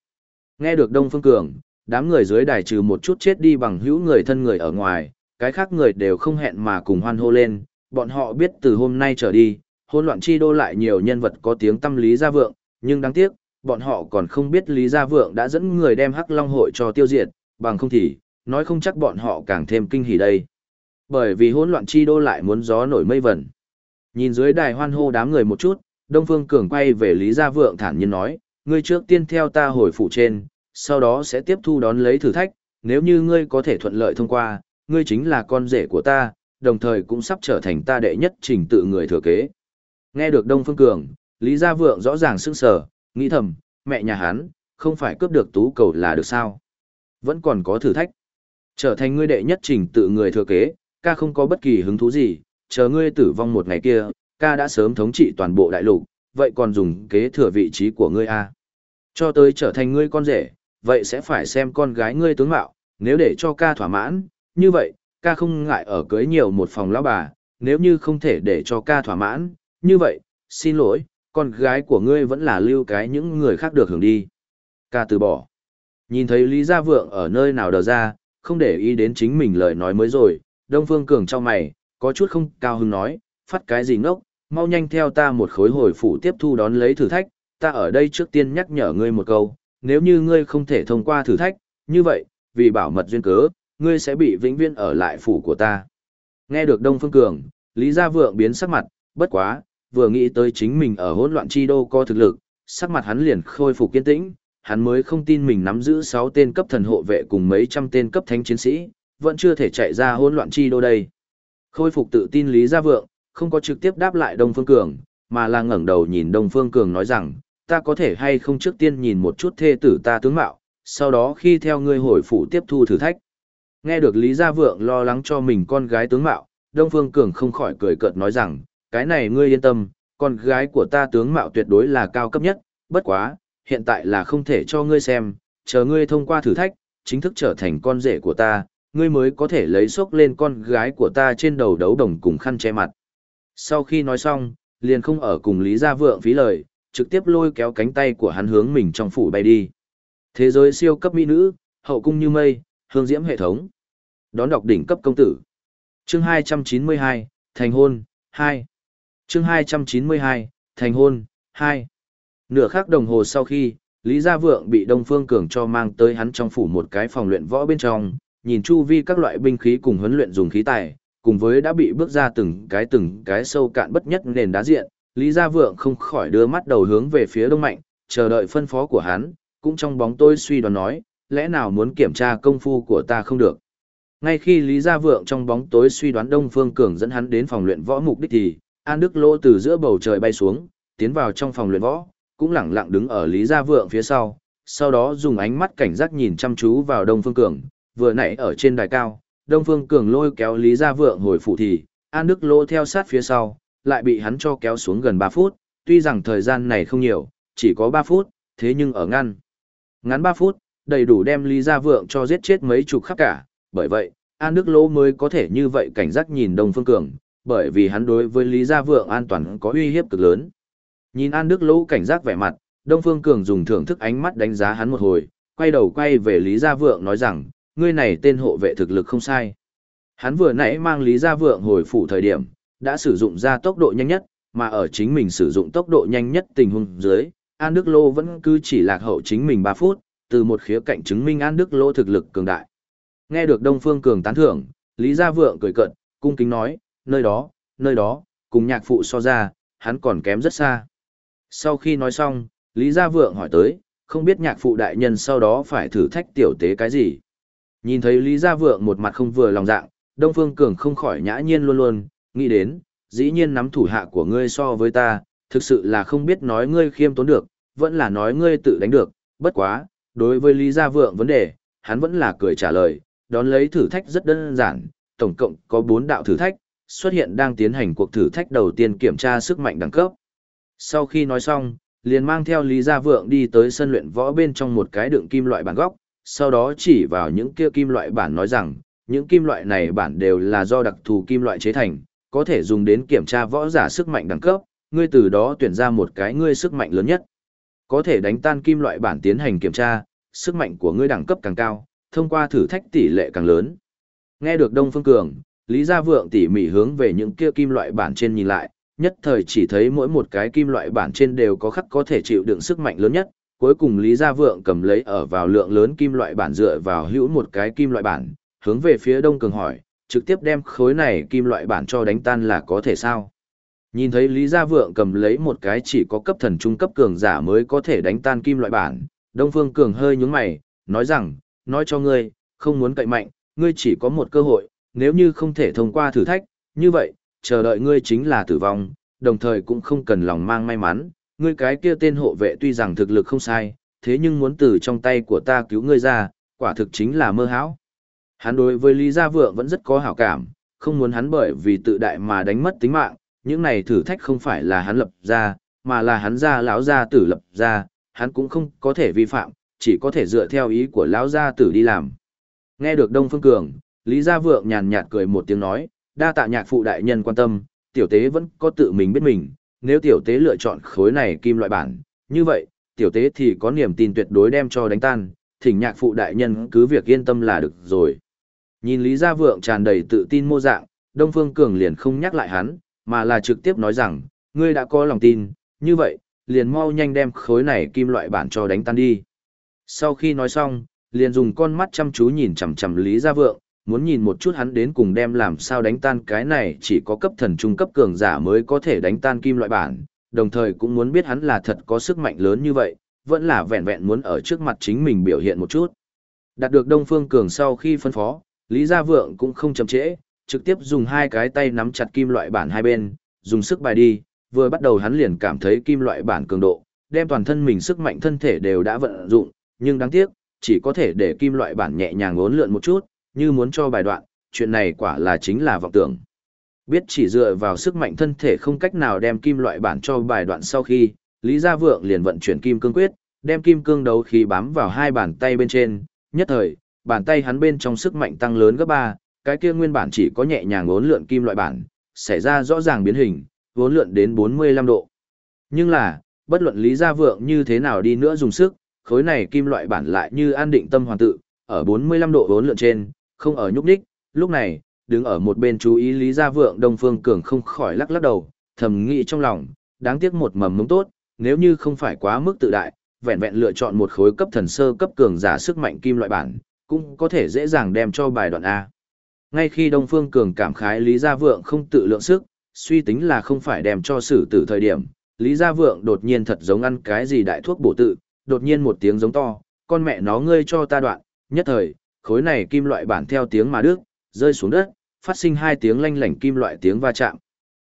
Nghe được Đông Phương Cường, đám người dưới đài trừ một chút chết đi bằng hữu người thân người ở ngoài, cái khác người đều không hẹn mà cùng hoan hô lên, bọn họ biết từ hôm nay trở đi, hôn loạn chi đô lại nhiều nhân vật có tiếng tâm Lý Gia Vượng, nhưng đáng tiếc, bọn họ còn không biết Lý Gia Vượng đã dẫn người đem Hắc Long hội cho tiêu diệt, bằng không thì, nói không chắc bọn họ càng thêm kinh hỉ đây. Bởi vì hỗn loạn chi đô lại muốn gió nổi mây vẩn. Nhìn dưới đài hoan hô đám người một chút, Đông Phương Cường quay về Lý Gia Vượng thản nhiên nói, ngươi trước tiên theo ta hồi phủ trên, sau đó sẽ tiếp thu đón lấy thử thách, nếu như ngươi có thể thuận lợi thông qua, ngươi chính là con rể của ta, đồng thời cũng sắp trở thành ta đệ nhất trình tự người thừa kế. Nghe được Đông Phương Cường, Lý Gia Vượng rõ ràng sững sờ, nghĩ thầm, mẹ nhà hắn, không phải cướp được tú cầu là được sao? Vẫn còn có thử thách. Trở thành ngươi đệ nhất trình tự người thừa kế, ca không có bất kỳ hứng thú gì, chờ ngươi tử vong một ngày kia, ca đã sớm thống trị toàn bộ đại lục, vậy còn dùng kế thừa vị trí của ngươi a à? Cho tới trở thành ngươi con rể, vậy sẽ phải xem con gái ngươi tướng mạo, nếu để cho ca thỏa mãn, như vậy, ca không ngại ở cưới nhiều một phòng lão bà, nếu như không thể để cho ca thỏa mãn, như vậy, xin lỗi, con gái của ngươi vẫn là lưu cái những người khác được hưởng đi. Ca từ bỏ. Nhìn thấy Lý Gia Vượng ở nơi nào đờ ra, không để ý đến chính mình lời nói mới rồi, Đông Phương Cường trong mày, có chút không cao hứng nói, phát cái gì ngốc, mau nhanh theo ta một khối hồi phủ tiếp thu đón lấy thử thách, ta ở đây trước tiên nhắc nhở ngươi một câu, nếu như ngươi không thể thông qua thử thách, như vậy, vì bảo mật duyên cớ, ngươi sẽ bị vĩnh viễn ở lại phủ của ta. Nghe được Đông Phương Cường, Lý Gia Vượng biến sắc mặt, bất quá, vừa nghĩ tới chính mình ở hỗn loạn chi đô có thực lực, sắc mặt hắn liền khôi phục kiên tĩnh, hắn mới không tin mình nắm giữ 6 tên cấp thần hộ vệ cùng mấy trăm tên cấp thánh chiến sĩ, vẫn chưa thể chạy ra hỗn loạn chi đô đây. Khôi phục tự tin Lý Gia Vượng, không có trực tiếp đáp lại Đông Phương Cường, mà là ngẩng đầu nhìn Đông Phương Cường nói rằng, ta có thể hay không trước tiên nhìn một chút thê tử ta tướng mạo, sau đó khi theo ngươi hồi phủ tiếp thu thử thách. Nghe được Lý Gia Vượng lo lắng cho mình con gái tướng mạo, Đông Phương Cường không khỏi cười cợt nói rằng, cái này ngươi yên tâm, con gái của ta tướng mạo tuyệt đối là cao cấp nhất, bất quá, hiện tại là không thể cho ngươi xem, chờ ngươi thông qua thử thách, chính thức trở thành con rể của ta, ngươi mới có thể lấy xốc lên con gái của ta trên đầu đấu đồng cùng khăn che mặt. Sau khi nói xong, liền không ở cùng Lý Gia Vượng phí lời, trực tiếp lôi kéo cánh tay của hắn hướng mình trong phủ bay đi. Thế giới siêu cấp mỹ nữ, hậu cung như mây, hương diễm hệ thống. Đón đọc đỉnh cấp công tử. Chương 292, thành hôn, 2. Chương 292, thành hôn, 2. Nửa khắc đồng hồ sau khi, Lý Gia Vượng bị Đông Phương Cường cho mang tới hắn trong phủ một cái phòng luyện võ bên trong, nhìn chu vi các loại binh khí cùng huấn luyện dùng khí tài, cùng với đã bị bước ra từng cái từng cái sâu cạn bất nhất nền đá diện, Lý Gia Vượng không khỏi đưa mắt đầu hướng về phía Đông Mạnh, chờ đợi phân phó của hắn, cũng trong bóng tôi suy đoán nói, lẽ nào muốn kiểm tra công phu của ta không được. Ngay khi Lý Gia Vượng trong bóng tối suy đoán Đông Phương Cường dẫn hắn đến phòng luyện võ mục đích thì, An Đức Lô từ giữa bầu trời bay xuống, tiến vào trong phòng luyện võ, cũng lẳng lặng đứng ở Lý Gia Vượng phía sau, sau đó dùng ánh mắt cảnh giác nhìn chăm chú vào Đông Phương Cường, vừa nãy ở trên đài cao, Đông Phương Cường lôi kéo Lý Gia Vượng hồi phụ thì, An Đức Lô theo sát phía sau, lại bị hắn cho kéo xuống gần 3 phút, tuy rằng thời gian này không nhiều, chỉ có 3 phút, thế nhưng ở ngăn. Ngắn 3 phút, đầy đủ đem Lý Gia Vượng cho giết chết mấy chục khắp cả, bởi vậy, An Đức Lô mới có thể như vậy cảnh giác nhìn Đông Phương Cường, bởi vì hắn đối với Lý Gia Vượng an toàn có uy hiếp cực lớn. Nhìn An Đức Lô cảnh giác vẻ mặt, Đông Phương Cường dùng thưởng thức ánh mắt đánh giá hắn một hồi, quay đầu quay về Lý Gia Vượng nói rằng, ngươi này tên hộ vệ thực lực không sai. Hắn vừa nãy mang Lý Gia Vượng hồi phủ thời điểm, đã sử dụng ra tốc độ nhanh nhất, mà ở chính mình sử dụng tốc độ nhanh nhất tình huống dưới, An Đức Lô vẫn cứ chỉ lạc hậu chính mình 3 phút, từ một khía cạnh chứng minh An Đức Lô thực lực cường đại. Nghe được Đông Phương Cường tán thưởng, Lý Gia Vượng cười cận, cung kính nói, nơi đó, nơi đó, cùng nhạc phụ so ra, hắn còn kém rất xa. Sau khi nói xong, Lý Gia Vượng hỏi tới, không biết nhạc phụ đại nhân sau đó phải thử thách tiểu tế cái gì. Nhìn thấy Lý Gia Vượng một mặt không vừa lòng dạng, Đông Phương Cường không khỏi nhã nhiên luôn luôn, nghĩ đến, dĩ nhiên nắm thủ hạ của ngươi so với ta, thực sự là không biết nói ngươi khiêm tốn được, vẫn là nói ngươi tự đánh được, bất quá, đối với Lý Gia Vượng vấn đề, hắn vẫn là cười trả lời, đón lấy thử thách rất đơn giản, tổng cộng có 4 đạo thử thách, xuất hiện đang tiến hành cuộc thử thách đầu tiên kiểm tra sức mạnh đẳng cấp. Sau khi nói xong, liền mang theo Lý Gia Vượng đi tới sân luyện võ bên trong một cái đựng kim loại bản góc, sau đó chỉ vào những kia kim loại bản nói rằng, những kim loại này bản đều là do đặc thù kim loại chế thành, có thể dùng đến kiểm tra võ giả sức mạnh đẳng cấp, ngươi từ đó tuyển ra một cái ngươi sức mạnh lớn nhất. Có thể đánh tan kim loại bản tiến hành kiểm tra, sức mạnh của ngươi đẳng cấp càng cao, thông qua thử thách tỷ lệ càng lớn. Nghe được Đông Phương Cường, Lý Gia Vượng tỉ mỉ hướng về những kia kim loại bản trên nhìn lại, nhất thời chỉ thấy mỗi một cái kim loại bản trên đều có khắc có thể chịu đựng sức mạnh lớn nhất. Cuối cùng Lý Gia Vượng cầm lấy ở vào lượng lớn kim loại bản dựa vào hữu một cái kim loại bản, hướng về phía Đông Cường hỏi, trực tiếp đem khối này kim loại bản cho đánh tan là có thể sao? Nhìn thấy Lý Gia Vượng cầm lấy một cái chỉ có cấp thần trung cấp cường giả mới có thể đánh tan kim loại bản, Đông Phương Cường hơi nhướng mày, nói rằng, nói cho ngươi, không muốn cậy mạnh, ngươi chỉ có một cơ hội, nếu như không thể thông qua thử thách, như vậy, chờ đợi ngươi chính là tử vong, đồng thời cũng không cần lòng mang may mắn, ngươi cái kia tên hộ vệ tuy rằng thực lực không sai, thế nhưng muốn từ trong tay của ta cứu ngươi ra, quả thực chính là mơ hão. Hắn đối với Lý Gia Vượng vẫn rất có hảo cảm, không muốn hắn bởi vì tự đại mà đánh mất tính mạng, những này thử thách không phải là hắn lập ra, mà là hắn ra lão gia tử lập ra, hắn cũng không có thể vi phạm, chỉ có thể dựa theo ý của lão gia tử đi làm. Nghe được Đông Phương Cường, Lý Gia Vượng nhàn nhạt cười một tiếng nói, đa tạ nhạc phụ đại nhân quan tâm, tiểu tế vẫn có tự mình biết mình, nếu tiểu tế lựa chọn khối này kim loại bản, như vậy, tiểu tế thì có niềm tin tuyệt đối đem cho đánh tan, thỉnh nhạc phụ đại nhân cứ việc yên tâm là được rồi. Nhìn Lý Gia Vượng tràn đầy tự tin mô dạng, Đông Phương Cường liền không nhắc lại hắn, mà là trực tiếp nói rằng, ngươi đã có lòng tin, như vậy, liền mau nhanh đem khối này kim loại bản cho đánh tan đi. Sau khi nói xong, liền dùng con mắt chăm chú nhìn chằm chằm Lý Gia Vượng, muốn nhìn một chút hắn đến cùng đem làm sao đánh tan cái này chỉ có cấp thần trung cấp cường giả mới có thể đánh tan kim loại bản, đồng thời cũng muốn biết hắn là thật có sức mạnh lớn như vậy, vẫn là vẹn vẹn muốn ở trước mặt chính mình biểu hiện một chút. Đạt được Đông Phương Cường sau khi phân phó, Lý Gia Vượng cũng không chậm trễ, trực tiếp dùng hai cái tay nắm chặt kim loại bản hai bên, dùng sức bài đi, vừa bắt đầu hắn liền cảm thấy kim loại bản cường độ, đem toàn thân mình sức mạnh thân thể đều đã vận dụng, nhưng đáng tiếc, chỉ có thể để kim loại bản nhẹ nhàng uốn lượn một chút, như muốn cho bài đoạn, chuyện này quả là chính là vọng tưởng. Biết chỉ dựa vào sức mạnh thân thể không cách nào đem kim loại bản cho bài đoạn sau khi, Lý Gia Vượng liền vận chuyển kim cương quyết, đem kim cương đấu khí bám vào hai bàn tay bên trên, nhất thời, bàn tay hắn bên trong sức mạnh tăng lớn gấp ba, cái kia nguyên bản chỉ có nhẹ nhàng uốn lượn kim loại bản, xảy ra rõ ràng biến hình, uốn lượn đến 45 độ. Nhưng là, bất luận Lý Gia Vượng như thế nào đi nữa dùng sức, khối này kim loại bản lại như an định tâm hoàn tự, ở 45 độ uốn lượn trên, không ở nhúc đích, lúc này, đứng ở một bên chú ý Lý Gia Vượng Đông Phương Cường không khỏi lắc lắc đầu, thầm nghĩ trong lòng, đáng tiếc một mầm mống tốt, nếu như không phải quá mức tự đại, vẹn vẹn lựa chọn một khối cấp thần sơ cấp cường giả sức mạnh kim loại bản, cũng có thể dễ dàng đem cho bài đoạn A. Ngay khi Đông Phương Cường cảm khái Lý Gia Vượng không tự lượng sức, suy tính là không phải đem cho xử tử thời điểm, Lý Gia Vượng đột nhiên thật giống ăn cái gì đại thuốc bổ tự, đột nhiên một tiếng giống to, con mẹ nó ngươi cho ta đoạn, nhất thời, khối này kim loại bản theo tiếng mà đứt, rơi xuống đất, phát sinh hai tiếng lanh lảnh kim loại tiếng va chạm.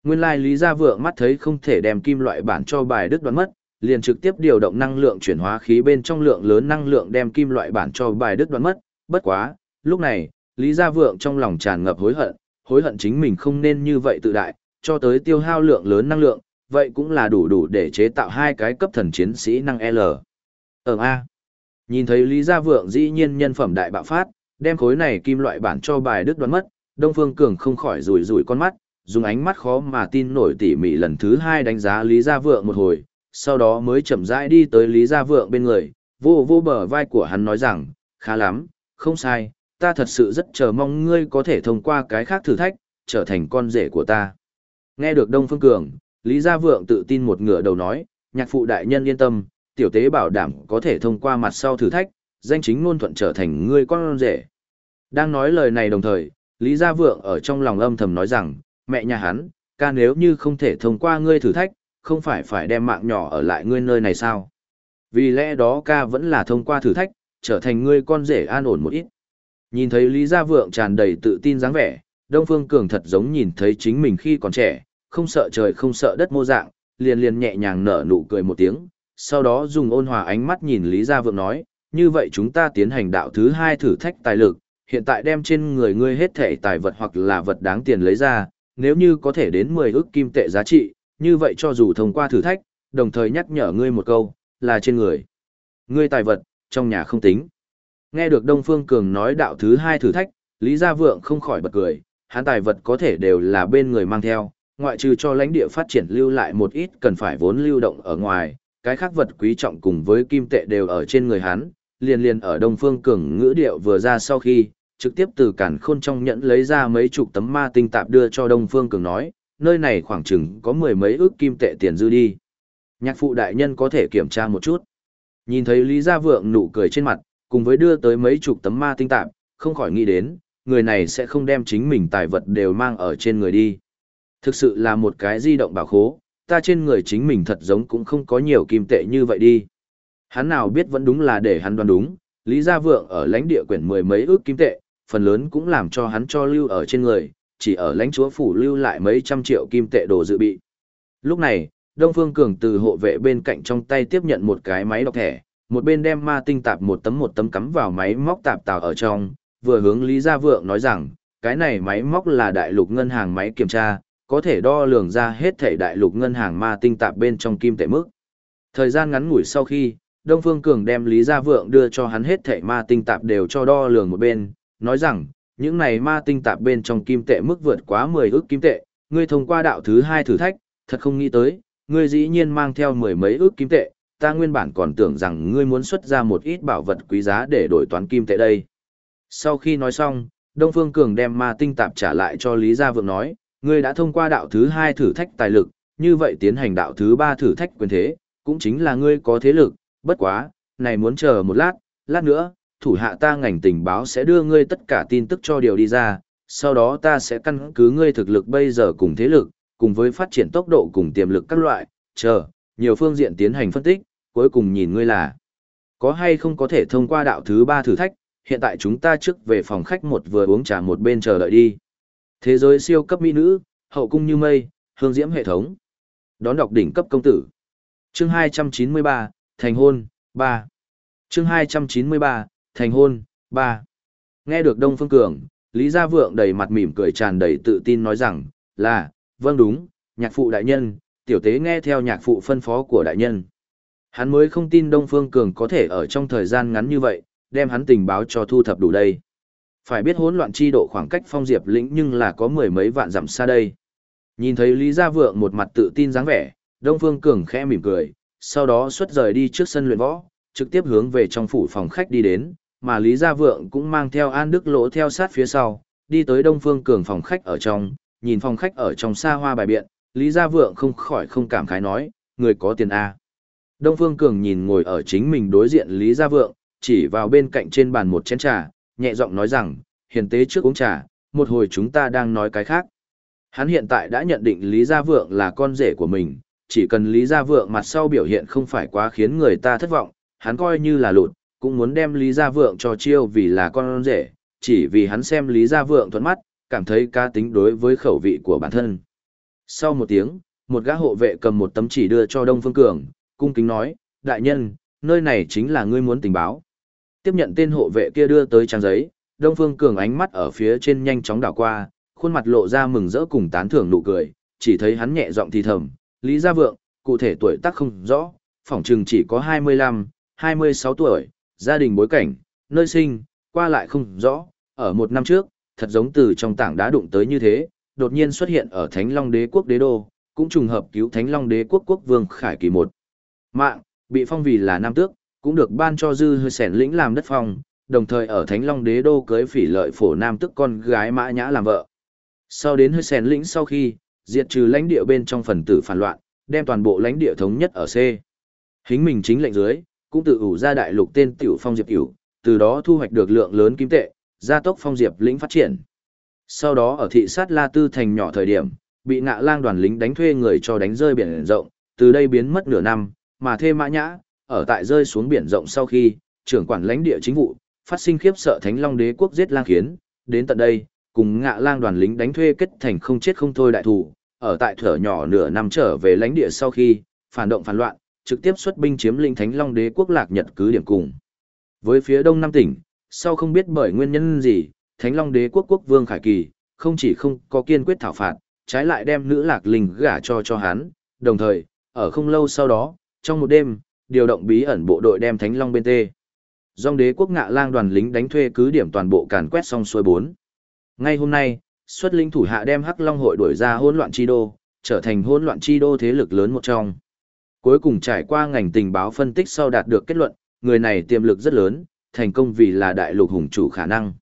Nguyên lai Lý Gia Vượng mắt thấy không thể đem kim loại bản cho bài đứt đoạn mất, liền trực tiếp điều động năng lượng chuyển hóa khí bên trong lượng lớn năng lượng đem kim loại bản cho bài đứt đoạn mất. Bất quá, lúc này, Lý Gia Vượng trong lòng tràn ngập hối hận, hối hận chính mình không nên như vậy tự đại, cho tới tiêu hao lượng lớn năng lượng, vậy cũng là đủ đủ để chế tạo hai cái cấp thần chiến sĩ năng L. Ở A. Nhìn thấy Lý Gia Vượng dĩ nhiên nhân phẩm đại bạo phát, đem khối này kim loại bản cho bài đứt đoán mất, Đông Phương Cường không khỏi rủi rủi con mắt, dùng ánh mắt khó mà tin nổi tỉ mỉ lần thứ hai đánh giá Lý Gia Vượng một hồi, sau đó mới chậm rãi đi tới Lý Gia Vượng bên người, vô vô bờ vai của hắn nói rằng, khá lắm, không sai, ta thật sự rất chờ mong ngươi có thể thông qua cái khác thử thách, trở thành con rể của ta. Nghe được Đông Phương Cường, Lý Gia Vượng tự tin một ngửa đầu nói, nhạc phụ đại nhân yên tâm, tiểu tế bảo đảm có thể thông qua mặt sau thử thách, danh chính ngôn thuận trở thành ngươi con rể. Đang nói lời này đồng thời, Lý Gia Vượng ở trong lòng âm thầm nói rằng, mẹ nhà hắn, ca nếu như không thể thông qua ngươi thử thách, không phải phải đem mạng nhỏ ở lại ngươi nơi này sao? Vì lẽ đó ca vẫn là thông qua thử thách, trở thành ngươi con rể an ổn một ít. Nhìn thấy Lý Gia Vượng tràn đầy tự tin dáng vẻ, Đông Phương Cường thật giống nhìn thấy chính mình khi còn trẻ, không sợ trời không sợ đất mô dạng, liền liền nhẹ nhàng nở nụ cười một tiếng, sau đó dùng ôn hòa ánh mắt nhìn Lý Gia Vượng nói, như vậy chúng ta tiến hành đạo thứ hai thử thách tài lực, hiện tại đem trên người ngươi hết thể tài vật hoặc là vật đáng tiền lấy ra, nếu như có thể đến 10 ức kim tệ giá trị, như vậy cho dù thông qua thử thách, đồng thời nhắc nhở ngươi một câu, là trên người. Ngươi tài vật, trong nhà không tính. Nghe được Đông Phương Cường nói đạo thứ hai thử thách, Lý Gia Vượng không khỏi bật cười, hắn tài vật có thể đều là bên người mang theo, ngoại trừ cho lãnh địa phát triển lưu lại một ít cần phải vốn lưu động ở ngoài, cái khác vật quý trọng cùng với kim tệ đều ở trên người hắn, liền liền ở Đông Phương Cường ngữ điệu vừa ra sau khi, trực tiếp từ cản khôn trong nhẫn lấy ra mấy chục tấm ma tinh tạp đưa cho Đông Phương Cường nói, nơi này khoảng chừng có mười mấy ước kim tệ tiền dư đi. Nhạc phụ đại nhân có thể kiểm tra một chút. Nhìn thấy Lý Gia Vượng nụ cười trên mặt, cùng với đưa tới mấy chục tấm ma tinh tạp, không khỏi nghĩ đến, người này sẽ không đem chính mình tài vật đều mang ở trên người đi. Thực sự là một cái di động bảo khố, ta trên người chính mình thật giống cũng không có nhiều kim tệ như vậy đi. Hắn nào biết vẫn đúng là để hắn đoán đúng, Lý Gia Vượng ở lãnh địa quyển mười mấy ước kim tệ, phần lớn cũng làm cho hắn cho lưu ở trên người, chỉ ở lãnh chúa phủ lưu lại mấy trăm triệu kim tệ đồ dự bị. Lúc này, Đông Phương Cường từ hộ vệ bên cạnh trong tay tiếp nhận một cái máy đọc thẻ, một bên đem ma tinh tạp một tấm một tấm cắm vào máy móc tạp tạo ở trong, vừa hướng Lý Gia Vượng nói rằng, cái này máy móc là đại lục ngân hàng máy kiểm tra, có thể đo lường ra hết thể đại lục ngân hàng ma tinh tạp bên trong kim tệ mức. Thời gian ngắn ngủi sau khi, Đông Phương Cường đem Lý Gia Vượng đưa cho hắn hết thể ma tinh tạp đều cho đo lường một bên, nói rằng, những này ma tinh tạp bên trong kim tệ mức vượt quá 10 ước kim tệ, ngươi thông qua đạo thứ hai thử thách, thật không nghĩ tới, ngươi dĩ nhiên mang theo mười mấy ước kim tệ, ta nguyên bản còn tưởng rằng ngươi muốn xuất ra một ít bảo vật quý giá để đổi toán kim tệ đây. Sau khi nói xong, Đông Phương Cường đem ma tinh tạp trả lại cho Lý Gia Vượng nói, ngươi đã thông qua đạo thứ hai thử thách tài lực, như vậy tiến hành đạo thứ ba thử thách quyền thế, cũng chính là ngươi có thế lực, bất quá, này muốn chờ một lát, lát nữa, thủ hạ ta ngành tình báo sẽ đưa ngươi tất cả tin tức cho điều đi ra, sau đó ta sẽ căn cứ ngươi thực lực bây giờ cùng thế lực, cùng với phát triển tốc độ cùng tiềm lực các loại, chờ, nhiều phương diện tiến hành phân tích, cuối cùng nhìn ngươi là có hay không có thể thông qua đạo thứ ba thử thách, hiện tại chúng ta trước về phòng khách một vừa uống trà một bên chờ đợi đi. Thế giới siêu cấp mỹ nữ, hậu cung như mây, hương diễm hệ thống. Đón đọc đỉnh cấp công tử. Chương 293, thành hôn, 3. Chương 293, thành hôn, 3. Nghe được Đông Phương Cường, Lý Gia Vượng đầy mặt mỉm cười tràn đầy tự tin nói rằng, là, vâng đúng, nhạc phụ đại nhân, tiểu tế nghe theo nhạc phụ phân phó của đại nhân. Hắn mới không tin Đông Phương Cường có thể ở trong thời gian ngắn như vậy, đem hắn tình báo cho thu thập đủ đây. Phải biết hỗn loạn chi độ khoảng cách phong diệp lĩnh nhưng là có mười mấy vạn dặm xa đây. Nhìn thấy Lý Gia Vượng một mặt tự tin dáng vẻ, Đông Phương Cường khẽ mỉm cười, sau đó xuất rời đi trước sân luyện võ, trực tiếp hướng về trong phủ phòng khách đi đến, mà Lý Gia Vượng cũng mang theo An Đức Lỗ theo sát phía sau, đi tới Đông Phương Cường phòng khách ở trong, nhìn phòng khách ở trong xa hoa bài biện, Lý Gia Vượng không khỏi không cảm khái nói, người có tiền A. Đông Phương Cường nhìn ngồi ở chính mình đối diện Lý Gia Vượng, chỉ vào bên cạnh trên bàn một chén trà, nhẹ giọng nói rằng, hiền tế trước uống trà, một hồi chúng ta đang nói cái khác. Hắn hiện tại đã nhận định Lý Gia Vượng là con rể của mình, chỉ cần Lý Gia Vượng mặt sau biểu hiện không phải quá khiến người ta thất vọng, hắn coi như là lụt, cũng muốn đem Lý Gia Vượng cho chiêu vì là con rể, chỉ vì hắn xem Lý Gia Vượng thuận mắt, cảm thấy cá tính đối với khẩu vị của bản thân. Sau một tiếng, một gã hộ vệ cầm một tấm chỉ đưa cho Đông Phương Cường, cung kính nói, đại nhân, nơi này chính là ngươi muốn tình báo. Tiếp nhận tên hộ vệ kia đưa tới trang giấy, Đông Phương Cường ánh mắt ở phía trên nhanh chóng đảo qua, khuôn mặt lộ ra mừng rỡ cùng tán thưởng nụ cười, chỉ thấy hắn nhẹ giọng thì thầm, Lý Gia Vượng, cụ thể tuổi tác không rõ, phỏng chừng chỉ có 25, 26 tuổi, gia đình bối cảnh, nơi sinh, qua lại không rõ, ở một năm trước, thật giống từ trong tảng đá đụng tới như thế, đột nhiên xuất hiện ở Thánh Long Đế quốc đế đô, cũng trùng hợp cứu Thánh Long Đế quốc quốc vương Khải Kỳ một. Mạng, bị phong vì là nam tước, cũng được ban cho dư hơi sẻn lĩnh làm đất phong, đồng thời ở Thánh Long Đế đô cưới phỉ lợi phổ nam tức con gái Mã Nhã làm vợ. Sau đến hơi sẻn lĩnh sau khi, diệt trừ lãnh địa bên trong phần tử phản loạn, đem toàn bộ lãnh địa thống nhất ở C. Hính mình chính lệnh dưới, cũng tự ủ ra đại lục tên tiểu phong diệp tiểu, từ đó thu hoạch được lượng lớn kim tệ, gia tốc phong diệp lĩnh phát triển. Sau đó ở thị sát La Tư thành nhỏ thời điểm, bị ngạ lang đoàn lính đánh thuê người cho đánh rơi biển rộng, từ đây biến mất nửa năm, mà thêm mã nhã, ở tại rơi xuống biển rộng sau khi, trưởng quản lãnh địa chính vụ, phát sinh khiếp sợ Thánh Long đế quốc giết lang khiến, đến tận đây, cùng ngạ lang đoàn lính đánh thuê kết thành không chết không thôi đại thủ, ở tại thở nhỏ nửa năm trở về lãnh địa sau khi, phản động phản loạn, trực tiếp xuất binh chiếm lĩnh Thánh Long đế quốc lạc nhật cứ điểm cùng. Với phía đông nam tỉnh, sau không biết bởi nguyên nhân gì, Thánh Long đế quốc quốc vương Khải Kỳ, không chỉ không có kiên quyết thảo phạt, trái lại đem nữ lạc linh gả cho cho hắn, đồng thời, ở không lâu sau đó, trong một đêm, điều động bí ẩn bộ đội đem Thánh Long bên tê. Dòng đế quốc ngạ lang đoàn lính đánh thuê cứ điểm toàn bộ càn quét xong xuôi bốn. Ngay hôm nay, xuất linh thủ hạ đem Hắc Long hội đuổi ra hỗn loạn chi đô, trở thành hỗn loạn chi đô thế lực lớn một trong. Cuối cùng trải qua ngành tình báo phân tích sau đạt được kết luận, người này tiềm lực rất lớn, thành công vì là đại lục hùng chủ khả năng.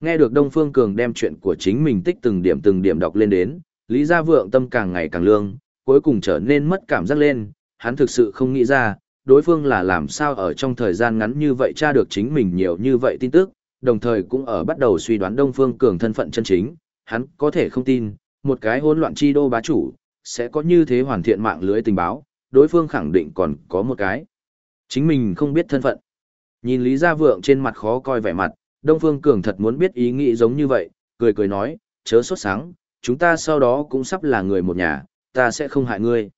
Nghe được Đông Phương Cường đem chuyện của chính mình tích từng điểm từng điểm đọc lên đến, Lý Gia Vượng tâm càng ngày càng lương, cuối cùng trở nên mất cảm giác lên, hắn thực sự không nghĩ ra, đối phương là làm sao ở trong thời gian ngắn như vậy tra được chính mình nhiều như vậy tin tức, đồng thời cũng ở bắt đầu suy đoán Đông Phương Cường thân phận chân chính, hắn có thể không tin, một cái hỗn loạn chi đô bá chủ, sẽ có như thế hoàn thiện mạng lưới tình báo, đối phương khẳng định còn có một cái. Chính mình không biết thân phận. Nhìn Lý Gia Vượng trên mặt khó coi vẻ mặt, Đông Phương Cường thật muốn biết ý nghĩ giống như vậy, cười cười nói, chớ sốt sáng, chúng ta sau đó cũng sắp là người một nhà, ta sẽ không hại ngươi.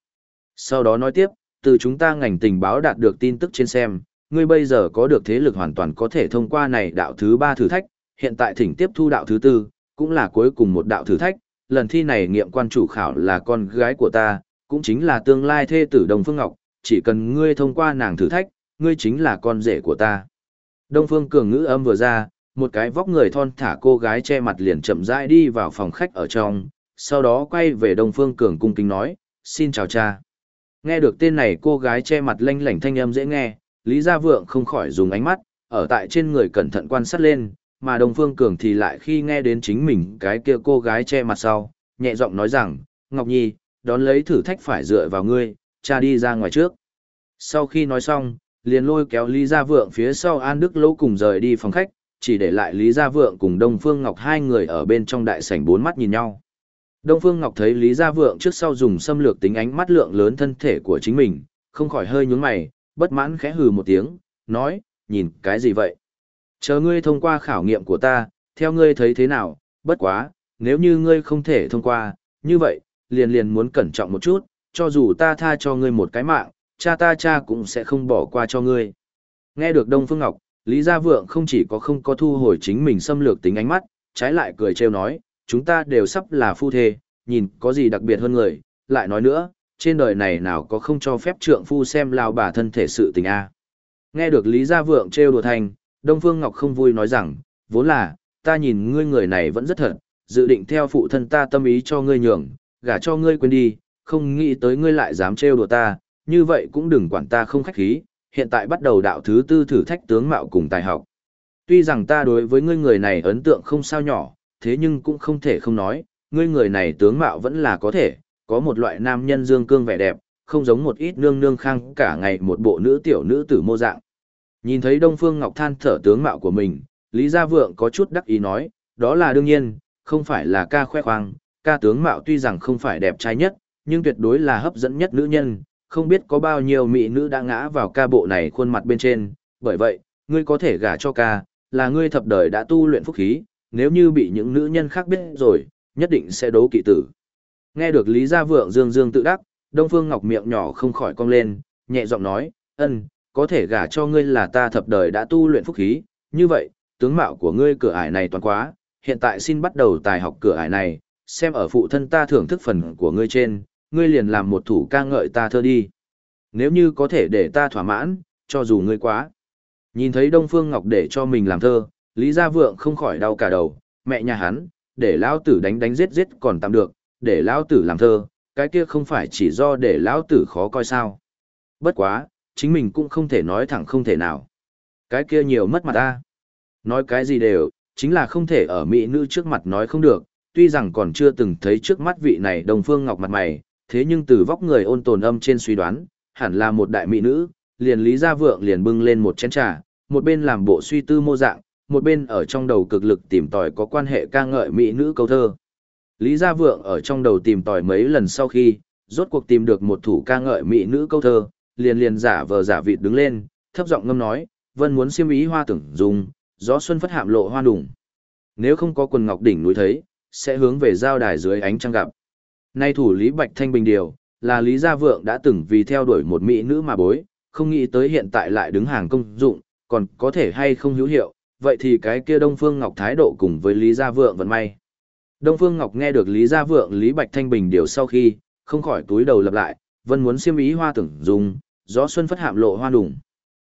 Sau đó nói tiếp, từ chúng ta ngành tình báo đạt được tin tức trên xem, ngươi bây giờ có được thế lực hoàn toàn có thể thông qua này đạo thứ ba thử thách, hiện tại thỉnh tiếp thu đạo thứ tư, cũng là cuối cùng một đạo thử thách, lần thi này nghiệm quan chủ khảo là con gái của ta, cũng chính là tương lai thê tử Đông Phương Ngọc, chỉ cần ngươi thông qua nàng thử thách, ngươi chính là con rể của ta. Đông Phương Cường ngữ âm vừa ra, một cái vóc người thon thả cô gái che mặt liền chậm rãi đi vào phòng khách ở trong, sau đó quay về Đông Phương Cường cung kính nói, xin chào cha. Nghe được tên này cô gái che mặt lanh lảnh thanh âm dễ nghe, Lý Gia Vượng không khỏi dùng ánh mắt, ở tại trên người cẩn thận quan sát lên, mà Đông Phương Cường thì lại khi nghe đến chính mình cái kia cô gái che mặt sau, nhẹ giọng nói rằng, Ngọc Nhi, đón lấy thử thách phải dựa vào ngươi, cha đi ra ngoài trước. Sau khi nói xong, liền lôi kéo Lý Gia Vượng phía sau An Đức Lỗ cùng rời đi phòng khách, chỉ để lại Lý Gia Vượng cùng Đông Phương Ngọc hai người ở bên trong đại sảnh bốn mắt nhìn nhau. Đông Phương Ngọc thấy Lý Gia Vượng trước sau dùng xâm lược tính ánh mắt lượng lớn thân thể của chính mình, không khỏi hơi nhướng mày, bất mãn khẽ hừ một tiếng, nói, nhìn cái gì vậy? Chờ ngươi thông qua khảo nghiệm của ta, theo ngươi thấy thế nào, bất quá, nếu như ngươi không thể thông qua, như vậy, liền liền muốn cẩn trọng một chút, cho dù ta tha cho ngươi một cái mạng, cha ta cha cũng sẽ không bỏ qua cho ngươi. Nghe được Đông Phương Ngọc, Lý Gia Vượng không chỉ có không có thu hồi chính mình xâm lược tính ánh mắt, trái lại cười trêu nói, chúng ta đều sắp là phu thê, nhìn có gì đặc biệt hơn người, lại nói nữa, trên đời này nào có không cho phép trượng phu xem lao bà thân thể sự tình a. Nghe được Lý Gia Vượng trêu đùa thành, Đông Phương Ngọc không vui nói rằng, vốn là, ta nhìn ngươi người này vẫn rất thật, dự định theo phụ thân ta tâm ý cho ngươi nhường, gả cho ngươi quên đi, không nghĩ tới ngươi lại dám trêu đùa ta, như vậy cũng đừng quản ta không khách khí, hiện tại bắt đầu đạo thứ tư thử thách tướng mạo cùng tài học. Tuy rằng ta đối với ngươi người này ấn tượng không sao nhỏ, thế nhưng cũng không thể không nói, ngươi người này tướng mạo vẫn là có thể, có một loại nam nhân dương cương vẻ đẹp, không giống một ít nương nương khang cả ngày một bộ nữ tiểu nữ tử mô dạng. Nhìn thấy Đông Phương Ngọc than thở tướng mạo của mình, Lý Gia Vượng có chút đắc ý nói, đó là đương nhiên, không phải là ca khoe khoang, ca tướng mạo tuy rằng không phải đẹp trai nhất, nhưng tuyệt đối là hấp dẫn nhất nữ nhân, không biết có bao nhiêu mỹ nữ đã ngã vào ca bộ này khuôn mặt bên trên, bởi vậy, ngươi có thể gả cho ca, là ngươi thập đời đã tu luyện phúc khí, nếu như bị những nữ nhân khác biết rồi, nhất định sẽ đấu kỵ tử. Nghe được Lý Gia Vượng dương dương tự đắc, Đông Phương Ngọc miệng nhỏ không khỏi cong lên, nhẹ giọng nói, ân, có thể gả cho ngươi là ta thập đời đã tu luyện phúc khí, như vậy, tướng mạo của ngươi cửa ải này toàn quá, hiện tại xin bắt đầu tài học cửa ải này, xem ở phụ thân ta thưởng thức phần của ngươi trên, ngươi liền làm một thủ ca ngợi ta thơ đi. Nếu như có thể để ta thỏa mãn, cho dù ngươi quá. Nhìn thấy Đông Phương Ngọc để cho mình làm thơ, Lý Gia Vượng không khỏi đau cả đầu, mẹ nhà hắn, để lão tử đánh đánh giết giết còn tạm được, để lão tử làm thơ, cái kia không phải chỉ do để lão tử khó coi sao. Bất quá, chính mình cũng không thể nói thẳng không thể nào. Cái kia nhiều mất mặt ta. Nói cái gì đều, chính là không thể ở mỹ nữ trước mặt nói không được, tuy rằng còn chưa từng thấy trước mắt vị này đồng phương ngọc mặt mày, thế nhưng từ vóc người ôn tồn âm trên suy đoán, hẳn là một đại mỹ nữ, liền Lý Gia Vượng liền bưng lên một chén trà, một bên làm bộ suy tư mô dạng, một bên ở trong đầu cực lực tìm tòi có quan hệ ca ngợi mỹ nữ câu thơ. Lý Gia Vượng ở trong đầu tìm tòi mấy lần sau khi, rốt cuộc tìm được một thủ ca ngợi mỹ nữ câu thơ, liền liền giả vờ giả vịt đứng lên, thấp giọng ngâm nói, vân muốn xiêm ý hoa tưởng dùng, gió xuân phất hạm lộ hoa đủng. Nếu không có quần ngọc đỉnh núi thấy, sẽ hướng về giao đài dưới ánh trăng gặp. Nay thủ Lý Bạch Thanh Bình điều, là Lý Gia Vượng đã từng vì theo đuổi một mỹ nữ mà bối, không nghĩ tới hiện tại lại đứng hàng công dụng, còn có thể hay không hữu hiệu, vậy thì cái kia Đông Phương Ngọc thái độ cùng với Lý Gia Vượng vẫn may. Đông Phương Ngọc nghe được Lý Gia Vượng Lý Bạch Thanh Bình điều sau khi, không khỏi túi đầu lập lại, vân muốn xiêm ý hoa tưởng dùng, gió xuân phất hạm lộ hoa đủng.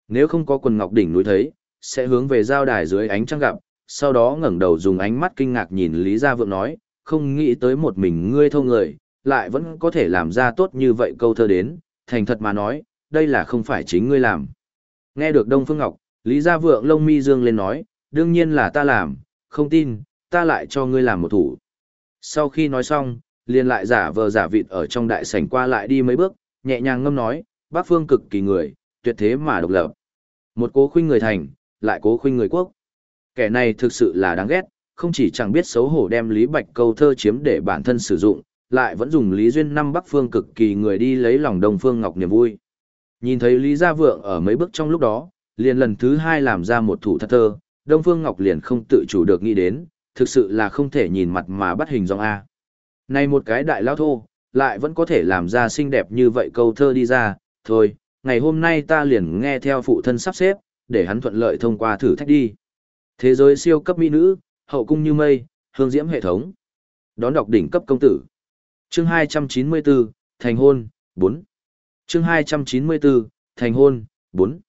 Nếu không có quần ngọc đỉnh núi thấy, sẽ hướng về giao đài dưới ánh trăng gặp, sau đó ngẩng đầu dùng ánh mắt kinh ngạc nhìn Lý Gia Vượng nói, không nghĩ tới một mình ngươi thâu người, lại vẫn có thể làm ra tốt như vậy câu thơ đến, thành thật mà nói, đây là không phải chính ngươi làm. Nghe được Đông Phương Ngọc, Lý Gia Vượng lông mi dương lên nói, đương nhiên là ta làm, không tin, ta lại cho ngươi làm một thủ. Sau khi nói xong, liền lại giả vờ giả vịt ở trong đại sảnh qua lại đi mấy bước, nhẹ nhàng ngâm nói, bác phương cực kỳ người, tuyệt thế mà độc lập. Một cố khuynh người thành, lại cố khuynh người quốc. Kẻ này thực sự là đáng ghét, không chỉ chẳng biết xấu hổ đem Lý Bạch câu thơ chiếm để bản thân sử dụng, lại vẫn dùng Lý Duyên năm Bắc Phương cực kỳ người đi lấy lòng Đông Phương Ngọc niềm vui. Nhìn thấy Lý Gia Vượng ở mấy bước trong lúc đó, liền lần thứ hai làm ra một thủ thật thơ, Đông Phương Ngọc liền không tự chủ được nghĩ đến, thực sự là không thể nhìn mặt mà bắt hình dòng A. Này một cái đại lao thô, lại vẫn có thể làm ra xinh đẹp như vậy câu thơ đi ra, thôi, ngày hôm nay ta liền nghe theo phụ thân sắp xếp, để hắn thuận lợi thông qua thử thách đi. Thế giới siêu cấp mỹ nữ, hậu cung như mây, hương diễm hệ thống. Đón đọc đỉnh cấp công tử. Chương 294, thành hôn, 4. Chương 294, thành hôn, 4.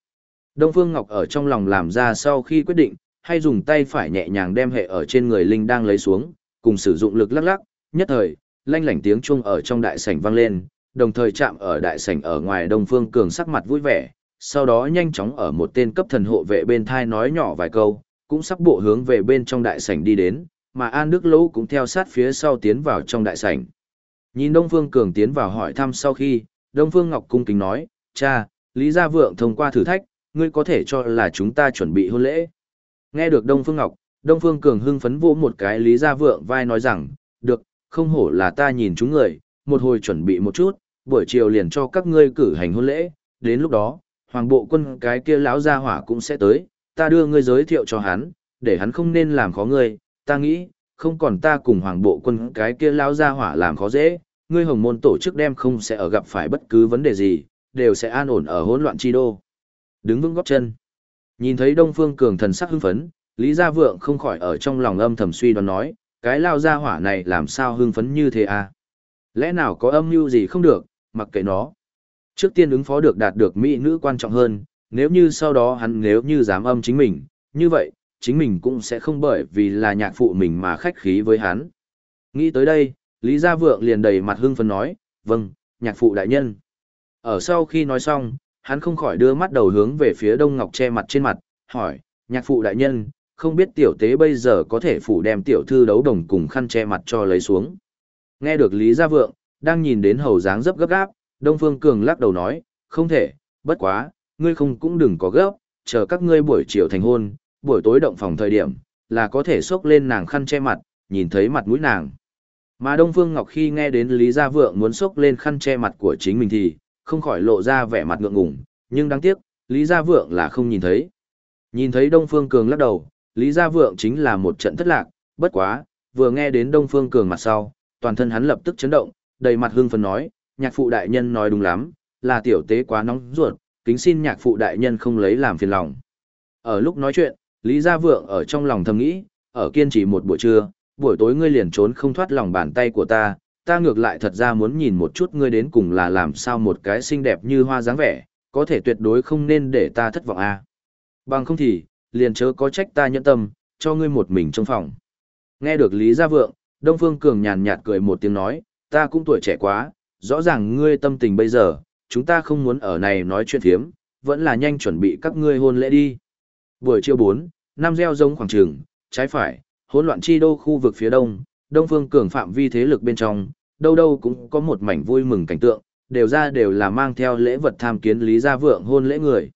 Đông Phương Ngọc ở trong lòng làm ra sau khi quyết định, hay dùng tay phải nhẹ nhàng đem hệ ở trên người Linh đang lấy xuống, cùng sử dụng lực lắc lắc, nhất thời, lanh lảnh tiếng chuông ở trong đại sảnh vang lên, đồng thời chạm ở đại sảnh ở ngoài Đông Phương Cường sắc mặt vui vẻ, sau đó nhanh chóng ở một tên cấp thần hộ vệ bên thai nói nhỏ vài câu, cũng sắp bộ hướng về bên trong đại sảnh đi đến, mà An Đức Lỗ cũng theo sát phía sau tiến vào trong đại sảnh. Nhìn Đông Phương Cường tiến vào hỏi thăm sau khi, Đông Phương Ngọc cung kính nói, cha, Lý Gia Vượng thông qua thử thách, ngươi có thể cho là chúng ta chuẩn bị hôn lễ. Nghe được Đông Phương Ngọc, Đông Phương Cường hưng phấn vỗ một cái Lý Gia Vượng vai nói rằng, được, không hổ là ta nhìn chúng người, một hồi chuẩn bị một chút, buổi chiều liền cho các ngươi cử hành hôn lễ, đến lúc đó, hoàng bộ quân cái kia lão gia hỏa cũng sẽ tới, ta đưa ngươi giới thiệu cho hắn, để hắn không nên làm khó ngươi, ta nghĩ, không còn ta cùng hoàng bộ quân cái kia lão gia hỏa làm khó dễ, ngươi hồng môn tổ chức đem không sẽ ở gặp phải bất cứ vấn đề gì, đều sẽ an ổn ở hỗn loạn chi đô. Đứng vững góp chân. Nhìn thấy Đông Phương Cường thần sắc hưng phấn, Lý Gia Vượng không khỏi ở trong lòng âm thầm suy đoán nói, cái lao gia hỏa này làm sao hưng phấn như thế à? Lẽ nào có âm mưu gì không được, mặc kệ nó. Trước tiên ứng phó được đạt được mỹ nữ quan trọng hơn, nếu như sau đó hắn nếu như dám âm chính mình, như vậy, chính mình cũng sẽ không bởi vì là nhạc phụ mình mà khách khí với hắn. Nghĩ tới đây, Lý Gia Vượng liền đầy mặt hưng phấn nói, vâng, nhạc phụ đại nhân. Ở sau khi nói xong, hắn không khỏi đưa mắt đầu hướng về phía Đông Ngọc che mặt trên mặt, hỏi, nhạc phụ đại nhân, không biết tiểu tế bây giờ có thể phủ đem tiểu thư đấu đồng cùng khăn che mặt cho lấy xuống. Nghe được Lý Gia Vượng, đang nhìn đến hầu dáng dấp gấp gáp, Đông Phương Cường lắc đầu nói, không thể, bất quá, ngươi không cũng đừng có gấp, chờ các ngươi buổi chiều thành hôn, buổi tối động phòng thời điểm, là có thể xốc lên nàng khăn che mặt, nhìn thấy mặt mũi nàng. Mà Đông Phương Ngọc khi nghe đến Lý Gia Vượng muốn xốc lên khăn che mặt của chính mình thì, không khỏi lộ ra vẻ mặt ngượng ngùng, nhưng đáng tiếc, Lý Gia Vượng là không nhìn thấy. Nhìn thấy Đông Phương Cường lắc đầu, Lý Gia Vượng chính là một trận thất lạc, bất quá, vừa nghe đến Đông Phương Cường mặt sau, toàn thân hắn lập tức chấn động, đầy mặt hưng phấn nói, nhạc phụ đại nhân nói đúng lắm, là tiểu tế quá nóng ruột, kính xin nhạc phụ đại nhân không lấy làm phiền lòng. Ở lúc nói chuyện, Lý Gia Vượng ở trong lòng thầm nghĩ, ở kiên trì một buổi trưa, buổi tối ngươi liền trốn không thoát lòng bàn tay của ta, ta ngược lại thật ra muốn nhìn một chút ngươi đến cùng là làm sao một cái xinh đẹp như hoa dáng vẻ, có thể tuyệt đối không nên để ta thất vọng à. Bằng không thì, liền chớ có trách ta nhẫn tâm, cho ngươi một mình trong phòng. Nghe được Lý Gia Vượng, Đông Phương Cường nhàn nhạt cười một tiếng nói, ta cũng tuổi trẻ quá, rõ ràng ngươi tâm tình bây giờ, chúng ta không muốn ở này nói chuyện thiếm, vẫn là nhanh chuẩn bị các ngươi hôn lễ đi. Buổi chiều 4, năm gieo giống khoảng trường, trái phải, hỗn loạn chi đô khu vực phía đông, Đông Phương Cường phạm vi thế lực bên trong, đâu đâu cũng có một mảnh vui mừng cảnh tượng, đều ra đều là mang theo lễ vật tham kiến Lý Gia Vượng hôn lễ người.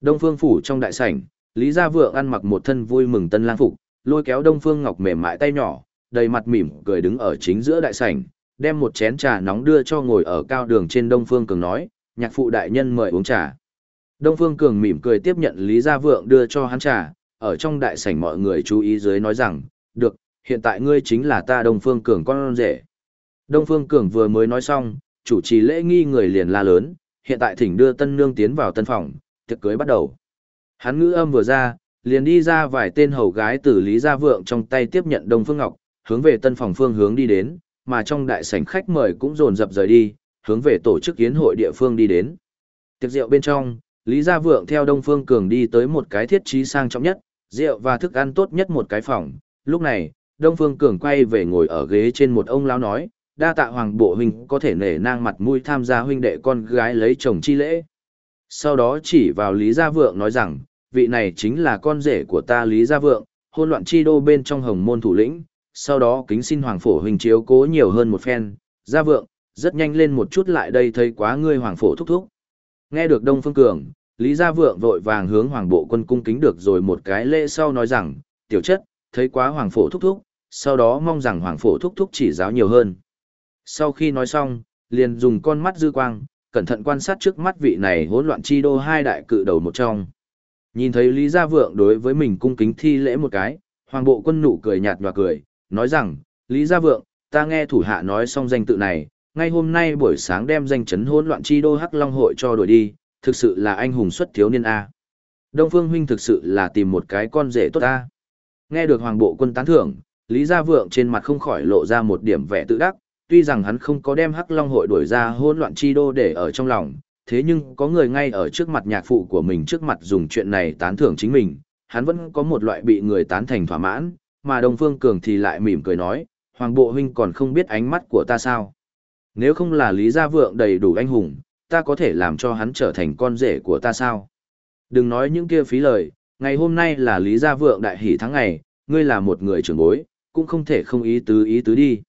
Đông Phương phủ trong đại sảnh, Lý Gia Vượng ăn mặc một thân vui mừng tân lang phục, lôi kéo Đông Phương Ngọc mềm mại tay nhỏ, đầy mặt mỉm cười đứng ở chính giữa đại sảnh, đem một chén trà nóng đưa cho ngồi ở cao đường trên Đông Phương Cường nói, nhạc phụ đại nhân mời uống trà. Đông Phương Cường mỉm cười tiếp nhận Lý Gia Vượng đưa cho hắn trà, ở trong đại sảnh mọi người chú ý dưới nói rằng, được, hiện tại ngươi chính là ta Đông Phương Cường con rể. Đông Phương Cường vừa mới nói xong, chủ trì lễ nghi người liền la lớn, hiện tại thỉnh đưa tân nương tiến vào tân phòng, tiệc cưới bắt đầu. Hắn ngữ âm vừa ra, liền đi ra vài tên hầu gái từ Lý Gia Vượng trong tay tiếp nhận Đông Phương Ngọc, hướng về tân phòng phương hướng đi đến, mà trong đại sảnh khách mời cũng dồn dập rời đi, hướng về tổ chức yến hội địa phương đi đến. Tiệc rượu bên trong, Lý Gia Vượng theo Đông Phương Cường đi tới một cái thiết trí sang trọng nhất, rượu và thức ăn tốt nhất một cái phòng. Lúc này, Đông Phương Cường quay về ngồi ở ghế trên một ông lão nói, đa tạ hoàng bộ huynh có thể nể nang mặt mũi tham gia huynh đệ con gái lấy chồng chi lễ. Sau đó chỉ vào Lý Gia Vượng nói rằng, vị này chính là con rể của ta Lý Gia Vượng, hôn loạn chi đô bên trong hồng môn thủ lĩnh, sau đó kính xin hoàng phổ huynh chiếu cố nhiều hơn một phen, Gia Vượng, rất nhanh lên một chút lại đây thấy quá ngươi hoàng phổ thúc thúc. Nghe được Đông Phương Cường, Lý Gia Vượng vội vàng hướng hoàng bộ quân cung kính được rồi một cái lễ sau nói rằng, tiểu chất, thấy quá hoàng phổ thúc thúc, sau đó mong rằng hoàng phổ thúc thúc chỉ giáo nhiều hơn. Sau khi nói xong, liền dùng con mắt dư quang, cẩn thận quan sát trước mắt vị này hỗn loạn chi đô hai đại cự đầu một trong. Nhìn thấy Lý Gia Vượng đối với mình cung kính thi lễ một cái, hoàng bộ quân nụ cười nhạt nhòa cười, nói rằng, Lý Gia Vượng, ta nghe thủ hạ nói xong danh tự này, ngay hôm nay buổi sáng đem danh chấn hỗn loạn chi đô Hắc Long hội cho đổi đi, thực sự là anh hùng xuất thiếu niên A. Đông Phương Huynh thực sự là tìm một cái con rể tốt A. Nghe được hoàng bộ quân tán thưởng, Lý Gia Vượng trên mặt không khỏi lộ ra một điểm vẻ tự đắc, tuy rằng hắn không có đem Hắc Long hội đuổi ra hỗn loạn chi đô để ở trong lòng, thế nhưng có người ngay ở trước mặt nhạc phụ của mình trước mặt dùng chuyện này tán thưởng chính mình, hắn vẫn có một loại bị người tán thành thỏa mãn, mà Đông Phương Cường thì lại mỉm cười nói, Hoàng Bộ Huynh còn không biết ánh mắt của ta sao. Nếu không là Lý Gia Vượng đầy đủ anh hùng, ta có thể làm cho hắn trở thành con rể của ta sao? Đừng nói những kia phí lời, ngày hôm nay là Lý Gia Vượng đại hỷ tháng ngày, ngươi là một người trưởng bối, cũng không thể không ý tứ ý tứ đi.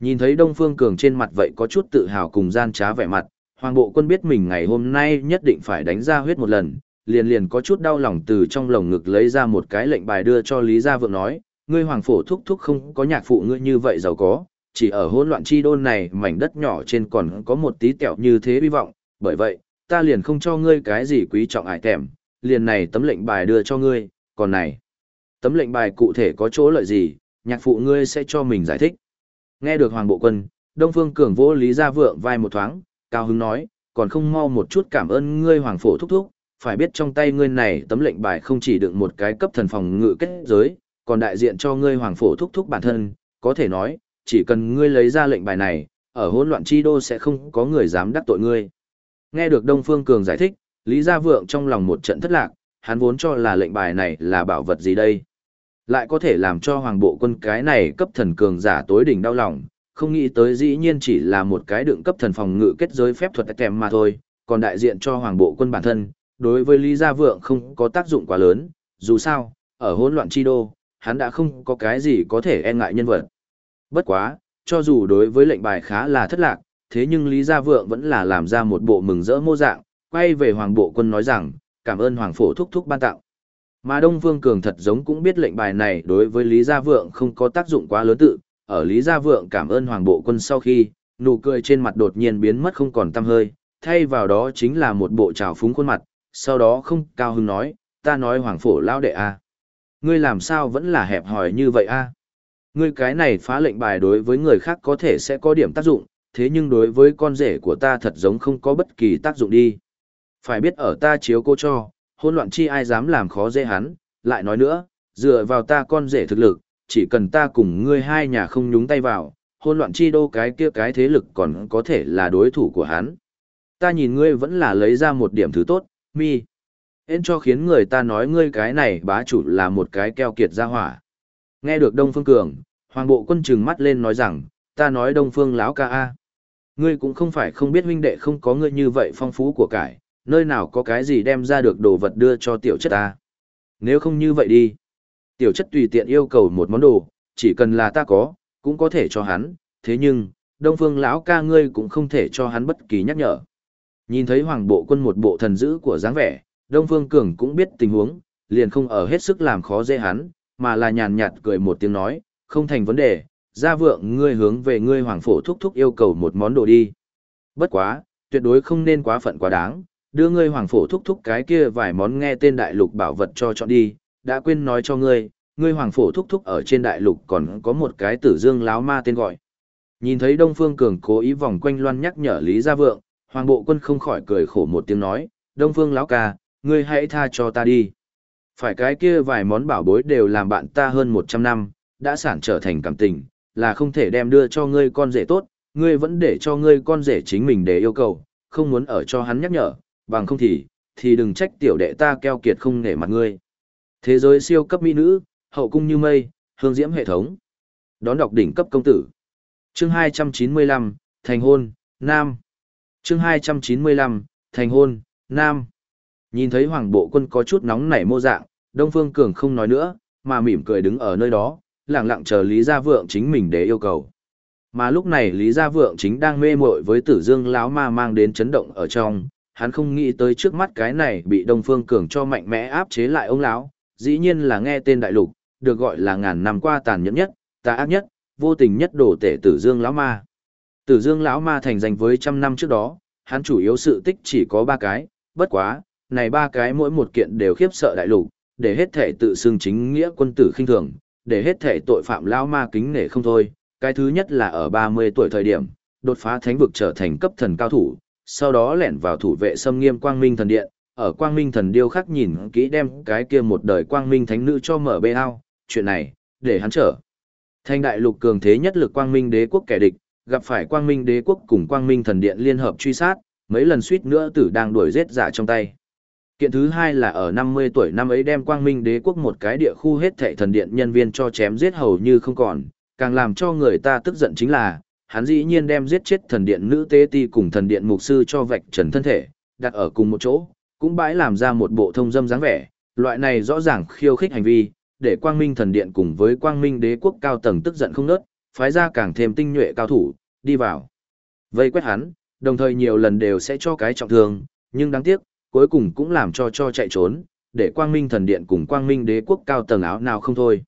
Nhìn thấy Đông Phương Cường trên mặt vậy có chút tự hào cùng gian trá vẻ mặt, Hoàng Bộ Quân biết mình ngày hôm nay nhất định phải đánh ra huyết một lần, liền liền có chút đau lòng từ trong lồng ngực lấy ra một cái lệnh bài đưa cho Lý Gia Vượng nói, ngươi Hoàng Phổ thúc thúc không có nhạc phụ ngươi như vậy giàu có, chỉ ở hỗn loạn chi đôn này mảnh đất nhỏ trên còn có một tí tẹo như thế hy vọng, bởi vậy, ta liền không cho ngươi cái gì quý trọng ải tèm, liền này tấm lệnh bài đưa cho ngươi, còn này, tấm lệnh bài cụ thể có chỗ lợi gì, nhạc phụ ngươi sẽ cho mình giải thích. Nghe được Hoàng Bộ Quân, Đông Phương Cường vỗ Lý Gia Vượng vai một thoáng, cao hứng nói, còn không mau một chút cảm ơn ngươi Hoàng Phổ thúc thúc, phải biết trong tay ngươi này tấm lệnh bài không chỉ đựng một cái cấp thần phòng ngự kết giới, còn đại diện cho ngươi Hoàng Phổ thúc thúc bản thân, có thể nói, chỉ cần ngươi lấy ra lệnh bài này, ở hỗn loạn chi đô sẽ không có người dám đắc tội ngươi. Nghe được Đông Phương Cường giải thích, Lý Gia Vượng trong lòng một trận thất lạc, hắn vốn cho là lệnh bài này là bảo vật gì đây. Lại có thể làm cho hoàng bộ quân cái này cấp thần cường giả tối đỉnh đau lòng, không nghĩ tới dĩ nhiên chỉ là một cái đựng cấp thần phòng ngự kết giới phép thuật kèm mà thôi, còn đại diện cho hoàng bộ quân bản thân, đối với Lý Gia Vượng không có tác dụng quá lớn, dù sao, ở hỗn loạn chi đô, hắn đã không có cái gì có thể e ngại nhân vật. Bất quá, cho dù đối với lệnh bài khá là thất lạc, thế nhưng Lý Gia Vượng vẫn là làm ra một bộ mừng rỡ mô dạng, quay về Hoàng Bộ Quân nói rằng, cảm ơn Hoàng Phổ thúc thúc ban tặng. Mà Đông Vương Cường thật giống cũng biết lệnh bài này đối với Lý Gia Vượng không có tác dụng quá lớn tự, ở Lý Gia Vượng cảm ơn Hoàng Bộ Quân sau khi, nụ cười trên mặt đột nhiên biến mất không còn tăm hơi, thay vào đó chính là một bộ trào phúng khuôn mặt, sau đó không cao hứng nói, ta nói Hoàng Phổ lao đệ a Ngươi làm sao vẫn là hẹp hòi như vậy a Ngươi cái này phá lệnh bài đối với người khác có thể sẽ có điểm tác dụng, thế nhưng đối với con rể của ta thật giống không có bất kỳ tác dụng đi. Phải biết ở ta chiếu cô cho, hôn loạn chi ai dám làm khó dễ hắn, lại nói nữa, dựa vào ta con rể thực lực, chỉ cần ta cùng ngươi hai nhà không nhúng tay vào, hôn loạn chi đô cái kia cái thế lực còn có thể là đối thủ của hắn. Ta nhìn ngươi vẫn là lấy ra một điểm thứ tốt, mi. Hên cho khiến người ta nói ngươi cái này bá chủ là một cái keo kiệt ra hỏa. Nghe được Đông Phương Cường, Hoàng bộ quân trừng mắt lên nói rằng, ta nói Đông Phương lão ca a. Ngươi cũng không phải không biết huynh đệ không có ngươi như vậy phong phú của cải, nơi nào có cái gì đem ra được đồ vật đưa cho tiểu chất ta. Nếu không như vậy đi, tiểu chất tùy tiện yêu cầu một món đồ, chỉ cần là ta có, cũng có thể cho hắn, thế nhưng, Đông Phương lão ca ngươi cũng không thể cho hắn bất kỳ nhắc nhở. Nhìn thấy Hoàng bộ quân một bộ thần dữ của dáng vẻ, Đông Phương Cường cũng biết tình huống, liền không ở hết sức làm khó dễ hắn, mà là nhàn nhạt cười một tiếng nói, không thành vấn đề, gia vượng ngươi hướng về ngươi hoàng phổ thúc thúc yêu cầu một món đồ đi. Bất quá, tuyệt đối không nên quá phận quá đáng, đưa ngươi hoàng phổ thúc thúc cái kia vài món nghe tên đại lục bảo vật cho chọn đi, đã quên nói cho ngươi, ngươi hoàng phổ thúc thúc ở trên đại lục còn có một cái tử dương láo ma tên gọi. Nhìn thấy Đông Phương Cường cố ý vòng quanh loan nhắc nhở Lý Gia Vượng, Hoàng Bộ Quân không khỏi cười khổ một tiếng nói, Đông Phương lão ca, ngươi hãy tha cho ta đi. Phải cái kia vài món bảo bối đều làm bạn ta hơn 100 năm, đã sản trở thành cảm tình, là không thể đem đưa cho ngươi con rể tốt, ngươi vẫn để cho ngươi con rể chính mình để yêu cầu, không muốn ở cho hắn nhắc nhở, bằng không thì, thì đừng trách tiểu đệ ta keo kiệt không nể mặt ngươi. Thế giới siêu cấp mỹ nữ, hậu cung như mây, hương diễm hệ thống. Đón đọc đỉnh cấp công tử. Chương 295, thành hôn, nam. Chương 295, thành hôn, nam. Nhìn thấy hoàng bộ quân có chút nóng nảy mô dạng, Đông Phương Cường không nói nữa, mà mỉm cười đứng ở nơi đó, lặng lặng chờ Lý Gia Vượng chính mình để yêu cầu. Mà lúc này Lý Gia Vượng chính đang mê muội với Tử Dương lão ma mang đến chấn động ở trong, hắn không nghĩ tới trước mắt cái này bị Đông Phương Cường cho mạnh mẽ áp chế lại ông lão, dĩ nhiên là nghe tên đại lục, được gọi là ngàn năm qua tàn nhẫn nhất, tà ác nhất, vô tình nhất đổ tể Tử Dương lão ma. Tử Dương lão ma thành danh với trăm năm trước đó, hắn chủ yếu sự tích chỉ có ba cái, bất quá, này ba cái mỗi một kiện đều khiếp sợ đại lục, để hết thể tự xưng chính nghĩa quân tử khinh thường, để hết thể tội phạm lão ma kính nể không thôi. Cái thứ nhất là ở 30 tuổi thời điểm, đột phá thánh vực trở thành cấp thần cao thủ, sau đó lẻn vào thủ vệ xâm nghiêm quang minh thần điện, ở quang minh thần điêu khắc nhìn kỹ đem cái kia một đời quang minh thánh nữ cho mở bê ao, chuyện này, để hắn trở. Thanh đại lục cường thế nhất lực quang minh đế quốc kẻ địch, gặp phải quang minh đế quốc cùng quang minh thần điện liên hợp truy sát, mấy lần suýt nữa tử đang đuổi giết giả trong tay. Kiện thứ hai là ở 50 tuổi năm ấy đem quang minh đế quốc một cái địa khu hết thệ thần điện nhân viên cho chém giết hầu như không còn, càng làm cho người ta tức giận chính là, hắn dĩ nhiên đem giết chết thần điện nữ tế ti cùng thần điện mục sư cho vạch trần thân thể, đặt ở cùng một chỗ, cũng bãi làm ra một bộ thông dâm dáng vẻ, loại này rõ ràng khiêu khích hành vi, để quang minh thần điện cùng với quang minh đế quốc cao tầng tức giận không nớt, phái ra càng thêm tinh nhuệ cao thủ, đi vào. Vây quét hắn, đồng thời nhiều lần đều sẽ cho cái trọng thương, nhưng đáng tiếc, cuối cùng cũng làm cho cho chạy trốn, để quang minh thần điện cùng quang minh đế quốc cao tầng áo nào không thôi.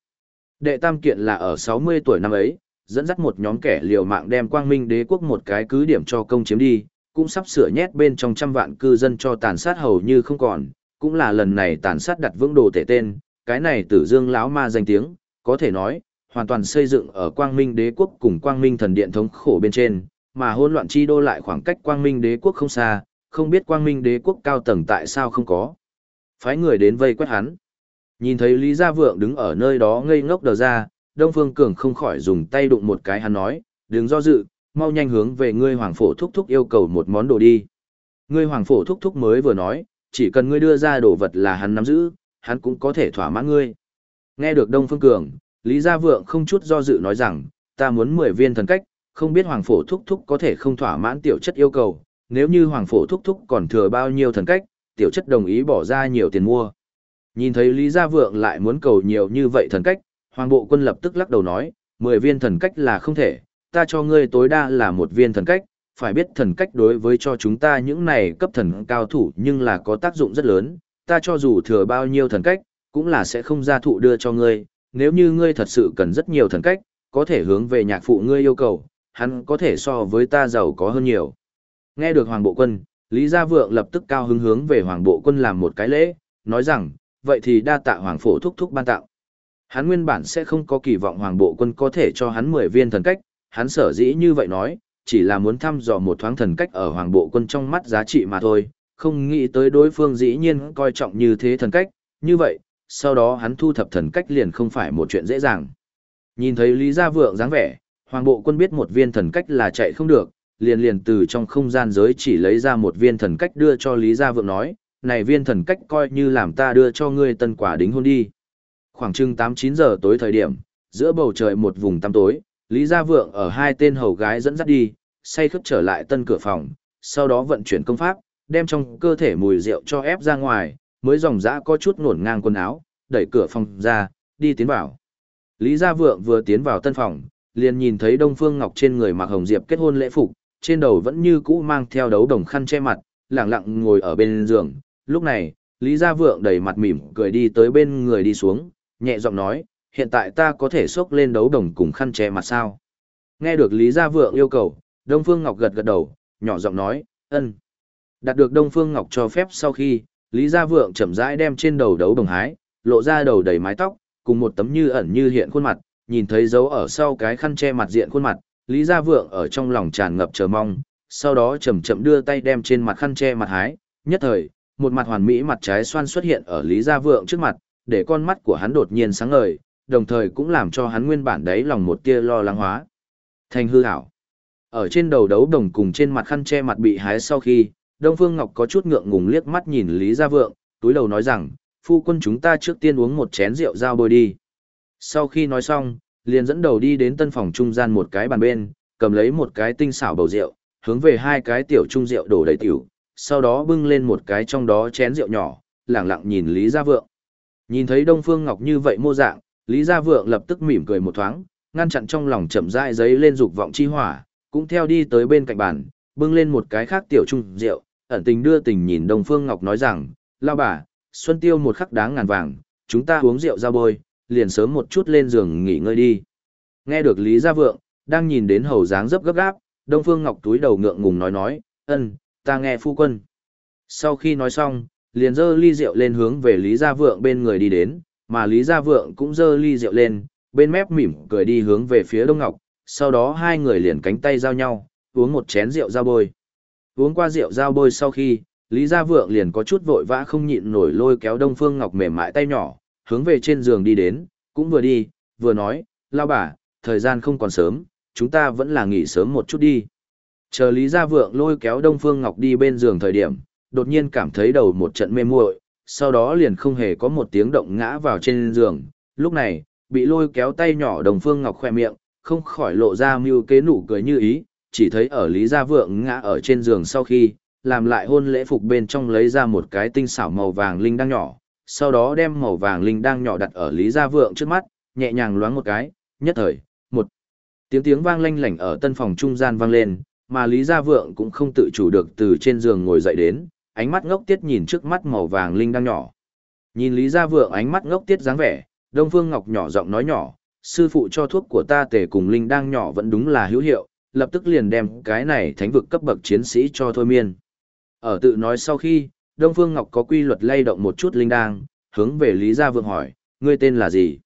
Đệ tam kiện là ở 60 tuổi năm ấy, dẫn dắt một nhóm kẻ liều mạng đem quang minh đế quốc một cái cứ điểm cho công chiếm đi, cũng sắp sửa nhét bên trong trăm vạn cư dân cho tàn sát hầu như không còn, cũng là lần này tàn sát đặt vững đồ tể tên, cái này tử dương lão ma danh tiếng, có thể nói, hoàn toàn xây dựng ở quang minh đế quốc cùng quang minh thần điện thống khổ bên trên, mà hỗn loạn chi đô lại khoảng cách quang minh đế quốc không xa, không biết quang minh đế quốc cao tầng tại sao không có. Phái người đến vây quét hắn. Nhìn thấy Lý Gia Vượng đứng ở nơi đó ngây ngốc đờ ra, Đông Phương Cường không khỏi dùng tay đụng một cái hắn nói, đừng do dự, mau nhanh hướng về ngươi hoàng phổ thúc thúc yêu cầu một món đồ đi. Ngươi hoàng phổ thúc thúc mới vừa nói, chỉ cần ngươi đưa ra đồ vật là hắn nắm giữ, hắn cũng có thể thỏa mãn ngươi. Nghe được Đông Phương Cường, Lý Gia Vượng không chút do dự nói rằng, ta muốn 10 viên thần cách, không biết Hoàng Phổ Thúc Thúc có thể không thỏa mãn tiểu chất yêu cầu, nếu như Hoàng Phổ Thúc Thúc còn thừa bao nhiêu thần cách, tiểu chất đồng ý bỏ ra nhiều tiền mua. Nhìn thấy Lý Gia Vượng lại muốn cầu nhiều như vậy thần cách, Hoàng Bộ Quân lập tức lắc đầu nói, 10 viên thần cách là không thể, ta cho ngươi tối đa là một viên thần cách, phải biết thần cách đối với cho chúng ta những này cấp thần cao thủ nhưng là có tác dụng rất lớn, ta cho dù thừa bao nhiêu thần cách, cũng là sẽ không ra thụ đưa cho ngươi, nếu như ngươi thật sự cần rất nhiều thần cách, có thể hướng về nhạc phụ ngươi yêu cầu, hắn có thể so với ta giàu có hơn nhiều. Nghe được Hoàng Bộ Quân, Lý Gia Vượng lập tức cao hứng hướng về Hoàng Bộ Quân làm một cái lễ, nói rằng, vậy thì đa tạ Hoàng Phổ thúc thúc ban tạo. Hắn nguyên bản sẽ không có kỳ vọng Hoàng Bộ Quân có thể cho hắn 10 viên thần cách, hắn sở dĩ như vậy nói, chỉ là muốn thăm dò một thoáng thần cách ở Hoàng Bộ Quân trong mắt giá trị mà thôi, không nghĩ tới đối phương dĩ nhiên coi trọng như thế thần cách, như vậy, sau đó hắn thu thập thần cách liền không phải một chuyện dễ dàng. Nhìn thấy Lý Gia Vượng dáng vẻ, Hoàng bộ quân biết một viên thần cách là chạy không được, liền liền từ trong không gian giới chỉ lấy ra một viên thần cách đưa cho Lý Gia Vượng nói, này viên thần cách coi như làm ta đưa cho ngươi tân quả đính hôn đi. Khoảng chừng 8-9 giờ tối thời điểm, giữa bầu trời một vùng tăm tối, Lý Gia Vượng ở hai tên hầu gái dẫn dắt đi, say khướt trở lại tân cửa phòng, sau đó vận chuyển công pháp, đem trong cơ thể mùi rượu cho ép ra ngoài, mới dòng dã có chút nổn ngang quần áo, đẩy cửa phòng ra, đi tiến vào. Lý Gia Vượng vừa tiến vào tân phòng, liền nhìn thấy Đông Phương Ngọc trên người mặc hồng diệp kết hôn lễ phục, trên đầu vẫn như cũ mang theo đấu đồng khăn che mặt, lặng lặng ngồi ở bên giường. Lúc này, Lý Gia Vượng đầy mặt mỉm cười đi tới bên người đi xuống, nhẹ giọng nói, hiện tại ta có thể xốc lên đấu đồng cùng khăn che mặt sao? Nghe được Lý Gia Vượng yêu cầu, Đông Phương Ngọc gật gật đầu, nhỏ giọng nói, ân. Đạt được Đông Phương Ngọc cho phép sau khi, Lý Gia Vượng chậm rãi đem trên đầu đấu đồng hái, lộ ra đầu đầy mái tóc, cùng một tấm như ẩn như hiện khuôn mặt, nhìn thấy dấu ở sau cái khăn che mặt diện khuôn mặt, Lý Gia Vượng ở trong lòng tràn ngập chờ mong, sau đó chậm chậm đưa tay đem trên mặt khăn che mặt hái, nhất thời, một mặt hoàn mỹ mặt trái xoan xuất hiện ở Lý Gia Vượng trước mặt, để con mắt của hắn đột nhiên sáng ngời, đồng thời cũng làm cho hắn nguyên bản đấy lòng một tia lo lắng hóa. Thành hư hảo. Ở trên đầu đấu đồng cùng trên mặt khăn che mặt bị hái sau khi, Đông Phương Ngọc có chút ngượng ngùng liếc mắt nhìn Lý Gia Vượng, túi đầu nói rằng, phu quân chúng ta trước tiên uống một chén rượu giao bôi đi. Sau khi nói xong, liền dẫn đầu đi đến tân phòng trung gian một cái bàn bên, cầm lấy một cái tinh xảo bầu rượu, hướng về hai cái tiểu trung rượu đổ đầy tiểu, sau đó bưng lên một cái trong đó chén rượu nhỏ, lẳng lặng nhìn Lý Gia Vượng. Nhìn thấy Đông Phương Ngọc như vậy mô dạng, Lý Gia Vượng lập tức mỉm cười một thoáng, ngăn chặn trong lòng chậm rãi giấy lên dục vọng chi hỏa, cũng theo đi tới bên cạnh bàn, bưng lên một cái khác tiểu trung rượu, ẩn tình đưa tình nhìn Đông Phương Ngọc nói rằng, lao bà, Xuân Tiêu một khắc đáng ngàn vàng, chúng ta uống rượu ra bôi, liền sớm một chút lên giường nghỉ ngơi đi. Nghe được Lý Gia Vượng, đang nhìn đến hầu dáng dấp gấp gáp, Đông Phương Ngọc túi đầu ngượng ngùng nói nói, ân, ta nghe phu quân. Sau khi nói xong, liền dơ ly rượu lên hướng về Lý Gia Vượng bên người đi đến, mà Lý Gia Vượng cũng dơ ly rượu lên, bên mép mỉm cười đi hướng về phía Đông Ngọc, sau đó hai người liền cánh tay giao nhau, uống một chén rượu giao bôi. Uống qua rượu giao bôi sau khi, Lý Gia Vượng liền có chút vội vã không nhịn nổi lôi kéo Đông Phương Ngọc mềm mại tay nhỏ, hướng về trên giường đi đến, cũng vừa đi, vừa nói, lao bà, thời gian không còn sớm, chúng ta vẫn là nghỉ sớm một chút đi. Chờ Lý Gia Vượng lôi kéo Đông Phương Ngọc đi bên giường thời điểm, đột nhiên cảm thấy đầu một trận mê muội, sau đó liền không hề có một tiếng động ngã vào trên giường. Lúc này, bị lôi kéo tay nhỏ đồng Phương Ngọc khoe miệng, không khỏi lộ ra mưu kế nụ cười như ý, chỉ thấy ở Lý Gia Vượng ngã ở trên giường sau khi, làm lại hôn lễ phục bên trong lấy ra một cái tinh xảo màu vàng linh đang nhỏ, sau đó đem màu vàng linh đang nhỏ đặt ở Lý Gia Vượng trước mắt, nhẹ nhàng loáng một cái, nhất thời, một tiếng tiếng vang lanh lảnh ở tân phòng trung gian vang lên, mà Lý Gia Vượng cũng không tự chủ được từ trên giường ngồi dậy đến, ánh mắt ngốc tiết nhìn trước mắt màu vàng linh đang nhỏ. Nhìn Lý Gia Vượng ánh mắt ngốc tiết dáng vẻ, Đông Phương Ngọc nhỏ giọng nói nhỏ, sư phụ cho thuốc của ta tề cùng linh đang nhỏ vẫn đúng là hữu hiệu, lập tức liền đem cái này thánh vực cấp bậc chiến sĩ cho thôi miên. Ở tự nói sau khi, Đông Phương Ngọc có quy luật lay động một chút linh đang, hướng về Lý Gia Vượng hỏi, ngươi tên là gì?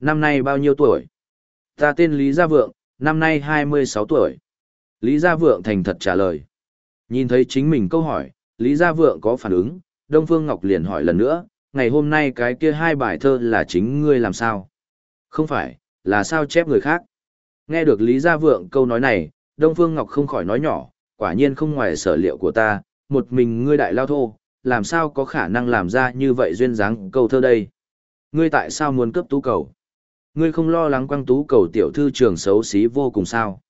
Năm nay bao nhiêu tuổi? Ta tên Lý Gia Vượng, năm nay 26 tuổi. Lý Gia Vượng thành thật trả lời. Nhìn thấy chính mình câu hỏi, Lý Gia Vượng có phản ứng, Đông Phương Ngọc liền hỏi lần nữa, ngày hôm nay cái kia hai bài thơ là chính ngươi làm sao? Không phải, là sao chép người khác? Nghe được Lý Gia Vượng câu nói này, Đông Phương Ngọc không khỏi nói nhỏ, quả nhiên không ngoài sở liệu của ta, một mình ngươi đại lao thô, làm sao có khả năng làm ra như vậy duyên dáng câu thơ đây? Ngươi tại sao muốn cướp tú cầu? Ngươi không lo lắng quăng tú cầu tiểu thư trường xấu xí vô cùng sao?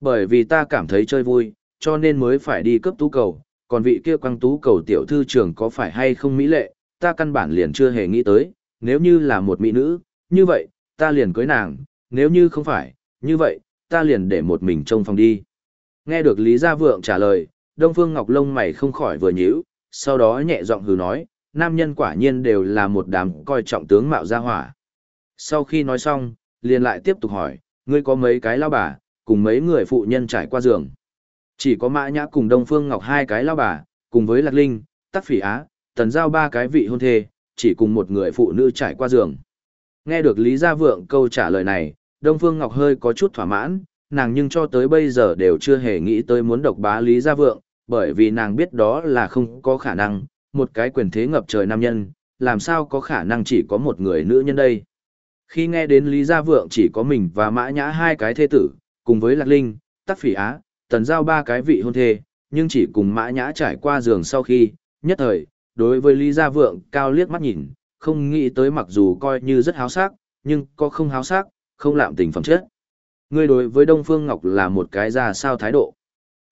Bởi vì ta cảm thấy chơi vui, cho nên mới phải đi cướp tú cầu, còn vị kia quang tú cầu tiểu thư trưởng có phải hay không mỹ lệ, ta căn bản liền chưa hề nghĩ tới, nếu như là một mỹ nữ, như vậy, ta liền cưới nàng, nếu như không phải, như vậy, ta liền để một mình trong phòng đi. Nghe được Lý Gia Vượng trả lời, Đông Phương Ngọc lông mày không khỏi vừa nhíu, sau đó nhẹ giọng hừ nói, nam nhân quả nhiên đều là một đám coi trọng tướng mạo gia hỏa. Sau khi nói xong, liền lại tiếp tục hỏi, ngươi có mấy cái lao bà, cùng mấy người phụ nhân trải qua giường. Chỉ có Mã Nhã cùng Đông Phương Ngọc hai cái lao bà, cùng với Lạc Linh, Tắc Phỉ Á, Tần Giao ba cái vị hôn thê, chỉ cùng một người phụ nữ trải qua giường. Nghe được Lý Gia Vượng câu trả lời này, Đông Phương Ngọc hơi có chút thỏa mãn, nàng nhưng cho tới bây giờ đều chưa hề nghĩ tới muốn độc bá Lý Gia Vượng, bởi vì nàng biết đó là không có khả năng, một cái quyền thế ngập trời nam nhân, làm sao có khả năng chỉ có một người nữ nhân đây. Khi nghe đến Lý Gia Vượng chỉ có mình và Mã Nhã hai cái thê tử, cùng với Lạc Linh, Tắc Phỉ Á, Tần Giao ba cái vị hôn thê, nhưng chỉ cùng Mã Nhã trải qua giường sau khi, nhất thời, đối với Lý Gia Vượng cao liếc mắt nhìn, không nghĩ tới mặc dù coi như rất háo sắc, nhưng có không háo sắc, không lạm tình phẩm chất. Ngươi đối với Đông Phương Ngọc là một cái ra sao thái độ?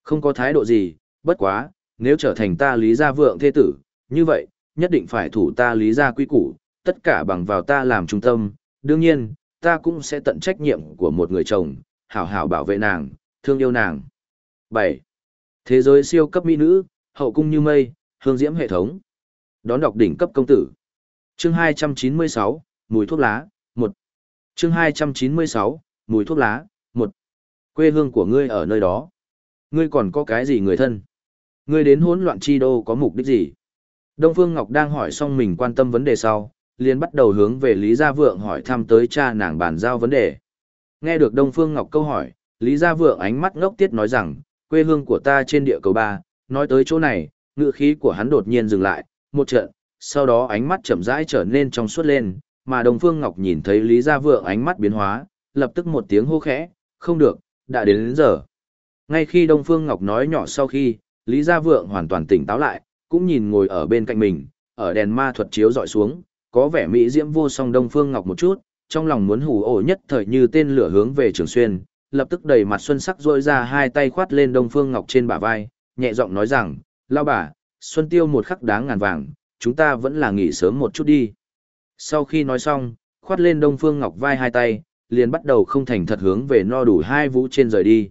Không có thái độ gì, bất quá, nếu trở thành ta Lý Gia Vượng thế tử, như vậy, nhất định phải thủ ta Lý Gia quy củ, tất cả bằng vào ta làm trung tâm, đương nhiên, ta cũng sẽ tận trách nhiệm của một người chồng, hảo hảo bảo vệ nàng, thương yêu nàng. 7. Thế giới siêu cấp mỹ nữ, hậu cung như mây, hương diễm hệ thống. Đón đọc đỉnh cấp công tử. Chương 296, mùi thuốc lá, 1. Chương 296, mùi thuốc lá, 1. Quê hương của ngươi ở nơi đó. Ngươi còn có cái gì người thân? Ngươi đến hỗn loạn chi đô có mục đích gì? Đông Phương Ngọc đang hỏi xong mình quan tâm vấn đề sau, liền bắt đầu hướng về Lý Gia Vượng hỏi thăm tới cha nàng bàn giao vấn đề. Nghe được Đông Phương Ngọc câu hỏi, Lý Gia Vượng ánh mắt ngốc tiết nói rằng, quê hương của ta trên địa cầu ba, nói tới chỗ này, ngựa khí của hắn đột nhiên dừng lại, một trận, sau đó ánh mắt chậm rãi trở nên trong suốt lên, mà Đông Phương Ngọc nhìn thấy Lý Gia Vượng ánh mắt biến hóa, lập tức một tiếng hô khẽ, không được, đã đến đến giờ. Ngay khi Đông Phương Ngọc nói nhỏ sau khi, Lý Gia Vượng hoàn toàn tỉnh táo lại, cũng nhìn ngồi ở bên cạnh mình, ở đèn ma thuật chiếu dọi xuống, có vẻ mỹ diễm vô song Đông Phương Ngọc một chút, trong lòng muốn hù ổ nhất thời như tên lửa hướng về Trường Xuyên, lập tức đầy mặt xuân sắc rôi ra hai tay khoát lên Đông Phương Ngọc trên bả vai, nhẹ giọng nói rằng, lao bà, Xuân Tiêu một khắc đáng ngàn vàng, chúng ta vẫn là nghỉ sớm một chút đi. Sau khi nói xong, khoát lên Đông Phương Ngọc vai hai tay, liền bắt đầu không thành thật hướng về no đủ hai vũ trên rời đi.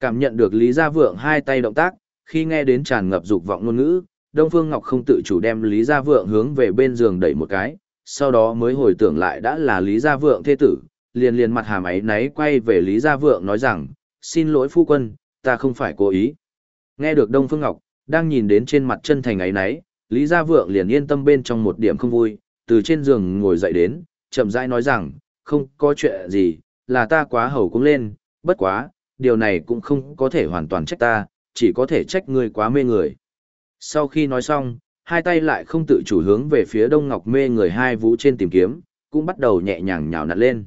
Cảm nhận được Lý Gia Vượng hai tay động tác, khi nghe đến tràn ngập dục vọng ngôn ngữ, Đông Phương Ngọc không tự chủ đem Lý Gia Vượng hướng về bên giường đẩy một cái, sau đó mới hồi tưởng lại đã là Lý Gia Vượng thế tử, liền liền mặt hàm ấy náy quay về Lý Gia Vượng nói rằng, xin lỗi phu quân, ta không phải cố ý. Nghe được Đông Phương Ngọc, đang nhìn đến trên mặt chân thành ấy náy, Lý Gia Vượng liền yên tâm bên trong một điểm không vui, từ trên giường ngồi dậy đến, chậm rãi nói rằng, không có chuyện gì, là ta quá hầu cũng lên, bất quá, điều này cũng không có thể hoàn toàn trách ta, chỉ có thể trách ngươi quá mê người. Sau khi nói xong, hai tay lại không tự chủ hướng về phía Đông Ngọc mê người hai vũ trên tìm kiếm, cũng bắt đầu nhẹ nhàng nhào nặn lên.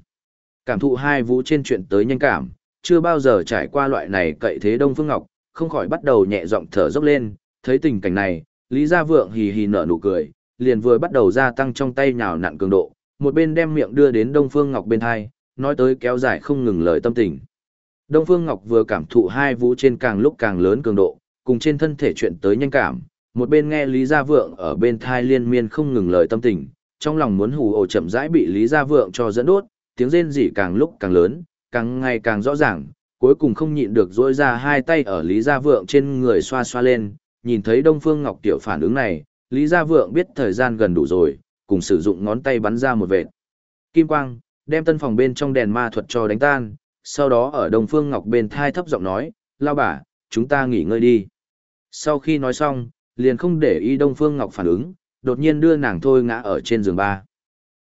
Cảm thụ hai vũ trên chuyện tới nhanh cảm, chưa bao giờ trải qua loại này cậy thế Đông Phương Ngọc, không khỏi bắt đầu nhẹ giọng thở dốc lên, thấy tình cảnh này, Lý Gia Vượng hì hì nở nụ cười, liền vừa bắt đầu gia tăng trong tay nhào nặn cường độ, một bên đem miệng đưa đến Đông Phương Ngọc bên hai, nói tới kéo dài không ngừng lời tâm tình. Đông Phương Ngọc vừa cảm thụ hai vũ trên càng lúc càng lớn cường độ, cùng trên thân thể chuyện tới nhanh cảm, một bên nghe Lý Gia Vượng ở bên thai liên miên không ngừng lời tâm tình, trong lòng muốn hù ổ chậm rãi bị Lý Gia Vượng cho dẫn đốt, tiếng rên rỉ càng lúc càng lớn, càng ngày càng rõ ràng, cuối cùng không nhịn được dỗi ra hai tay ở Lý Gia Vượng trên người xoa xoa lên, nhìn thấy Đông Phương Ngọc Tiểu phản ứng này, Lý Gia Vượng biết thời gian gần đủ rồi, cùng sử dụng ngón tay bắn ra một vệt. Kim quang, đem tân phòng bên trong đèn ma thuật cho đánh tan, sau đó ở Đông Phương Ngọc bên thai thấp giọng nói, lao bà, chúng ta nghỉ ngơi đi. Sau khi nói xong, liền không để ý Đông Phương Ngọc phản ứng, đột nhiên đưa nàng thôi ngã ở trên giường ba.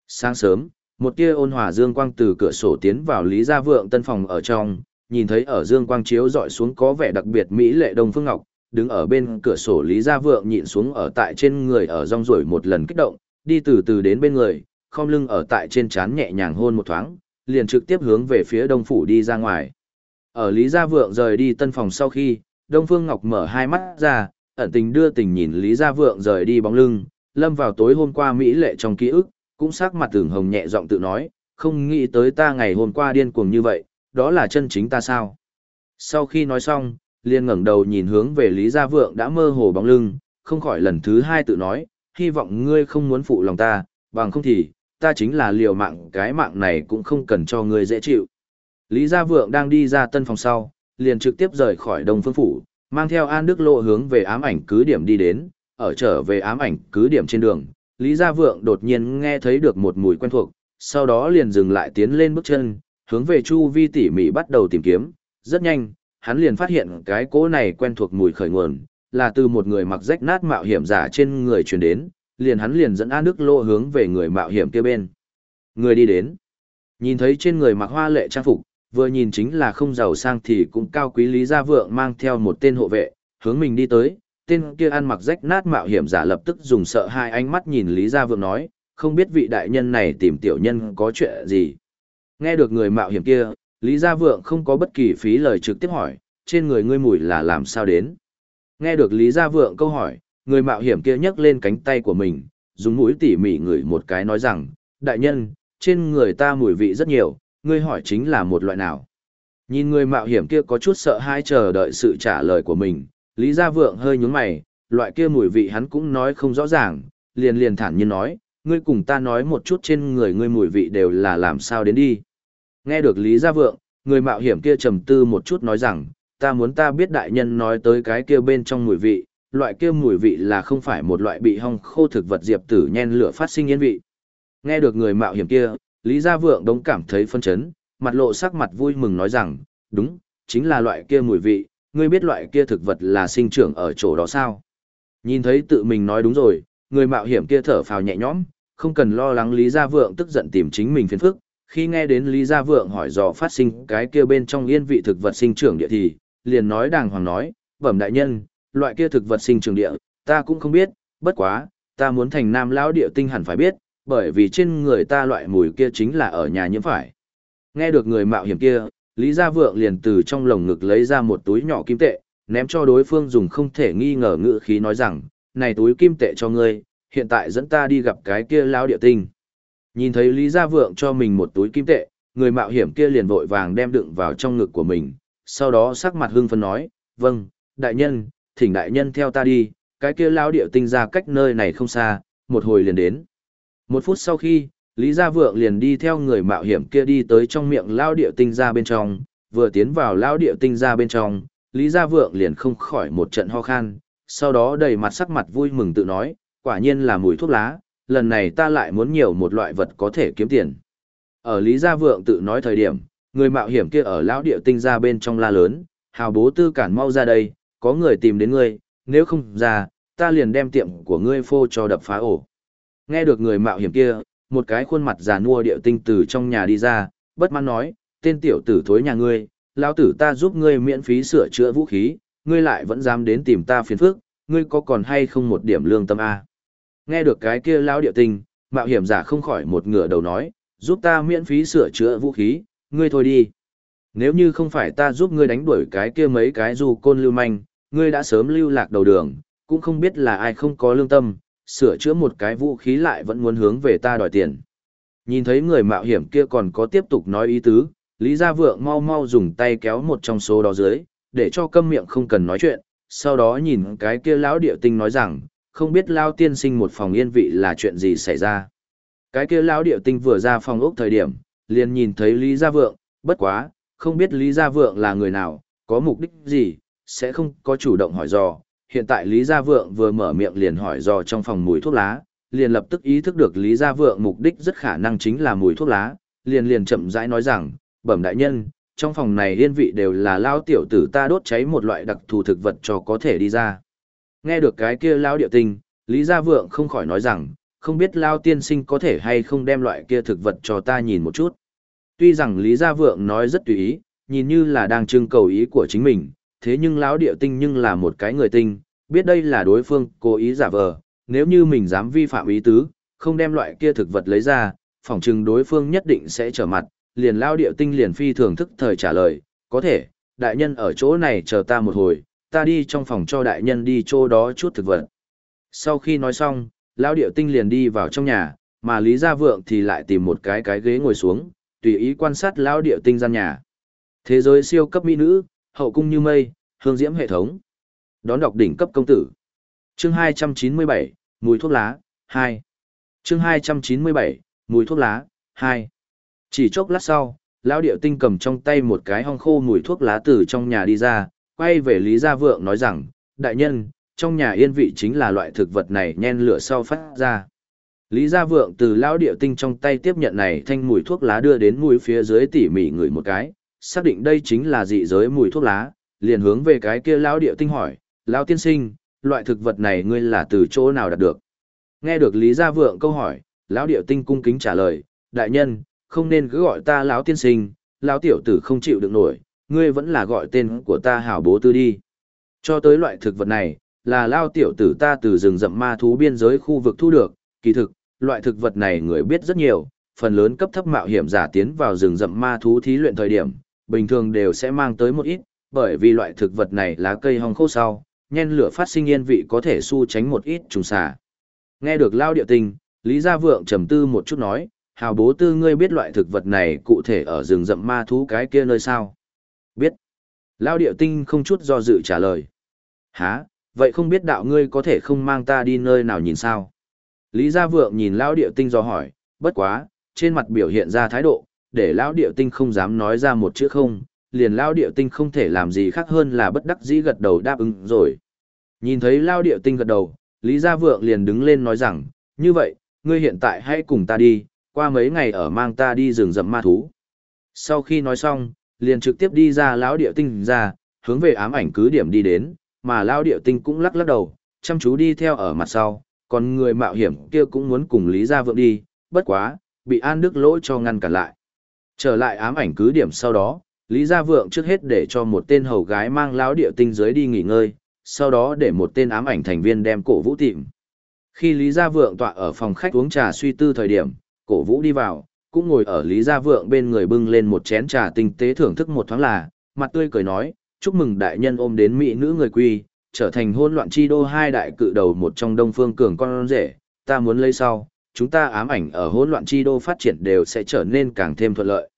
Sáng sớm, một tia ôn hòa dương quang từ cửa sổ tiến vào Lý Gia Vượng tân phòng ở trong, nhìn thấy ở dương quang chiếu dọi xuống có vẻ đặc biệt mỹ lệ Đông Phương Ngọc, đứng ở bên cửa sổ Lý Gia Vượng nhịn xuống ở tại trên người ở rong ruổi một lần kích động, đi từ từ đến bên người, khom lưng ở tại trên trán nhẹ nhàng hôn một thoáng, liền trực tiếp hướng về phía đông phủ đi ra ngoài. Ở Lý Gia Vượng rời đi tân phòng sau khi, Đông Phương Ngọc mở hai mắt ra, ẩn tình đưa tình nhìn Lý Gia Vượng rời đi bóng lưng, lâm vào tối hôm qua Mỹ lệ trong ký ức, cũng sắc mặt tưởng hồng nhẹ giọng tự nói, không nghĩ tới ta ngày hôm qua điên cuồng như vậy, đó là chân chính ta sao. Sau khi nói xong, liền ngẩng đầu nhìn hướng về Lý Gia Vượng đã mơ hồ bóng lưng, không khỏi lần thứ hai tự nói, hy vọng ngươi không muốn phụ lòng ta, bằng không thì, ta chính là liều mạng cái mạng này cũng không cần cho ngươi dễ chịu. Lý Gia Vượng đang đi ra tân phòng sau, liền trực tiếp rời khỏi Đông Phương Phủ, mang theo An Đức Lộ hướng về ám ảnh cứ điểm đi đến, ở trở về ám ảnh cứ điểm trên đường, Lý Gia Vượng đột nhiên nghe thấy được một mùi quen thuộc, sau đó liền dừng lại tiến lên bước chân, hướng về Chu Vi tỉ mỉ bắt đầu tìm kiếm, rất nhanh, hắn liền phát hiện cái cỗ này quen thuộc mùi khởi nguồn, là từ một người mặc rách nát mạo hiểm giả trên người truyền đến, liền hắn liền dẫn An Đức Lô hướng về người mạo hiểm kia bên. Người đi đến, nhìn thấy trên người mặc hoa lệ trang phục, vừa nhìn chính là không giàu sang thì cũng cao quý Lý Gia Vượng mang theo một tên hộ vệ, hướng mình đi tới, tên kia ăn mặc rách nát mạo hiểm giả lập tức dùng sợ hai ánh mắt nhìn Lý Gia Vượng nói, không biết vị đại nhân này tìm tiểu nhân có chuyện gì. Nghe được người mạo hiểm kia, Lý Gia Vượng không có bất kỳ phí lời trực tiếp hỏi, trên người ngươi mùi là làm sao đến. Nghe được Lý Gia Vượng câu hỏi, người mạo hiểm kia nhấc lên cánh tay của mình, dùng mũi tỉ mỉ ngửi một cái nói rằng, đại nhân, trên người ta mùi vị rất nhiều, ngươi hỏi chính là một loại nào. Nhìn người mạo hiểm kia có chút sợ hãi chờ đợi sự trả lời của mình, Lý Gia Vượng hơi nhướng mày, loại kia mùi vị hắn cũng nói không rõ ràng, liền liền thản nhiên nói, ngươi cùng ta nói một chút trên người ngươi mùi vị đều là làm sao đến đi. Nghe được Lý Gia Vượng, người mạo hiểm kia trầm tư một chút nói rằng, ta muốn ta biết đại nhân nói tới cái kia bên trong mùi vị, loại kia mùi vị là không phải một loại bị hong khô thực vật diệp tử nhen lửa phát sinh yên vị. Nghe được người mạo hiểm kia, Lý Gia Vượng đống cảm thấy phân chấn, mặt lộ sắc mặt vui mừng nói rằng, đúng, chính là loại kia mùi vị, ngươi biết loại kia thực vật là sinh trưởng ở chỗ đó sao? Nhìn thấy tự mình nói đúng rồi, người mạo hiểm kia thở phào nhẹ nhõm, không cần lo lắng Lý Gia Vượng tức giận tìm chính mình phiền phức. Khi nghe đến Lý Gia Vượng hỏi dò phát sinh cái kia bên trong yên vị thực vật sinh trưởng địa thì, liền nói đàng hoàng nói, bẩm đại nhân, loại kia thực vật sinh trưởng địa, ta cũng không biết, bất quá, ta muốn thành nam lão địa tinh hẳn phải biết, bởi vì trên người ta loại mùi kia chính là ở nhà nhiễm phải. Nghe được người mạo hiểm kia, Lý Gia Vượng liền từ trong lồng ngực lấy ra một túi nhỏ kim tệ, ném cho đối phương dùng không thể nghi ngờ ngữ khí nói rằng, này túi kim tệ cho ngươi, hiện tại dẫn ta đi gặp cái kia lão địa tinh. Nhìn thấy Lý Gia Vượng cho mình một túi kim tệ, người mạo hiểm kia liền vội vàng đem đựng vào trong ngực của mình, sau đó sắc mặt hưng phấn nói, vâng, đại nhân, thỉnh đại nhân theo ta đi, cái kia lão địa tinh ra cách nơi này không xa, một hồi liền đến. Một phút sau khi, Lý Gia Vượng liền đi theo người mạo hiểm kia đi tới trong miệng lao địa tinh ra bên trong, vừa tiến vào lao địa tinh ra bên trong, Lý Gia Vượng liền không khỏi một trận ho khan, sau đó đầy mặt sắc mặt vui mừng tự nói, quả nhiên là mùi thuốc lá, lần này ta lại muốn nhiều một loại vật có thể kiếm tiền. Ở Lý Gia Vượng tự nói thời điểm, người mạo hiểm kia ở lão địa tinh ra bên trong la lớn, hào bố tư cản mau ra đây, có người tìm đến ngươi, nếu không ra, ta liền đem tiệm của ngươi phô cho đập phá ổ. Nghe được người mạo hiểm kia, một cái khuôn mặt già nua điệu tinh từ trong nhà đi ra, bất mãn nói, tên tiểu tử thối nhà ngươi, lão tử ta giúp ngươi miễn phí sửa chữa vũ khí, ngươi lại vẫn dám đến tìm ta phiền phức, ngươi có còn hay không một điểm lương tâm a? Nghe được cái kia lão điệu tinh, mạo hiểm giả không khỏi một ngửa đầu nói, giúp ta miễn phí sửa chữa vũ khí, ngươi thôi đi. Nếu như không phải ta giúp ngươi đánh đuổi cái kia mấy cái dù côn lưu manh, ngươi đã sớm lưu lạc đầu đường, cũng không biết là ai không có lương tâm, sửa chữa một cái vũ khí lại vẫn muốn hướng về ta đòi tiền. Nhìn thấy người mạo hiểm kia còn có tiếp tục nói ý tứ, Lý Gia Vượng mau mau dùng tay kéo một trong số đó dưới, để cho câm miệng không cần nói chuyện, sau đó nhìn cái kia lão địa tinh nói rằng, không biết Lão tiên sinh một phòng yên vị là chuyện gì xảy ra. Cái kia lão địa tinh vừa ra phòng ốc thời điểm, liền nhìn thấy Lý Gia Vượng, bất quá, không biết Lý Gia Vượng là người nào, có mục đích gì, sẽ không có chủ động hỏi dò. Hiện tại Lý Gia Vượng vừa mở miệng liền hỏi dò trong phòng mùi thuốc lá, liền lập tức ý thức được Lý Gia Vượng mục đích rất khả năng chính là mùi thuốc lá, liền liền chậm rãi nói rằng, bẩm đại nhân, trong phòng này yên vị đều là lao tiểu tử ta đốt cháy một loại đặc thù thực vật cho có thể đi ra. Nghe được cái kia lao điệu tinh, Lý Gia Vượng không khỏi nói rằng, không biết lao tiên sinh có thể hay không đem loại kia thực vật cho ta nhìn một chút. Tuy rằng Lý Gia Vượng nói rất tùy ý, nhìn như là đang trưng cầu ý của chính mình, thế nhưng lão địa tinh nhưng là một cái người tinh, biết đây là đối phương cố ý giả vờ, nếu như mình dám vi phạm ý tứ, không đem loại kia thực vật lấy ra, phỏng chừng đối phương nhất định sẽ trở mặt, liền lao điệu tinh liền phi thường thức thời trả lời, có thể, đại nhân ở chỗ này chờ ta một hồi, ta đi trong phòng cho đại nhân đi chỗ đó chút thực vật. Sau khi nói xong, lao điệu tinh liền đi vào trong nhà, mà Lý Gia Vượng thì lại tìm một cái cái ghế ngồi xuống, tùy ý quan sát lao điệu tinh gian nhà. Thế giới siêu cấp mỹ nữ, hậu cung như mây, hương diễm hệ thống. Đón đọc đỉnh cấp công tử. Chương 297, mùi thuốc lá, 2. Chương 297, mùi thuốc lá, 2. Chỉ chốc lát sau, lão điệu tinh cầm trong tay một cái hong khô mùi thuốc lá từ trong nhà đi ra, quay về Lý Gia Vượng nói rằng, đại nhân, trong nhà yên vị chính là loại thực vật này nhen lửa sau phát ra. Lý Gia Vượng từ lão điệu tinh trong tay tiếp nhận này thanh mùi thuốc lá đưa đến mũi phía dưới tỉ mỉ ngửi một cái, xác định đây chính là dị giới mùi thuốc lá, liền hướng về cái kia lão điệu tinh hỏi, lão tiên sinh, loại thực vật này ngươi là từ chỗ nào đạt được? Nghe được Lý Gia Vượng câu hỏi, lão điệu tinh cung kính trả lời, đại nhân, không nên cứ gọi ta lão tiên sinh, lão tiểu tử không chịu được nổi, ngươi vẫn là gọi tên của ta hảo bố tư đi. Cho tới loại thực vật này, là lao tiểu tử ta từ rừng rậm ma thú biên giới khu vực thu được, kỳ thực, loại thực vật này người biết rất nhiều, phần lớn cấp thấp mạo hiểm giả tiến vào rừng rậm ma thú thí luyện thời điểm, bình thường đều sẽ mang tới một ít, bởi vì loại thực vật này lá cây hong khô sau, nhen lửa phát sinh yên vị có thể su tránh một ít trùng xà. Nghe được lao điệu tình, Lý Gia Vượng trầm tư một chút nói, hào bố tư ngươi biết loại thực vật này cụ thể ở rừng rậm ma thú cái kia nơi sao? Biết. Lao điệu tinh không chút do dự trả lời. Hả, vậy không biết đạo ngươi có thể không mang ta đi nơi nào nhìn sao? Lý Gia Vượng nhìn Lao điệu tinh do hỏi, bất quá, trên mặt biểu hiện ra thái độ, để lão điệu tinh không dám nói ra một chữ không, liền lão điệu tinh không thể làm gì khác hơn là bất đắc dĩ gật đầu đáp ứng rồi. Nhìn thấy lão điệu tinh gật đầu, Lý Gia Vượng liền đứng lên nói rằng, như vậy, ngươi hiện tại hãy cùng ta đi, qua mấy ngày ở mang ta đi rừng rậm ma thú. Sau khi nói xong, liền trực tiếp đi ra lão điệu tinh ra, hướng về ám ảnh cứ điểm đi đến, mà lão điệu tinh cũng lắc lắc đầu, chăm chú đi theo ở mặt sau, còn người mạo hiểm kia cũng muốn cùng Lý Gia Vượng đi, bất quá, bị An Đức lỗi cho ngăn cản lại. Trở lại ám ảnh cứ điểm sau đó, Lý Gia Vượng trước hết để cho một tên hầu gái mang lão điệu tinh dưới đi nghỉ ngơi, sau đó để một tên ám ảnh thành viên đem cổ vũ tìm. Khi Lý Gia Vượng tọa ở phòng khách uống trà suy tư thời điểm, cổ vũ đi vào, cũng ngồi ở Lý Gia Vượng bên người bưng lên một chén trà tinh tế thưởng thức một thoáng là, mặt tươi cười nói, chúc mừng đại nhân ôm đến mỹ nữ người quy, trở thành hôn loạn chi đô hai đại cự đầu một trong đông phương cường con rể, ta muốn lấy sau, chúng ta ám ảnh ở hỗn loạn chi đô phát triển đều sẽ trở nên càng thêm thuận lợi.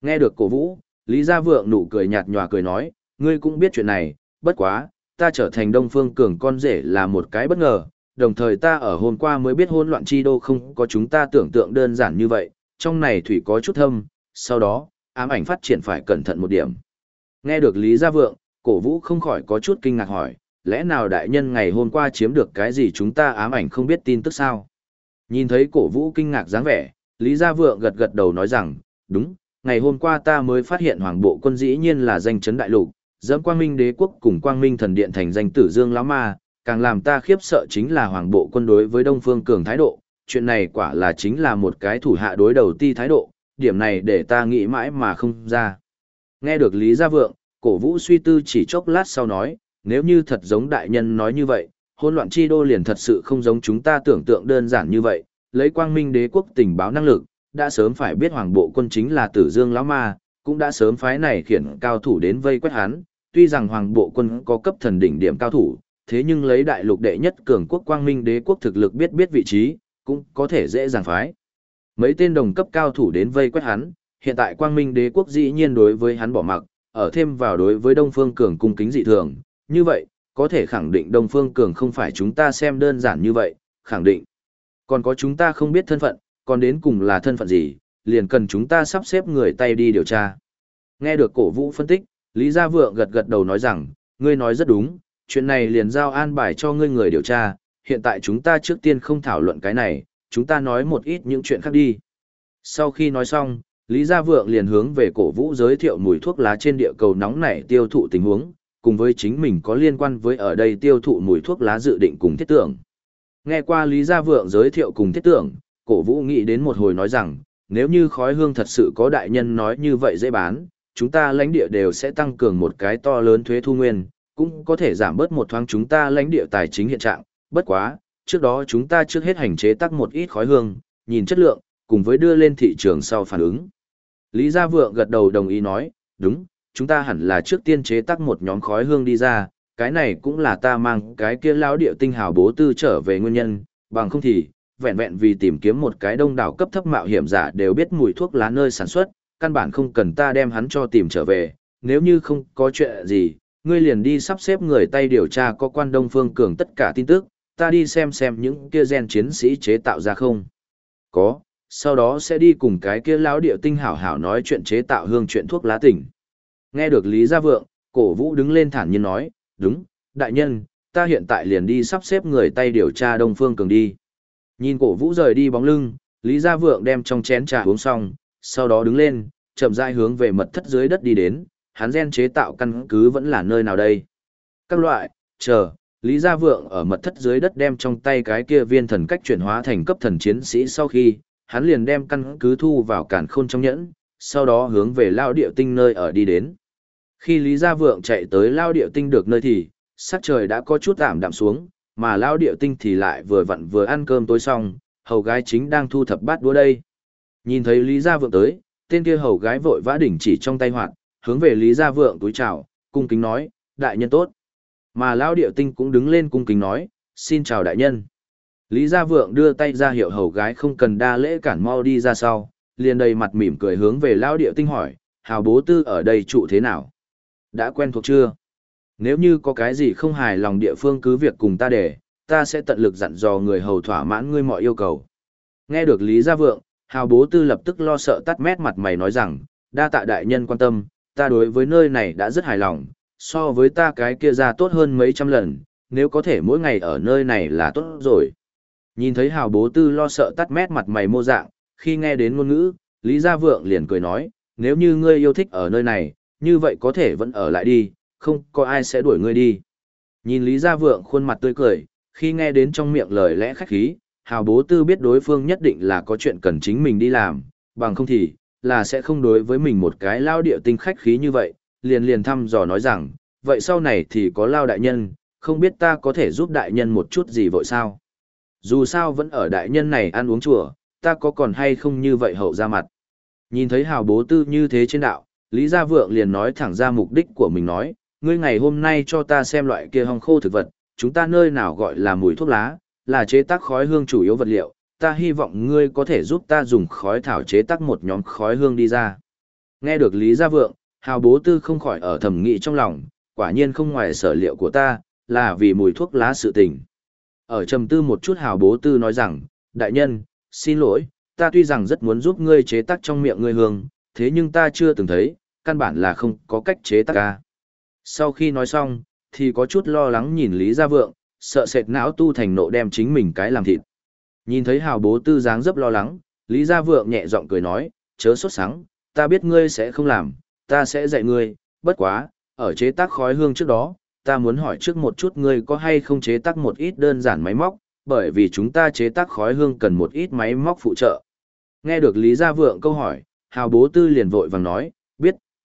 Nghe được cổ vũ, Lý Gia Vượng nụ cười nhạt nhòa cười nói, ngươi cũng biết chuyện này, bất quá, ta trở thành đông phương cường con rể là một cái bất ngờ, đồng thời ta ở hôm qua mới biết hỗn loạn chi đô không có chúng ta tưởng tượng đơn giản như vậy, trong này thủy có chút thâm, sau đó, ám ảnh phát triển phải cẩn thận một điểm. Nghe được Lý Gia Vượng, cổ vũ không khỏi có chút kinh ngạc hỏi, lẽ nào đại nhân ngày hôm qua chiếm được cái gì chúng ta ám ảnh không biết tin tức sao? Nhìn thấy cổ vũ kinh ngạc dáng vẻ, Lý Gia Vượng gật gật đầu nói rằng, đúng, ngày hôm qua ta mới phát hiện hoàng bộ quân dĩ nhiên là danh chấn đại lục, dẫm quang minh đế quốc cùng quang minh thần điện thành danh tử dương lão ma, càng làm ta khiếp sợ chính là hoàng bộ quân đối với Đông Phương Cường thái độ, chuyện này quả là chính là một cái thủ hạ đối đầu ti thái độ, điểm này để ta nghĩ mãi mà không ra. Nghe được Lý Gia Vượng, cổ vũ suy tư chỉ chốc lát sau nói, nếu như thật giống đại nhân nói như vậy, hỗn loạn chi đô liền thật sự không giống chúng ta tưởng tượng đơn giản như vậy, lấy quang minh đế quốc tình báo năng lực, đã sớm phải biết hoàng bộ quân chính là tử dương lão ma, cũng đã sớm phái này khiển cao thủ đến vây quét hắn, tuy rằng hoàng bộ quân có cấp thần đỉnh điểm cao thủ, thế nhưng lấy đại lục đệ nhất cường quốc quang minh đế quốc thực lực biết biết vị trí, cũng có thể dễ dàng phái. Mấy tên đồng cấp cao thủ đến vây quét hắn, hiện tại quang minh đế quốc dĩ nhiên đối với hắn bỏ mặc, ở thêm vào đối với Đông Phương Cường cung kính dị thường, như vậy, có thể khẳng định Đông Phương Cường không phải chúng ta xem đơn giản như vậy, khẳng định. Còn có chúng ta không biết thân phận, còn đến cùng là thân phận gì, liền cần chúng ta sắp xếp người tay đi điều tra. Nghe được cổ vũ phân tích, Lý Gia Vượng gật gật đầu nói rằng, ngươi nói rất đúng, chuyện này liền giao an bài cho ngươi người điều tra, hiện tại chúng ta trước tiên không thảo luận cái này, chúng ta nói một ít những chuyện khác đi. Sau khi nói xong, Lý Gia Vượng liền hướng về cổ vũ giới thiệu mùi thuốc lá trên địa cầu nóng này tiêu thụ tình huống, cùng với chính mình có liên quan với ở đây tiêu thụ mùi thuốc lá dự định cùng thiết tưởng. Nghe qua Lý Gia Vượng giới thiệu cùng thiết tưởng, cổ vũ nghĩ đến một hồi nói rằng, nếu như khói hương thật sự có đại nhân nói như vậy dễ bán, chúng ta lãnh địa đều sẽ tăng cường một cái to lớn thuế thu nguyên, cũng có thể giảm bớt một thoáng chúng ta lãnh địa tài chính hiện trạng, bất quá, trước đó chúng ta trước hết hành chế tác một ít khói hương, nhìn chất lượng, cùng với đưa lên thị trường sau phản ứng. Lý Gia Vượng gật đầu đồng ý nói, đúng, chúng ta hẳn là trước tiên chế tác một nhóm khói hương đi ra, cái này cũng là ta mang cái kia lão địa tinh hào bố tư trở về nguyên nhân, bằng không thì, vẹn vẹn vì tìm kiếm một cái đông đảo cấp thấp mạo hiểm giả đều biết mùi thuốc lá nơi sản xuất, căn bản không cần ta đem hắn cho tìm trở về, nếu như không có chuyện gì, ngươi liền đi sắp xếp người tay điều tra có quan Đông Phương Cường tất cả tin tức, ta đi xem xem những kia gen chiến sĩ chế tạo ra không. Có, sau đó sẽ đi cùng cái kia lão địa tinh hảo hảo nói chuyện chế tạo hương chuyện thuốc lá tỉnh. Nghe được Lý Gia Vượng, cổ vũ đứng lên thản nhiên nói, đúng, đại nhân, ta hiện tại liền đi sắp xếp người tay điều tra Đông Phương Cường đi. Nhìn cổ vũ rời đi bóng lưng, Lý Gia Vượng đem trong chén trà uống xong, sau đó đứng lên, chậm rãi hướng về mật thất dưới đất đi đến, hắn gen chế tạo căn cứ vẫn là nơi nào đây. Các loại, chờ, Lý Gia Vượng ở mật thất dưới đất đem trong tay cái kia viên thần cách chuyển hóa thành cấp thần chiến sĩ sau khi, hắn liền đem căn cứ thu vào cản khôn trong nhẫn, sau đó hướng về lao địa tinh nơi ở đi đến. Khi Lý Gia Vượng chạy tới lao điệu tinh được nơi thì, sắc trời đã có chút ảm đạm xuống, mà lao điệu tinh thì lại vừa vặn vừa ăn cơm tối xong, hầu gái chính đang thu thập bát đũa đây. Nhìn thấy Lý Gia Vượng tới, tên kia hầu gái vội vã đỉnh chỉ trong tay hoạt, hướng về Lý Gia Vượng túi chào, cung kính nói, đại nhân tốt. Mà lão điệu tinh cũng đứng lên cung kính nói, xin chào đại nhân. Lý Gia Vượng đưa tay ra hiệu hầu gái không cần đa lễ cản mau đi ra sau, liền đầy mặt mỉm cười hướng về lão điệu tinh hỏi, hào bố tư ở đây trụ thế nào? Đã quen thuộc chưa? Nếu như có cái gì không hài lòng địa phương cứ việc cùng ta để, ta sẽ tận lực dặn dò người hầu thỏa mãn ngươi mọi yêu cầu. Nghe được Lý Gia Vượng, hào bố tư lập tức lo sợ tắt mét mặt mày nói rằng, đa tạ đại nhân quan tâm, ta đối với nơi này đã rất hài lòng, so với ta cái kia ra tốt hơn mấy trăm lần, nếu có thể mỗi ngày ở nơi này là tốt rồi. Nhìn thấy hào bố tư lo sợ tắt mét mặt mày mô dạng, khi nghe đến ngôn ngữ, Lý Gia Vượng liền cười nói, nếu như ngươi yêu thích ở nơi này, như vậy có thể vẫn ở lại đi, không có ai sẽ đuổi ngươi đi. Nhìn Lý Gia Vượng khuôn mặt tươi cười, khi nghe đến trong miệng lời lẽ khách khí, hào bố tư biết đối phương nhất định là có chuyện cần chính mình đi làm, bằng không thì, là sẽ không đối với mình một cái lao địa tinh khách khí như vậy, liền liền thăm dò nói rằng, vậy sau này thì có lao đại nhân, không biết ta có thể giúp đại nhân một chút gì vội sao. Dù sao vẫn ở đại nhân này ăn uống chùa, ta có còn hay không như vậy hậu ra mặt. Nhìn thấy hào bố tư như thế trên đạo, Lý Gia Vượng liền nói thẳng ra mục đích của mình nói, ngươi ngày hôm nay cho ta xem loại kia hong khô thực vật, chúng ta nơi nào gọi là mùi thuốc lá, là chế tác khói hương chủ yếu vật liệu, ta hy vọng ngươi có thể giúp ta dùng khói thảo chế tác một nhóm khói hương đi ra. Nghe được Lý Gia Vượng, Hào Bố Tư không khỏi ở thầm nghĩ trong lòng, quả nhiên không ngoài sở liệu của ta, là vì mùi thuốc lá sự tình. Ở trầm tư một chút Hào Bố Tư nói rằng, đại nhân, xin lỗi, ta tuy rằng rất muốn giúp ngươi chế tác trong miệng ngươi hương, thế nhưng ta chưa từng thấy, căn bản là không có cách chế tác ca. Sau khi nói xong, thì có chút lo lắng nhìn Lý Gia Vượng, sợ sệt não tu thành nộ đem chính mình cái làm thịt. Nhìn thấy hào bố tư dáng rất lo lắng, Lý Gia Vượng nhẹ giọng cười nói, chớ sốt sắng, ta biết ngươi sẽ không làm, ta sẽ dạy ngươi, bất quá, ở chế tác khói hương trước đó, ta muốn hỏi trước một chút ngươi có hay không chế tác một ít đơn giản máy móc, bởi vì chúng ta chế tác khói hương cần một ít máy móc phụ trợ. Nghe được Lý Gia Vượng câu hỏi, hào bố tư liền vội vàng nói,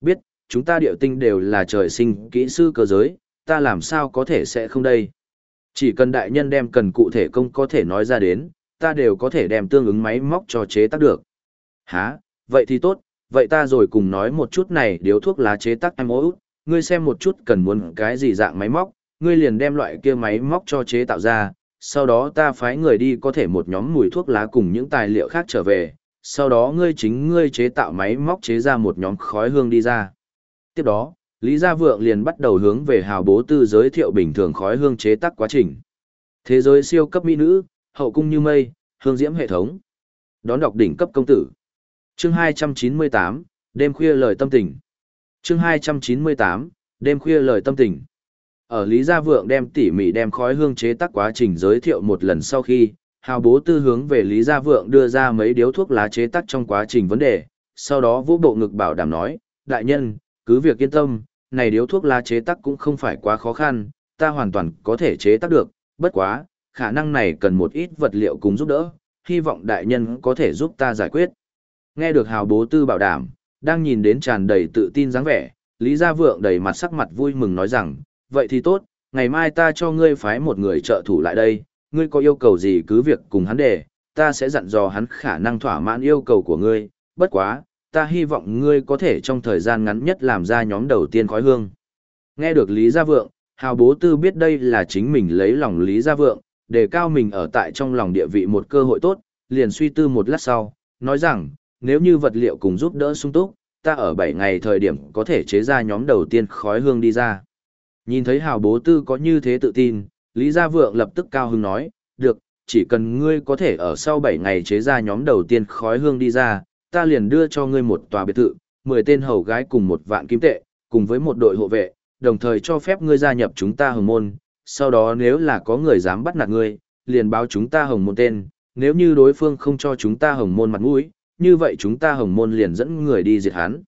biết, chúng ta điệu tinh đều là trời sinh kỹ sư cơ giới, ta làm sao có thể sẽ không đây. Chỉ cần đại nhân đem cần cụ thể công có thể nói ra đến, ta đều có thể đem tương ứng máy móc cho chế tác được. Hả, vậy thì tốt, vậy ta rồi cùng nói một chút này điếu thuốc lá chế tác em út, ngươi xem một chút cần muốn cái gì dạng máy móc, ngươi liền đem loại kia máy móc cho chế tạo ra, sau đó ta phái người đi có thể một nhóm mùi thuốc lá cùng những tài liệu khác trở về, sau đó ngươi chính ngươi chế tạo máy móc chế ra một nhóm khói hương đi ra. Tiếp đó, Lý Gia Vượng liền bắt đầu hướng về hào bố tư giới thiệu bình thường khói hương chế tác quá trình. Thế giới siêu cấp mỹ nữ, hậu cung như mây, hương diễm hệ thống. Đón đọc đỉnh cấp công tử. Chương 298, đêm khuya lời tâm tình. Chương 298, đêm khuya lời tâm tình. Ở Lý Gia Vượng đem tỉ mỉ đem khói hương chế tác quá trình giới thiệu một lần sau khi, hào bố tư hướng về Lý Gia Vượng đưa ra mấy điếu thuốc lá chế tác trong quá trình vấn đề, sau đó vũ bộ ngực bảo đảm nói, đại nhân, cứ việc yên tâm, này điếu thuốc lá chế tác cũng không phải quá khó khăn, ta hoàn toàn có thể chế tác được, bất quá, khả năng này cần một ít vật liệu cùng giúp đỡ, hy vọng đại nhân có thể giúp ta giải quyết. Nghe được hào bố tư bảo đảm, đang nhìn đến tràn đầy tự tin dáng vẻ, Lý Gia Vượng đầy mặt sắc mặt vui mừng nói rằng, vậy thì tốt, ngày mai ta cho ngươi phái một người trợ thủ lại đây, ngươi có yêu cầu gì cứ việc cùng hắn để, ta sẽ dặn dò hắn khả năng thỏa mãn yêu cầu của ngươi, bất quá, ta hy vọng ngươi có thể trong thời gian ngắn nhất làm ra nhóm đầu tiên khói hương. Nghe được Lý Gia Vượng, Hào Bố Tư biết đây là chính mình lấy lòng Lý Gia Vượng, để cao mình ở tại trong lòng địa vị một cơ hội tốt, liền suy tư một lát sau, nói rằng, nếu như vật liệu cùng giúp đỡ sung túc, ta ở 7 ngày thời điểm có thể chế ra nhóm đầu tiên khói hương đi ra. Nhìn thấy Hào Bố Tư có như thế tự tin, Lý Gia Vượng lập tức cao hứng nói, được, chỉ cần ngươi có thể ở sau 7 ngày chế ra nhóm đầu tiên khói hương đi ra, ta liền đưa cho ngươi một tòa biệt thự, 10 tên hầu gái cùng một vạn kim tệ, cùng với một đội hộ vệ, đồng thời cho phép ngươi gia nhập chúng ta hồng môn, sau đó nếu là có người dám bắt nạt ngươi, liền báo chúng ta hồng môn tên, nếu như đối phương không cho chúng ta hồng môn mặt mũi, như vậy chúng ta hồng môn liền dẫn người đi diệt hắn.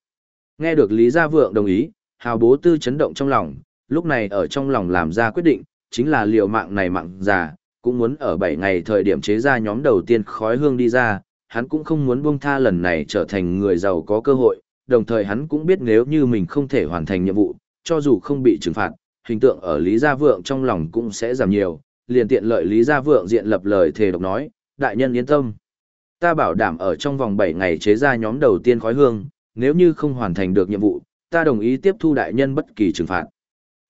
Nghe được Lý Gia Vượng đồng ý, hào bố tư chấn động trong lòng, lúc này ở trong lòng làm ra quyết định, chính là liều mạng này mạng già, cũng muốn ở 7 ngày thời điểm chế ra nhóm đầu tiên khói hương đi ra, hắn cũng không muốn buông tha lần này trở thành người giàu có cơ hội, đồng thời hắn cũng biết nếu như mình không thể hoàn thành nhiệm vụ, cho dù không bị trừng phạt, hình tượng ở Lý Gia Vượng trong lòng cũng sẽ giảm nhiều, liền tiện lợi Lý Gia Vượng diện lập lời thề độc nói, đại nhân yên tâm. Ta bảo đảm ở trong vòng 7 ngày chế ra nhóm đầu tiên khói hương, nếu như không hoàn thành được nhiệm vụ, ta đồng ý tiếp thu đại nhân bất kỳ trừng phạt.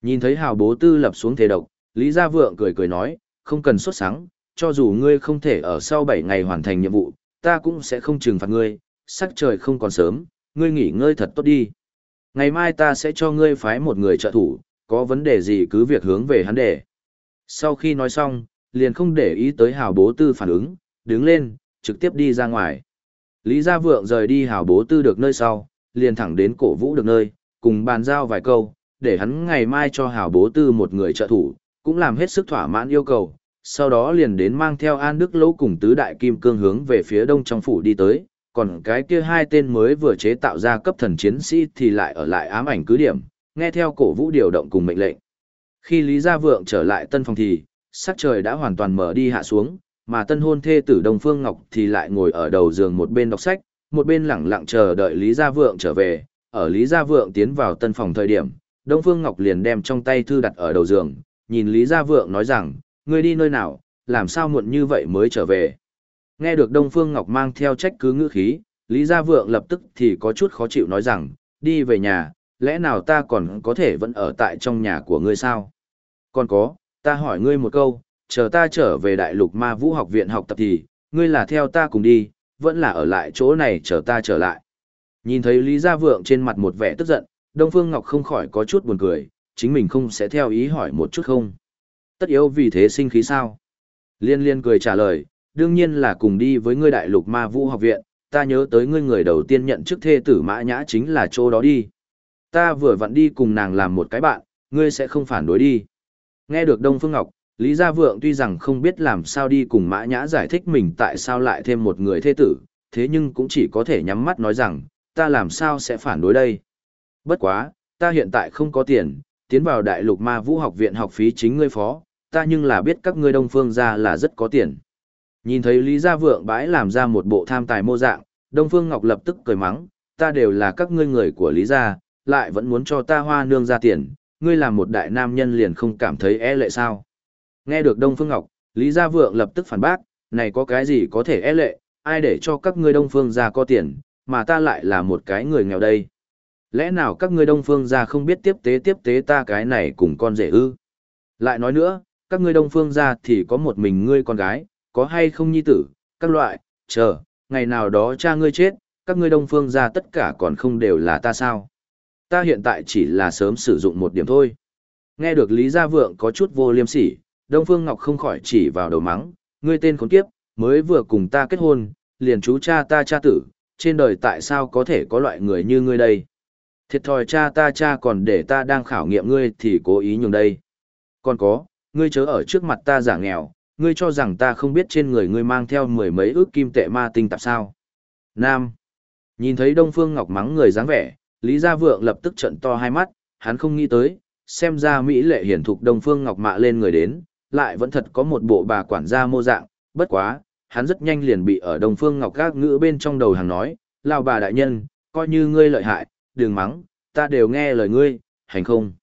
Nhìn thấy hào bố tư lập xuống thề độc, Lý Gia Vượng cười cười nói, không cần xuất sáng, cho dù ngươi không thể ở sau 7 ngày hoàn thành nhiệm vụ, ta cũng sẽ không trừng phạt ngươi, sắc trời không còn sớm, ngươi nghỉ ngơi thật tốt đi. Ngày mai ta sẽ cho ngươi phái một người trợ thủ, có vấn đề gì cứ việc hướng về hắn để. Sau khi nói xong, liền không để ý tới hào bố tư phản ứng, đứng lên, trực tiếp đi ra ngoài. Lý Gia Vượng rời đi hào bố tư được nơi sau, liền thẳng đến cổ vũ được nơi, cùng bàn giao vài câu, để hắn ngày mai cho hào bố tư một người trợ thủ, cũng làm hết sức thỏa mãn yêu cầu, sau đó liền đến mang theo An Đức Lỗ cùng tứ đại kim cương hướng về phía đông trong phủ đi tới, còn cái kia hai tên mới vừa chế tạo ra cấp thần chiến sĩ thì lại ở lại ám ảnh cứ điểm, nghe theo cổ vũ điều động cùng mệnh lệnh. Khi Lý Gia Vượng trở lại tân phòng thì, sắc trời đã hoàn toàn mở đi hạ xuống, mà tân hôn thê tử Đông Phương Ngọc thì lại ngồi ở đầu giường một bên đọc sách, một bên lẳng lặng chờ đợi Lý Gia Vượng trở về. Ở Lý Gia Vượng tiến vào tân phòng thời điểm, Đông Phương Ngọc liền đem trong tay thư đặt ở đầu giường, nhìn Lý Gia Vượng nói rằng, ngươi đi nơi nào, làm sao muộn như vậy mới trở về. Nghe được Đông Phương Ngọc mang theo trách cứ ngữ khí, Lý Gia Vượng lập tức thì có chút khó chịu nói rằng, đi về nhà, lẽ nào ta còn có thể vẫn ở tại trong nhà của ngươi sao? Còn có, ta hỏi ngươi một câu, chờ ta trở về Đại Lục Ma Vũ học viện học tập thì, ngươi là theo ta cùng đi, vẫn là ở lại chỗ này chờ ta trở lại. Nhìn thấy Lý Gia Vượng trên mặt một vẻ tức giận, Đông Phương Ngọc không khỏi có chút buồn cười, chính mình không sẽ theo ý hỏi một chút không. Tất yếu vì thế sinh khí sao? Liên liên cười trả lời, đương nhiên là cùng đi với ngươi đại lục ma vũ học viện, ta nhớ tới ngươi người đầu tiên nhận chức thê tử mã nhã chính là chỗ đó đi. Ta vừa vặn đi cùng nàng làm một cái bạn, ngươi sẽ không phản đối đi. Nghe được Đông Phương Ngọc, Lý Gia Vượng tuy rằng không biết làm sao đi cùng mã nhã giải thích mình tại sao lại thêm một người thê tử, thế nhưng cũng chỉ có thể nhắm mắt nói rằng, ta làm sao sẽ phản đối đây. Bất quá, ta hiện tại không có tiền, tiến vào đại lục ma vũ học viện học phí chính ngươi phó, ta nhưng là biết các ngươi đông phương gia là rất có tiền. Nhìn thấy Lý Gia Vượng bãi làm ra một bộ tham tài mô dạng, Đông Phương Ngọc lập tức cười mắng, ta đều là các ngươi người của Lý Gia, lại vẫn muốn cho ta hoa nương ra tiền, ngươi làm một đại nam nhân liền không cảm thấy e lệ sao. Nghe được Đông Phương Ngọc, Lý Gia Vượng lập tức phản bác, này có cái gì có thể e lệ, ai để cho các ngươi Đông Phương gia có tiền, mà ta lại là một cái người nghèo đây. Lẽ nào các ngươi Đông Phương gia không biết tiếp tế tiếp tế ta cái này cùng con rể ư? Lại nói nữa, các ngươi đông phương gia thì có một mình ngươi con gái, có hay không nhi tử, các loại, chờ, ngày nào đó cha ngươi chết, các ngươi đông phương gia tất cả còn không đều là ta sao. Ta hiện tại chỉ là sớm sử dụng một điểm thôi. Nghe được Lý Gia Vượng có chút vô liêm sỉ, Đông Phương Ngọc không khỏi chỉ vào đầu mắng, ngươi tên khốn kiếp, mới vừa cùng ta kết hôn, liền chú cha ta cha tử, trên đời tại sao có thể có loại người như ngươi đây? Thiệt thòi cha ta cha còn để ta đang khảo nghiệm ngươi thì cố ý nhường đây. Còn có, ngươi chớ ở trước mặt ta giả nghèo, ngươi cho rằng ta không biết trên người ngươi mang theo mười mấy ước kim tệ ma tinh tạp sao. Nam. Nhìn thấy Đông Phương Ngọc mắng người dáng vẻ, Lý Gia Vượng lập tức trận to hai mắt, hắn không nghĩ tới, xem ra Mỹ lệ hiển thục Đông Phương Ngọc mạ lên người đến, lại vẫn thật có một bộ bà quản gia mô dạng, bất quá, hắn rất nhanh liền bị ở Đông Phương Ngọc các ngữ bên trong đầu hàng nói, lao bà đại nhân, coi như ngươi lợi hại, đừng mắng, ta đều nghe lời ngươi, hành không.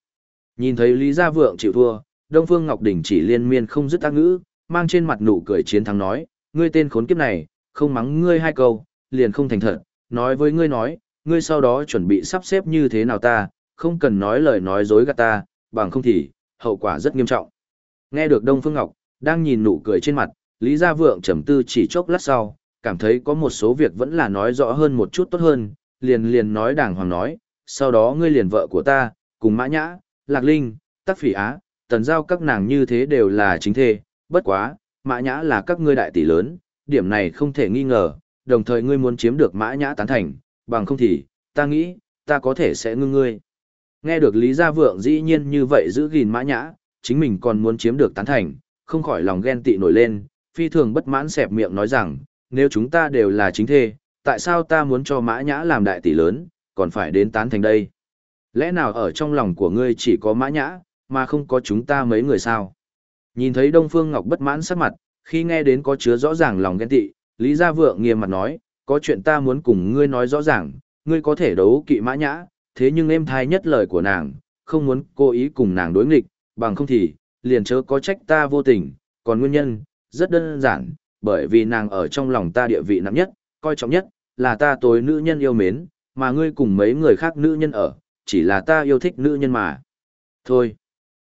Nhìn thấy Lý Gia Vượng chịu thua, Đông Phương Ngọc Đình chỉ liên miên không dứt tác ngữ, mang trên mặt nụ cười chiến thắng nói, ngươi tên khốn kiếp này, không mắng ngươi hai câu, liền không thành thật, nói với ngươi nói, ngươi sau đó chuẩn bị sắp xếp như thế nào ta, không cần nói lời nói dối gạt ta, bằng không thì, hậu quả rất nghiêm trọng. Nghe được Đông Phương Ngọc, đang nhìn nụ cười trên mặt, Lý Gia Vượng trầm tư chỉ chốc lát sau, cảm thấy có một số việc vẫn là nói rõ hơn một chút tốt hơn, liền liền nói đàng hoàng nói, sau đó ngươi liền vợ của ta, cùng Mã Nhã, Lạc Linh, Tắc Phỉ Á, Tần Giao các nàng như thế đều là chính thê, bất quá, Mã Nhã là các ngươi đại tỷ lớn, điểm này không thể nghi ngờ, đồng thời ngươi muốn chiếm được Mã Nhã tán thành, bằng không thì, ta nghĩ, ta có thể sẽ ngưng ngươi. Nghe được Lý Gia Vượng dĩ nhiên như vậy giữ gìn Mã Nhã, chính mình còn muốn chiếm được tán thành, không khỏi lòng ghen tị nổi lên, phi thường bất mãn xẹp miệng nói rằng, nếu chúng ta đều là chính thê, tại sao ta muốn cho Mã Nhã làm đại tỷ lớn, còn phải đến tán thành đây? Lẽ nào ở trong lòng của ngươi chỉ có Mã Nhã, mà không có chúng ta mấy người sao? Nhìn thấy Đông Phương Ngọc bất mãn sắc mặt, khi nghe đến có chứa rõ ràng lòng ghen tị, Lý Gia Vượng nghiêm mặt nói, có chuyện ta muốn cùng ngươi nói rõ ràng, ngươi có thể đấu kỵ Mã Nhã, thế nhưng em thai nhất lời của nàng, không muốn cố ý cùng nàng đối nghịch, bằng không thì, liền chớ có trách ta vô tình, còn nguyên nhân, rất đơn giản, bởi vì nàng ở trong lòng ta địa vị nặng nhất, coi trọng nhất, là ta tối nữ nhân yêu mến, mà ngươi cùng mấy người khác nữ nhân ở, chỉ là ta yêu thích nữ nhân mà. Thôi.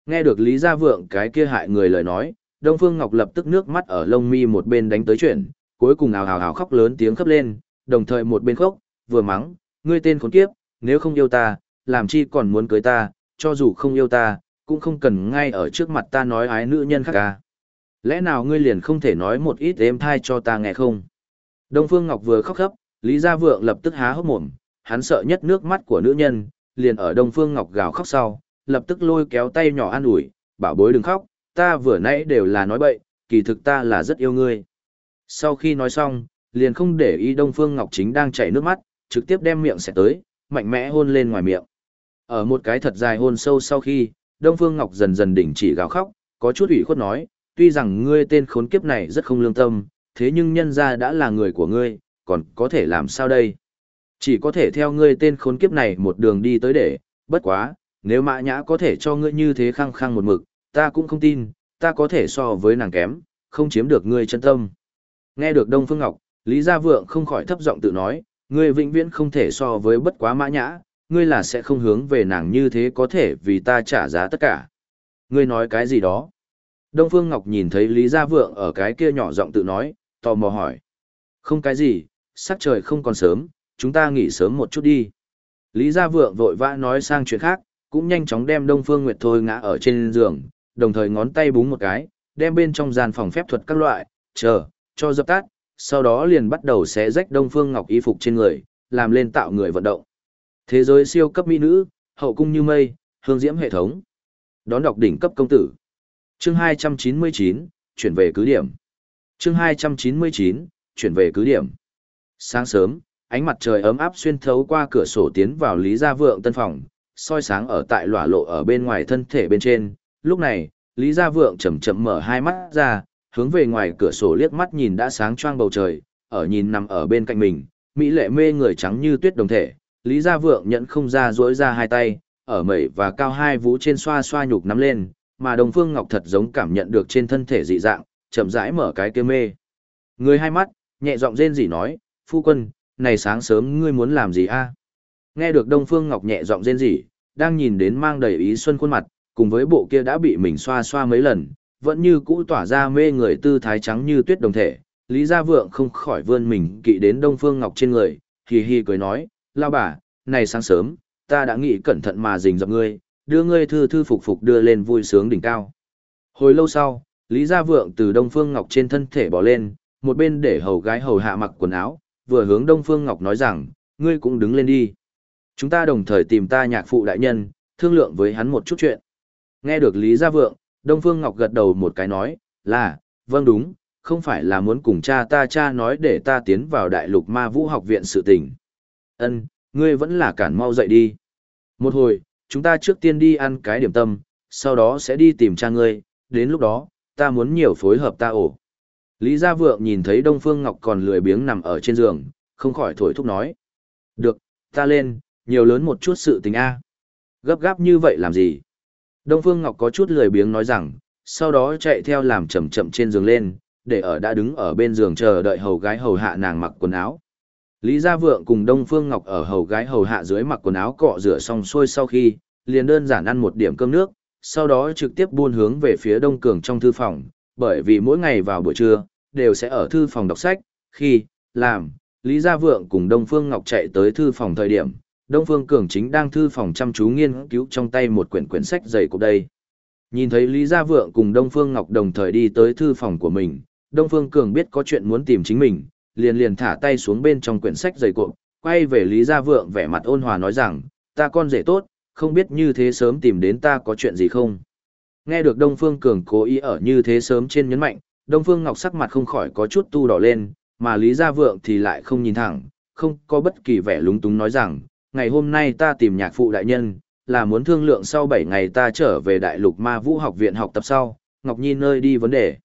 Nghe được Lý Gia Vượng cái kia hại người lời nói, Đông Phương Ngọc lập tức nước mắt ở lông mi một bên đánh tới chuyện, cuối cùng ào ào ào khóc lớn tiếng khóc lên, đồng thời một bên khóc, vừa mắng, ngươi tên khốn kiếp, nếu không yêu ta, làm chi còn muốn cưới ta, cho dù không yêu ta, cũng không cần ngay ở trước mặt ta nói ái nữ nhân khác ca. Lẽ nào ngươi liền không thể nói một ít êm thai cho ta nghe không? Đông Phương Ngọc vừa khóc khóc, Lý Gia Vượng lập tức há hốc mồm, hắn sợ nhất nước mắt của nữ nhân, liền ở Đông Phương Ngọc gào khóc sau, lập tức lôi kéo tay nhỏ an ủi, bảo bối đừng khóc, ta vừa nãy đều là nói bậy, kỳ thực ta là rất yêu ngươi. Sau khi nói xong, liền không để ý Đông Phương Ngọc chính đang chảy nước mắt, trực tiếp đem miệng sẽ tới, mạnh mẽ hôn lên ngoài miệng. Ở một cái thật dài hôn sâu sau khi, Đông Phương Ngọc dần dần đỉnh chỉ gào khóc, có chút ủy khuất nói, tuy rằng ngươi tên khốn kiếp này rất không lương tâm, thế nhưng nhân ra đã là người của ngươi, còn có thể làm sao đây? Chỉ có thể theo ngươi tên khốn kiếp này một đường đi tới để, bất quá, nếu mã nhã có thể cho ngươi như thế khăng khăng một mực, ta cũng không tin, ta có thể so với nàng kém, không chiếm được ngươi chân tâm. Nghe được Đông Phương Ngọc, Lý Gia Vượng không khỏi thấp giọng tự nói, ngươi vĩnh viễn không thể so với bất quá mã nhã, ngươi là sẽ không hướng về nàng như thế có thể vì ta trả giá tất cả. Ngươi nói cái gì đó? Đông Phương Ngọc nhìn thấy Lý Gia Vượng ở cái kia nhỏ giọng tự nói, tò mò hỏi. Không cái gì, sắc trời không còn sớm, chúng ta nghỉ sớm một chút đi. Lý Gia Vượng vội vã nói sang chuyện khác, cũng nhanh chóng đem Đông Phương Nguyệt Thôi ngã ở trên giường, đồng thời ngón tay búng một cái, đem bên trong gian phòng phép thuật các loại, chờ, cho dập tắt, sau đó liền bắt đầu xé rách Đông Phương Ngọc y phục trên người, làm lên tạo người vận động. Thế giới siêu cấp mỹ nữ, hậu cung như mây, hương diễm hệ thống. Đón đọc đỉnh cấp công tử. Chương 299, chuyển về cứ điểm. Chương 299, chuyển về cứ điểm. Sáng sớm, ánh mặt trời ấm áp xuyên thấu qua cửa sổ tiến vào Lý Gia Vượng tân phòng, soi sáng ở tại lỏa lộ ở bên ngoài thân thể bên trên. Lúc này, Lý Gia Vượng chậm chậm mở hai mắt ra, hướng về ngoài cửa sổ liếc mắt nhìn đã sáng choang bầu trời, ở nhìn nằm ở bên cạnh mình, mỹ lệ mê người trắng như tuyết đồng thể. Lý Gia Vượng nhận không ra duỗi ra hai tay, ở mẩy và cao hai vú trên xoa xoa nhục nắm lên, mà Đồng Phương Ngọc thật giống cảm nhận được trên thân thể dị dạng, chậm rãi mở cái kia mê. Người hai mắt, nhẹ giọng rên rỉ nói, phu quân, này sáng sớm ngươi muốn làm gì a? Nghe được Đông Phương Ngọc nhẹ giọng rên rỉ, đang nhìn đến mang đầy ý xuân khuôn mặt, cùng với bộ kia đã bị mình xoa xoa mấy lần, vẫn như cũ tỏa ra mê người tư thái trắng như tuyết đồng thể, Lý Gia Vượng không khỏi vươn mình kỵ đến Đông Phương Ngọc trên người, hì hì cười nói, lao bà, này sáng sớm, ta đã nghĩ cẩn thận mà dình dập ngươi, đưa ngươi thư thư phục phục đưa lên vui sướng đỉnh cao. Hồi lâu sau, Lý Gia Vượng từ Đông Phương Ngọc trên thân thể bỏ lên, một bên để hầu gái hầu hạ mặc quần áo, vừa hướng Đông Phương Ngọc nói rằng, ngươi cũng đứng lên đi. Chúng ta đồng thời tìm ta nhạc phụ đại nhân, thương lượng với hắn một chút chuyện. Nghe được Lý Gia Vượng, Đông Phương Ngọc gật đầu một cái nói, là, vâng đúng, không phải là muốn cùng cha ta cha nói để ta tiến vào đại lục ma vũ học viện sự tình. Ân, ngươi vẫn là cản mau dậy đi. Một hồi, chúng ta trước tiên đi ăn cái điểm tâm, sau đó sẽ đi tìm cha ngươi, đến lúc đó, ta muốn nhiều phối hợp ta ổ. Lý Gia Vượng nhìn thấy Đông Phương Ngọc còn lười biếng nằm ở trên giường, không khỏi thổi thúc nói. Được, ta lên, nhiều lớn một chút sự tình A. Gấp gáp như vậy làm gì? Đông Phương Ngọc có chút lười biếng nói rằng, sau đó chạy theo làm chậm chậm trên giường lên, để ở đã đứng ở bên giường chờ đợi hầu gái hầu hạ nàng mặc quần áo. Lý Gia Vượng cùng Đông Phương Ngọc ở hầu gái hầu hạ dưới mặc quần áo cọ rửa xong xuôi sau khi, liền đơn giản ăn một điểm cơm nước, sau đó trực tiếp buôn hướng về phía Đông Cường trong thư phòng, bởi vì mỗi ngày vào buổi trưa, đều sẽ ở thư phòng đọc sách, khi, làm, Lý Gia Vượng cùng Đông Phương Ngọc chạy tới thư phòng thời điểm, Đông Phương Cường chính đang thư phòng chăm chú nghiên cứu trong tay một quyển quyển sách dày của đây. Nhìn thấy Lý Gia Vượng cùng Đông Phương Ngọc đồng thời đi tới thư phòng của mình, Đông Phương Cường biết có chuyện muốn tìm chính mình, liền liền thả tay xuống bên trong quyển sách dày cộm, quay về Lý Gia Vượng vẻ mặt ôn hòa nói rằng, ta con rể tốt, không biết như thế sớm tìm đến ta có chuyện gì không. Nghe được Đông Phương Cường cố ý ở như thế sớm trên nhấn mạnh, Đông Phương Ngọc sắc mặt không khỏi có chút tu đỏ lên, mà Lý Gia Vượng thì lại không nhìn thẳng, không có bất kỳ vẻ lúng túng nói rằng, ngày hôm nay ta tìm nhạc phụ đại nhân, là muốn thương lượng sau 7 ngày ta trở về đại lục ma vũ học viện học tập sau, Ngọc Nhi nơi đi vấn đề.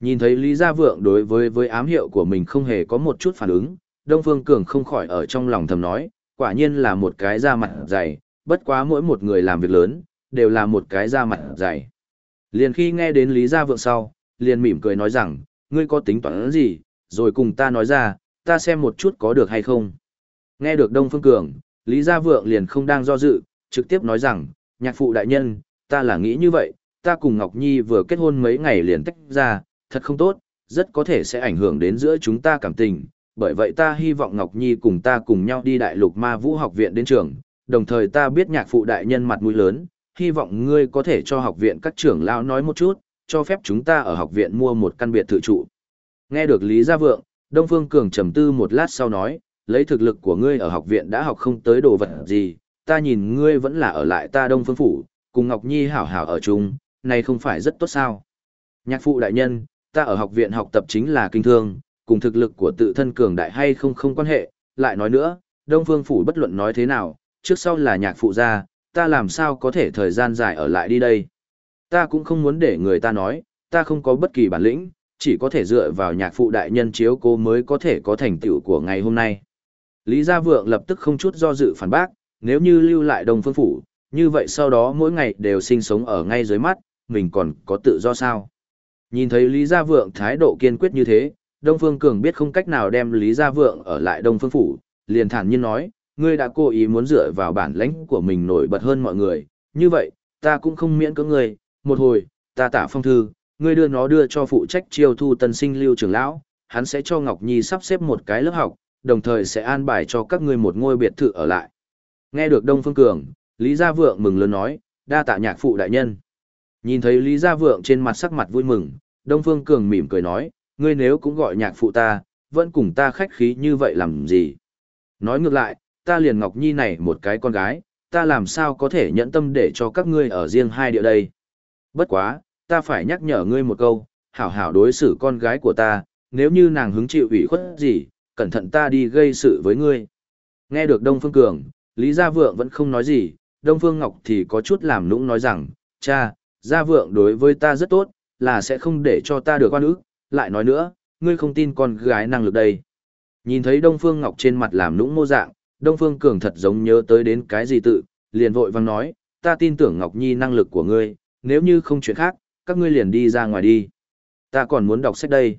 Nhìn thấy Lý Gia Vượng đối với với ám hiệu của mình không hề có một chút phản ứng, Đông Phương Cường không khỏi ở trong lòng thầm nói, quả nhiên là một cái da mặt dày, bất quá mỗi một người làm việc lớn, đều là một cái da mặt dày. Liền khi nghe đến Lý Gia Vượng sau, liền mỉm cười nói rằng, ngươi có tính toán gì, rồi cùng ta nói ra, ta xem một chút có được hay không. Nghe được Đông Phương Cường, Lý Gia Vượng liền không đang do dự, trực tiếp nói rằng, nhạc phụ đại nhân, ta là nghĩ như vậy, ta cùng Ngọc Nhi vừa kết hôn mấy ngày liền tách ra, thật không tốt, rất có thể sẽ ảnh hưởng đến giữa chúng ta cảm tình, bởi vậy ta hy vọng Ngọc Nhi cùng ta cùng nhau đi đại lục ma vũ học viện đến trường, đồng thời ta biết nhạc phụ đại nhân mặt mũi lớn, hy vọng ngươi có thể cho học viện các trưởng lão nói một chút, cho phép chúng ta ở học viện mua một căn biệt thự trụ. Nghe được Lý Gia Vượng, Đông Phương Cường trầm tư một lát sau nói, lấy thực lực của ngươi ở học viện đã học không tới đồ vật gì, ta nhìn ngươi vẫn là ở lại ta Đông Phương Phủ, cùng Ngọc Nhi hảo hảo ở chung, này không phải rất tốt sao. Nhạc phụ đại nhân, ta ở học viện học tập chính là kinh thương, cùng thực lực của tự thân cường đại hay không không quan hệ, lại nói nữa, Đông Phương Phủ bất luận nói thế nào, trước sau là nhạc phụ gia, ta làm sao có thể thời gian dài ở lại đi đây. Ta cũng không muốn để người ta nói, ta không có bất kỳ bản lĩnh, chỉ có thể dựa vào nhạc phụ đại nhân chiếu cố mới có thể có thành tựu của ngày hôm nay. Lý Gia Vượng lập tức không chút do dự phản bác, nếu như lưu lại Đông Phương Phủ, như vậy sau đó mỗi ngày đều sinh sống ở ngay dưới mắt, mình còn có tự do sao? Nhìn thấy Lý Gia Vượng thái độ kiên quyết như thế, Đông Phương Cường biết không cách nào đem Lý Gia Vượng ở lại Đông Phương Phủ, liền thản nhiên nói, ngươi đã cố ý muốn dựa vào bản lãnh của mình nổi bật hơn mọi người, như vậy, ta cũng không miễn cưỡng ngươi, một hồi, ta tả phong thư, ngươi đưa nó đưa cho phụ trách chiêu thu tân sinh lưu trưởng lão, hắn sẽ cho Ngọc Nhi sắp xếp một cái lớp học, đồng thời sẽ an bài cho các ngươi một ngôi biệt thự ở lại. Nghe được Đông Phương Cường, Lý Gia Vượng mừng lớn nói, đa tạ nhạc phụ đại nhân. Nhìn thấy Lý Gia Vượng trên mặt sắc mặt vui mừng, Đông Phương Cường mỉm cười nói, ngươi nếu cũng gọi nhạc phụ ta, vẫn cùng ta khách khí như vậy làm gì. Nói ngược lại, ta liền Ngọc Nhi này một cái con gái, ta làm sao có thể nhẫn tâm để cho các ngươi ở riêng hai địa đây. Bất quá, ta phải nhắc nhở ngươi một câu, hảo hảo đối xử con gái của ta, nếu như nàng hứng chịu ủy khuất gì, cẩn thận ta đi gây sự với ngươi. Nghe được Đông Phương Cường, Lý Gia Vượng vẫn không nói gì, Đông Phương Ngọc thì có chút làm nũng nói rằng, cha, Gia Vượng đối với ta rất tốt, là sẽ không để cho ta được quan ức, lại nói nữa, ngươi không tin con gái năng lực đây. Nhìn thấy Đông Phương Ngọc trên mặt làm nũng mô dạng, Đông Phương Cường thật giống nhớ tới đến cái gì tự, liền vội vang nói, ta tin tưởng Ngọc Nhi năng lực của ngươi, nếu như không chuyện khác, các ngươi liền đi ra ngoài đi. Ta còn muốn đọc sách đây.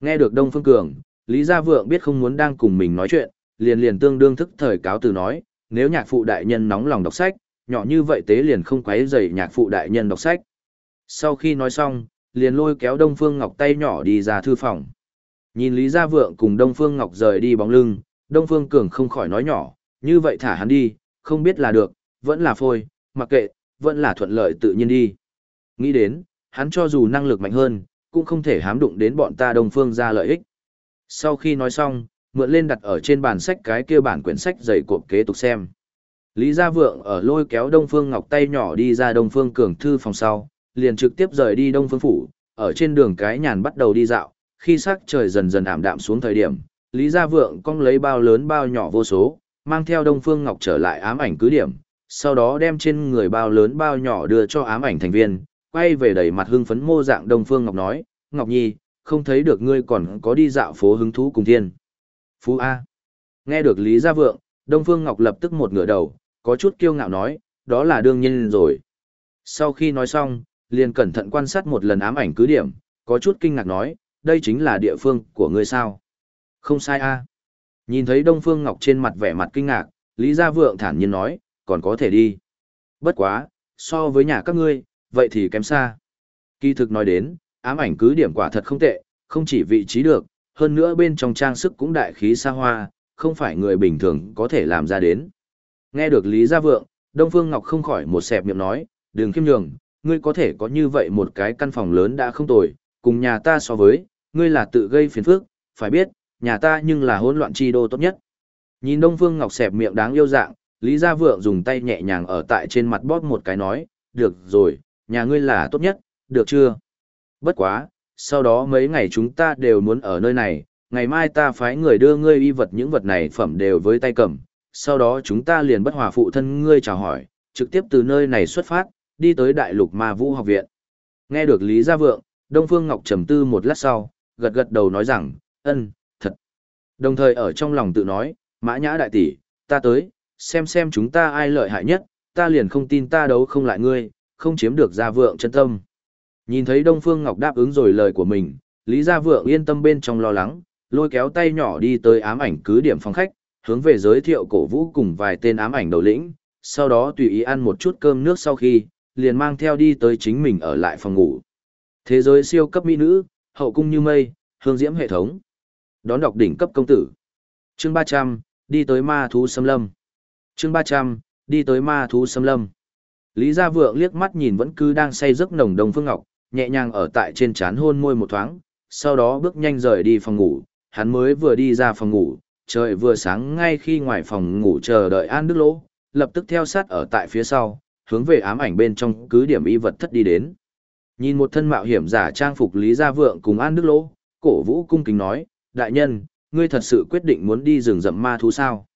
Nghe được Đông Phương Cường, Lý Gia Vượng biết không muốn đang cùng mình nói chuyện, liền liền tương đương thức thời cáo từ nói, nếu nhạc phụ đại nhân nóng lòng đọc sách, nhỏ như vậy tế liền không quấy rầy nhạc phụ đại nhân đọc sách. Sau khi nói xong, liền lôi kéo Đông Phương Ngọc tay nhỏ đi ra thư phòng. Nhìn Lý Gia Vượng cùng Đông Phương Ngọc rời đi bóng lưng, Đông Phương Cường không khỏi nói nhỏ, như vậy thả hắn đi, không biết là được, vẫn là phôi, mặc kệ, vẫn là thuận lợi tự nhiên đi. Nghĩ đến, hắn cho dù năng lực mạnh hơn, cũng không thể hám đụng đến bọn ta Đông Phương ra lợi ích. Sau khi nói xong, mượn lên đặt ở trên bàn sách cái kia bản quyển sách dày cuộc kế tục xem. Lý Gia Vượng ở lôi kéo Đông Phương Ngọc tay nhỏ đi ra Đông Phương Cường thư phòng sau, liền trực tiếp rời đi Đông Phương Phủ, ở trên đường cái nhàn bắt đầu đi dạo, khi sắc trời dần dần ảm đạm xuống thời điểm, Lý Gia Vượng cong lấy bao lớn bao nhỏ vô số, mang theo Đông Phương Ngọc trở lại ám ảnh cứ điểm, sau đó đem trên người bao lớn bao nhỏ đưa cho ám ảnh thành viên, quay về đầy mặt hưng phấn mô dạng Đông Phương Ngọc nói, Ngọc Nhi, không thấy được ngươi còn có đi dạo phố hứng thú cùng thiên. Phú A. Nghe được Lý Gia Vượng, Đông Phương Ngọc lập tức một ngửa đầu, có chút kiêu ngạo nói, đó là đương nhiên rồi. Sau khi nói xong, liền cẩn thận quan sát một lần ám ảnh cứ điểm, có chút kinh ngạc nói, đây chính là địa phương của ngươi sao. Không sai a. Nhìn thấy Đông Phương Ngọc trên mặt vẻ mặt kinh ngạc, Lý Gia Vượng thản nhiên nói, còn có thể đi. Bất quá, so với nhà các ngươi, vậy thì kém xa. Kỳ thực nói đến, ám ảnh cứ điểm quả thật không tệ, không chỉ vị trí được, hơn nữa bên trong trang sức cũng đại khí xa hoa, không phải người bình thường có thể làm ra đến. Nghe được Lý Gia Vượng, Đông Phương Ngọc không khỏi một xẹp miệng nói, đừng khiêm nhường, ngươi có thể có như vậy một cái căn phòng lớn đã không tồi, cùng nhà ta so với, ngươi là tự gây phiền phức, phải biết, nhà ta nhưng là hỗn loạn chi đô tốt nhất. Nhìn Đông Phương Ngọc xẹp miệng đáng yêu dạng, Lý Gia Vượng dùng tay nhẹ nhàng ở tại trên mặt bóp một cái nói, được rồi, nhà ngươi là tốt nhất, được chưa? Bất quá, sau đó mấy ngày chúng ta đều muốn ở nơi này, ngày mai ta phái người đưa ngươi y vật những vật này phẩm đều với tay cầm, sau đó chúng ta liền bất hòa phụ thân ngươi chào hỏi, trực tiếp từ nơi này xuất phát, đi tới Đại Lục Ma Vũ học viện. Nghe được Lý Gia Vượng, Đông Phương Ngọc trầm tư một lát sau, gật gật đầu nói rằng, ân. Đồng thời ở trong lòng tự nói, mã nhã đại tỷ, ta tới, xem xem chúng ta ai lợi hại nhất, ta liền không tin ta đấu không lại ngươi, không chiếm được Gia Vượng chân tâm. Nhìn thấy Đông Phương Ngọc đáp ứng rồi lời của mình, Lý Gia Vượng yên tâm bên trong lo lắng, lôi kéo tay nhỏ đi tới ám ảnh cứ điểm phòng khách, hướng về giới thiệu cổ vũ cùng vài tên ám ảnh đầu lĩnh, sau đó tùy ý ăn một chút cơm nước sau khi, liền mang theo đi tới chính mình ở lại phòng ngủ. Thế giới siêu cấp mỹ nữ, hậu cung như mây, hương diễm hệ thống. Đón đọc đỉnh cấp công tử. Chương 300, đi tới ma thú xâm lâm. Chương 300, đi tới ma thú xâm lâm. Lý Gia Vượng liếc mắt nhìn vẫn cứ đang say giấc nồng đồng Phương Ngọc, nhẹ nhàng ở tại trên trán hôn môi một thoáng, sau đó bước nhanh rời đi phòng ngủ, hắn mới vừa đi ra phòng ngủ, trời vừa sáng ngay khi ngoài phòng ngủ chờ đợi An Đức Lỗ, lập tức theo sát ở tại phía sau, hướng về ám ảnh bên trong cứ điểm y vật thất đi đến. Nhìn một thân mạo hiểm giả trang phục Lý Gia Vượng cùng An Đức Lỗ, cổ vũ cung kính nói, đại nhân, ngươi thật sự quyết định muốn đi rừng rậm ma thú sao?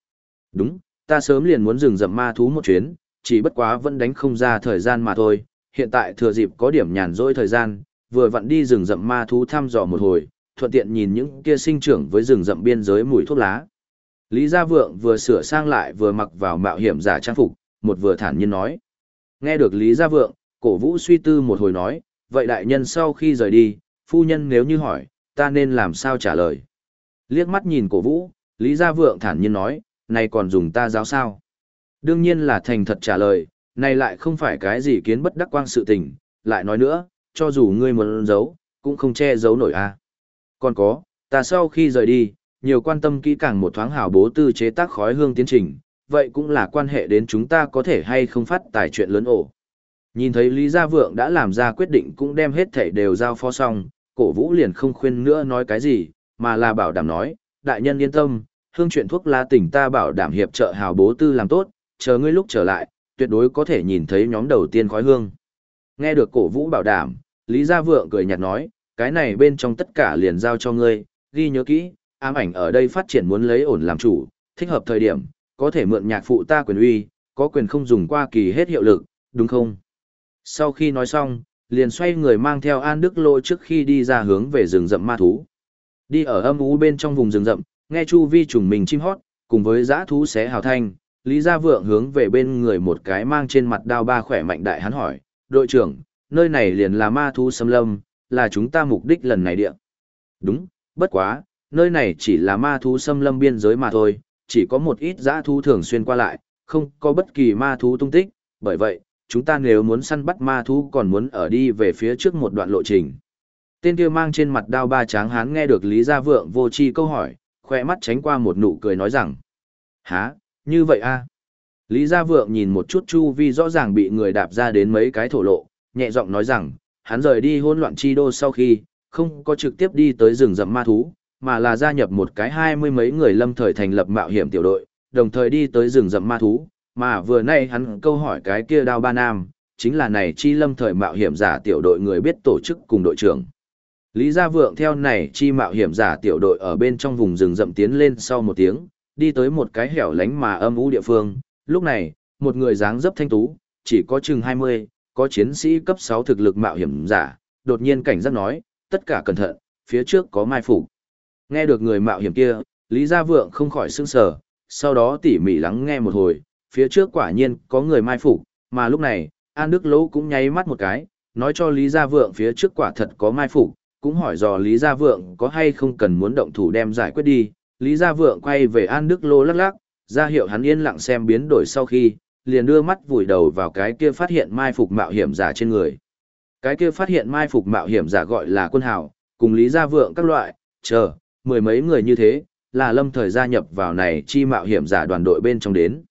Đúng, ta sớm liền muốn rừng rậm ma thú một chuyến, chỉ bất quá vẫn đánh không ra thời gian mà thôi, hiện tại thừa dịp có điểm nhàn rỗi thời gian, vừa vặn đi rừng rậm ma thú thăm dò một hồi, thuận tiện nhìn những kia sinh trưởng với rừng rậm biên giới mùi thuốc lá. Lý Gia Vượng vừa sửa sang lại vừa mặc vào mạo hiểm giả trang phục, một vừa thản nhiên nói. Nghe được Lý Gia Vượng, cổ vũ suy tư một hồi nói, vậy đại nhân sau khi rời đi, phu nhân nếu như hỏi, ta nên làm sao trả lời. Liếc mắt nhìn cổ vũ, Lý Gia Vượng thản nhiên nói, này còn dùng ta giáo sao. Đương nhiên là thành thật trả lời, này lại không phải cái gì kiến bất đắc quang sự tình, lại nói nữa, cho dù ngươi muốn giấu, cũng không che giấu nổi a. Còn có, ta sau khi rời đi, nhiều quan tâm kỹ càng một thoáng hào bố tư chế tác khói hương tiến trình, vậy cũng là quan hệ đến chúng ta có thể hay không phát tài chuyện lớn ổ. Nhìn thấy Lý Gia Vượng đã làm ra quyết định cũng đem hết thảy đều giao phó xong, cổ vũ liền không khuyên nữa nói cái gì, mà là bảo đảm nói, đại nhân yên tâm, hương chuyện thuốc lá tỉnh ta bảo đảm hiệp trợ hào bố tư làm tốt, chờ ngươi lúc trở lại, tuyệt đối có thể nhìn thấy nhóm đầu tiên khói hương. Nghe được cổ vũ bảo đảm, Lý Gia Vượng cười nhạt nói, cái này bên trong tất cả liền giao cho ngươi, ghi nhớ kỹ, ám ảnh ở đây phát triển muốn lấy ổn làm chủ, thích hợp thời điểm, có thể mượn nhạc phụ ta quyền uy, có quyền không dùng qua kỳ hết hiệu lực, đúng không? Sau khi nói xong, liền xoay người mang theo An Đức Lô trước khi đi ra hướng về rừng rậm ma thú. Đi ở âm ú bên trong vùng rừng rậm, nghe chu vi trùng mình chim hót, cùng với dã thú xé hào thanh, Lý Gia Vượng hướng về bên người một cái mang trên mặt đao ba khỏe mạnh đại hắn hỏi, đội trưởng, nơi này liền là ma thú xâm lâm, là chúng ta mục đích lần này địa. Đúng, bất quá, nơi này chỉ là ma thú xâm lâm biên giới mà thôi, chỉ có một ít dã thú thường xuyên qua lại, không có bất kỳ ma thú tung tích, bởi vậy, chúng ta nếu muốn săn bắt ma thú còn muốn ở đi về phía trước một đoạn lộ trình. Tên kia mang trên mặt đao ba tráng hán nghe được Lý Gia Vượng vô chi câu hỏi, khoe mắt tránh qua một nụ cười nói rằng. Hả, như vậy a Lý Gia Vượng nhìn một chút chu vi rõ ràng bị người đạp ra đến mấy cái thổ lộ, nhẹ giọng nói rằng, hắn rời đi hỗn loạn chi đô sau khi, không có trực tiếp đi tới rừng rậm ma thú, mà là gia nhập một cái hai mươi mấy người lâm thời thành lập mạo hiểm tiểu đội, đồng thời đi tới rừng rậm ma thú, mà vừa nay hắn câu hỏi cái kia đao ba nam, chính là này chi lâm thời mạo hiểm giả tiểu đội người biết tổ chức cùng đội trưởng. Lý Gia Vượng theo này chi mạo hiểm giả tiểu đội ở bên trong vùng rừng rậm tiến lên sau một tiếng, đi tới một cái hẻo lánh mà âm u địa phương, lúc này, một người dáng dấp thanh tú, chỉ có chừng 20, có chiến sĩ cấp 6 thực lực mạo hiểm giả, đột nhiên cảnh giác nói, tất cả cẩn thận, phía trước có mai phục. Nghe được người mạo hiểm kia, Lý Gia Vượng không khỏi sững sờ, sau đó tỉ mỉ lắng nghe một hồi, phía trước quả nhiên có người mai phục, mà lúc này, An Đức Lỗ cũng nháy mắt một cái, nói cho Lý Gia Vượng phía trước quả thật có mai phục, cũng hỏi dò Lý Gia Vượng có hay không cần muốn động thủ đem giải quyết đi. Lý Gia Vượng quay về An Đức Lô lắc lắc, ra hiệu hắn yên lặng xem biến đổi sau khi, liền đưa mắt vùi đầu vào cái kia phát hiện mai phục mạo hiểm giả trên người. Cái kia phát hiện mai phục mạo hiểm giả gọi là quân hào, cùng Lý Gia Vượng các loại, chờ, mười mấy người như thế, là lâm thời gia nhập vào này chi mạo hiểm giả đoàn đội bên trong đến.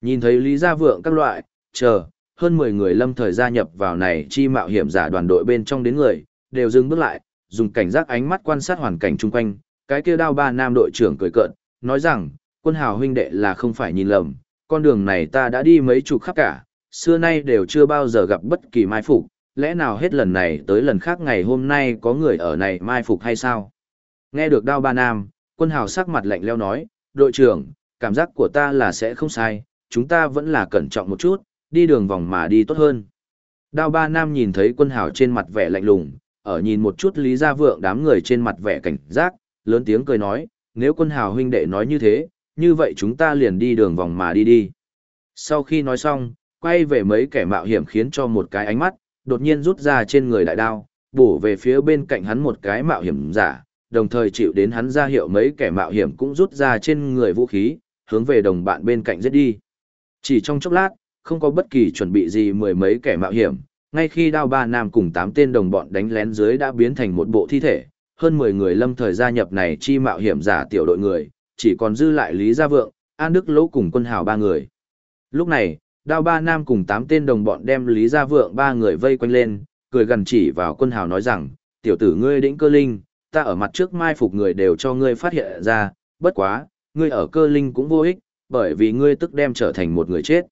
Nhìn thấy Lý Gia Vượng các loại, chờ, hơn 10 người lâm thời gia nhập vào này chi mạo hiểm giả đoàn đội bên trong đến người, đều dừng bước lại, dùng cảnh giác ánh mắt quan sát hoàn cảnh chung quanh, cái kia đao ba nam đội trưởng cười cợt, nói rằng, quân hào huynh đệ là không phải nhìn lầm, con đường này ta đã đi mấy chục khắp cả, xưa nay đều chưa bao giờ gặp bất kỳ mai phục, lẽ nào hết lần này tới lần khác ngày hôm nay có người ở này mai phục hay sao? Nghe được đao ba nam, quân hào sắc mặt lạnh leo nói, đội trưởng, cảm giác của ta là sẽ không sai, chúng ta vẫn là cẩn trọng một chút, đi đường vòng mà đi tốt hơn. Đao ba nam nhìn thấy quân hào trên mặt vẻ lạnh lùng, ở nhìn một chút lý gia vượng đám người trên mặt vẻ cảnh giác, lớn tiếng cười nói, nếu quân hào huynh đệ nói như thế, như vậy chúng ta liền đi đường vòng mà đi đi. Sau khi nói xong, quay về mấy kẻ mạo hiểm khiến cho một cái ánh mắt, đột nhiên rút ra trên người đại đao, bổ về phía bên cạnh hắn một cái mạo hiểm giả, đồng thời chịu đến hắn ra hiệu mấy kẻ mạo hiểm cũng rút ra trên người vũ khí, hướng về đồng bạn bên cạnh giết đi. Chỉ trong chốc lát, không có bất kỳ chuẩn bị gì mười mấy kẻ mạo hiểm, ngay khi đao ba nam cùng tám tên đồng bọn đánh lén dưới đã biến thành một bộ thi thể, hơn 10 người lâm thời gia nhập này chi mạo hiểm giả tiểu đội người, chỉ còn dư lại Lý Gia Vượng, An Đức Lỗ cùng quân hào ba người. Lúc này, đao ba nam cùng tám tên đồng bọn đem Lý Gia Vượng ba người vây quanh lên, cười gần chỉ vào quân hào nói rằng, tiểu tử ngươi đĩnh cơ linh, ta ở mặt trước mai phục người đều cho ngươi phát hiện ra, bất quá, ngươi ở cơ linh cũng vô ích, bởi vì ngươi tức đem trở thành một người chết.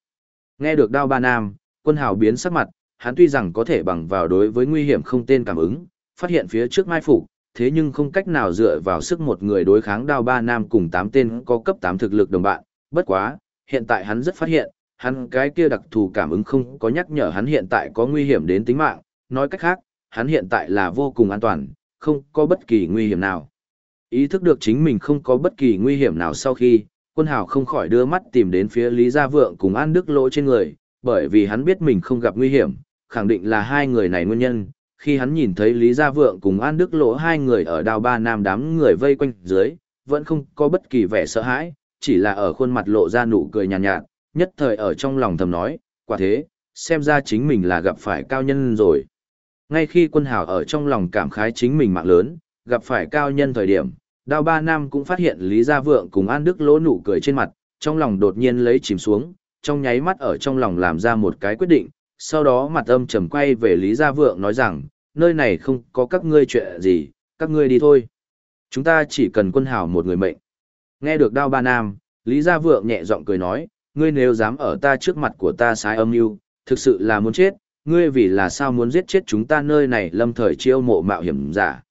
Nghe được đao ba nam, quân hào biến sắc mặt, hắn tuy rằng có thể bằng vào đối với nguy hiểm không tên cảm ứng, phát hiện phía trước mai phục, thế nhưng không cách nào dựa vào sức một người đối kháng đao ba nam cùng tám tên có cấp 8 thực lực đồng bạn, bất quá, hiện tại hắn rất phát hiện, hắn cái kia đặc thù cảm ứng không có nhắc nhở hắn hiện tại có nguy hiểm đến tính mạng, nói cách khác, hắn hiện tại là vô cùng an toàn, không có bất kỳ nguy hiểm nào. Ý thức được chính mình không có bất kỳ nguy hiểm nào sau khi, quân hào không khỏi đưa mắt tìm đến phía Lý Gia Vượng cùng An Đức Lỗ trên người, bởi vì hắn biết mình không gặp nguy hiểm, khẳng định là hai người này nguyên nhân. Khi hắn nhìn thấy Lý Gia Vượng cùng An Đức Lỗ hai người ở đào ba nam đám người vây quanh dưới, vẫn không có bất kỳ vẻ sợ hãi, chỉ là ở khuôn mặt lộ ra nụ cười nhàn nhạt, nhạt, nhất thời ở trong lòng thầm nói, quả thế, xem ra chính mình là gặp phải cao nhân rồi. Ngay khi quân hào ở trong lòng cảm khái chính mình mạng lớn, gặp phải cao nhân thời điểm, đào ba nam cũng phát hiện Lý Gia Vượng cùng An Đức Lỗ nụ cười trên mặt, trong lòng đột nhiên lấy chìm xuống, trong nháy mắt ở trong lòng làm ra một cái quyết định, sau đó mặt âm trầm quay về Lý Gia Vượng nói rằng, nơi này không có các ngươi chuyện gì, các ngươi đi thôi. Chúng ta chỉ cần quân hào một người mệnh. Nghe được đao ba nam, Lý Gia Vượng nhẹ giọng cười nói, ngươi nếu dám ở ta trước mặt của ta sai âm mưu, thực sự là muốn chết, ngươi vì là sao muốn giết chết chúng ta nơi này lâm thời chiêu mộ mạo hiểm giả.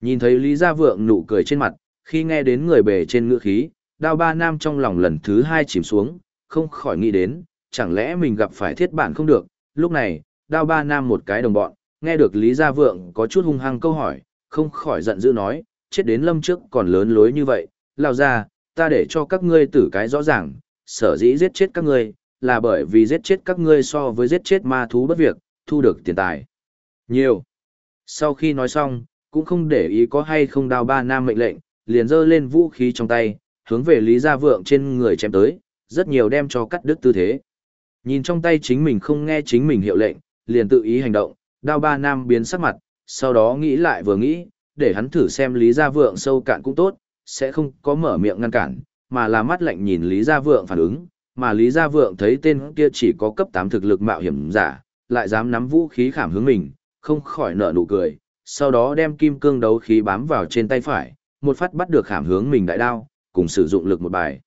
Nhìn thấy Lý Gia Vượng nụ cười trên mặt, khi nghe đến người bề trên ngữ khí, đao ba nam trong lòng lần thứ hai chìm xuống, không khỏi nghĩ đến, chẳng lẽ mình gặp phải thiết bản không được, lúc này, đao ba nam một cái đồng bọn, nghe được Lý Gia Vượng có chút hung hăng câu hỏi, không khỏi giận dữ nói, chết đến lâm trước còn lớn lối như vậy, lao ra, ta để cho các ngươi tử cái rõ ràng, sở dĩ giết chết các ngươi, là bởi vì giết chết các ngươi so với giết chết ma thú bất việc, thu được tiền tài. Nhiều. Sau khi nói xong, cũng không để ý có hay không đao ba nam mệnh lệnh, liền giơ lên vũ khí trong tay, hướng về Lý Gia Vượng trên người chém tới, rất nhiều đem cho cắt đứt tư thế. Nhìn trong tay chính mình không nghe chính mình hiệu lệnh, liền tự ý hành động, đao ba nam biến sắc mặt, sau đó nghĩ lại vừa nghĩ, để hắn thử xem Lý Gia Vượng sâu cạn cũng tốt, sẽ không có mở miệng ngăn cản, mà là mắt lạnh nhìn Lý Gia Vượng phản ứng, mà Lý Gia Vượng thấy tên kia chỉ có cấp 8 thực lực mạo hiểm giả, lại dám nắm vũ khí khảm hướng mình, không khỏi nở nụ cười, sau đó đem kim cương đấu khí bám vào trên tay phải, một phát bắt được khảm hướng mình đại đao, cùng sử dụng lực một bài.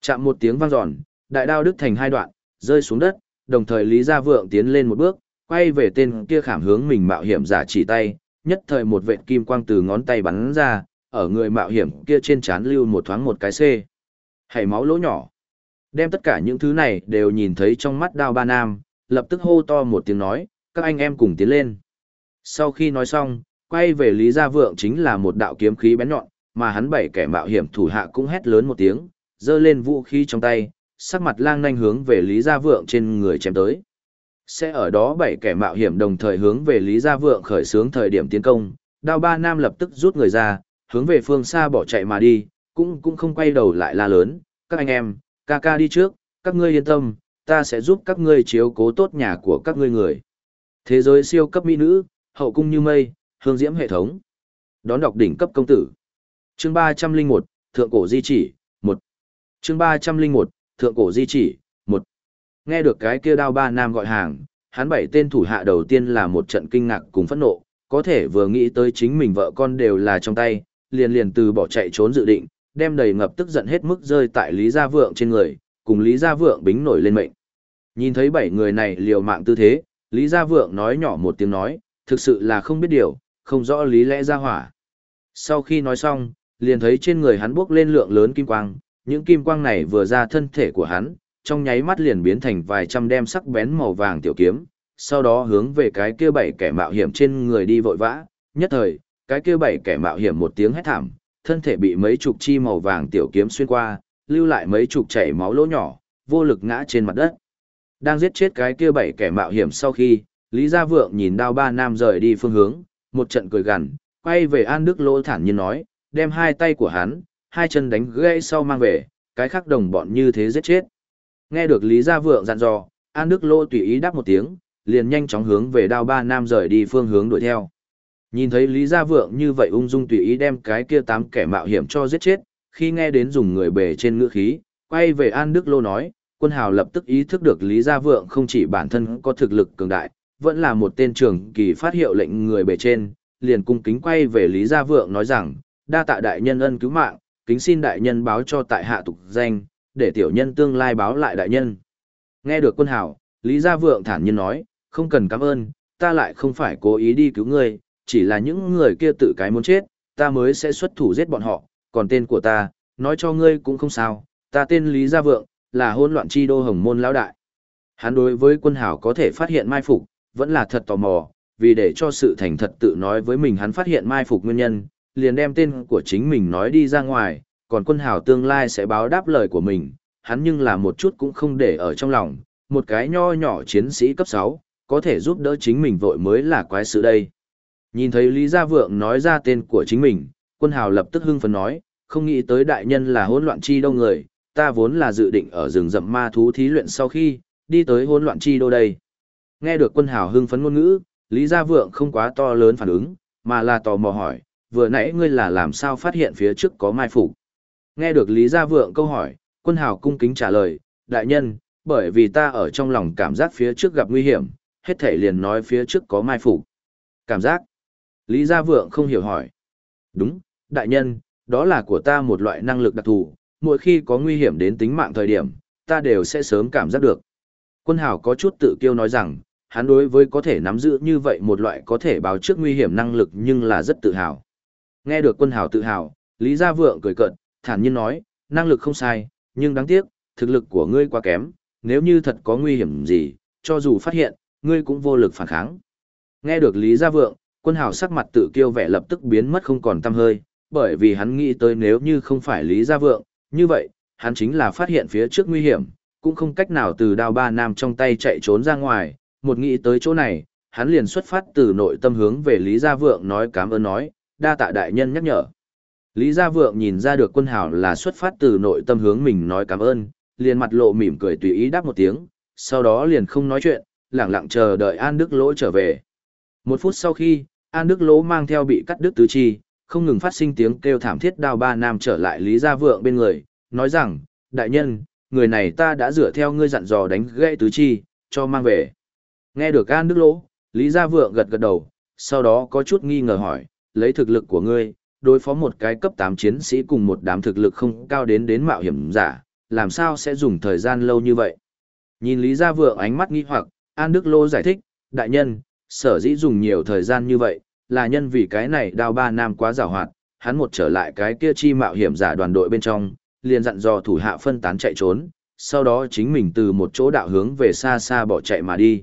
Chạm một tiếng vang dọn, đại đao đứt thành hai đoạn, rơi xuống đất, đồng thời Lý Gia Vượng tiến lên một bước, quay về tên kia khảm hướng mình mạo hiểm giả chỉ tay, nhất thời một vệt kim quang từ ngón tay bắn ra, ở người mạo hiểm kia trên trán lưu một thoáng một cái C. Hãy máu lỗ nhỏ. Đem tất cả những thứ này đều nhìn thấy trong mắt đao ba nam, lập tức hô to một tiếng nói, các anh em cùng tiến lên. Sau khi nói xong, quay về Lý Gia Vượng chính là một đạo kiếm khí bén nhọn, mà hắn bảy kẻ mạo hiểm thủ hạ cũng hét lớn một tiếng, giơ lên vũ khí trong tay, sắc mặt lang nhanh hướng về Lý Gia Vượng trên người chém tới. Sẽ ở đó bảy kẻ mạo hiểm đồng thời hướng về Lý Gia Vượng khởi xướng thời điểm tiến công, đao ba nam lập tức rút người ra, hướng về phương xa bỏ chạy mà đi, cũng cũng không quay đầu lại la lớn, các anh em, ca ca đi trước, các ngươi yên tâm, ta sẽ giúp các ngươi chiếu cố tốt nhà của các ngươi người. Thế giới siêu cấp mỹ nữ, hậu cung như mây, hương diễm hệ thống. Đón đọc đỉnh cấp công tử. Chương 301, Thượng cổ di chỉ, 1. Chương 301, Thượng cổ di chỉ, một Nghe được cái kia đao ba nam gọi hàng, hắn bảy tên thủ hạ đầu tiên là một trận kinh ngạc cùng phẫn nộ, có thể vừa nghĩ tới chính mình vợ con đều là trong tay, liền liền từ bỏ chạy trốn dự định, đem đầy ngập tức giận hết mức rơi tại Lý Gia Vượng trên người, cùng Lý Gia Vượng bính nổi lên mệnh. Nhìn thấy bảy người này liều mạng tư thế, Lý Gia Vượng nói nhỏ một tiếng nói, thực sự là không biết điều, không rõ lý lẽ ra hỏa. Sau khi nói xong, liền thấy trên người hắn bước lên lượng lớn kim quang, những kim quang này vừa ra thân thể của hắn, trong nháy mắt liền biến thành vài trăm đem sắc bén màu vàng tiểu kiếm, sau đó hướng về cái kia bảy kẻ mạo hiểm trên người đi vội vã, nhất thời, cái kia bảy kẻ mạo hiểm một tiếng hét thảm, thân thể bị mấy chục chi màu vàng tiểu kiếm xuyên qua, lưu lại mấy chục chảy máu lỗ nhỏ, vô lực ngã trên mặt đất. Đang giết chết cái kia bảy kẻ mạo hiểm sau khi, Lý Gia Vượng nhìn đao ba nam rời đi phương hướng, một trận cười gằn, quay về An Đức Lỗ thản nhiên nói, đem hai tay của hắn, hai chân đánh gãy sau mang về, cái khác đồng bọn như thế giết chết. Nghe được Lý Gia Vượng dặn dò, An Đức lô tùy ý đáp một tiếng, liền nhanh chóng hướng về đao ba nam rời đi phương hướng đuổi theo. Nhìn thấy Lý Gia Vượng như vậy ung dung tùy ý đem cái kia tám kẻ mạo hiểm cho giết chết, khi nghe đến dùng người bề trên ngữ khí, quay về An Đức Lô nói, quân hào lập tức ý thức được Lý Gia Vượng không chỉ bản thân có thực lực cường đại, vẫn là một tên trưởng kỳ phát hiệu lệnh người bề trên, liền cung kính quay về Lý Gia Vượng nói rằng, đa tạ đại nhân ân cứu mạng, kính xin đại nhân báo cho tại hạ tục danh, để tiểu nhân tương lai báo lại đại nhân. Nghe được quân hảo, Lý Gia Vượng thản nhiên nói, không cần cảm ơn, ta lại không phải cố ý đi cứu ngươi, chỉ là những người kia tự cái muốn chết, ta mới sẽ xuất thủ giết bọn họ, còn tên của ta, nói cho ngươi cũng không sao, ta tên Lý Gia Vượng, là hôn loạn chi đô hồng môn lão đại. Hắn đối với quân hảo có thể phát hiện mai phục, vẫn là thật tò mò, vì để cho sự thành thật tự nói với mình hắn phát hiện mai phục nguyên nhân, liền đem tên của chính mình nói đi ra ngoài, còn quân hào tương lai sẽ báo đáp lời của mình, hắn nhưng là một chút cũng không để ở trong lòng, một cái nho nhỏ chiến sĩ cấp 6, có thể giúp đỡ chính mình vội mới là quái sự đây. Nhìn thấy Lý Gia Vượng nói ra tên của chính mình, quân hào lập tức hưng phấn nói, không nghĩ tới đại nhân là hỗn loạn chi đâu người, ta vốn là dự định ở rừng rậm ma thú thí luyện sau khi, đi tới hỗn loạn chi đô đây. Nghe được quân hào hưng phấn ngôn ngữ, Lý Gia Vượng không quá to lớn phản ứng, mà là tò mò hỏi, vừa nãy ngươi là làm sao phát hiện phía trước có mai phục. Nghe được Lý Gia Vượng câu hỏi, quân hào cung kính trả lời, đại nhân, bởi vì ta ở trong lòng cảm giác phía trước gặp nguy hiểm, hết thể liền nói phía trước có mai phục. Cảm giác? Lý Gia Vượng không hiểu hỏi. Đúng, đại nhân, đó là của ta một loại năng lực đặc thù, mỗi khi có nguy hiểm đến tính mạng thời điểm, ta đều sẽ sớm cảm giác được. Quân hào có chút tự kiêu nói rằng, hắn đối với có thể nắm giữ như vậy một loại có thể báo trước nguy hiểm năng lực nhưng là rất tự hào. Nghe được quân hào tự hào, Lý Gia Vượng cười cợt, thản nhiên nói, năng lực không sai, nhưng đáng tiếc, thực lực của ngươi quá kém, nếu như thật có nguy hiểm gì, cho dù phát hiện, ngươi cũng vô lực phản kháng. Nghe được Lý Gia Vượng, quân hào sắc mặt tự kiêu vẻ lập tức biến mất không còn tăm hơi, bởi vì hắn nghĩ tới nếu như không phải Lý Gia Vượng, như vậy, hắn chính là phát hiện phía trước nguy hiểm, cũng không cách nào từ đao ba nam trong tay chạy trốn ra ngoài, một nghĩ tới chỗ này, hắn liền xuất phát từ nội tâm hướng về Lý Gia Vượng nói cảm ơn nói, đa tạ đại nhân nhắc nhở. Lý Gia Vượng nhìn ra được quân hào là xuất phát từ nội tâm hướng mình nói cảm ơn, liền mặt lộ mỉm cười tùy ý đáp một tiếng, sau đó liền không nói chuyện, lặng lặng chờ đợi An Đức Lỗ trở về. Một phút sau khi, An Đức Lỗ mang theo bị cắt đứt tứ chi, không ngừng phát sinh tiếng kêu thảm thiết đao ba nam trở lại Lý Gia Vượng bên người, nói rằng, đại nhân, người này ta đã dựa theo ngươi dặn dò đánh gãy tứ chi, cho mang về. Nghe được An Đức Lỗ, Lý Gia Vượng gật gật đầu, sau đó có chút nghi ngờ hỏi, lấy thực lực của ngươi, đối phó một cái cấp 8 chiến sĩ cùng một đám thực lực không cao đến đến mạo hiểm giả, làm sao sẽ dùng thời gian lâu như vậy? Nhìn Lý Gia Vượng ánh mắt nghi hoặc, An Đức Lô giải thích, đại nhân, sở dĩ dùng nhiều thời gian như vậy, là nhân vì cái này đao ba nam quá rào hoạt, hắn một trở lại cái kia chi mạo hiểm giả đoàn đội bên trong, liền dặn dò thủ hạ phân tán chạy trốn, sau đó chính mình từ một chỗ đạo hướng về xa xa bỏ chạy mà đi.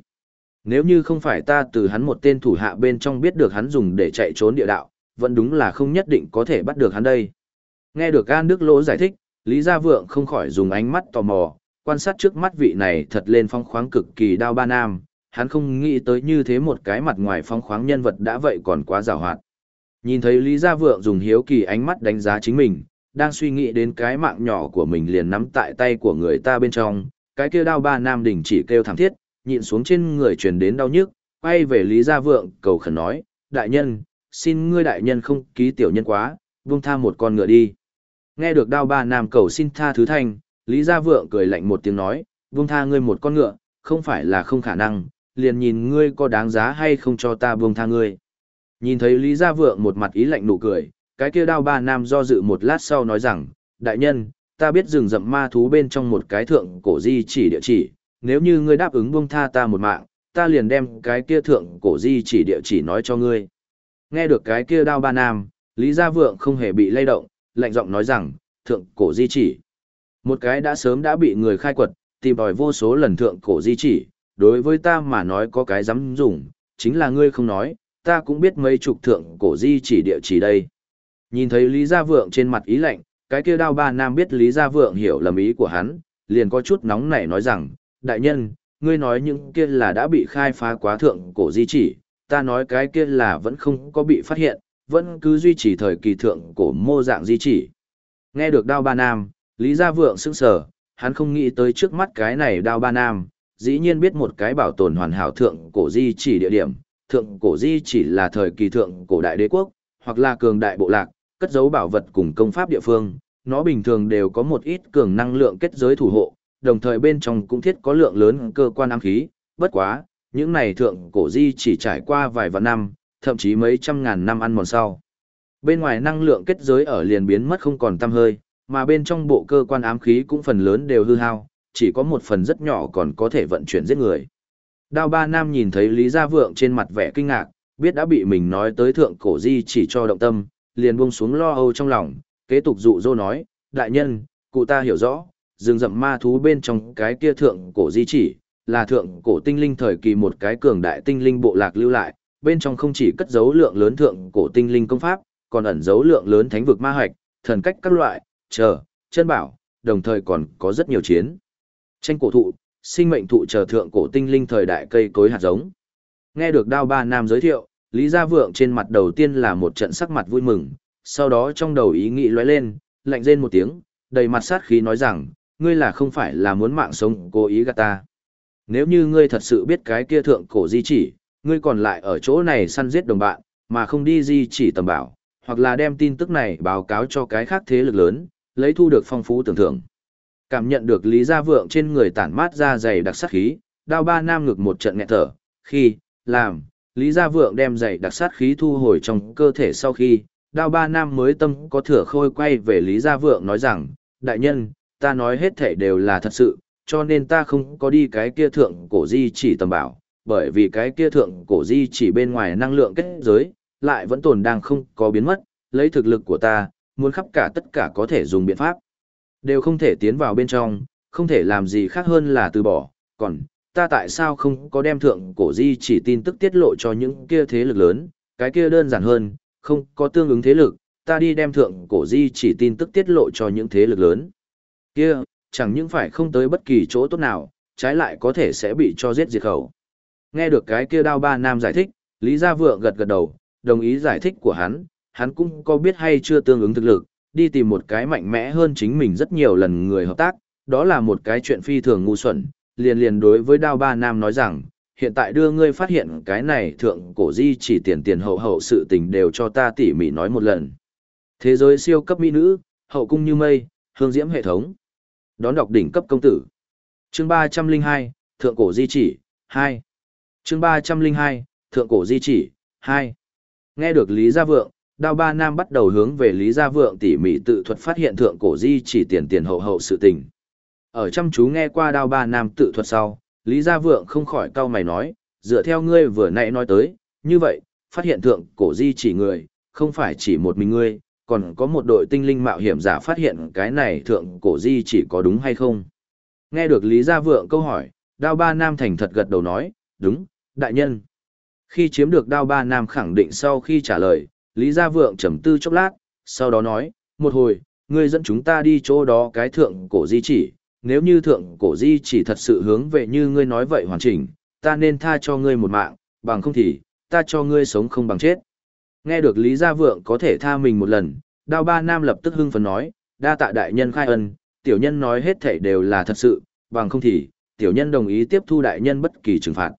Nếu như không phải ta từ hắn một tên thủ hạ bên trong biết được hắn dùng để chạy trốn địa đạo, vẫn đúng là không nhất định có thể bắt được hắn đây. Nghe được An Đức Lỗ giải thích, Lý Gia Vượng không khỏi dùng ánh mắt tò mò, quan sát trước mắt vị này thật lên phong khoáng cực kỳ đao ba nam, hắn không nghĩ tới như thế một cái mặt ngoài phong khoáng nhân vật đã vậy còn quá rào hoạt. Nhìn thấy Lý Gia Vượng dùng hiếu kỳ ánh mắt đánh giá chính mình, đang suy nghĩ đến cái mạng nhỏ của mình liền nắm tại tay của người ta bên trong, cái kia đao ba nam đỉnh chỉ kêu thảm thiết, nhịn xuống trên người truyền đến đau nhức, quay về Lý Gia Vượng cầu khẩn nói, đại nhân, xin ngươi đại nhân không ký tiểu nhân quá, buông tha một con ngựa đi. Nghe được đao ba nam cầu xin tha thứ thanh, Lý Gia Vượng cười lạnh một tiếng nói, buông tha ngươi một con ngựa, không phải là không khả năng, liền nhìn ngươi có đáng giá hay không cho ta buông tha ngươi. Nhìn thấy Lý Gia Vượng một mặt ý lạnh nụ cười, cái kia đao ba nam do dự một lát sau nói rằng, đại nhân, ta biết rừng rậm ma thú bên trong một cái thượng cổ di chỉ địa chỉ, nếu như ngươi đáp ứng buông tha ta một mạng, ta liền đem cái kia thượng cổ di chỉ địa chỉ nói cho ngươi. Nghe được cái kia đao ba nam, Lý Gia Vượng không hề bị lay động, lạnh giọng nói rằng, thượng cổ di chỉ. Một cái đã sớm đã bị người khai quật, tìm đòi vô số lần thượng cổ di chỉ, đối với ta mà nói có cái dám dùng, chính là ngươi không nói, ta cũng biết mấy chục thượng cổ di chỉ địa chỉ đây. Nhìn thấy Lý Gia Vượng trên mặt ý lạnh, cái kia đao ba nam biết Lý Gia Vượng hiểu lầm ý của hắn, liền có chút nóng nảy nói rằng, đại nhân, ngươi nói những kia là đã bị khai phá quá thượng cổ di chỉ, ta nói cái kia là vẫn không có bị phát hiện, vẫn cứ duy trì thời kỳ thượng cổ mô dạng di chỉ. Nghe được đao ba nam, Lý Gia Vượng sững sờ, hắn không nghĩ tới trước mắt cái này đao ba nam, dĩ nhiên biết một cái bảo tồn hoàn hảo thượng cổ di chỉ địa điểm, thượng cổ di chỉ là thời kỳ thượng cổ đại đế quốc, hoặc là cường đại bộ lạc, cất giấu bảo vật cùng công pháp địa phương, nó bình thường đều có một ít cường năng lượng kết giới thủ hộ, đồng thời bên trong cũng thiết có lượng lớn cơ quan ám khí, bất quá, những này thượng cổ di chỉ trải qua vài vạn năm, thậm chí mấy trăm ngàn năm ăn mòn sau. Bên ngoài năng lượng kết giới ở liền biến mất không còn tăm hơi, mà bên trong bộ cơ quan ám khí cũng phần lớn đều hư hao, chỉ có một phần rất nhỏ còn có thể vận chuyển giết người. Đao ba nam nhìn thấy Lý Gia Vượng trên mặt vẻ kinh ngạc, biết đã bị mình nói tới thượng cổ di chỉ cho động tâm, liền buông xuống lo âu trong lòng, kế tục dụ dỗ nói, đại nhân, cụ ta hiểu rõ, rừng rậm ma thú bên trong cái kia thượng cổ di chỉ, là thượng cổ tinh linh thời kỳ một cái cường đại tinh linh bộ lạc lưu lại, bên trong không chỉ cất giấu lượng lớn thượng cổ tinh linh công pháp, còn ẩn giấu lượng lớn thánh vực ma hoạch, thần cách các loại, chờ, chân bảo, đồng thời còn có rất nhiều chiến. Tranh cổ thụ, sinh mệnh thụ chờ thượng cổ tinh linh thời đại cây cối hạt giống. Nghe được Đao Ba Nam giới thiệu, Lý Gia Vượng trên mặt đầu tiên là một trận sắc mặt vui mừng, sau đó trong đầu ý nghĩ lóe lên, lạnh rên một tiếng, đầy mặt sát khí nói rằng, ngươi là không phải là muốn mạng sống cố ý gạt ta. Nếu như ngươi thật sự biết cái kia thượng cổ di chỉ, ngươi còn lại ở chỗ này săn giết đồng bạn, mà không đi di chỉ tầm bảo, hoặc là đem tin tức này báo cáo cho cái khác thế lực lớn, lấy thu được phong phú tưởng thưởng. Cảm nhận được Lý Gia Vượng trên người tản mát ra dày đặc sát khí, đao ba nam ngực một trận nghẹt thở, khi, làm, Lý Gia Vượng đem dày đặc sát khí thu hồi trong cơ thể sau khi, đao ba nam mới tâm có thừa khôi quay về Lý Gia Vượng nói rằng, đại nhân, ta nói hết thể đều là thật sự, cho nên ta không có đi cái kia thượng cổ di chỉ tầm bảo, bởi vì cái kia thượng cổ di chỉ bên ngoài năng lượng kết giới, lại vẫn tồn đang không có biến mất, lấy thực lực của ta, muốn khắp cả tất cả có thể dùng biện pháp. Đều không thể tiến vào bên trong, không thể làm gì khác hơn là từ bỏ, còn, ta tại sao không có đem thượng cổ di chỉ tin tức tiết lộ cho những kia thế lực lớn, cái kia đơn giản hơn, không có tương ứng thế lực, ta đi đem thượng cổ di chỉ tin tức tiết lộ cho những thế lực lớn. Kia, chẳng những phải không tới bất kỳ chỗ tốt nào, trái lại có thể sẽ bị cho giết diệt khẩu. Nghe được cái kia đao ba nam giải thích, Lý Gia Vượng gật gật đầu, đồng ý giải thích của hắn, hắn cũng có biết hay chưa tương ứng thực lực, đi tìm một cái mạnh mẽ hơn chính mình rất nhiều lần người hợp tác, đó là một cái chuyện phi thường ngu xuẩn, liền liền đối với đao ba nam nói rằng, hiện tại đưa ngươi phát hiện cái này thượng cổ di chỉ tiền tiền hậu hậu sự tình đều cho ta tỉ mỉ nói một lần. Thế giới siêu cấp mỹ nữ, hậu cung như mây, hương diễm hệ thống. Đón đọc đỉnh cấp công tử. Chương 302, Thượng cổ di chỉ, 2. Chương 302, Thượng cổ di chỉ, 2. Nghe được Lý Gia Vượng, Đao Ba Nam bắt đầu hướng về Lý Gia Vượng tỉ mỉ tự thuật phát hiện thượng cổ di chỉ tiền tiền hậu hậu sự tình. Ở chăm chú nghe qua Đao Ba Nam tự thuật sau, Lý Gia Vượng không khỏi cau mày nói, dựa theo ngươi vừa nãy nói tới, như vậy, phát hiện thượng cổ di chỉ người, không phải chỉ một mình ngươi, còn có một đội tinh linh mạo hiểm giả phát hiện cái này thượng cổ di chỉ có đúng hay không. Nghe được Lý Gia Vượng câu hỏi, Đao Ba Nam thành thật gật đầu nói, đúng, đại nhân. Khi chiếm được Đao Ba Nam khẳng định sau khi trả lời, Lý Gia Vượng trầm tư chốc lát, sau đó nói, một hồi, ngươi dẫn chúng ta đi chỗ đó cái thượng cổ di chỉ, nếu như thượng cổ di chỉ thật sự hướng về như ngươi nói vậy hoàn chỉnh, ta nên tha cho ngươi một mạng, bằng không thì, ta cho ngươi sống không bằng chết. Nghe được Lý Gia Vượng có thể tha mình một lần, Đao Ba Nam lập tức hưng phấn nói, đa tạ đại nhân khai ân, tiểu nhân nói hết thảy đều là thật sự, bằng không thì, tiểu nhân đồng ý tiếp thu đại nhân bất kỳ trừng phạt.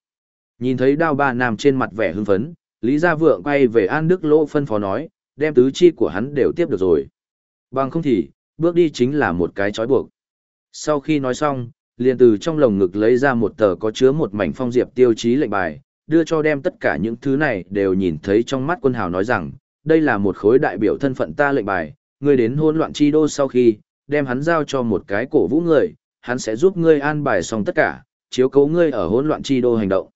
Nhìn thấy Đao Ba Nam trên mặt vẻ hưng phấn, Lý Gia Vượng quay về An Đức Lỗ phân phó nói, đem tứ chi của hắn đều tiếp được rồi. Bằng không thì, bước đi chính là một cái trói buộc. Sau khi nói xong, liền từ trong lồng ngực lấy ra một tờ có chứa một mảnh phong diệp tiêu chí lệnh bài, đưa cho đem tất cả những thứ này đều nhìn thấy trong mắt quân hào nói rằng, đây là một khối đại biểu thân phận ta lệnh bài, ngươi đến hôn loạn chi đô sau khi, đem hắn giao cho một cái cổ vũ người, hắn sẽ giúp ngươi an bài xong tất cả, chiếu cố ngươi ở hỗn loạn chi đô hành động.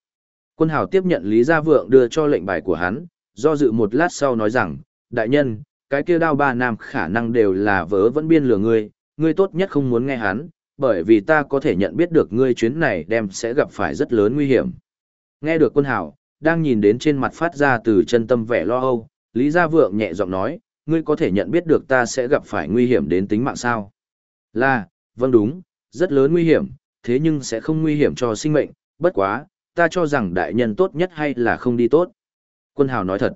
Quân hào tiếp nhận Lý Gia Vượng đưa cho lệnh bài của hắn, do dự một lát sau nói rằng, đại nhân, cái kia đao ba nam khả năng đều là vớ vẫn biên lừa ngươi, ngươi tốt nhất không muốn nghe hắn, bởi vì ta có thể nhận biết được ngươi chuyến này đem sẽ gặp phải rất lớn nguy hiểm. Nghe được quân hảo đang nhìn đến trên mặt phát ra từ chân tâm vẻ lo âu, Lý Gia Vượng nhẹ giọng nói, ngươi có thể nhận biết được ta sẽ gặp phải nguy hiểm đến tính mạng sao? Là, vâng đúng, rất lớn nguy hiểm, thế nhưng sẽ không nguy hiểm cho sinh mệnh, bất quá, ta cho rằng đại nhân tốt nhất hay là không đi tốt. Quân hào nói thật.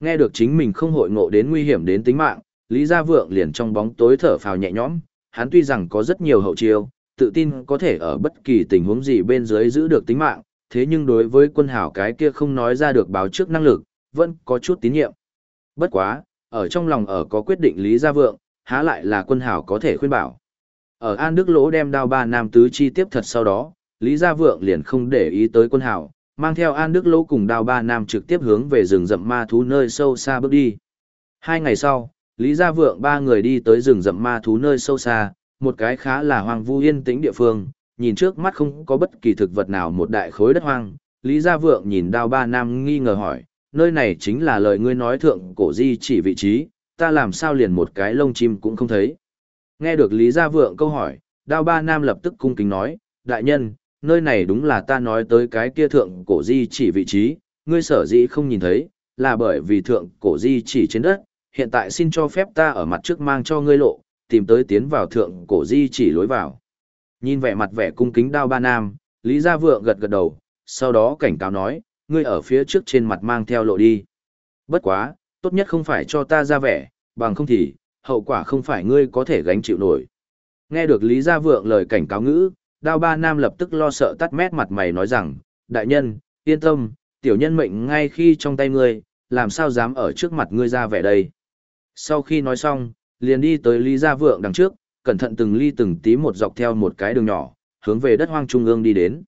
Nghe được chính mình không hội ngộ đến nguy hiểm đến tính mạng, Lý Gia Vượng liền trong bóng tối thở phào nhẹ nhõm, hắn tuy rằng có rất nhiều hậu chiêu, tự tin có thể ở bất kỳ tình huống gì bên dưới giữ được tính mạng, thế nhưng đối với quân hảo cái kia không nói ra được báo trước năng lực, vẫn có chút tín nhiệm. Bất quá, ở trong lòng ở có quyết định Lý Gia Vượng, há lại là quân hảo có thể khuyên bảo. Ở An Đức Lỗ đem đao ba nam tứ chi tiếp thật sau đó, Lý Gia Vượng liền không để ý tới quân hảo mang theo An Đức Lỗ cùng đao ba nam trực tiếp hướng về rừng rậm ma thú nơi sâu xa bước đi. Hai ngày sau, Lý Gia Vượng ba người đi tới rừng rậm ma thú nơi sâu xa, một cái khá là hoang vu yên tĩnh địa phương, nhìn trước mắt không có bất kỳ thực vật nào một đại khối đất hoang. Lý Gia Vượng nhìn đao ba nam nghi ngờ hỏi, nơi này chính là lời ngươi nói thượng cổ di chỉ vị trí, ta làm sao liền một cái lông chim cũng không thấy. Nghe được Lý Gia Vượng câu hỏi, đao ba nam lập tức cung kính nói, đại nhân, nơi này đúng là ta nói tới cái kia thượng cổ di chỉ vị trí, ngươi sở dĩ không nhìn thấy, là bởi vì thượng cổ di chỉ trên đất, hiện tại xin cho phép ta ở mặt trước mang cho ngươi lộ, tìm tới tiến vào thượng cổ di chỉ lối vào. Nhìn vẻ mặt vẻ cung kính đao ba nam, Lý Gia Vượng gật gật đầu, sau đó cảnh cáo nói, ngươi ở phía trước trên mặt mang theo lộ đi. Bất quá, tốt nhất không phải cho ta ra vẻ, bằng không thì, hậu quả không phải ngươi có thể gánh chịu nổi. Nghe được Lý Gia Vượng lời cảnh cáo ngữ, đao ba nam lập tức lo sợ tắt mét mặt mày nói rằng, đại nhân, yên tâm, tiểu nhân mệnh ngay khi trong tay ngươi, làm sao dám ở trước mặt ngươi ra vẻ đây. Sau khi nói xong, liền đi tới Lý Gia Vượng đằng trước, cẩn thận từng ly từng tí một dọc theo một cái đường nhỏ, hướng về đất hoang trung ương đi đến.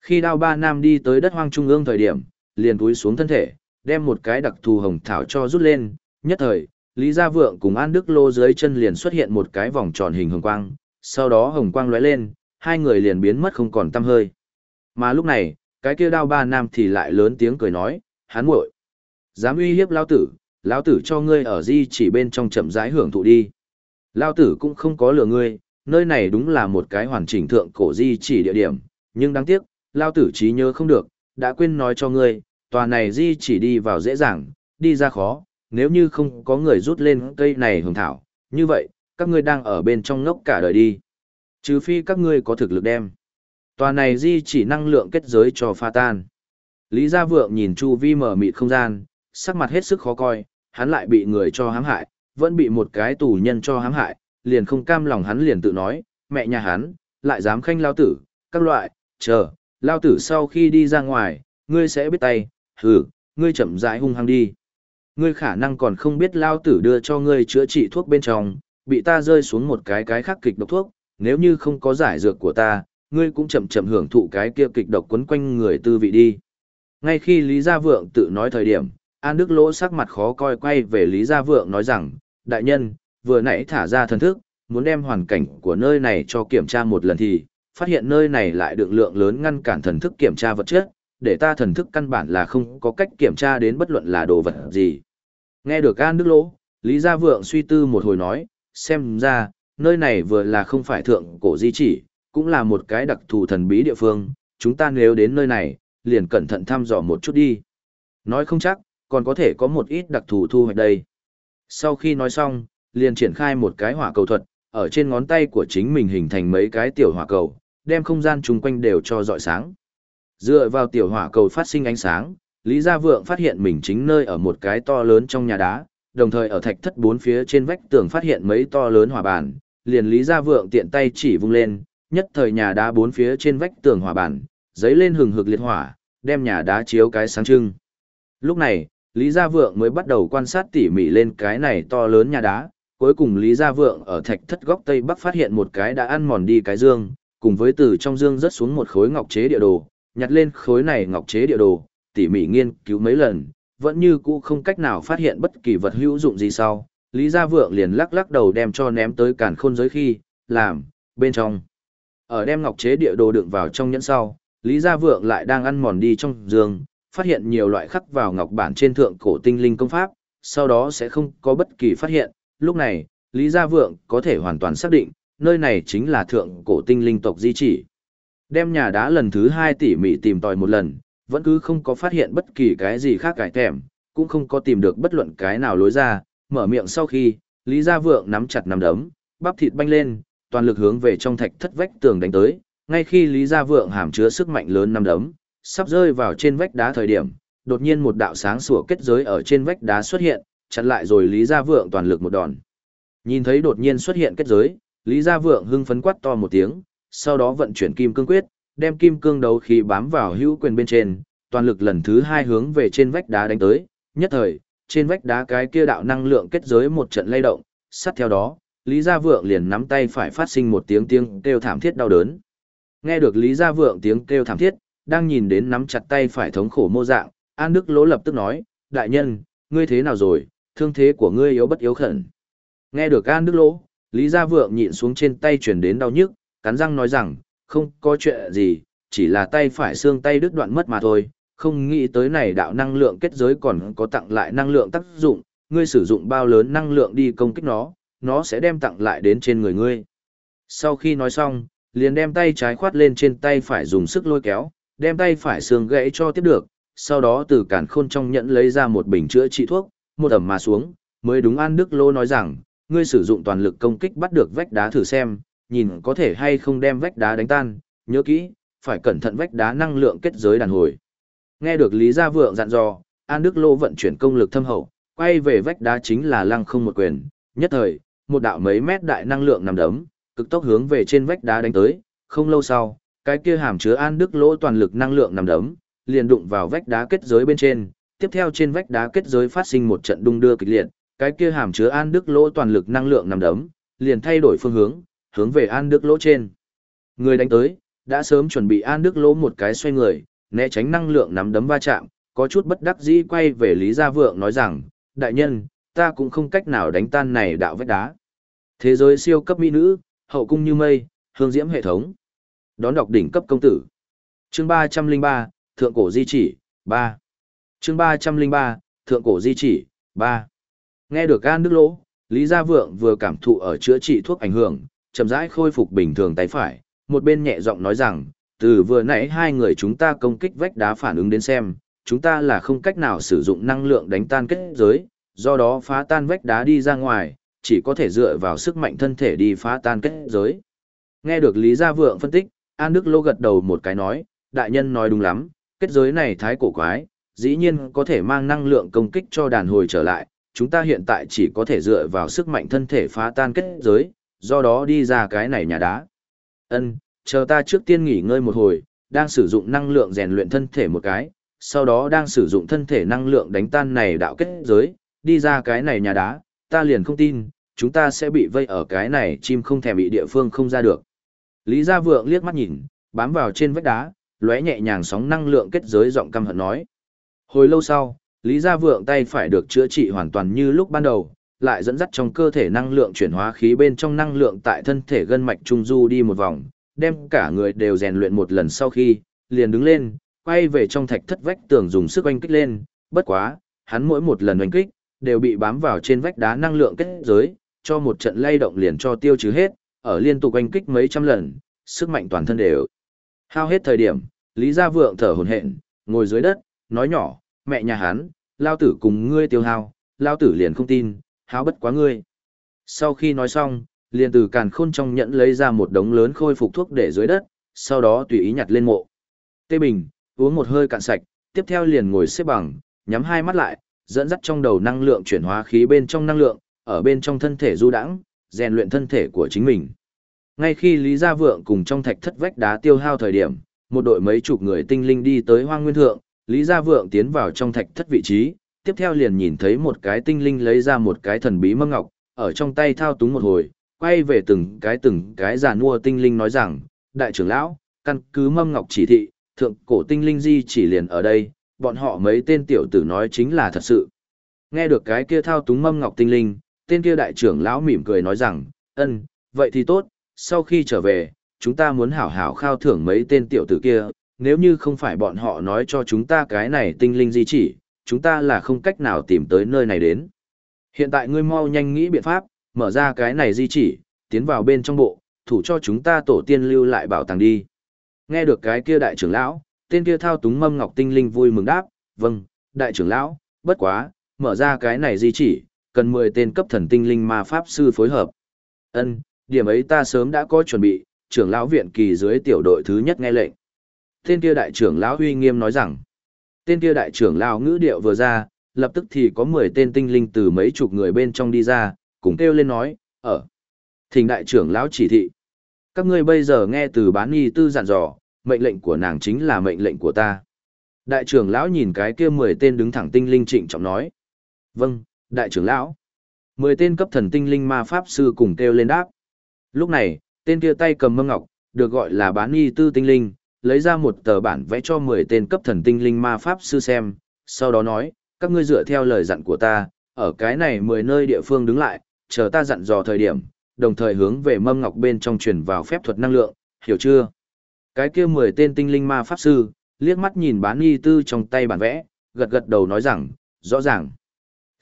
Khi đao ba nam đi tới đất hoang trung ương thời điểm, liền túi xuống thân thể, đem một cái đặc thù hồng thảo cho rút lên, nhất thời, Lý Gia Vượng cùng An Đức Lô dưới chân liền xuất hiện một cái vòng tròn hình hồng quang, sau đó hồng quang lóe lên, hai người liền biến mất không còn tăm hơi. Mà lúc này, cái kia đao ba nam thì lại lớn tiếng cười nói, hắn muội, dám uy hiếp lão tử, lão tử cho ngươi ở di chỉ bên trong chậm rãi hưởng thụ đi. Lão tử cũng không có lừa ngươi, nơi này đúng là một cái hoàn chỉnh thượng cổ di chỉ địa điểm, nhưng đáng tiếc, lão tử trí nhớ không được, đã quên nói cho ngươi, tòa này di chỉ đi vào dễ dàng, đi ra khó, nếu như không có người rút lên cây này hưởng thảo, như vậy, các ngươi đang ở bên trong ngốc cả đời đi. Trừ phi các ngươi có thực lực đem. Tòa này di chỉ năng lượng kết giới cho pha tan. Lý Gia Vượng nhìn Chu Vi mở mịt không gian, sắc mặt hết sức khó coi, hắn lại bị người cho hãm hại, vẫn bị một cái tù nhân cho hãm hại, liền không cam lòng hắn liền tự nói, mẹ nhà hắn, lại dám khanh lao tử, các loại, chờ, lao tử sau khi đi ra ngoài, ngươi sẽ biết tay, hừ, ngươi chậm rãi hung hăng đi. Ngươi khả năng còn không biết lao tử đưa cho ngươi chữa trị thuốc bên trong, bị ta rơi xuống một cái cái khắc kịch độc thuốc, nếu như không có giải dược của ta, ngươi cũng chậm chậm hưởng thụ cái kia kịch độc quấn quanh người tư vị đi. Ngay khi Lý Gia Vượng tự nói thời điểm, An Đức Lỗ sắc mặt khó coi quay về Lý Gia Vượng nói rằng, đại nhân, vừa nãy thả ra thần thức, muốn đem hoàn cảnh của nơi này cho kiểm tra một lần thì, phát hiện nơi này lại được lượng lớn ngăn cản thần thức kiểm tra vật chất, để ta thần thức căn bản là không có cách kiểm tra đến bất luận là đồ vật gì. Nghe được An Đức Lỗ, Lý Gia Vượng suy tư một hồi nói, xem ra, nơi này vừa là không phải thượng cổ di chỉ, cũng là một cái đặc thù thần bí địa phương, chúng ta nếu đến nơi này, liền cẩn thận thăm dò một chút đi. Nói không chắc, còn có thể có một ít đặc thù thu hoạch đây. Sau khi nói xong, liền triển khai một cái hỏa cầu thuật, ở trên ngón tay của chính mình hình thành mấy cái tiểu hỏa cầu, đem không gian chung quanh đều cho dọi sáng. Dựa vào tiểu hỏa cầu phát sinh ánh sáng, Lý Gia Vượng phát hiện mình chính nơi ở một cái to lớn trong nhà đá, đồng thời ở thạch thất bốn phía trên vách tường phát hiện mấy to lớn hỏa bản, liền Lý Gia Vượng tiện tay chỉ vung lên, nhất thời nhà đá bốn phía trên vách tường hỏa bản giấy lên hừng hực liệt hỏa, đem nhà đá chiếu cái sáng trưng. Lúc này, Lý Gia Vượng mới bắt đầu quan sát tỉ mỉ lên cái này to lớn nhà đá, cuối cùng Lý Gia Vượng ở thạch thất góc tây bắc phát hiện một cái đã ăn mòn đi cái dương, cùng với từ trong dương rớt xuống một khối ngọc chế địa đồ, nhặt lên khối này ngọc chế địa đồ, tỉ mỉ nghiên cứu mấy lần, vẫn như cũ không cách nào phát hiện bất kỳ vật hữu dụng gì sau. Lý Gia Vượng liền lắc lắc đầu đem cho ném tới cản khôn giới khi, làm, bên trong. Ở đem ngọc chế địa đồ đựng vào trong nhẫn sau, Lý Gia Vượng lại đang ăn mòn đi trong giường, phát hiện nhiều loại khắc vào ngọc bản trên thượng cổ tinh linh công pháp, sau đó sẽ không có bất kỳ phát hiện. Lúc này, Lý Gia Vượng có thể hoàn toàn xác định, nơi này chính là thượng cổ tinh linh tộc di chỉ. Đem nhà đá lần thứ hai tỉ mỉ tìm tòi một lần, vẫn cứ không có phát hiện bất kỳ cái gì khác cải thèm, cũng không có tìm được bất luận cái nào lối ra, mở miệng sau khi, Lý Gia Vượng nắm chặt nắm đấm, bắp thịt banh lên, toàn lực hướng về trong thạch thất vách tường đánh tới, ngay khi Lý Gia Vượng hàm chứa sức mạnh lớn nắm đấm, sắp rơi vào trên vách đá thời điểm, đột nhiên một đạo sáng sủa kết giới ở trên vách đá xuất hiện, chặn lại rồi Lý Gia Vượng toàn lực một đòn. Nhìn thấy đột nhiên xuất hiện kết giới, Lý Gia Vượng hưng phấn quát to một tiếng, sau đó vận chuyển kim cương quyết, đem kim cương đấu khí bám vào hữu quyền bên trên, toàn lực lần thứ hai hướng về trên vách đá đánh tới, nhất thời, trên vách đá cái kia đạo năng lượng kết giới một trận lay động, sát theo đó, Lý Gia Vượng liền nắm tay phải phát sinh một tiếng tiếng kêu thảm thiết đau đớn. Nghe được Lý Gia Vượng tiếng kêu thảm thiết, đang nhìn đến nắm chặt tay phải thống khổ mô dạng, An Đức Lỗ lập tức nói, đại nhân, ngươi thế nào rồi, thương thế của ngươi yếu bất yếu khẩn. Nghe được An Đức Lỗ, Lý Gia Vượng nhịn xuống trên tay chuyển đến đau nhức, cắn răng nói rằng, không có chuyện gì, chỉ là tay phải xương tay đứt đoạn mất mà thôi, không nghĩ tới này đạo năng lượng kết giới còn có tặng lại năng lượng tác dụng, ngươi sử dụng bao lớn năng lượng đi công kích nó, nó sẽ đem tặng lại đến trên người ngươi. Sau khi nói xong, liền đem tay trái khoát lên trên tay phải dùng sức lôi kéo, đem tay phải xương gãy cho tiếp được, sau đó từ cản khôn trong nhẫn lấy ra một bình chữa trị thuốc, một ẩm mà xuống, mới đúng An Đức Lô nói rằng, ngươi sử dụng toàn lực công kích bắt được vách đá thử xem, nhìn có thể hay không đem vách đá đánh tan, nhớ kỹ, phải cẩn thận vách đá năng lượng kết giới đàn hồi. Nghe được Lý Gia Vượng dặn dò, An Đức Lô vận chuyển công lực thâm hậu, quay về vách đá chính là lăng không một quyền, nhất thời, một đạo mấy mét đại năng lượng nằm đấm, cực tốc hướng về trên vách đá đánh tới, không lâu sau, cái kia hàm chứa An Đức Lỗ toàn lực năng lượng nằm đấm, liền đụng vào vách đá kết giới bên trên, tiếp theo trên vách đá kết giới phát sinh một trận đung đưa kịch liệt, cái kia hàm chứa An Đức Lỗ toàn lực năng lượng nằm đấm, liền thay đổi phương hướng, hướng về An Đức Lỗ trên. Người đánh tới, đã sớm chuẩn bị An Đức Lỗ một cái xoay người, né tránh năng lượng nắm đấm va chạm, có chút bất đắc dĩ quay về Lý Gia Vượng nói rằng, đại nhân, ta cũng không cách nào đánh tan này đạo vách đá. Thế giới siêu cấp mỹ nữ, hậu cung như mây, hương diễm hệ thống. Đón đọc đỉnh cấp công tử. Chương 303, Thượng cổ di chỉ, 3. Chương 303, Thượng cổ di chỉ, 3. Nghe được Gan Đức Lỗ, Lý Gia Vượng vừa cảm thụ ở chữa trị thuốc ảnh hưởng, chậm rãi khôi phục bình thường tay phải, một bên nhẹ giọng nói rằng, từ vừa nãy hai người chúng ta công kích vách đá phản ứng đến xem, chúng ta là không cách nào sử dụng năng lượng đánh tan kết giới, do đó phá tan vách đá đi ra ngoài, chỉ có thể dựa vào sức mạnh thân thể đi phá tan kết giới. Nghe được Lý Gia Vượng phân tích, An Đức Lô gật đầu một cái nói, đại nhân nói đúng lắm, kết giới này thái cổ quái, dĩ nhiên có thể mang năng lượng công kích cho đàn hồi trở lại, chúng ta hiện tại chỉ có thể dựa vào sức mạnh thân thể phá tan kết giới, do đó đi ra cái này nhà đá. Ân, chờ ta trước tiên nghỉ ngơi một hồi, đang sử dụng năng lượng rèn luyện thân thể một cái, sau đó đang sử dụng thân thể năng lượng đánh tan này đạo kết giới, đi ra cái này nhà đá, ta liền không tin, chúng ta sẽ bị vây ở cái này chim không thèm bị địa phương không ra được. Lý Gia Vượng liếc mắt nhìn, bám vào trên vách đá, lóe nhẹ nhàng sóng năng lượng kết giới giọng căm hận nói. Hồi lâu sau, Lý Gia Vượng tay phải được chữa trị hoàn toàn như lúc ban đầu, lại dẫn dắt trong cơ thể năng lượng chuyển hóa khí bên trong năng lượng tại thân thể gân mạch trung du đi một vòng, đem cả người đều rèn luyện một lần sau khi, liền đứng lên, quay về trong thạch thất vách tường dùng sức oanh kích lên, bất quá, hắn mỗi một lần oanh kích, đều bị bám vào trên vách đá năng lượng kết giới, cho một trận lay động liền cho tiêu trừ hết, ở liên tục oanh kích mấy trăm lần, sức mạnh toàn thân đều hao hết thời điểm, Lý Gia Vượng thở hổn hển, ngồi dưới đất, nói nhỏ, mẹ nhà hắn, lao tử cùng ngươi tiêu hao, lao tử liền không tin, háo bất quá ngươi. Sau khi nói xong, liền từ càn khôn trong nhẫn lấy ra một đống lớn khôi phục thuốc để dưới đất, sau đó tùy ý nhặt lên mộ. Tê Bình, uống một hơi cạn sạch, tiếp theo liền ngồi xếp bằng, nhắm hai mắt lại, dẫn dắt trong đầu năng lượng chuyển hóa khí bên trong năng lượng, ở bên trong thân thể du đãng, rèn luyện thân thể của chính mình. Ngay khi Lý Gia Vượng cùng trong thạch thất vách đá tiêu hao thời điểm, một đội mấy chục người tinh linh đi tới Hoang Nguyên Thượng, Lý Gia Vượng tiến vào trong thạch thất vị trí, tiếp theo liền nhìn thấy một cái tinh linh lấy ra một cái thần bí mâm ngọc, ở trong tay thao túng một hồi, quay về từng cái từng cái giàn mua tinh linh nói rằng, đại trưởng lão, căn cứ mâm ngọc chỉ thị, thượng cổ tinh linh di chỉ liền ở đây, bọn họ mấy tên tiểu tử nói chính là thật sự. Nghe được cái kia thao túng mâm ngọc tinh linh, tên kia đại trưởng lão mỉm cười nói rằng, ân, vậy thì tốt, sau khi trở về, chúng ta muốn hảo hảo khao thưởng mấy tên tiểu tử kia, nếu như không phải bọn họ nói cho chúng ta cái này tinh linh di chỉ, chúng ta là không cách nào tìm tới nơi này đến. Hiện tại ngươi mau nhanh nghĩ biện pháp, mở ra cái này di chỉ, tiến vào bên trong bộ, thủ cho chúng ta tổ tiên lưu lại bảo tàng đi. Nghe được cái kia đại trưởng lão, tên kia thao túng mâm ngọc tinh linh vui mừng đáp, vâng, đại trưởng lão, bất quá, mở ra cái này di chỉ, cần 10 tên cấp thần tinh linh ma pháp sư phối hợp. Ân, điểm ấy ta sớm đã có chuẩn bị, trưởng lão viện kỳ dưới tiểu đội thứ nhất nghe lệnh. Tên kia đại trưởng lão uy nghiêm nói rằng, tên kia đại trưởng lão ngữ điệu vừa ra, lập tức thì có 10 tên tinh linh từ mấy chục người bên trong đi ra, cùng kêu lên nói, ở. Thỉnh đại trưởng lão chỉ thị. Các ngươi bây giờ nghe từ bán nghi tư dặn dò, mệnh lệnh của nàng chính là mệnh lệnh của ta. Đại trưởng lão nhìn cái kia 10 tên đứng thẳng tinh linh trịnh trọng nói. Vâng, đại trưởng lão. 10 tên cấp thần tinh linh ma pháp sư cùng kêu lên đáp. Lúc này, tên kia tay cầm mâm ngọc, được gọi là bán y tư tinh linh, lấy ra một tờ bản vẽ cho 10 tên cấp thần tinh linh ma pháp sư xem, sau đó nói, các ngươi dựa theo lời dặn của ta, ở cái này 10 nơi địa phương đứng lại, chờ ta dặn dò thời điểm, đồng thời hướng về mâm ngọc bên trong truyền vào phép thuật năng lượng, hiểu chưa? Cái kia 10 tên tinh linh ma pháp sư, liếc mắt nhìn bán y tư trong tay bản vẽ, gật gật đầu nói rằng, rõ ràng.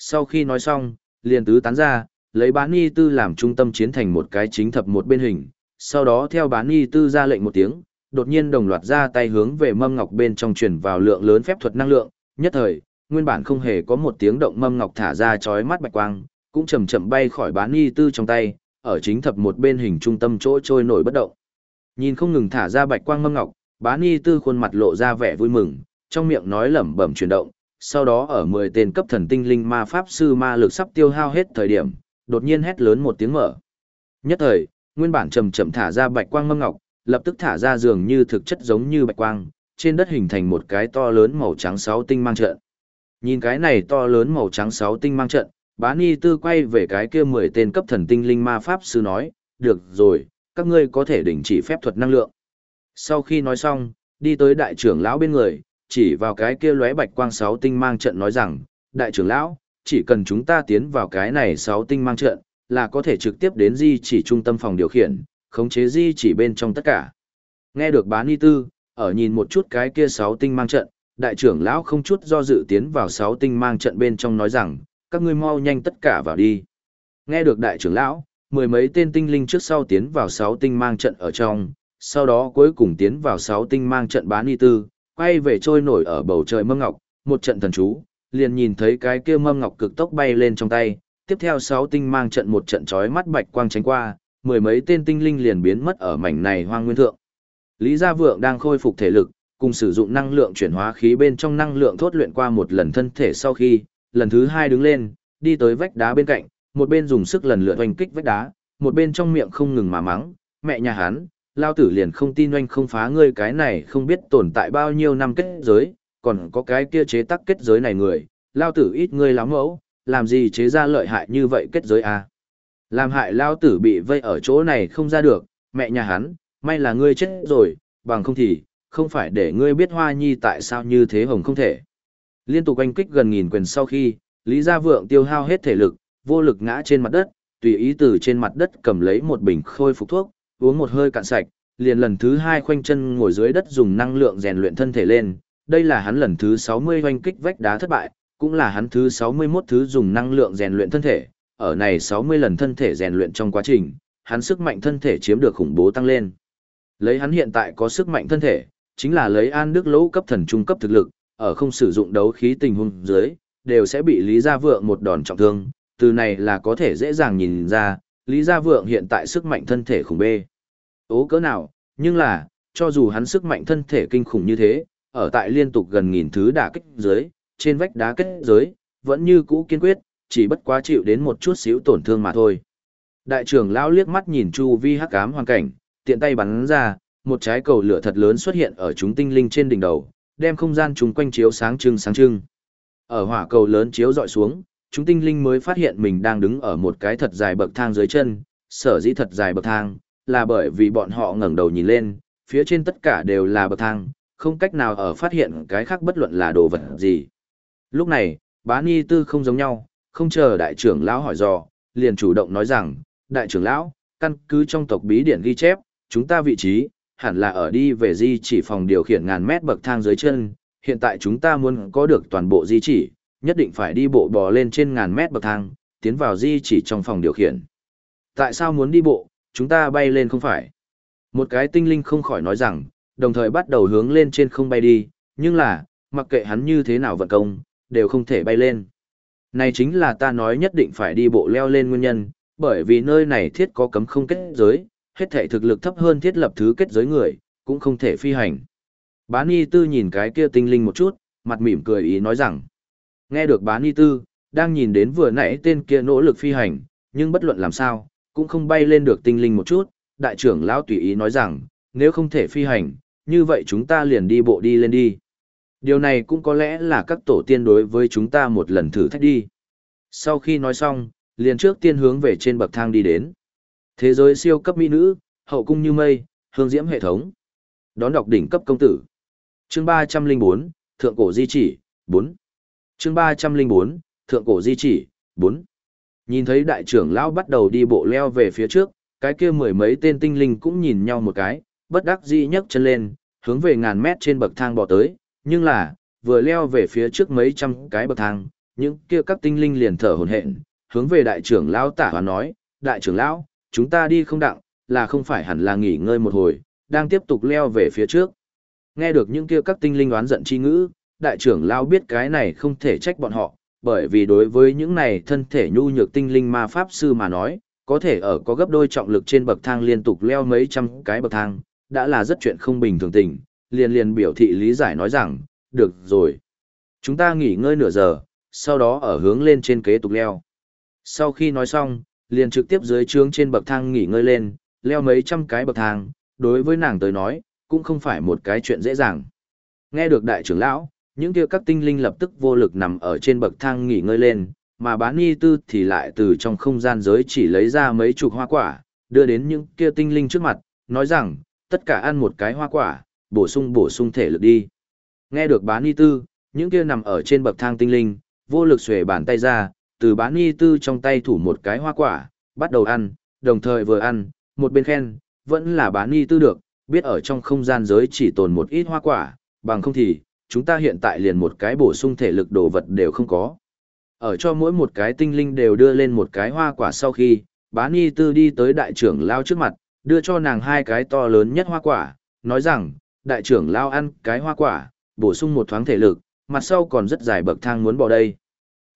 Sau khi nói xong, liền tứ tán ra, lấy bán y tư làm trung tâm chiến thành một cái chính thập một bên hình, sau đó theo bán y tư ra lệnh một tiếng, đột nhiên đồng loạt ra tay hướng về mâm ngọc bên trong truyền vào lượng lớn phép thuật năng lượng, nhất thời, nguyên bản không hề có một tiếng động mâm ngọc thả ra chói mắt bạch quang, cũng chậm chậm bay khỏi bán y tư trong tay, ở chính thập một bên hình trung tâm chỗ trôi nổi bất động. Nhìn không ngừng thả ra bạch quang mâm ngọc, bán y tư khuôn mặt lộ ra vẻ vui mừng, trong miệng nói lẩm bẩm chuyển động, sau đó ở 10 tên cấp thần tinh linh ma pháp sư ma lực sắp tiêu hao hết thời điểm, đột nhiên hét lớn một tiếng mở. Nhất thời, nguyên bản chậm chậm thả ra bạch quang mâm ngọc, lập tức thả ra dường như thực chất giống như bạch quang, trên đất hình thành một cái to lớn màu trắng sáu tinh mang trận. Nhìn cái này to lớn màu trắng sáu tinh mang trận, bá ni tư quay về cái kia mười tên cấp thần tinh linh ma pháp sư nói, được rồi, các ngươi có thể đình chỉ phép thuật năng lượng. Sau khi nói xong, đi tới đại trưởng lão bên người, chỉ vào cái kia lóe bạch quang sáu tinh mang trận nói rằng, đại trưởng lão, chỉ cần chúng ta tiến vào cái này sáu tinh mang trận, là có thể trực tiếp đến di chỉ trung tâm phòng điều khiển, khống chế di chỉ bên trong tất cả. Nghe được bá ni tư, ở nhìn một chút cái kia sáu tinh mang trận, đại trưởng lão không chút do dự tiến vào sáu tinh mang trận bên trong nói rằng, các ngươi mau nhanh tất cả vào đi. Nghe được đại trưởng lão, mười mấy tên tinh linh trước sau tiến vào sáu tinh mang trận ở trong, sau đó cuối cùng tiến vào sáu tinh mang trận bán y tư, quay về trôi nổi ở bầu trời mâm ngọc, một trận thần chú, liền nhìn thấy cái kia mâm ngọc cực tốc bay lên trong tay, tiếp theo sáu tinh mang trận một trận chói mắt bạch quang tránh qua, mười mấy tên tinh linh liền biến mất ở mảnh này hoang nguyên thượng. Lý Gia Vượng đang khôi phục thể lực, cùng sử dụng năng lượng chuyển hóa khí bên trong năng lượng thốt luyện qua một lần thân thể sau khi, lần thứ hai đứng lên, đi tới vách đá bên cạnh, một bên dùng sức lần lượt hoành kích vách đá, một bên trong miệng không ngừng mà mắng, mẹ nhà hắn, lao tử liền không tin oanh không phá ngươi cái này không biết tồn tại bao nhiêu năm kết giới, còn có cái kia chế tắc kết giới này người, lao tử ít ngươi lắm mẫu, làm gì chế ra lợi hại như vậy kết giới à? Làm hại lao tử bị vây ở chỗ này không ra được, mẹ nhà hắn, may là ngươi chết rồi, bằng không thì, không phải để ngươi biết hoa nhi tại sao như thế hồng không thể. Liên tục oanh kích gần nghìn quyền sau khi, Lý Gia Vượng tiêu hao hết thể lực, vô lực ngã trên mặt đất, tùy ý từ trên mặt đất cầm lấy một bình khôi phục thuốc, uống một hơi cạn sạch, liền lần thứ hai khoanh chân ngồi dưới đất dùng năng lượng rèn luyện thân thể lên. Đây là hắn lần thứ 60 hoanh kích vách đá thất bại, cũng là hắn thứ 61 thứ dùng năng lượng rèn luyện thân thể. Ở này 60 lần thân thể rèn luyện trong quá trình, hắn sức mạnh thân thể chiếm được khủng bố tăng lên. Lấy hắn hiện tại có sức mạnh thân thể, chính là lấy an đức lỗ cấp thần trung cấp thực lực, ở không sử dụng đấu khí tình huống dưới, đều sẽ bị Lý Gia Vượng một đòn trọng thương, từ này là có thể dễ dàng nhìn ra, Lý Gia Vượng hiện tại sức mạnh thân thể khủng bê. Ố cỡ nào, nhưng là, cho dù hắn sức mạnh thân thể kinh khủng như thế, ở tại liên tục gần nghìn thứ đả kích dưới, trên vách đá kết giới, vẫn như cũ kiên quyết, chỉ bất quá chịu đến một chút xíu tổn thương mà thôi. Đại trưởng lão liếc mắt nhìn chu vi hắc ám hoàn cảnh, tiện tay bắn ra, một trái cầu lửa thật lớn xuất hiện ở chúng tinh linh trên đỉnh đầu, đem không gian chúng quanh chiếu sáng trưng sáng trưng. Ở hỏa cầu lớn chiếu dọi xuống, chúng tinh linh mới phát hiện mình đang đứng ở một cái thật dài bậc thang dưới chân, sở dĩ thật dài bậc thang, là bởi vì bọn họ ngẩng đầu nhìn lên, phía trên tất cả đều là bậc thang, không cách nào ở phát hiện cái khác bất luận là đồ vật gì. Lúc này, bá ni tư không giống nhau, không chờ đại trưởng lão hỏi dò, liền chủ động nói rằng, đại trưởng lão, căn cứ trong tộc bí điển ghi chép, chúng ta vị trí, hẳn là ở đi về di chỉ phòng điều khiển ngàn mét bậc thang dưới chân, hiện tại chúng ta muốn có được toàn bộ di chỉ, nhất định phải đi bộ bò lên trên ngàn mét bậc thang, tiến vào di chỉ trong phòng điều khiển. Tại sao muốn đi bộ, chúng ta bay lên không phải? Một cái tinh linh không khỏi nói rằng, đồng thời bắt đầu hướng lên trên không bay đi, nhưng là, mặc kệ hắn như thế nào vận công, đều không thể bay lên. Này chính là ta nói nhất định phải đi bộ leo lên nguyên nhân, bởi vì nơi này thiết có cấm không kết giới, hết thể thực lực thấp hơn thiết lập thứ kết giới người, cũng không thể phi hành. Bán y tư nhìn cái kia tinh linh một chút, mặt mỉm cười ý nói rằng, nghe được bán y tư, đang nhìn đến vừa nãy tên kia nỗ lực phi hành, nhưng bất luận làm sao, cũng không bay lên được tinh linh một chút, đại trưởng lão tùy ý nói rằng, nếu không thể phi hành, như vậy chúng ta liền đi bộ đi lên đi. Điều này cũng có lẽ là các tổ tiên đối với chúng ta một lần thử thách đi. Sau khi nói xong, liền trước tiên hướng về trên bậc thang đi đến. Thế giới siêu cấp mỹ nữ, hậu cung như mây, hương diễm hệ thống. Đón đọc đỉnh cấp công tử. Chương 304, Thượng cổ di chỉ, 4. Chương 304, Thượng cổ di chỉ, 4. Nhìn thấy đại trưởng lão bắt đầu đi bộ leo về phía trước, cái kia mười mấy tên tinh linh cũng nhìn nhau một cái, bất đắc dĩ nhấc chân lên, hướng về ngàn mét trên bậc thang bò tới, nhưng là, vừa leo về phía trước mấy trăm cái bậc thang, những kia các tinh linh liền thở hổn hển, hướng về đại trưởng lão tả và nói, đại trưởng lão, chúng ta đi không đặng, là không phải hẳn là nghỉ ngơi một hồi, đang tiếp tục leo về phía trước. Nghe được những kia các tinh linh oán giận chi ngữ, đại trưởng lão biết cái này không thể trách bọn họ, bởi vì đối với những này thân thể nhu nhược tinh linh ma pháp sư mà nói, có thể ở có gấp đôi trọng lực trên bậc thang liên tục leo mấy trăm cái bậc thang, đã là rất chuyện không bình thường tình, liền liền biểu thị lý giải nói rằng, được rồi. Chúng ta nghỉ ngơi nửa giờ, sau đó ở hướng lên trên kế tục leo. Sau khi nói xong, liền trực tiếp dưới trướng trên bậc thang nghỉ ngơi lên, leo mấy trăm cái bậc thang, đối với nàng tới nói, cũng không phải một cái chuyện dễ dàng. Nghe được đại trưởng lão, những kia các tinh linh lập tức vô lực nằm ở trên bậc thang nghỉ ngơi lên, mà bán y tư thì lại từ trong không gian giới chỉ lấy ra mấy chục hoa quả, đưa đến những kia tinh linh trước mặt, nói rằng, tất cả ăn một cái hoa quả, bổ sung bổ sung thể lực đi. Nghe được bán y tư, những kia nằm ở trên bậc thang tinh linh, vô lực xuề bàn tay ra, từ bán y tư trong tay thủ một cái hoa quả, bắt đầu ăn, đồng thời vừa ăn, một bên khen, vẫn là bán y tư được, biết ở trong không gian giới chỉ tồn một ít hoa quả, bằng không thì, chúng ta hiện tại liền một cái bổ sung thể lực đồ vật đều không có. Ở cho mỗi một cái tinh linh đều đưa lên một cái hoa quả sau khi, bán y tư đi tới đại trưởng lao trước mặt, đưa cho nàng hai cái to lớn nhất hoa quả, nói rằng, đại trưởng lao ăn cái hoa quả, bổ sung một thoáng thể lực, mặt sau còn rất dài bậc thang muốn bỏ đây.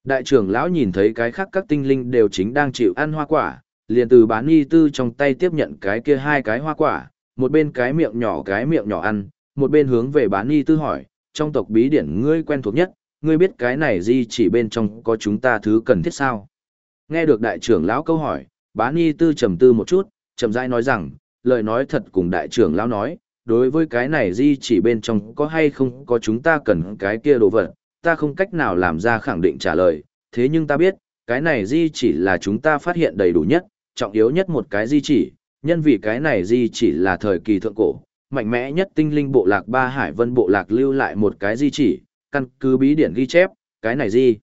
Đại trưởng lão nhìn thấy cái khác các tinh linh đều chính đang chịu ăn hoa quả, liền từ bán y tư trong tay tiếp nhận cái kia hai cái hoa quả, một bên cái miệng nhỏ cái miệng nhỏ ăn, một bên hướng về bán y tư hỏi, trong tộc bí điển ngươi quen thuộc nhất, ngươi biết cái này gì chỉ bên trong có chúng ta thứ cần thiết sao? Nghe được đại trưởng lão câu hỏi, bá ni tư trầm tư một chút, chậm rãi nói rằng, lời nói thật cùng đại trưởng lão nói, đối với cái này di chỉ bên trong có hay không có chúng ta cần cái kia đồ vật, ta không cách nào làm ra khẳng định trả lời, thế nhưng ta biết, cái này di chỉ là chúng ta phát hiện đầy đủ nhất, trọng yếu nhất một cái di chỉ, nhân vì cái này di chỉ là thời kỳ thượng cổ, mạnh mẽ nhất tinh linh bộ lạc ba hải vân bộ lạc lưu lại một cái di chỉ, căn cứ bí điển ghi chép, cái này di.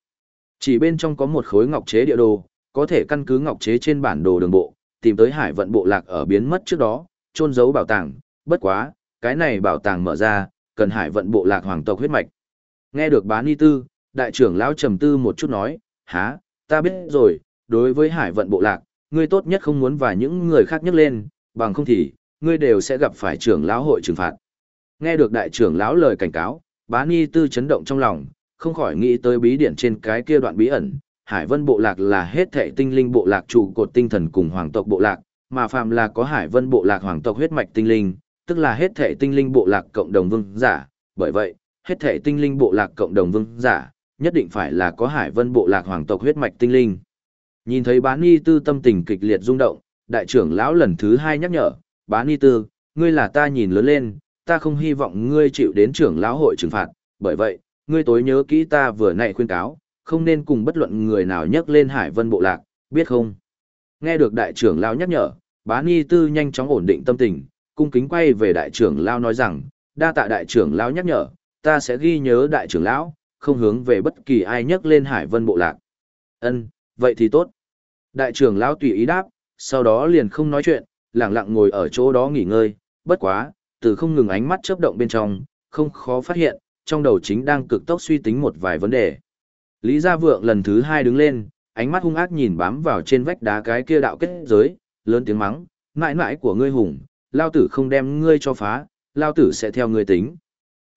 Chỉ bên trong có một khối ngọc chế địa đồ, có thể căn cứ ngọc chế trên bản đồ đường bộ, tìm tới hải vận bộ lạc ở biến mất trước đó, trôn giấu bảo tàng, bất quá, cái này bảo tàng mở ra, cần hải vận bộ lạc hoàng tộc huyết mạch. Nghe được bán y tư, đại trưởng lão trầm tư một chút nói, há, ta biết rồi, đối với hải vận bộ lạc, ngươi tốt nhất không muốn và những người khác nhắc lên, bằng không thì, ngươi đều sẽ gặp phải trưởng lão hội trừng phạt. Nghe được đại trưởng lão lời cảnh cáo, bán ni tư chấn động trong lòng, không khỏi nghĩ tới bí điển trên cái kia đoạn bí ẩn, Hải Vân bộ lạc là hết thệ tinh linh bộ lạc trụ cột tinh thần cùng hoàng tộc bộ lạc, mà phàm là có Hải Vân bộ lạc hoàng tộc huyết mạch tinh linh, tức là hết thệ tinh linh bộ lạc cộng đồng vương giả, bởi vậy, hết thệ tinh linh bộ lạc cộng đồng vương giả, nhất định phải là có Hải Vân bộ lạc hoàng tộc huyết mạch tinh linh. Nhìn thấy Bán Ni Tư tâm tình kịch liệt rung động, đại trưởng lão lần thứ hai nhắc nhở, Bá Ni Tư, ngươi là ta nhìn lớn lên, ta không hy vọng ngươi chịu đến trưởng lão hội trừng phạt, bởi vậy, ngươi tối nhớ kỹ ta vừa nãy khuyên cáo, không nên cùng bất luận người nào nhắc lên Hải Vân bộ lạc, biết không? Nghe được đại trưởng lão nhắc nhở, bá ni tư nhanh chóng ổn định tâm tình, cung kính quay về đại trưởng lão nói rằng, đa tạ đại trưởng lão nhắc nhở, ta sẽ ghi nhớ đại trưởng lão, không hướng về bất kỳ ai nhắc lên Hải Vân bộ lạc. Ân, vậy thì tốt. Đại trưởng lão tùy ý đáp, sau đó liền không nói chuyện, lặng lặng ngồi ở chỗ đó nghỉ ngơi, bất quá, từ không ngừng ánh mắt chớp động bên trong, không khó phát hiện, trong đầu chính đang cực tốc suy tính một vài vấn đề. Lý Gia Vượng lần thứ hai đứng lên, ánh mắt hung ác nhìn bám vào trên vách đá cái kia đạo kết giới, lớn tiếng mắng, mãi mãi của ngươi hùng, lao tử không đem ngươi cho phá, lao tử sẽ theo ngươi tính.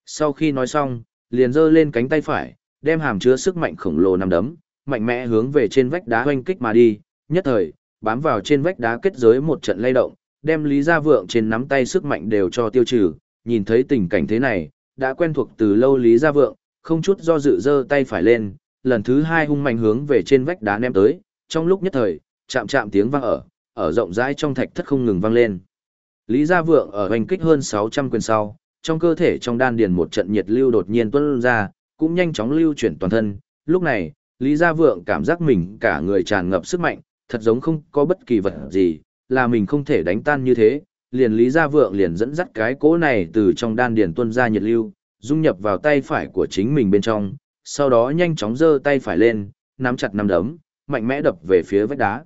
Sau khi nói xong, liền giơ lên cánh tay phải, đem hàm chứa sức mạnh khổng lồ nằm đấm, mạnh mẽ hướng về trên vách đá hoanh kích mà đi, nhất thời, bám vào trên vách đá kết giới một trận lay động, đem Lý Gia Vượng trên nắm tay sức mạnh đều cho tiêu trừ, nhìn thấy tình cảnh thế này, đã quen thuộc từ lâu Lý Gia Vượng, không chút do dự giơ tay phải lên, lần thứ hai hung mạnh hướng về trên vách đá ném tới, trong lúc nhất thời, chạm chạm tiếng vang ở, ở rộng rãi trong thạch thất không ngừng vang lên. Lý Gia Vượng ở hành kích hơn 600 quyền sau, trong cơ thể trong đan điền một trận nhiệt lưu đột nhiên tuôn ra, cũng nhanh chóng lưu chuyển toàn thân. Lúc này, Lý Gia Vượng cảm giác mình cả người tràn ngập sức mạnh, thật giống không có bất kỳ vật gì, là mình không thể đánh tan như thế. Liền Lý Gia Vượng liền dẫn dắt cái cỗ này từ trong đan điền tuân ra nhiệt lưu, dung nhập vào tay phải của chính mình bên trong, sau đó nhanh chóng giơ tay phải lên, nắm chặt nắm đấm, mạnh mẽ đập về phía vách đá.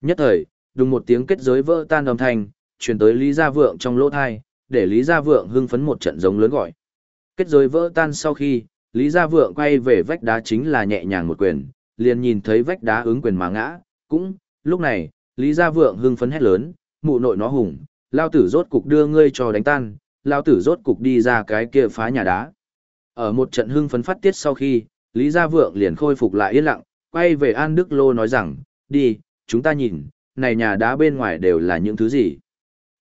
Nhất thời, đùng một tiếng kết giới vỡ tan âm thanh, truyền tới Lý Gia Vượng trong lỗ thai, để Lý Gia Vượng hưng phấn một trận giống lớn gọi. Kết giới vỡ tan sau khi, Lý Gia Vượng quay về vách đá chính là nhẹ nhàng một quyền, liền nhìn thấy vách đá ứng quyền mà ngã, cũng, lúc này, Lý Gia Vượng hưng phấn hét lớn, mụ nội nó hùng, lao tử rốt cục đưa ngươi cho đánh tan, lao tử rốt cục đi ra cái kia phá nhà đá. Ở một trận hưng phấn phát tiết sau khi, Lý Gia Vượng liền khôi phục lại yên lặng, quay về An Đức Lô nói rằng, đi, chúng ta nhìn, này nhà đá bên ngoài đều là những thứ gì.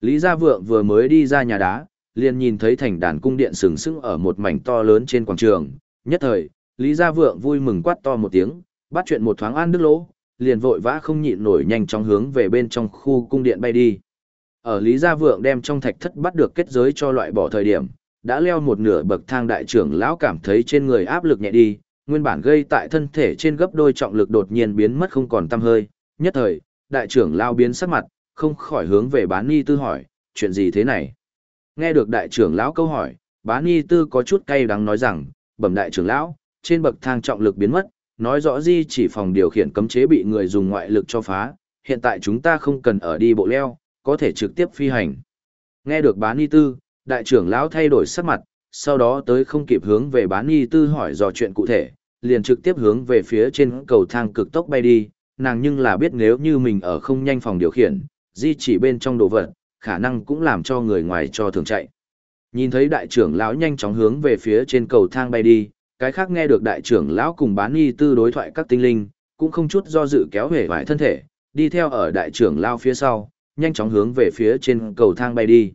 Lý Gia Vượng vừa mới đi ra nhà đá, liền nhìn thấy thành đàn cung điện sừng sững ở một mảnh to lớn trên quảng trường. Nhất thời, Lý Gia Vượng vui mừng quát to một tiếng, bắt chuyện một thoáng An Đức Lô, liền vội vã không nhịn nổi nhanh chóng hướng về bên trong khu cung điện bay đi. Ở Lý Gia Vượng đem trong thạch thất bắt được kết giới cho loại bỏ thời điểm, đã leo một nửa bậc thang đại trưởng lão cảm thấy trên người áp lực nhẹ đi, nguyên bản gây tại thân thể trên gấp đôi trọng lực đột nhiên biến mất không còn tăm hơi, nhất thời, đại trưởng lão biến sắc mặt, không khỏi hướng về bán ni tư hỏi, chuyện gì thế này? Nghe được đại trưởng lão câu hỏi, bán ni tư có chút cay đắng nói rằng, bẩm đại trưởng lão, trên bậc thang trọng lực biến mất, nói rõ di chỉ phòng điều khiển cấm chế bị người dùng ngoại lực cho phá, hiện tại chúng ta không cần ở đi bộ leo, có thể trực tiếp phi hành. Nghe được bán ni tư, đại trưởng lão thay đổi sắc mặt, sau đó tới không kịp hướng về bán y tư hỏi dò chuyện cụ thể, liền trực tiếp hướng về phía trên cầu thang cực tốc bay đi, nàng nhưng là biết nếu như mình ở không nhanh phòng điều khiển, di chỉ bên trong đồ vật, khả năng cũng làm cho người ngoài cho thường chạy. Nhìn thấy đại trưởng lão nhanh chóng hướng về phía trên cầu thang bay đi, cái khác nghe được đại trưởng lão cùng bán nghi tư đối thoại các tinh linh, cũng không chút do dự kéo về vài thân thể, đi theo ở đại trưởng lão phía sau, nhanh chóng hướng về phía trên cầu thang bay đi.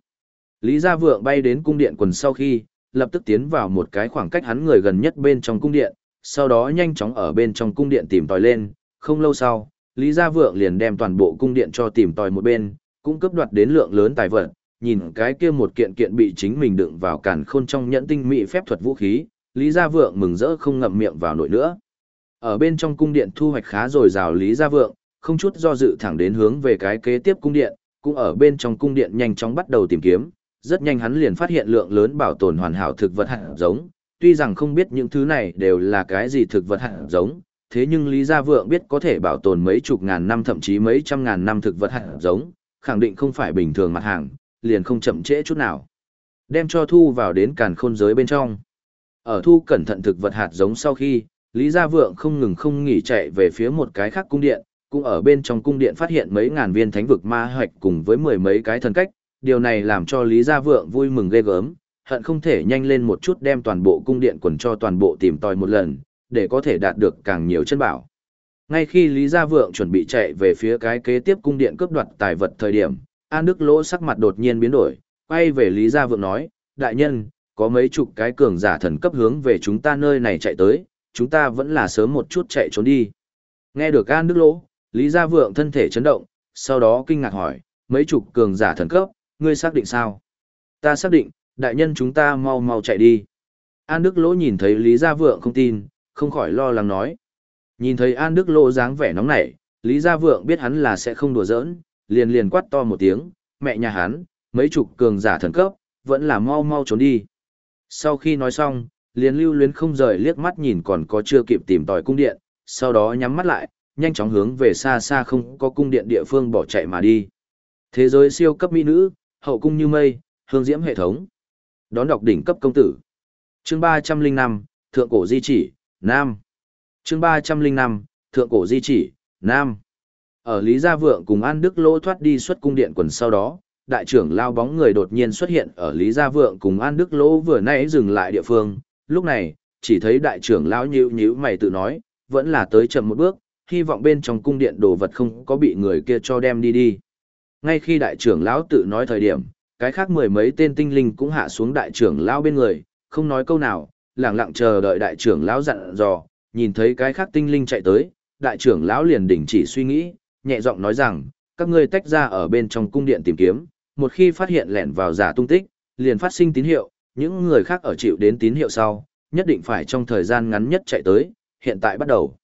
Lý Gia Vượng bay đến cung điện quần sau khi, lập tức tiến vào một cái khoảng cách hắn người gần nhất bên trong cung điện, sau đó nhanh chóng ở bên trong cung điện tìm tòi lên, không lâu sau, Lý Gia Vượng liền đem toàn bộ cung điện cho tìm tòi một bên, cũng cướp đoạt đến lượng lớn tài vật, nhìn cái kia một kiện kiện bị chính mình đựng vào càn khôn trong nhẫn tinh mỹ phép thuật vũ khí, Lý Gia Vượng mừng rỡ không ngậm miệng vào nổi nữa. Ở bên trong cung điện thu hoạch khá rồi rào Lý Gia Vượng, không chút do dự thẳng đến hướng về cái kế tiếp cung điện, cũng ở bên trong cung điện nhanh chóng bắt đầu tìm kiếm, rất nhanh hắn liền phát hiện lượng lớn bảo tồn hoàn hảo thực vật hạt giống, tuy rằng không biết những thứ này đều là cái gì thực vật hạt giống, thế nhưng Lý Gia Vượng biết có thể bảo tồn mấy chục ngàn năm thậm chí mấy trăm ngàn năm thực vật hạt giống, khẳng định không phải bình thường mặt hàng, liền không chậm trễ chút nào. Đem cho thu vào đến càn khôn giới bên trong. Ở thu cẩn thận thực vật hạt giống sau khi, Lý Gia Vượng không ngừng không nghỉ chạy về phía một cái khác cung điện, cũng ở bên trong cung điện phát hiện mấy ngàn viên thánh vực ma hoạch cùng với mười mấy cái thần cách, điều này làm cho Lý Gia Vượng vui mừng ghê gớm, hận không thể nhanh lên một chút đem toàn bộ cung điện quần cho toàn bộ tìm tòi một lần, để có thể đạt được càng nhiều chân bảo. Ngay khi Lý Gia Vượng chuẩn bị chạy về phía cái kế tiếp cung điện cướp đoạt tài vật thời điểm, An Đức Lỗ sắc mặt đột nhiên biến đổi, quay về Lý Gia Vượng nói, đại nhân, có mấy chục cái cường giả thần cấp hướng về chúng ta nơi này chạy tới, chúng ta vẫn là sớm một chút chạy trốn đi. Nghe được An Đức Lỗ, Lý Gia Vượng thân thể chấn động, sau đó kinh ngạc hỏi, mấy chục cường giả thần cấp, ngươi xác định sao? Ta xác định, đại nhân chúng ta mau mau chạy đi. An Đức Lỗ nhìn thấy Lý Gia Vượng không tin, không khỏi lo lắng nói. Nhìn thấy An Đức Lỗ dáng vẻ nóng nảy, Lý Gia Vượng biết hắn là sẽ không đùa giỡn, liền liền quát to một tiếng, mẹ nhà hắn, mấy chục cường giả thần cấp, vẫn là mau mau trốn đi. Sau khi nói xong, liền lưu luyến không rời liếc mắt nhìn còn có chưa kịp tìm tòi cung điện, sau đó nhắm mắt lại, nhanh chóng hướng về xa xa không có cung điện địa phương bỏ chạy mà đi. Thế giới siêu cấp mỹ nữ, hậu cung như mây, hương diễm hệ thống. Đón đọc đỉnh cấp công tử. Chương 305, Thượng cổ di chỉ, Nam. Chương 305, Thượng cổ di chỉ, Nam. Ở Lý Gia Vượng cùng An Đức Lỗ thoát đi xuất cung điện quần sau đó, đại trưởng lao bóng người đột nhiên xuất hiện ở Lý Gia Vượng cùng An Đức Lỗ vừa nãy dừng lại địa phương. Lúc này, chỉ thấy đại trưởng lão nhíu nhíu mày tự nói, vẫn là tới chậm một bước, hy vọng bên trong cung điện đồ vật không có bị người kia cho đem đi đi. Ngay khi đại trưởng lão tự nói thời điểm, cái khác mười mấy tên tinh linh cũng hạ xuống đại trưởng lão bên người, không nói câu nào, lặng lặng chờ đợi đại trưởng lão dặn dò, nhìn thấy cái khác tinh linh chạy tới, đại trưởng lão liền đình chỉ suy nghĩ, nhẹ giọng nói rằng, các ngươi tách ra ở bên trong cung điện tìm kiếm, một khi phát hiện lẻn vào giả tung tích, liền phát sinh tín hiệu, những người khác ở chịu đến tín hiệu sau, nhất định phải trong thời gian ngắn nhất chạy tới, hiện tại bắt đầu.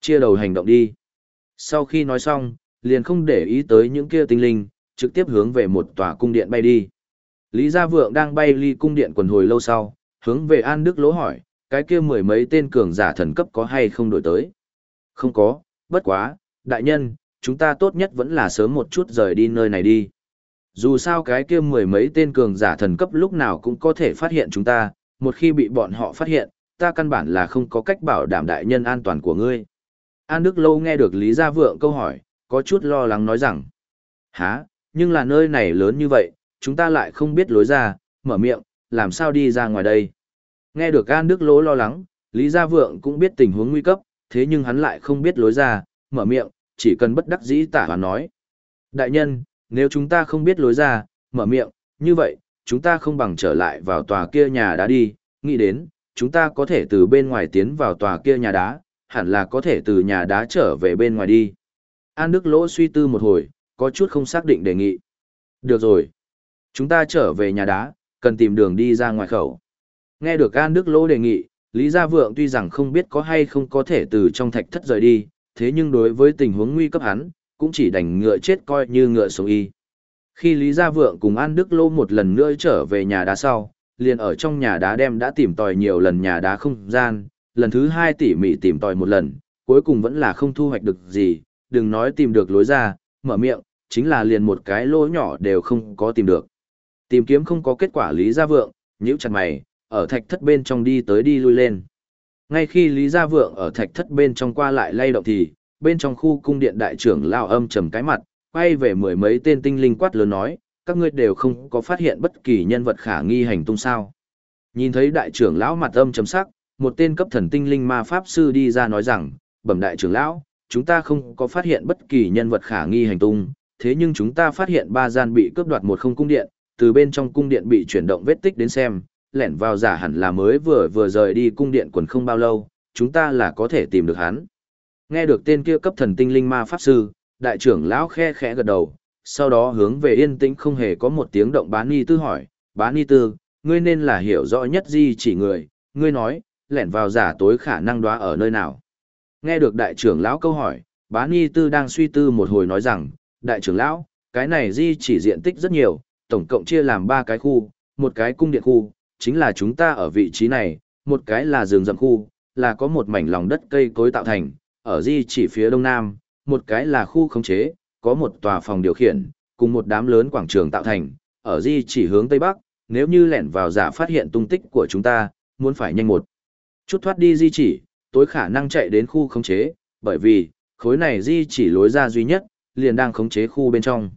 Chia đầu hành động đi. Sau khi nói xong, liền không để ý tới những kia tinh linh, trực tiếp hướng về một tòa cung điện bay đi. Lý Gia Vượng đang bay ly cung điện quần hồi lâu sau, hướng về An Đức Lỗ hỏi, cái kia mười mấy tên cường giả thần cấp có hay không đổi tới? Không có, bất quá, đại nhân, chúng ta tốt nhất vẫn là sớm một chút rời đi nơi này đi. Dù sao cái kia mười mấy tên cường giả thần cấp lúc nào cũng có thể phát hiện chúng ta, một khi bị bọn họ phát hiện, ta căn bản là không có cách bảo đảm đại nhân an toàn của ngươi. An Đức Lâu nghe được Lý Gia Vượng câu hỏi, có chút lo lắng nói rằng, há, nhưng là nơi này lớn như vậy, chúng ta lại không biết lối ra, mở miệng, làm sao đi ra ngoài đây. Nghe được An Đức Lỗ lo lắng, Lý Gia Vượng cũng biết tình huống nguy cấp, thế nhưng hắn lại không biết lối ra, mở miệng, chỉ cần bất đắc dĩ tả và nói. Đại nhân, nếu chúng ta không biết lối ra, mở miệng, như vậy, chúng ta không bằng trở lại vào tòa kia nhà đá đi, nghĩ đến, chúng ta có thể từ bên ngoài tiến vào tòa kia nhà đá, hẳn là có thể từ nhà đá trở về bên ngoài đi. An Đức Lỗ suy tư một hồi, có chút không xác định đề nghị. Được rồi. Chúng ta trở về nhà đá, cần tìm đường đi ra ngoài khẩu. Nghe được An Đức Lỗ đề nghị, Lý Gia Vượng tuy rằng không biết có hay không có thể từ trong thạch thất rời đi, thế nhưng đối với tình huống nguy cấp hắn, cũng chỉ đành ngựa chết coi như ngựa sống y. Khi Lý Gia Vượng cùng An Đức Lô một lần nữa trở về nhà đá sau, liền ở trong nhà đá đem đã tìm tòi nhiều lần nhà đá không gian, lần thứ hai tỉ mỉ tìm tòi một lần, cuối cùng vẫn là không thu hoạch được gì, đừng nói tìm được lối ra, mở miệng, chính là liền một cái lỗ nhỏ đều không có tìm được. Tìm kiếm không có kết quả Lý Gia Vượng, nhíu chặt mày, ở thạch thất bên trong đi tới đi lui lên. Ngay khi Lý Gia Vượng ở thạch thất bên trong qua lại lay động thì, bên trong khu cung điện đại trưởng lao âm trầm cái mặt, quay về mười mấy tên tinh linh quát lớn nói, các ngươi đều không có phát hiện bất kỳ nhân vật khả nghi hành tung sao. Nhìn thấy đại trưởng lão mặt âm trầm sắc, một tên cấp thần tinh linh ma pháp sư đi ra nói rằng, bẩm đại trưởng lão, chúng ta không có phát hiện bất kỳ nhân vật khả nghi hành tung, thế nhưng chúng ta phát hiện ba gian bị cướp đoạt một không cung điện, từ bên trong cung điện bị chuyển động vết tích đến xem, lẻn vào giả hẳn là mới vừa vừa rời đi cung điện quần không bao lâu, chúng ta là có thể tìm được hắn. Nghe được tên kia cấp thần tinh linh ma pháp sư, đại trưởng lão khe khẽ gật đầu, sau đó hướng về yên tĩnh không hề có một tiếng động bán ni tư hỏi, bán ni tư, ngươi nên là hiểu rõ nhất di chỉ người, ngươi nói, lẻn vào giả tối khả năng đoá ở nơi nào. Nghe được đại trưởng lão câu hỏi, bán ni tư đang suy tư một hồi nói rằng, đại trưởng lão, cái này di chỉ diện tích rất nhiều, tổng cộng chia làm ba cái khu, một cái cung điện khu, chính là chúng ta ở vị trí này, một cái là rừng rậm khu, là có một mảnh lòng đất cây cối tạo thành, ở di chỉ phía đông nam, một cái là khu khống chế, có một tòa phòng điều khiển, cùng một đám lớn quảng trường tạo thành, ở di chỉ hướng tây bắc, nếu như lẻn vào giả phát hiện tung tích của chúng ta, muốn phải nhanh một chút thoát đi di chỉ, tối khả năng chạy đến khu khống chế, bởi vì, khối này di chỉ lối ra duy nhất, liền đang khống chế khu bên trong.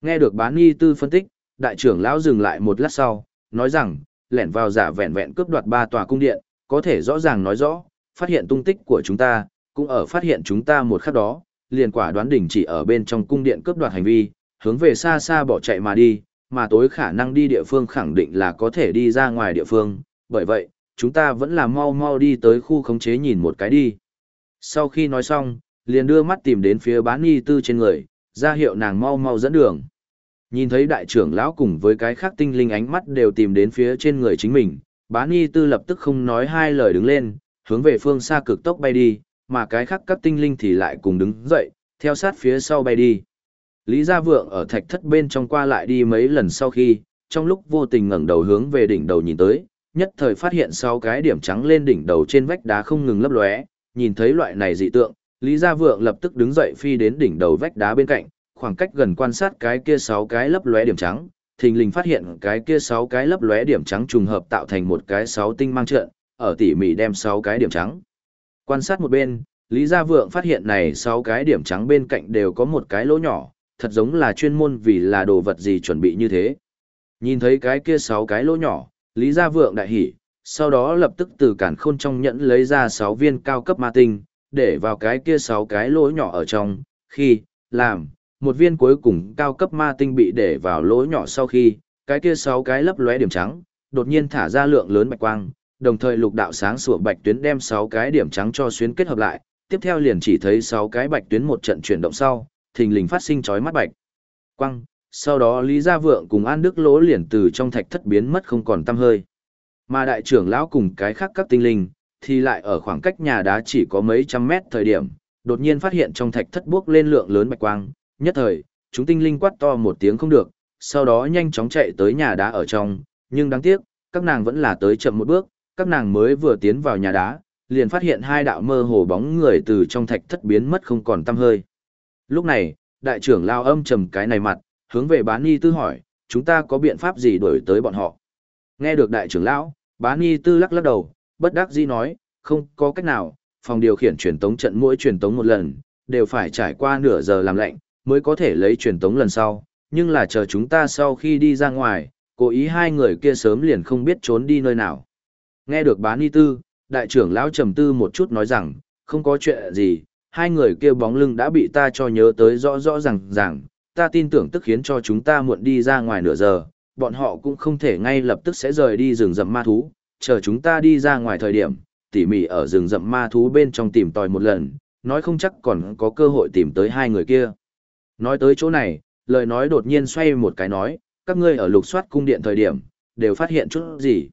Nghe được bán nghi tư phân tích, đại trưởng lão dừng lại một lát sau, nói rằng, lẻn vào giả vẹn vẹn cướp đoạt ba tòa cung điện, có thể rõ ràng nói rõ, phát hiện tung tích của chúng ta, cũng ở phát hiện chúng ta một khắc đó, liền quả đoán đỉnh chỉ ở bên trong cung điện cướp đoạt hành vi, hướng về xa xa bỏ chạy mà đi, mà tối khả năng đi địa phương khẳng định là có thể đi ra ngoài địa phương, bởi vậy, chúng ta vẫn là mau mau đi tới khu khống chế nhìn một cái đi. Sau khi nói xong, liền đưa mắt tìm đến phía bán y tư trên người, ra hiệu nàng mau mau dẫn đường. Nhìn thấy đại trưởng lão cùng với cái khác tinh linh ánh mắt đều tìm đến phía trên người chính mình, bán y tư lập tức không nói hai lời đứng lên, hướng về phương xa cực tốc bay đi, mà cái khác các tinh linh thì lại cùng đứng dậy, theo sát phía sau bay đi. Lý Gia Vượng ở thạch thất bên trong qua lại đi mấy lần sau khi, trong lúc vô tình ngẩng đầu hướng về đỉnh đầu nhìn tới, nhất thời phát hiện sau cái điểm trắng lên đỉnh đầu trên vách đá không ngừng lấp lóe, nhìn thấy loại này dị tượng, Lý Gia Vượng lập tức đứng dậy phi đến đỉnh đầu vách đá bên cạnh, khoảng cách gần quan sát cái kia sáu cái lấp lóe điểm trắng, thình lình phát hiện cái kia sáu cái lấp lóe điểm trắng trùng hợp tạo thành một cái sáu tinh mang trận, ở tỉ mỉ đem sáu cái điểm trắng. Quan sát một bên, Lý Gia Vượng phát hiện này sáu cái điểm trắng bên cạnh đều có một cái lỗ nhỏ, thật giống là chuyên môn vì là đồ vật gì chuẩn bị như thế. Nhìn thấy cái kia sáu cái lỗ nhỏ, Lý Gia Vượng đại hỉ, sau đó lập tức từ cản khôn trong nhẫn lấy ra sáu viên cao cấp ma tinh, để vào cái kia sáu cái lỗ nhỏ ở trong, khi, làm, một viên cuối cùng cao cấp ma tinh bị để vào lỗ nhỏ sau khi, cái kia sáu cái lấp lóe điểm trắng, đột nhiên thả ra lượng lớn bạch quang, đồng thời lục đạo sáng sủa bạch tuyến đem sáu cái điểm trắng cho xuyến kết hợp lại, tiếp theo liền chỉ thấy sáu cái bạch tuyến một trận chuyển động sau, thình lình phát sinh chói mắt bạch quang, sau đó Lý Gia Vượng cùng An Đức Lỗ liền từ trong thạch thất biến mất không còn tăm hơi. Mà đại trưởng lão cùng cái khác các tinh linh, thì lại ở khoảng cách nhà đá chỉ có mấy trăm mét thời điểm, đột nhiên phát hiện trong thạch thất bước lên lượng lớn bạch quang, nhất thời, chúng tinh linh quát to một tiếng không được, sau đó nhanh chóng chạy tới nhà đá ở trong, nhưng đáng tiếc, các nàng vẫn là tới chậm một bước, các nàng mới vừa tiến vào nhà đá, liền phát hiện hai đạo mơ hồ bóng người từ trong thạch thất biến mất không còn tăm hơi. Lúc này, đại trưởng lao âm trầm cái này mặt, hướng về bán y tư hỏi, chúng ta có biện pháp gì đuổi tới bọn họ? Nghe được đại trưởng lão, bán y tư lắc lắc đầu, bất đắc dĩ nói, không có cách nào, phòng điều khiển truyền tống trận mỗi truyền tống một lần, đều phải trải qua nửa giờ làm lạnh mới có thể lấy truyền tống lần sau, nhưng là chờ chúng ta sau khi đi ra ngoài, cố ý hai người kia sớm liền không biết trốn đi nơi nào. Nghe được bán ni tư, đại trưởng lão trầm tư một chút nói rằng, không có chuyện gì, hai người kia bóng lưng đã bị ta cho nhớ tới rõ rõ ràng ràng, ta tin tưởng tức khiến cho chúng ta muộn đi ra ngoài nửa giờ, bọn họ cũng không thể ngay lập tức sẽ rời đi rừng rậm ma thú, chờ chúng ta đi ra ngoài thời điểm, tỉ mỉ ở rừng rậm ma thú bên trong tìm tòi một lần, nói không chắc còn có cơ hội tìm tới hai người kia. Nói tới chỗ này, lời nói đột nhiên xoay một cái nói, các ngươi ở lục soát cung điện thời điểm, đều phát hiện chút gì.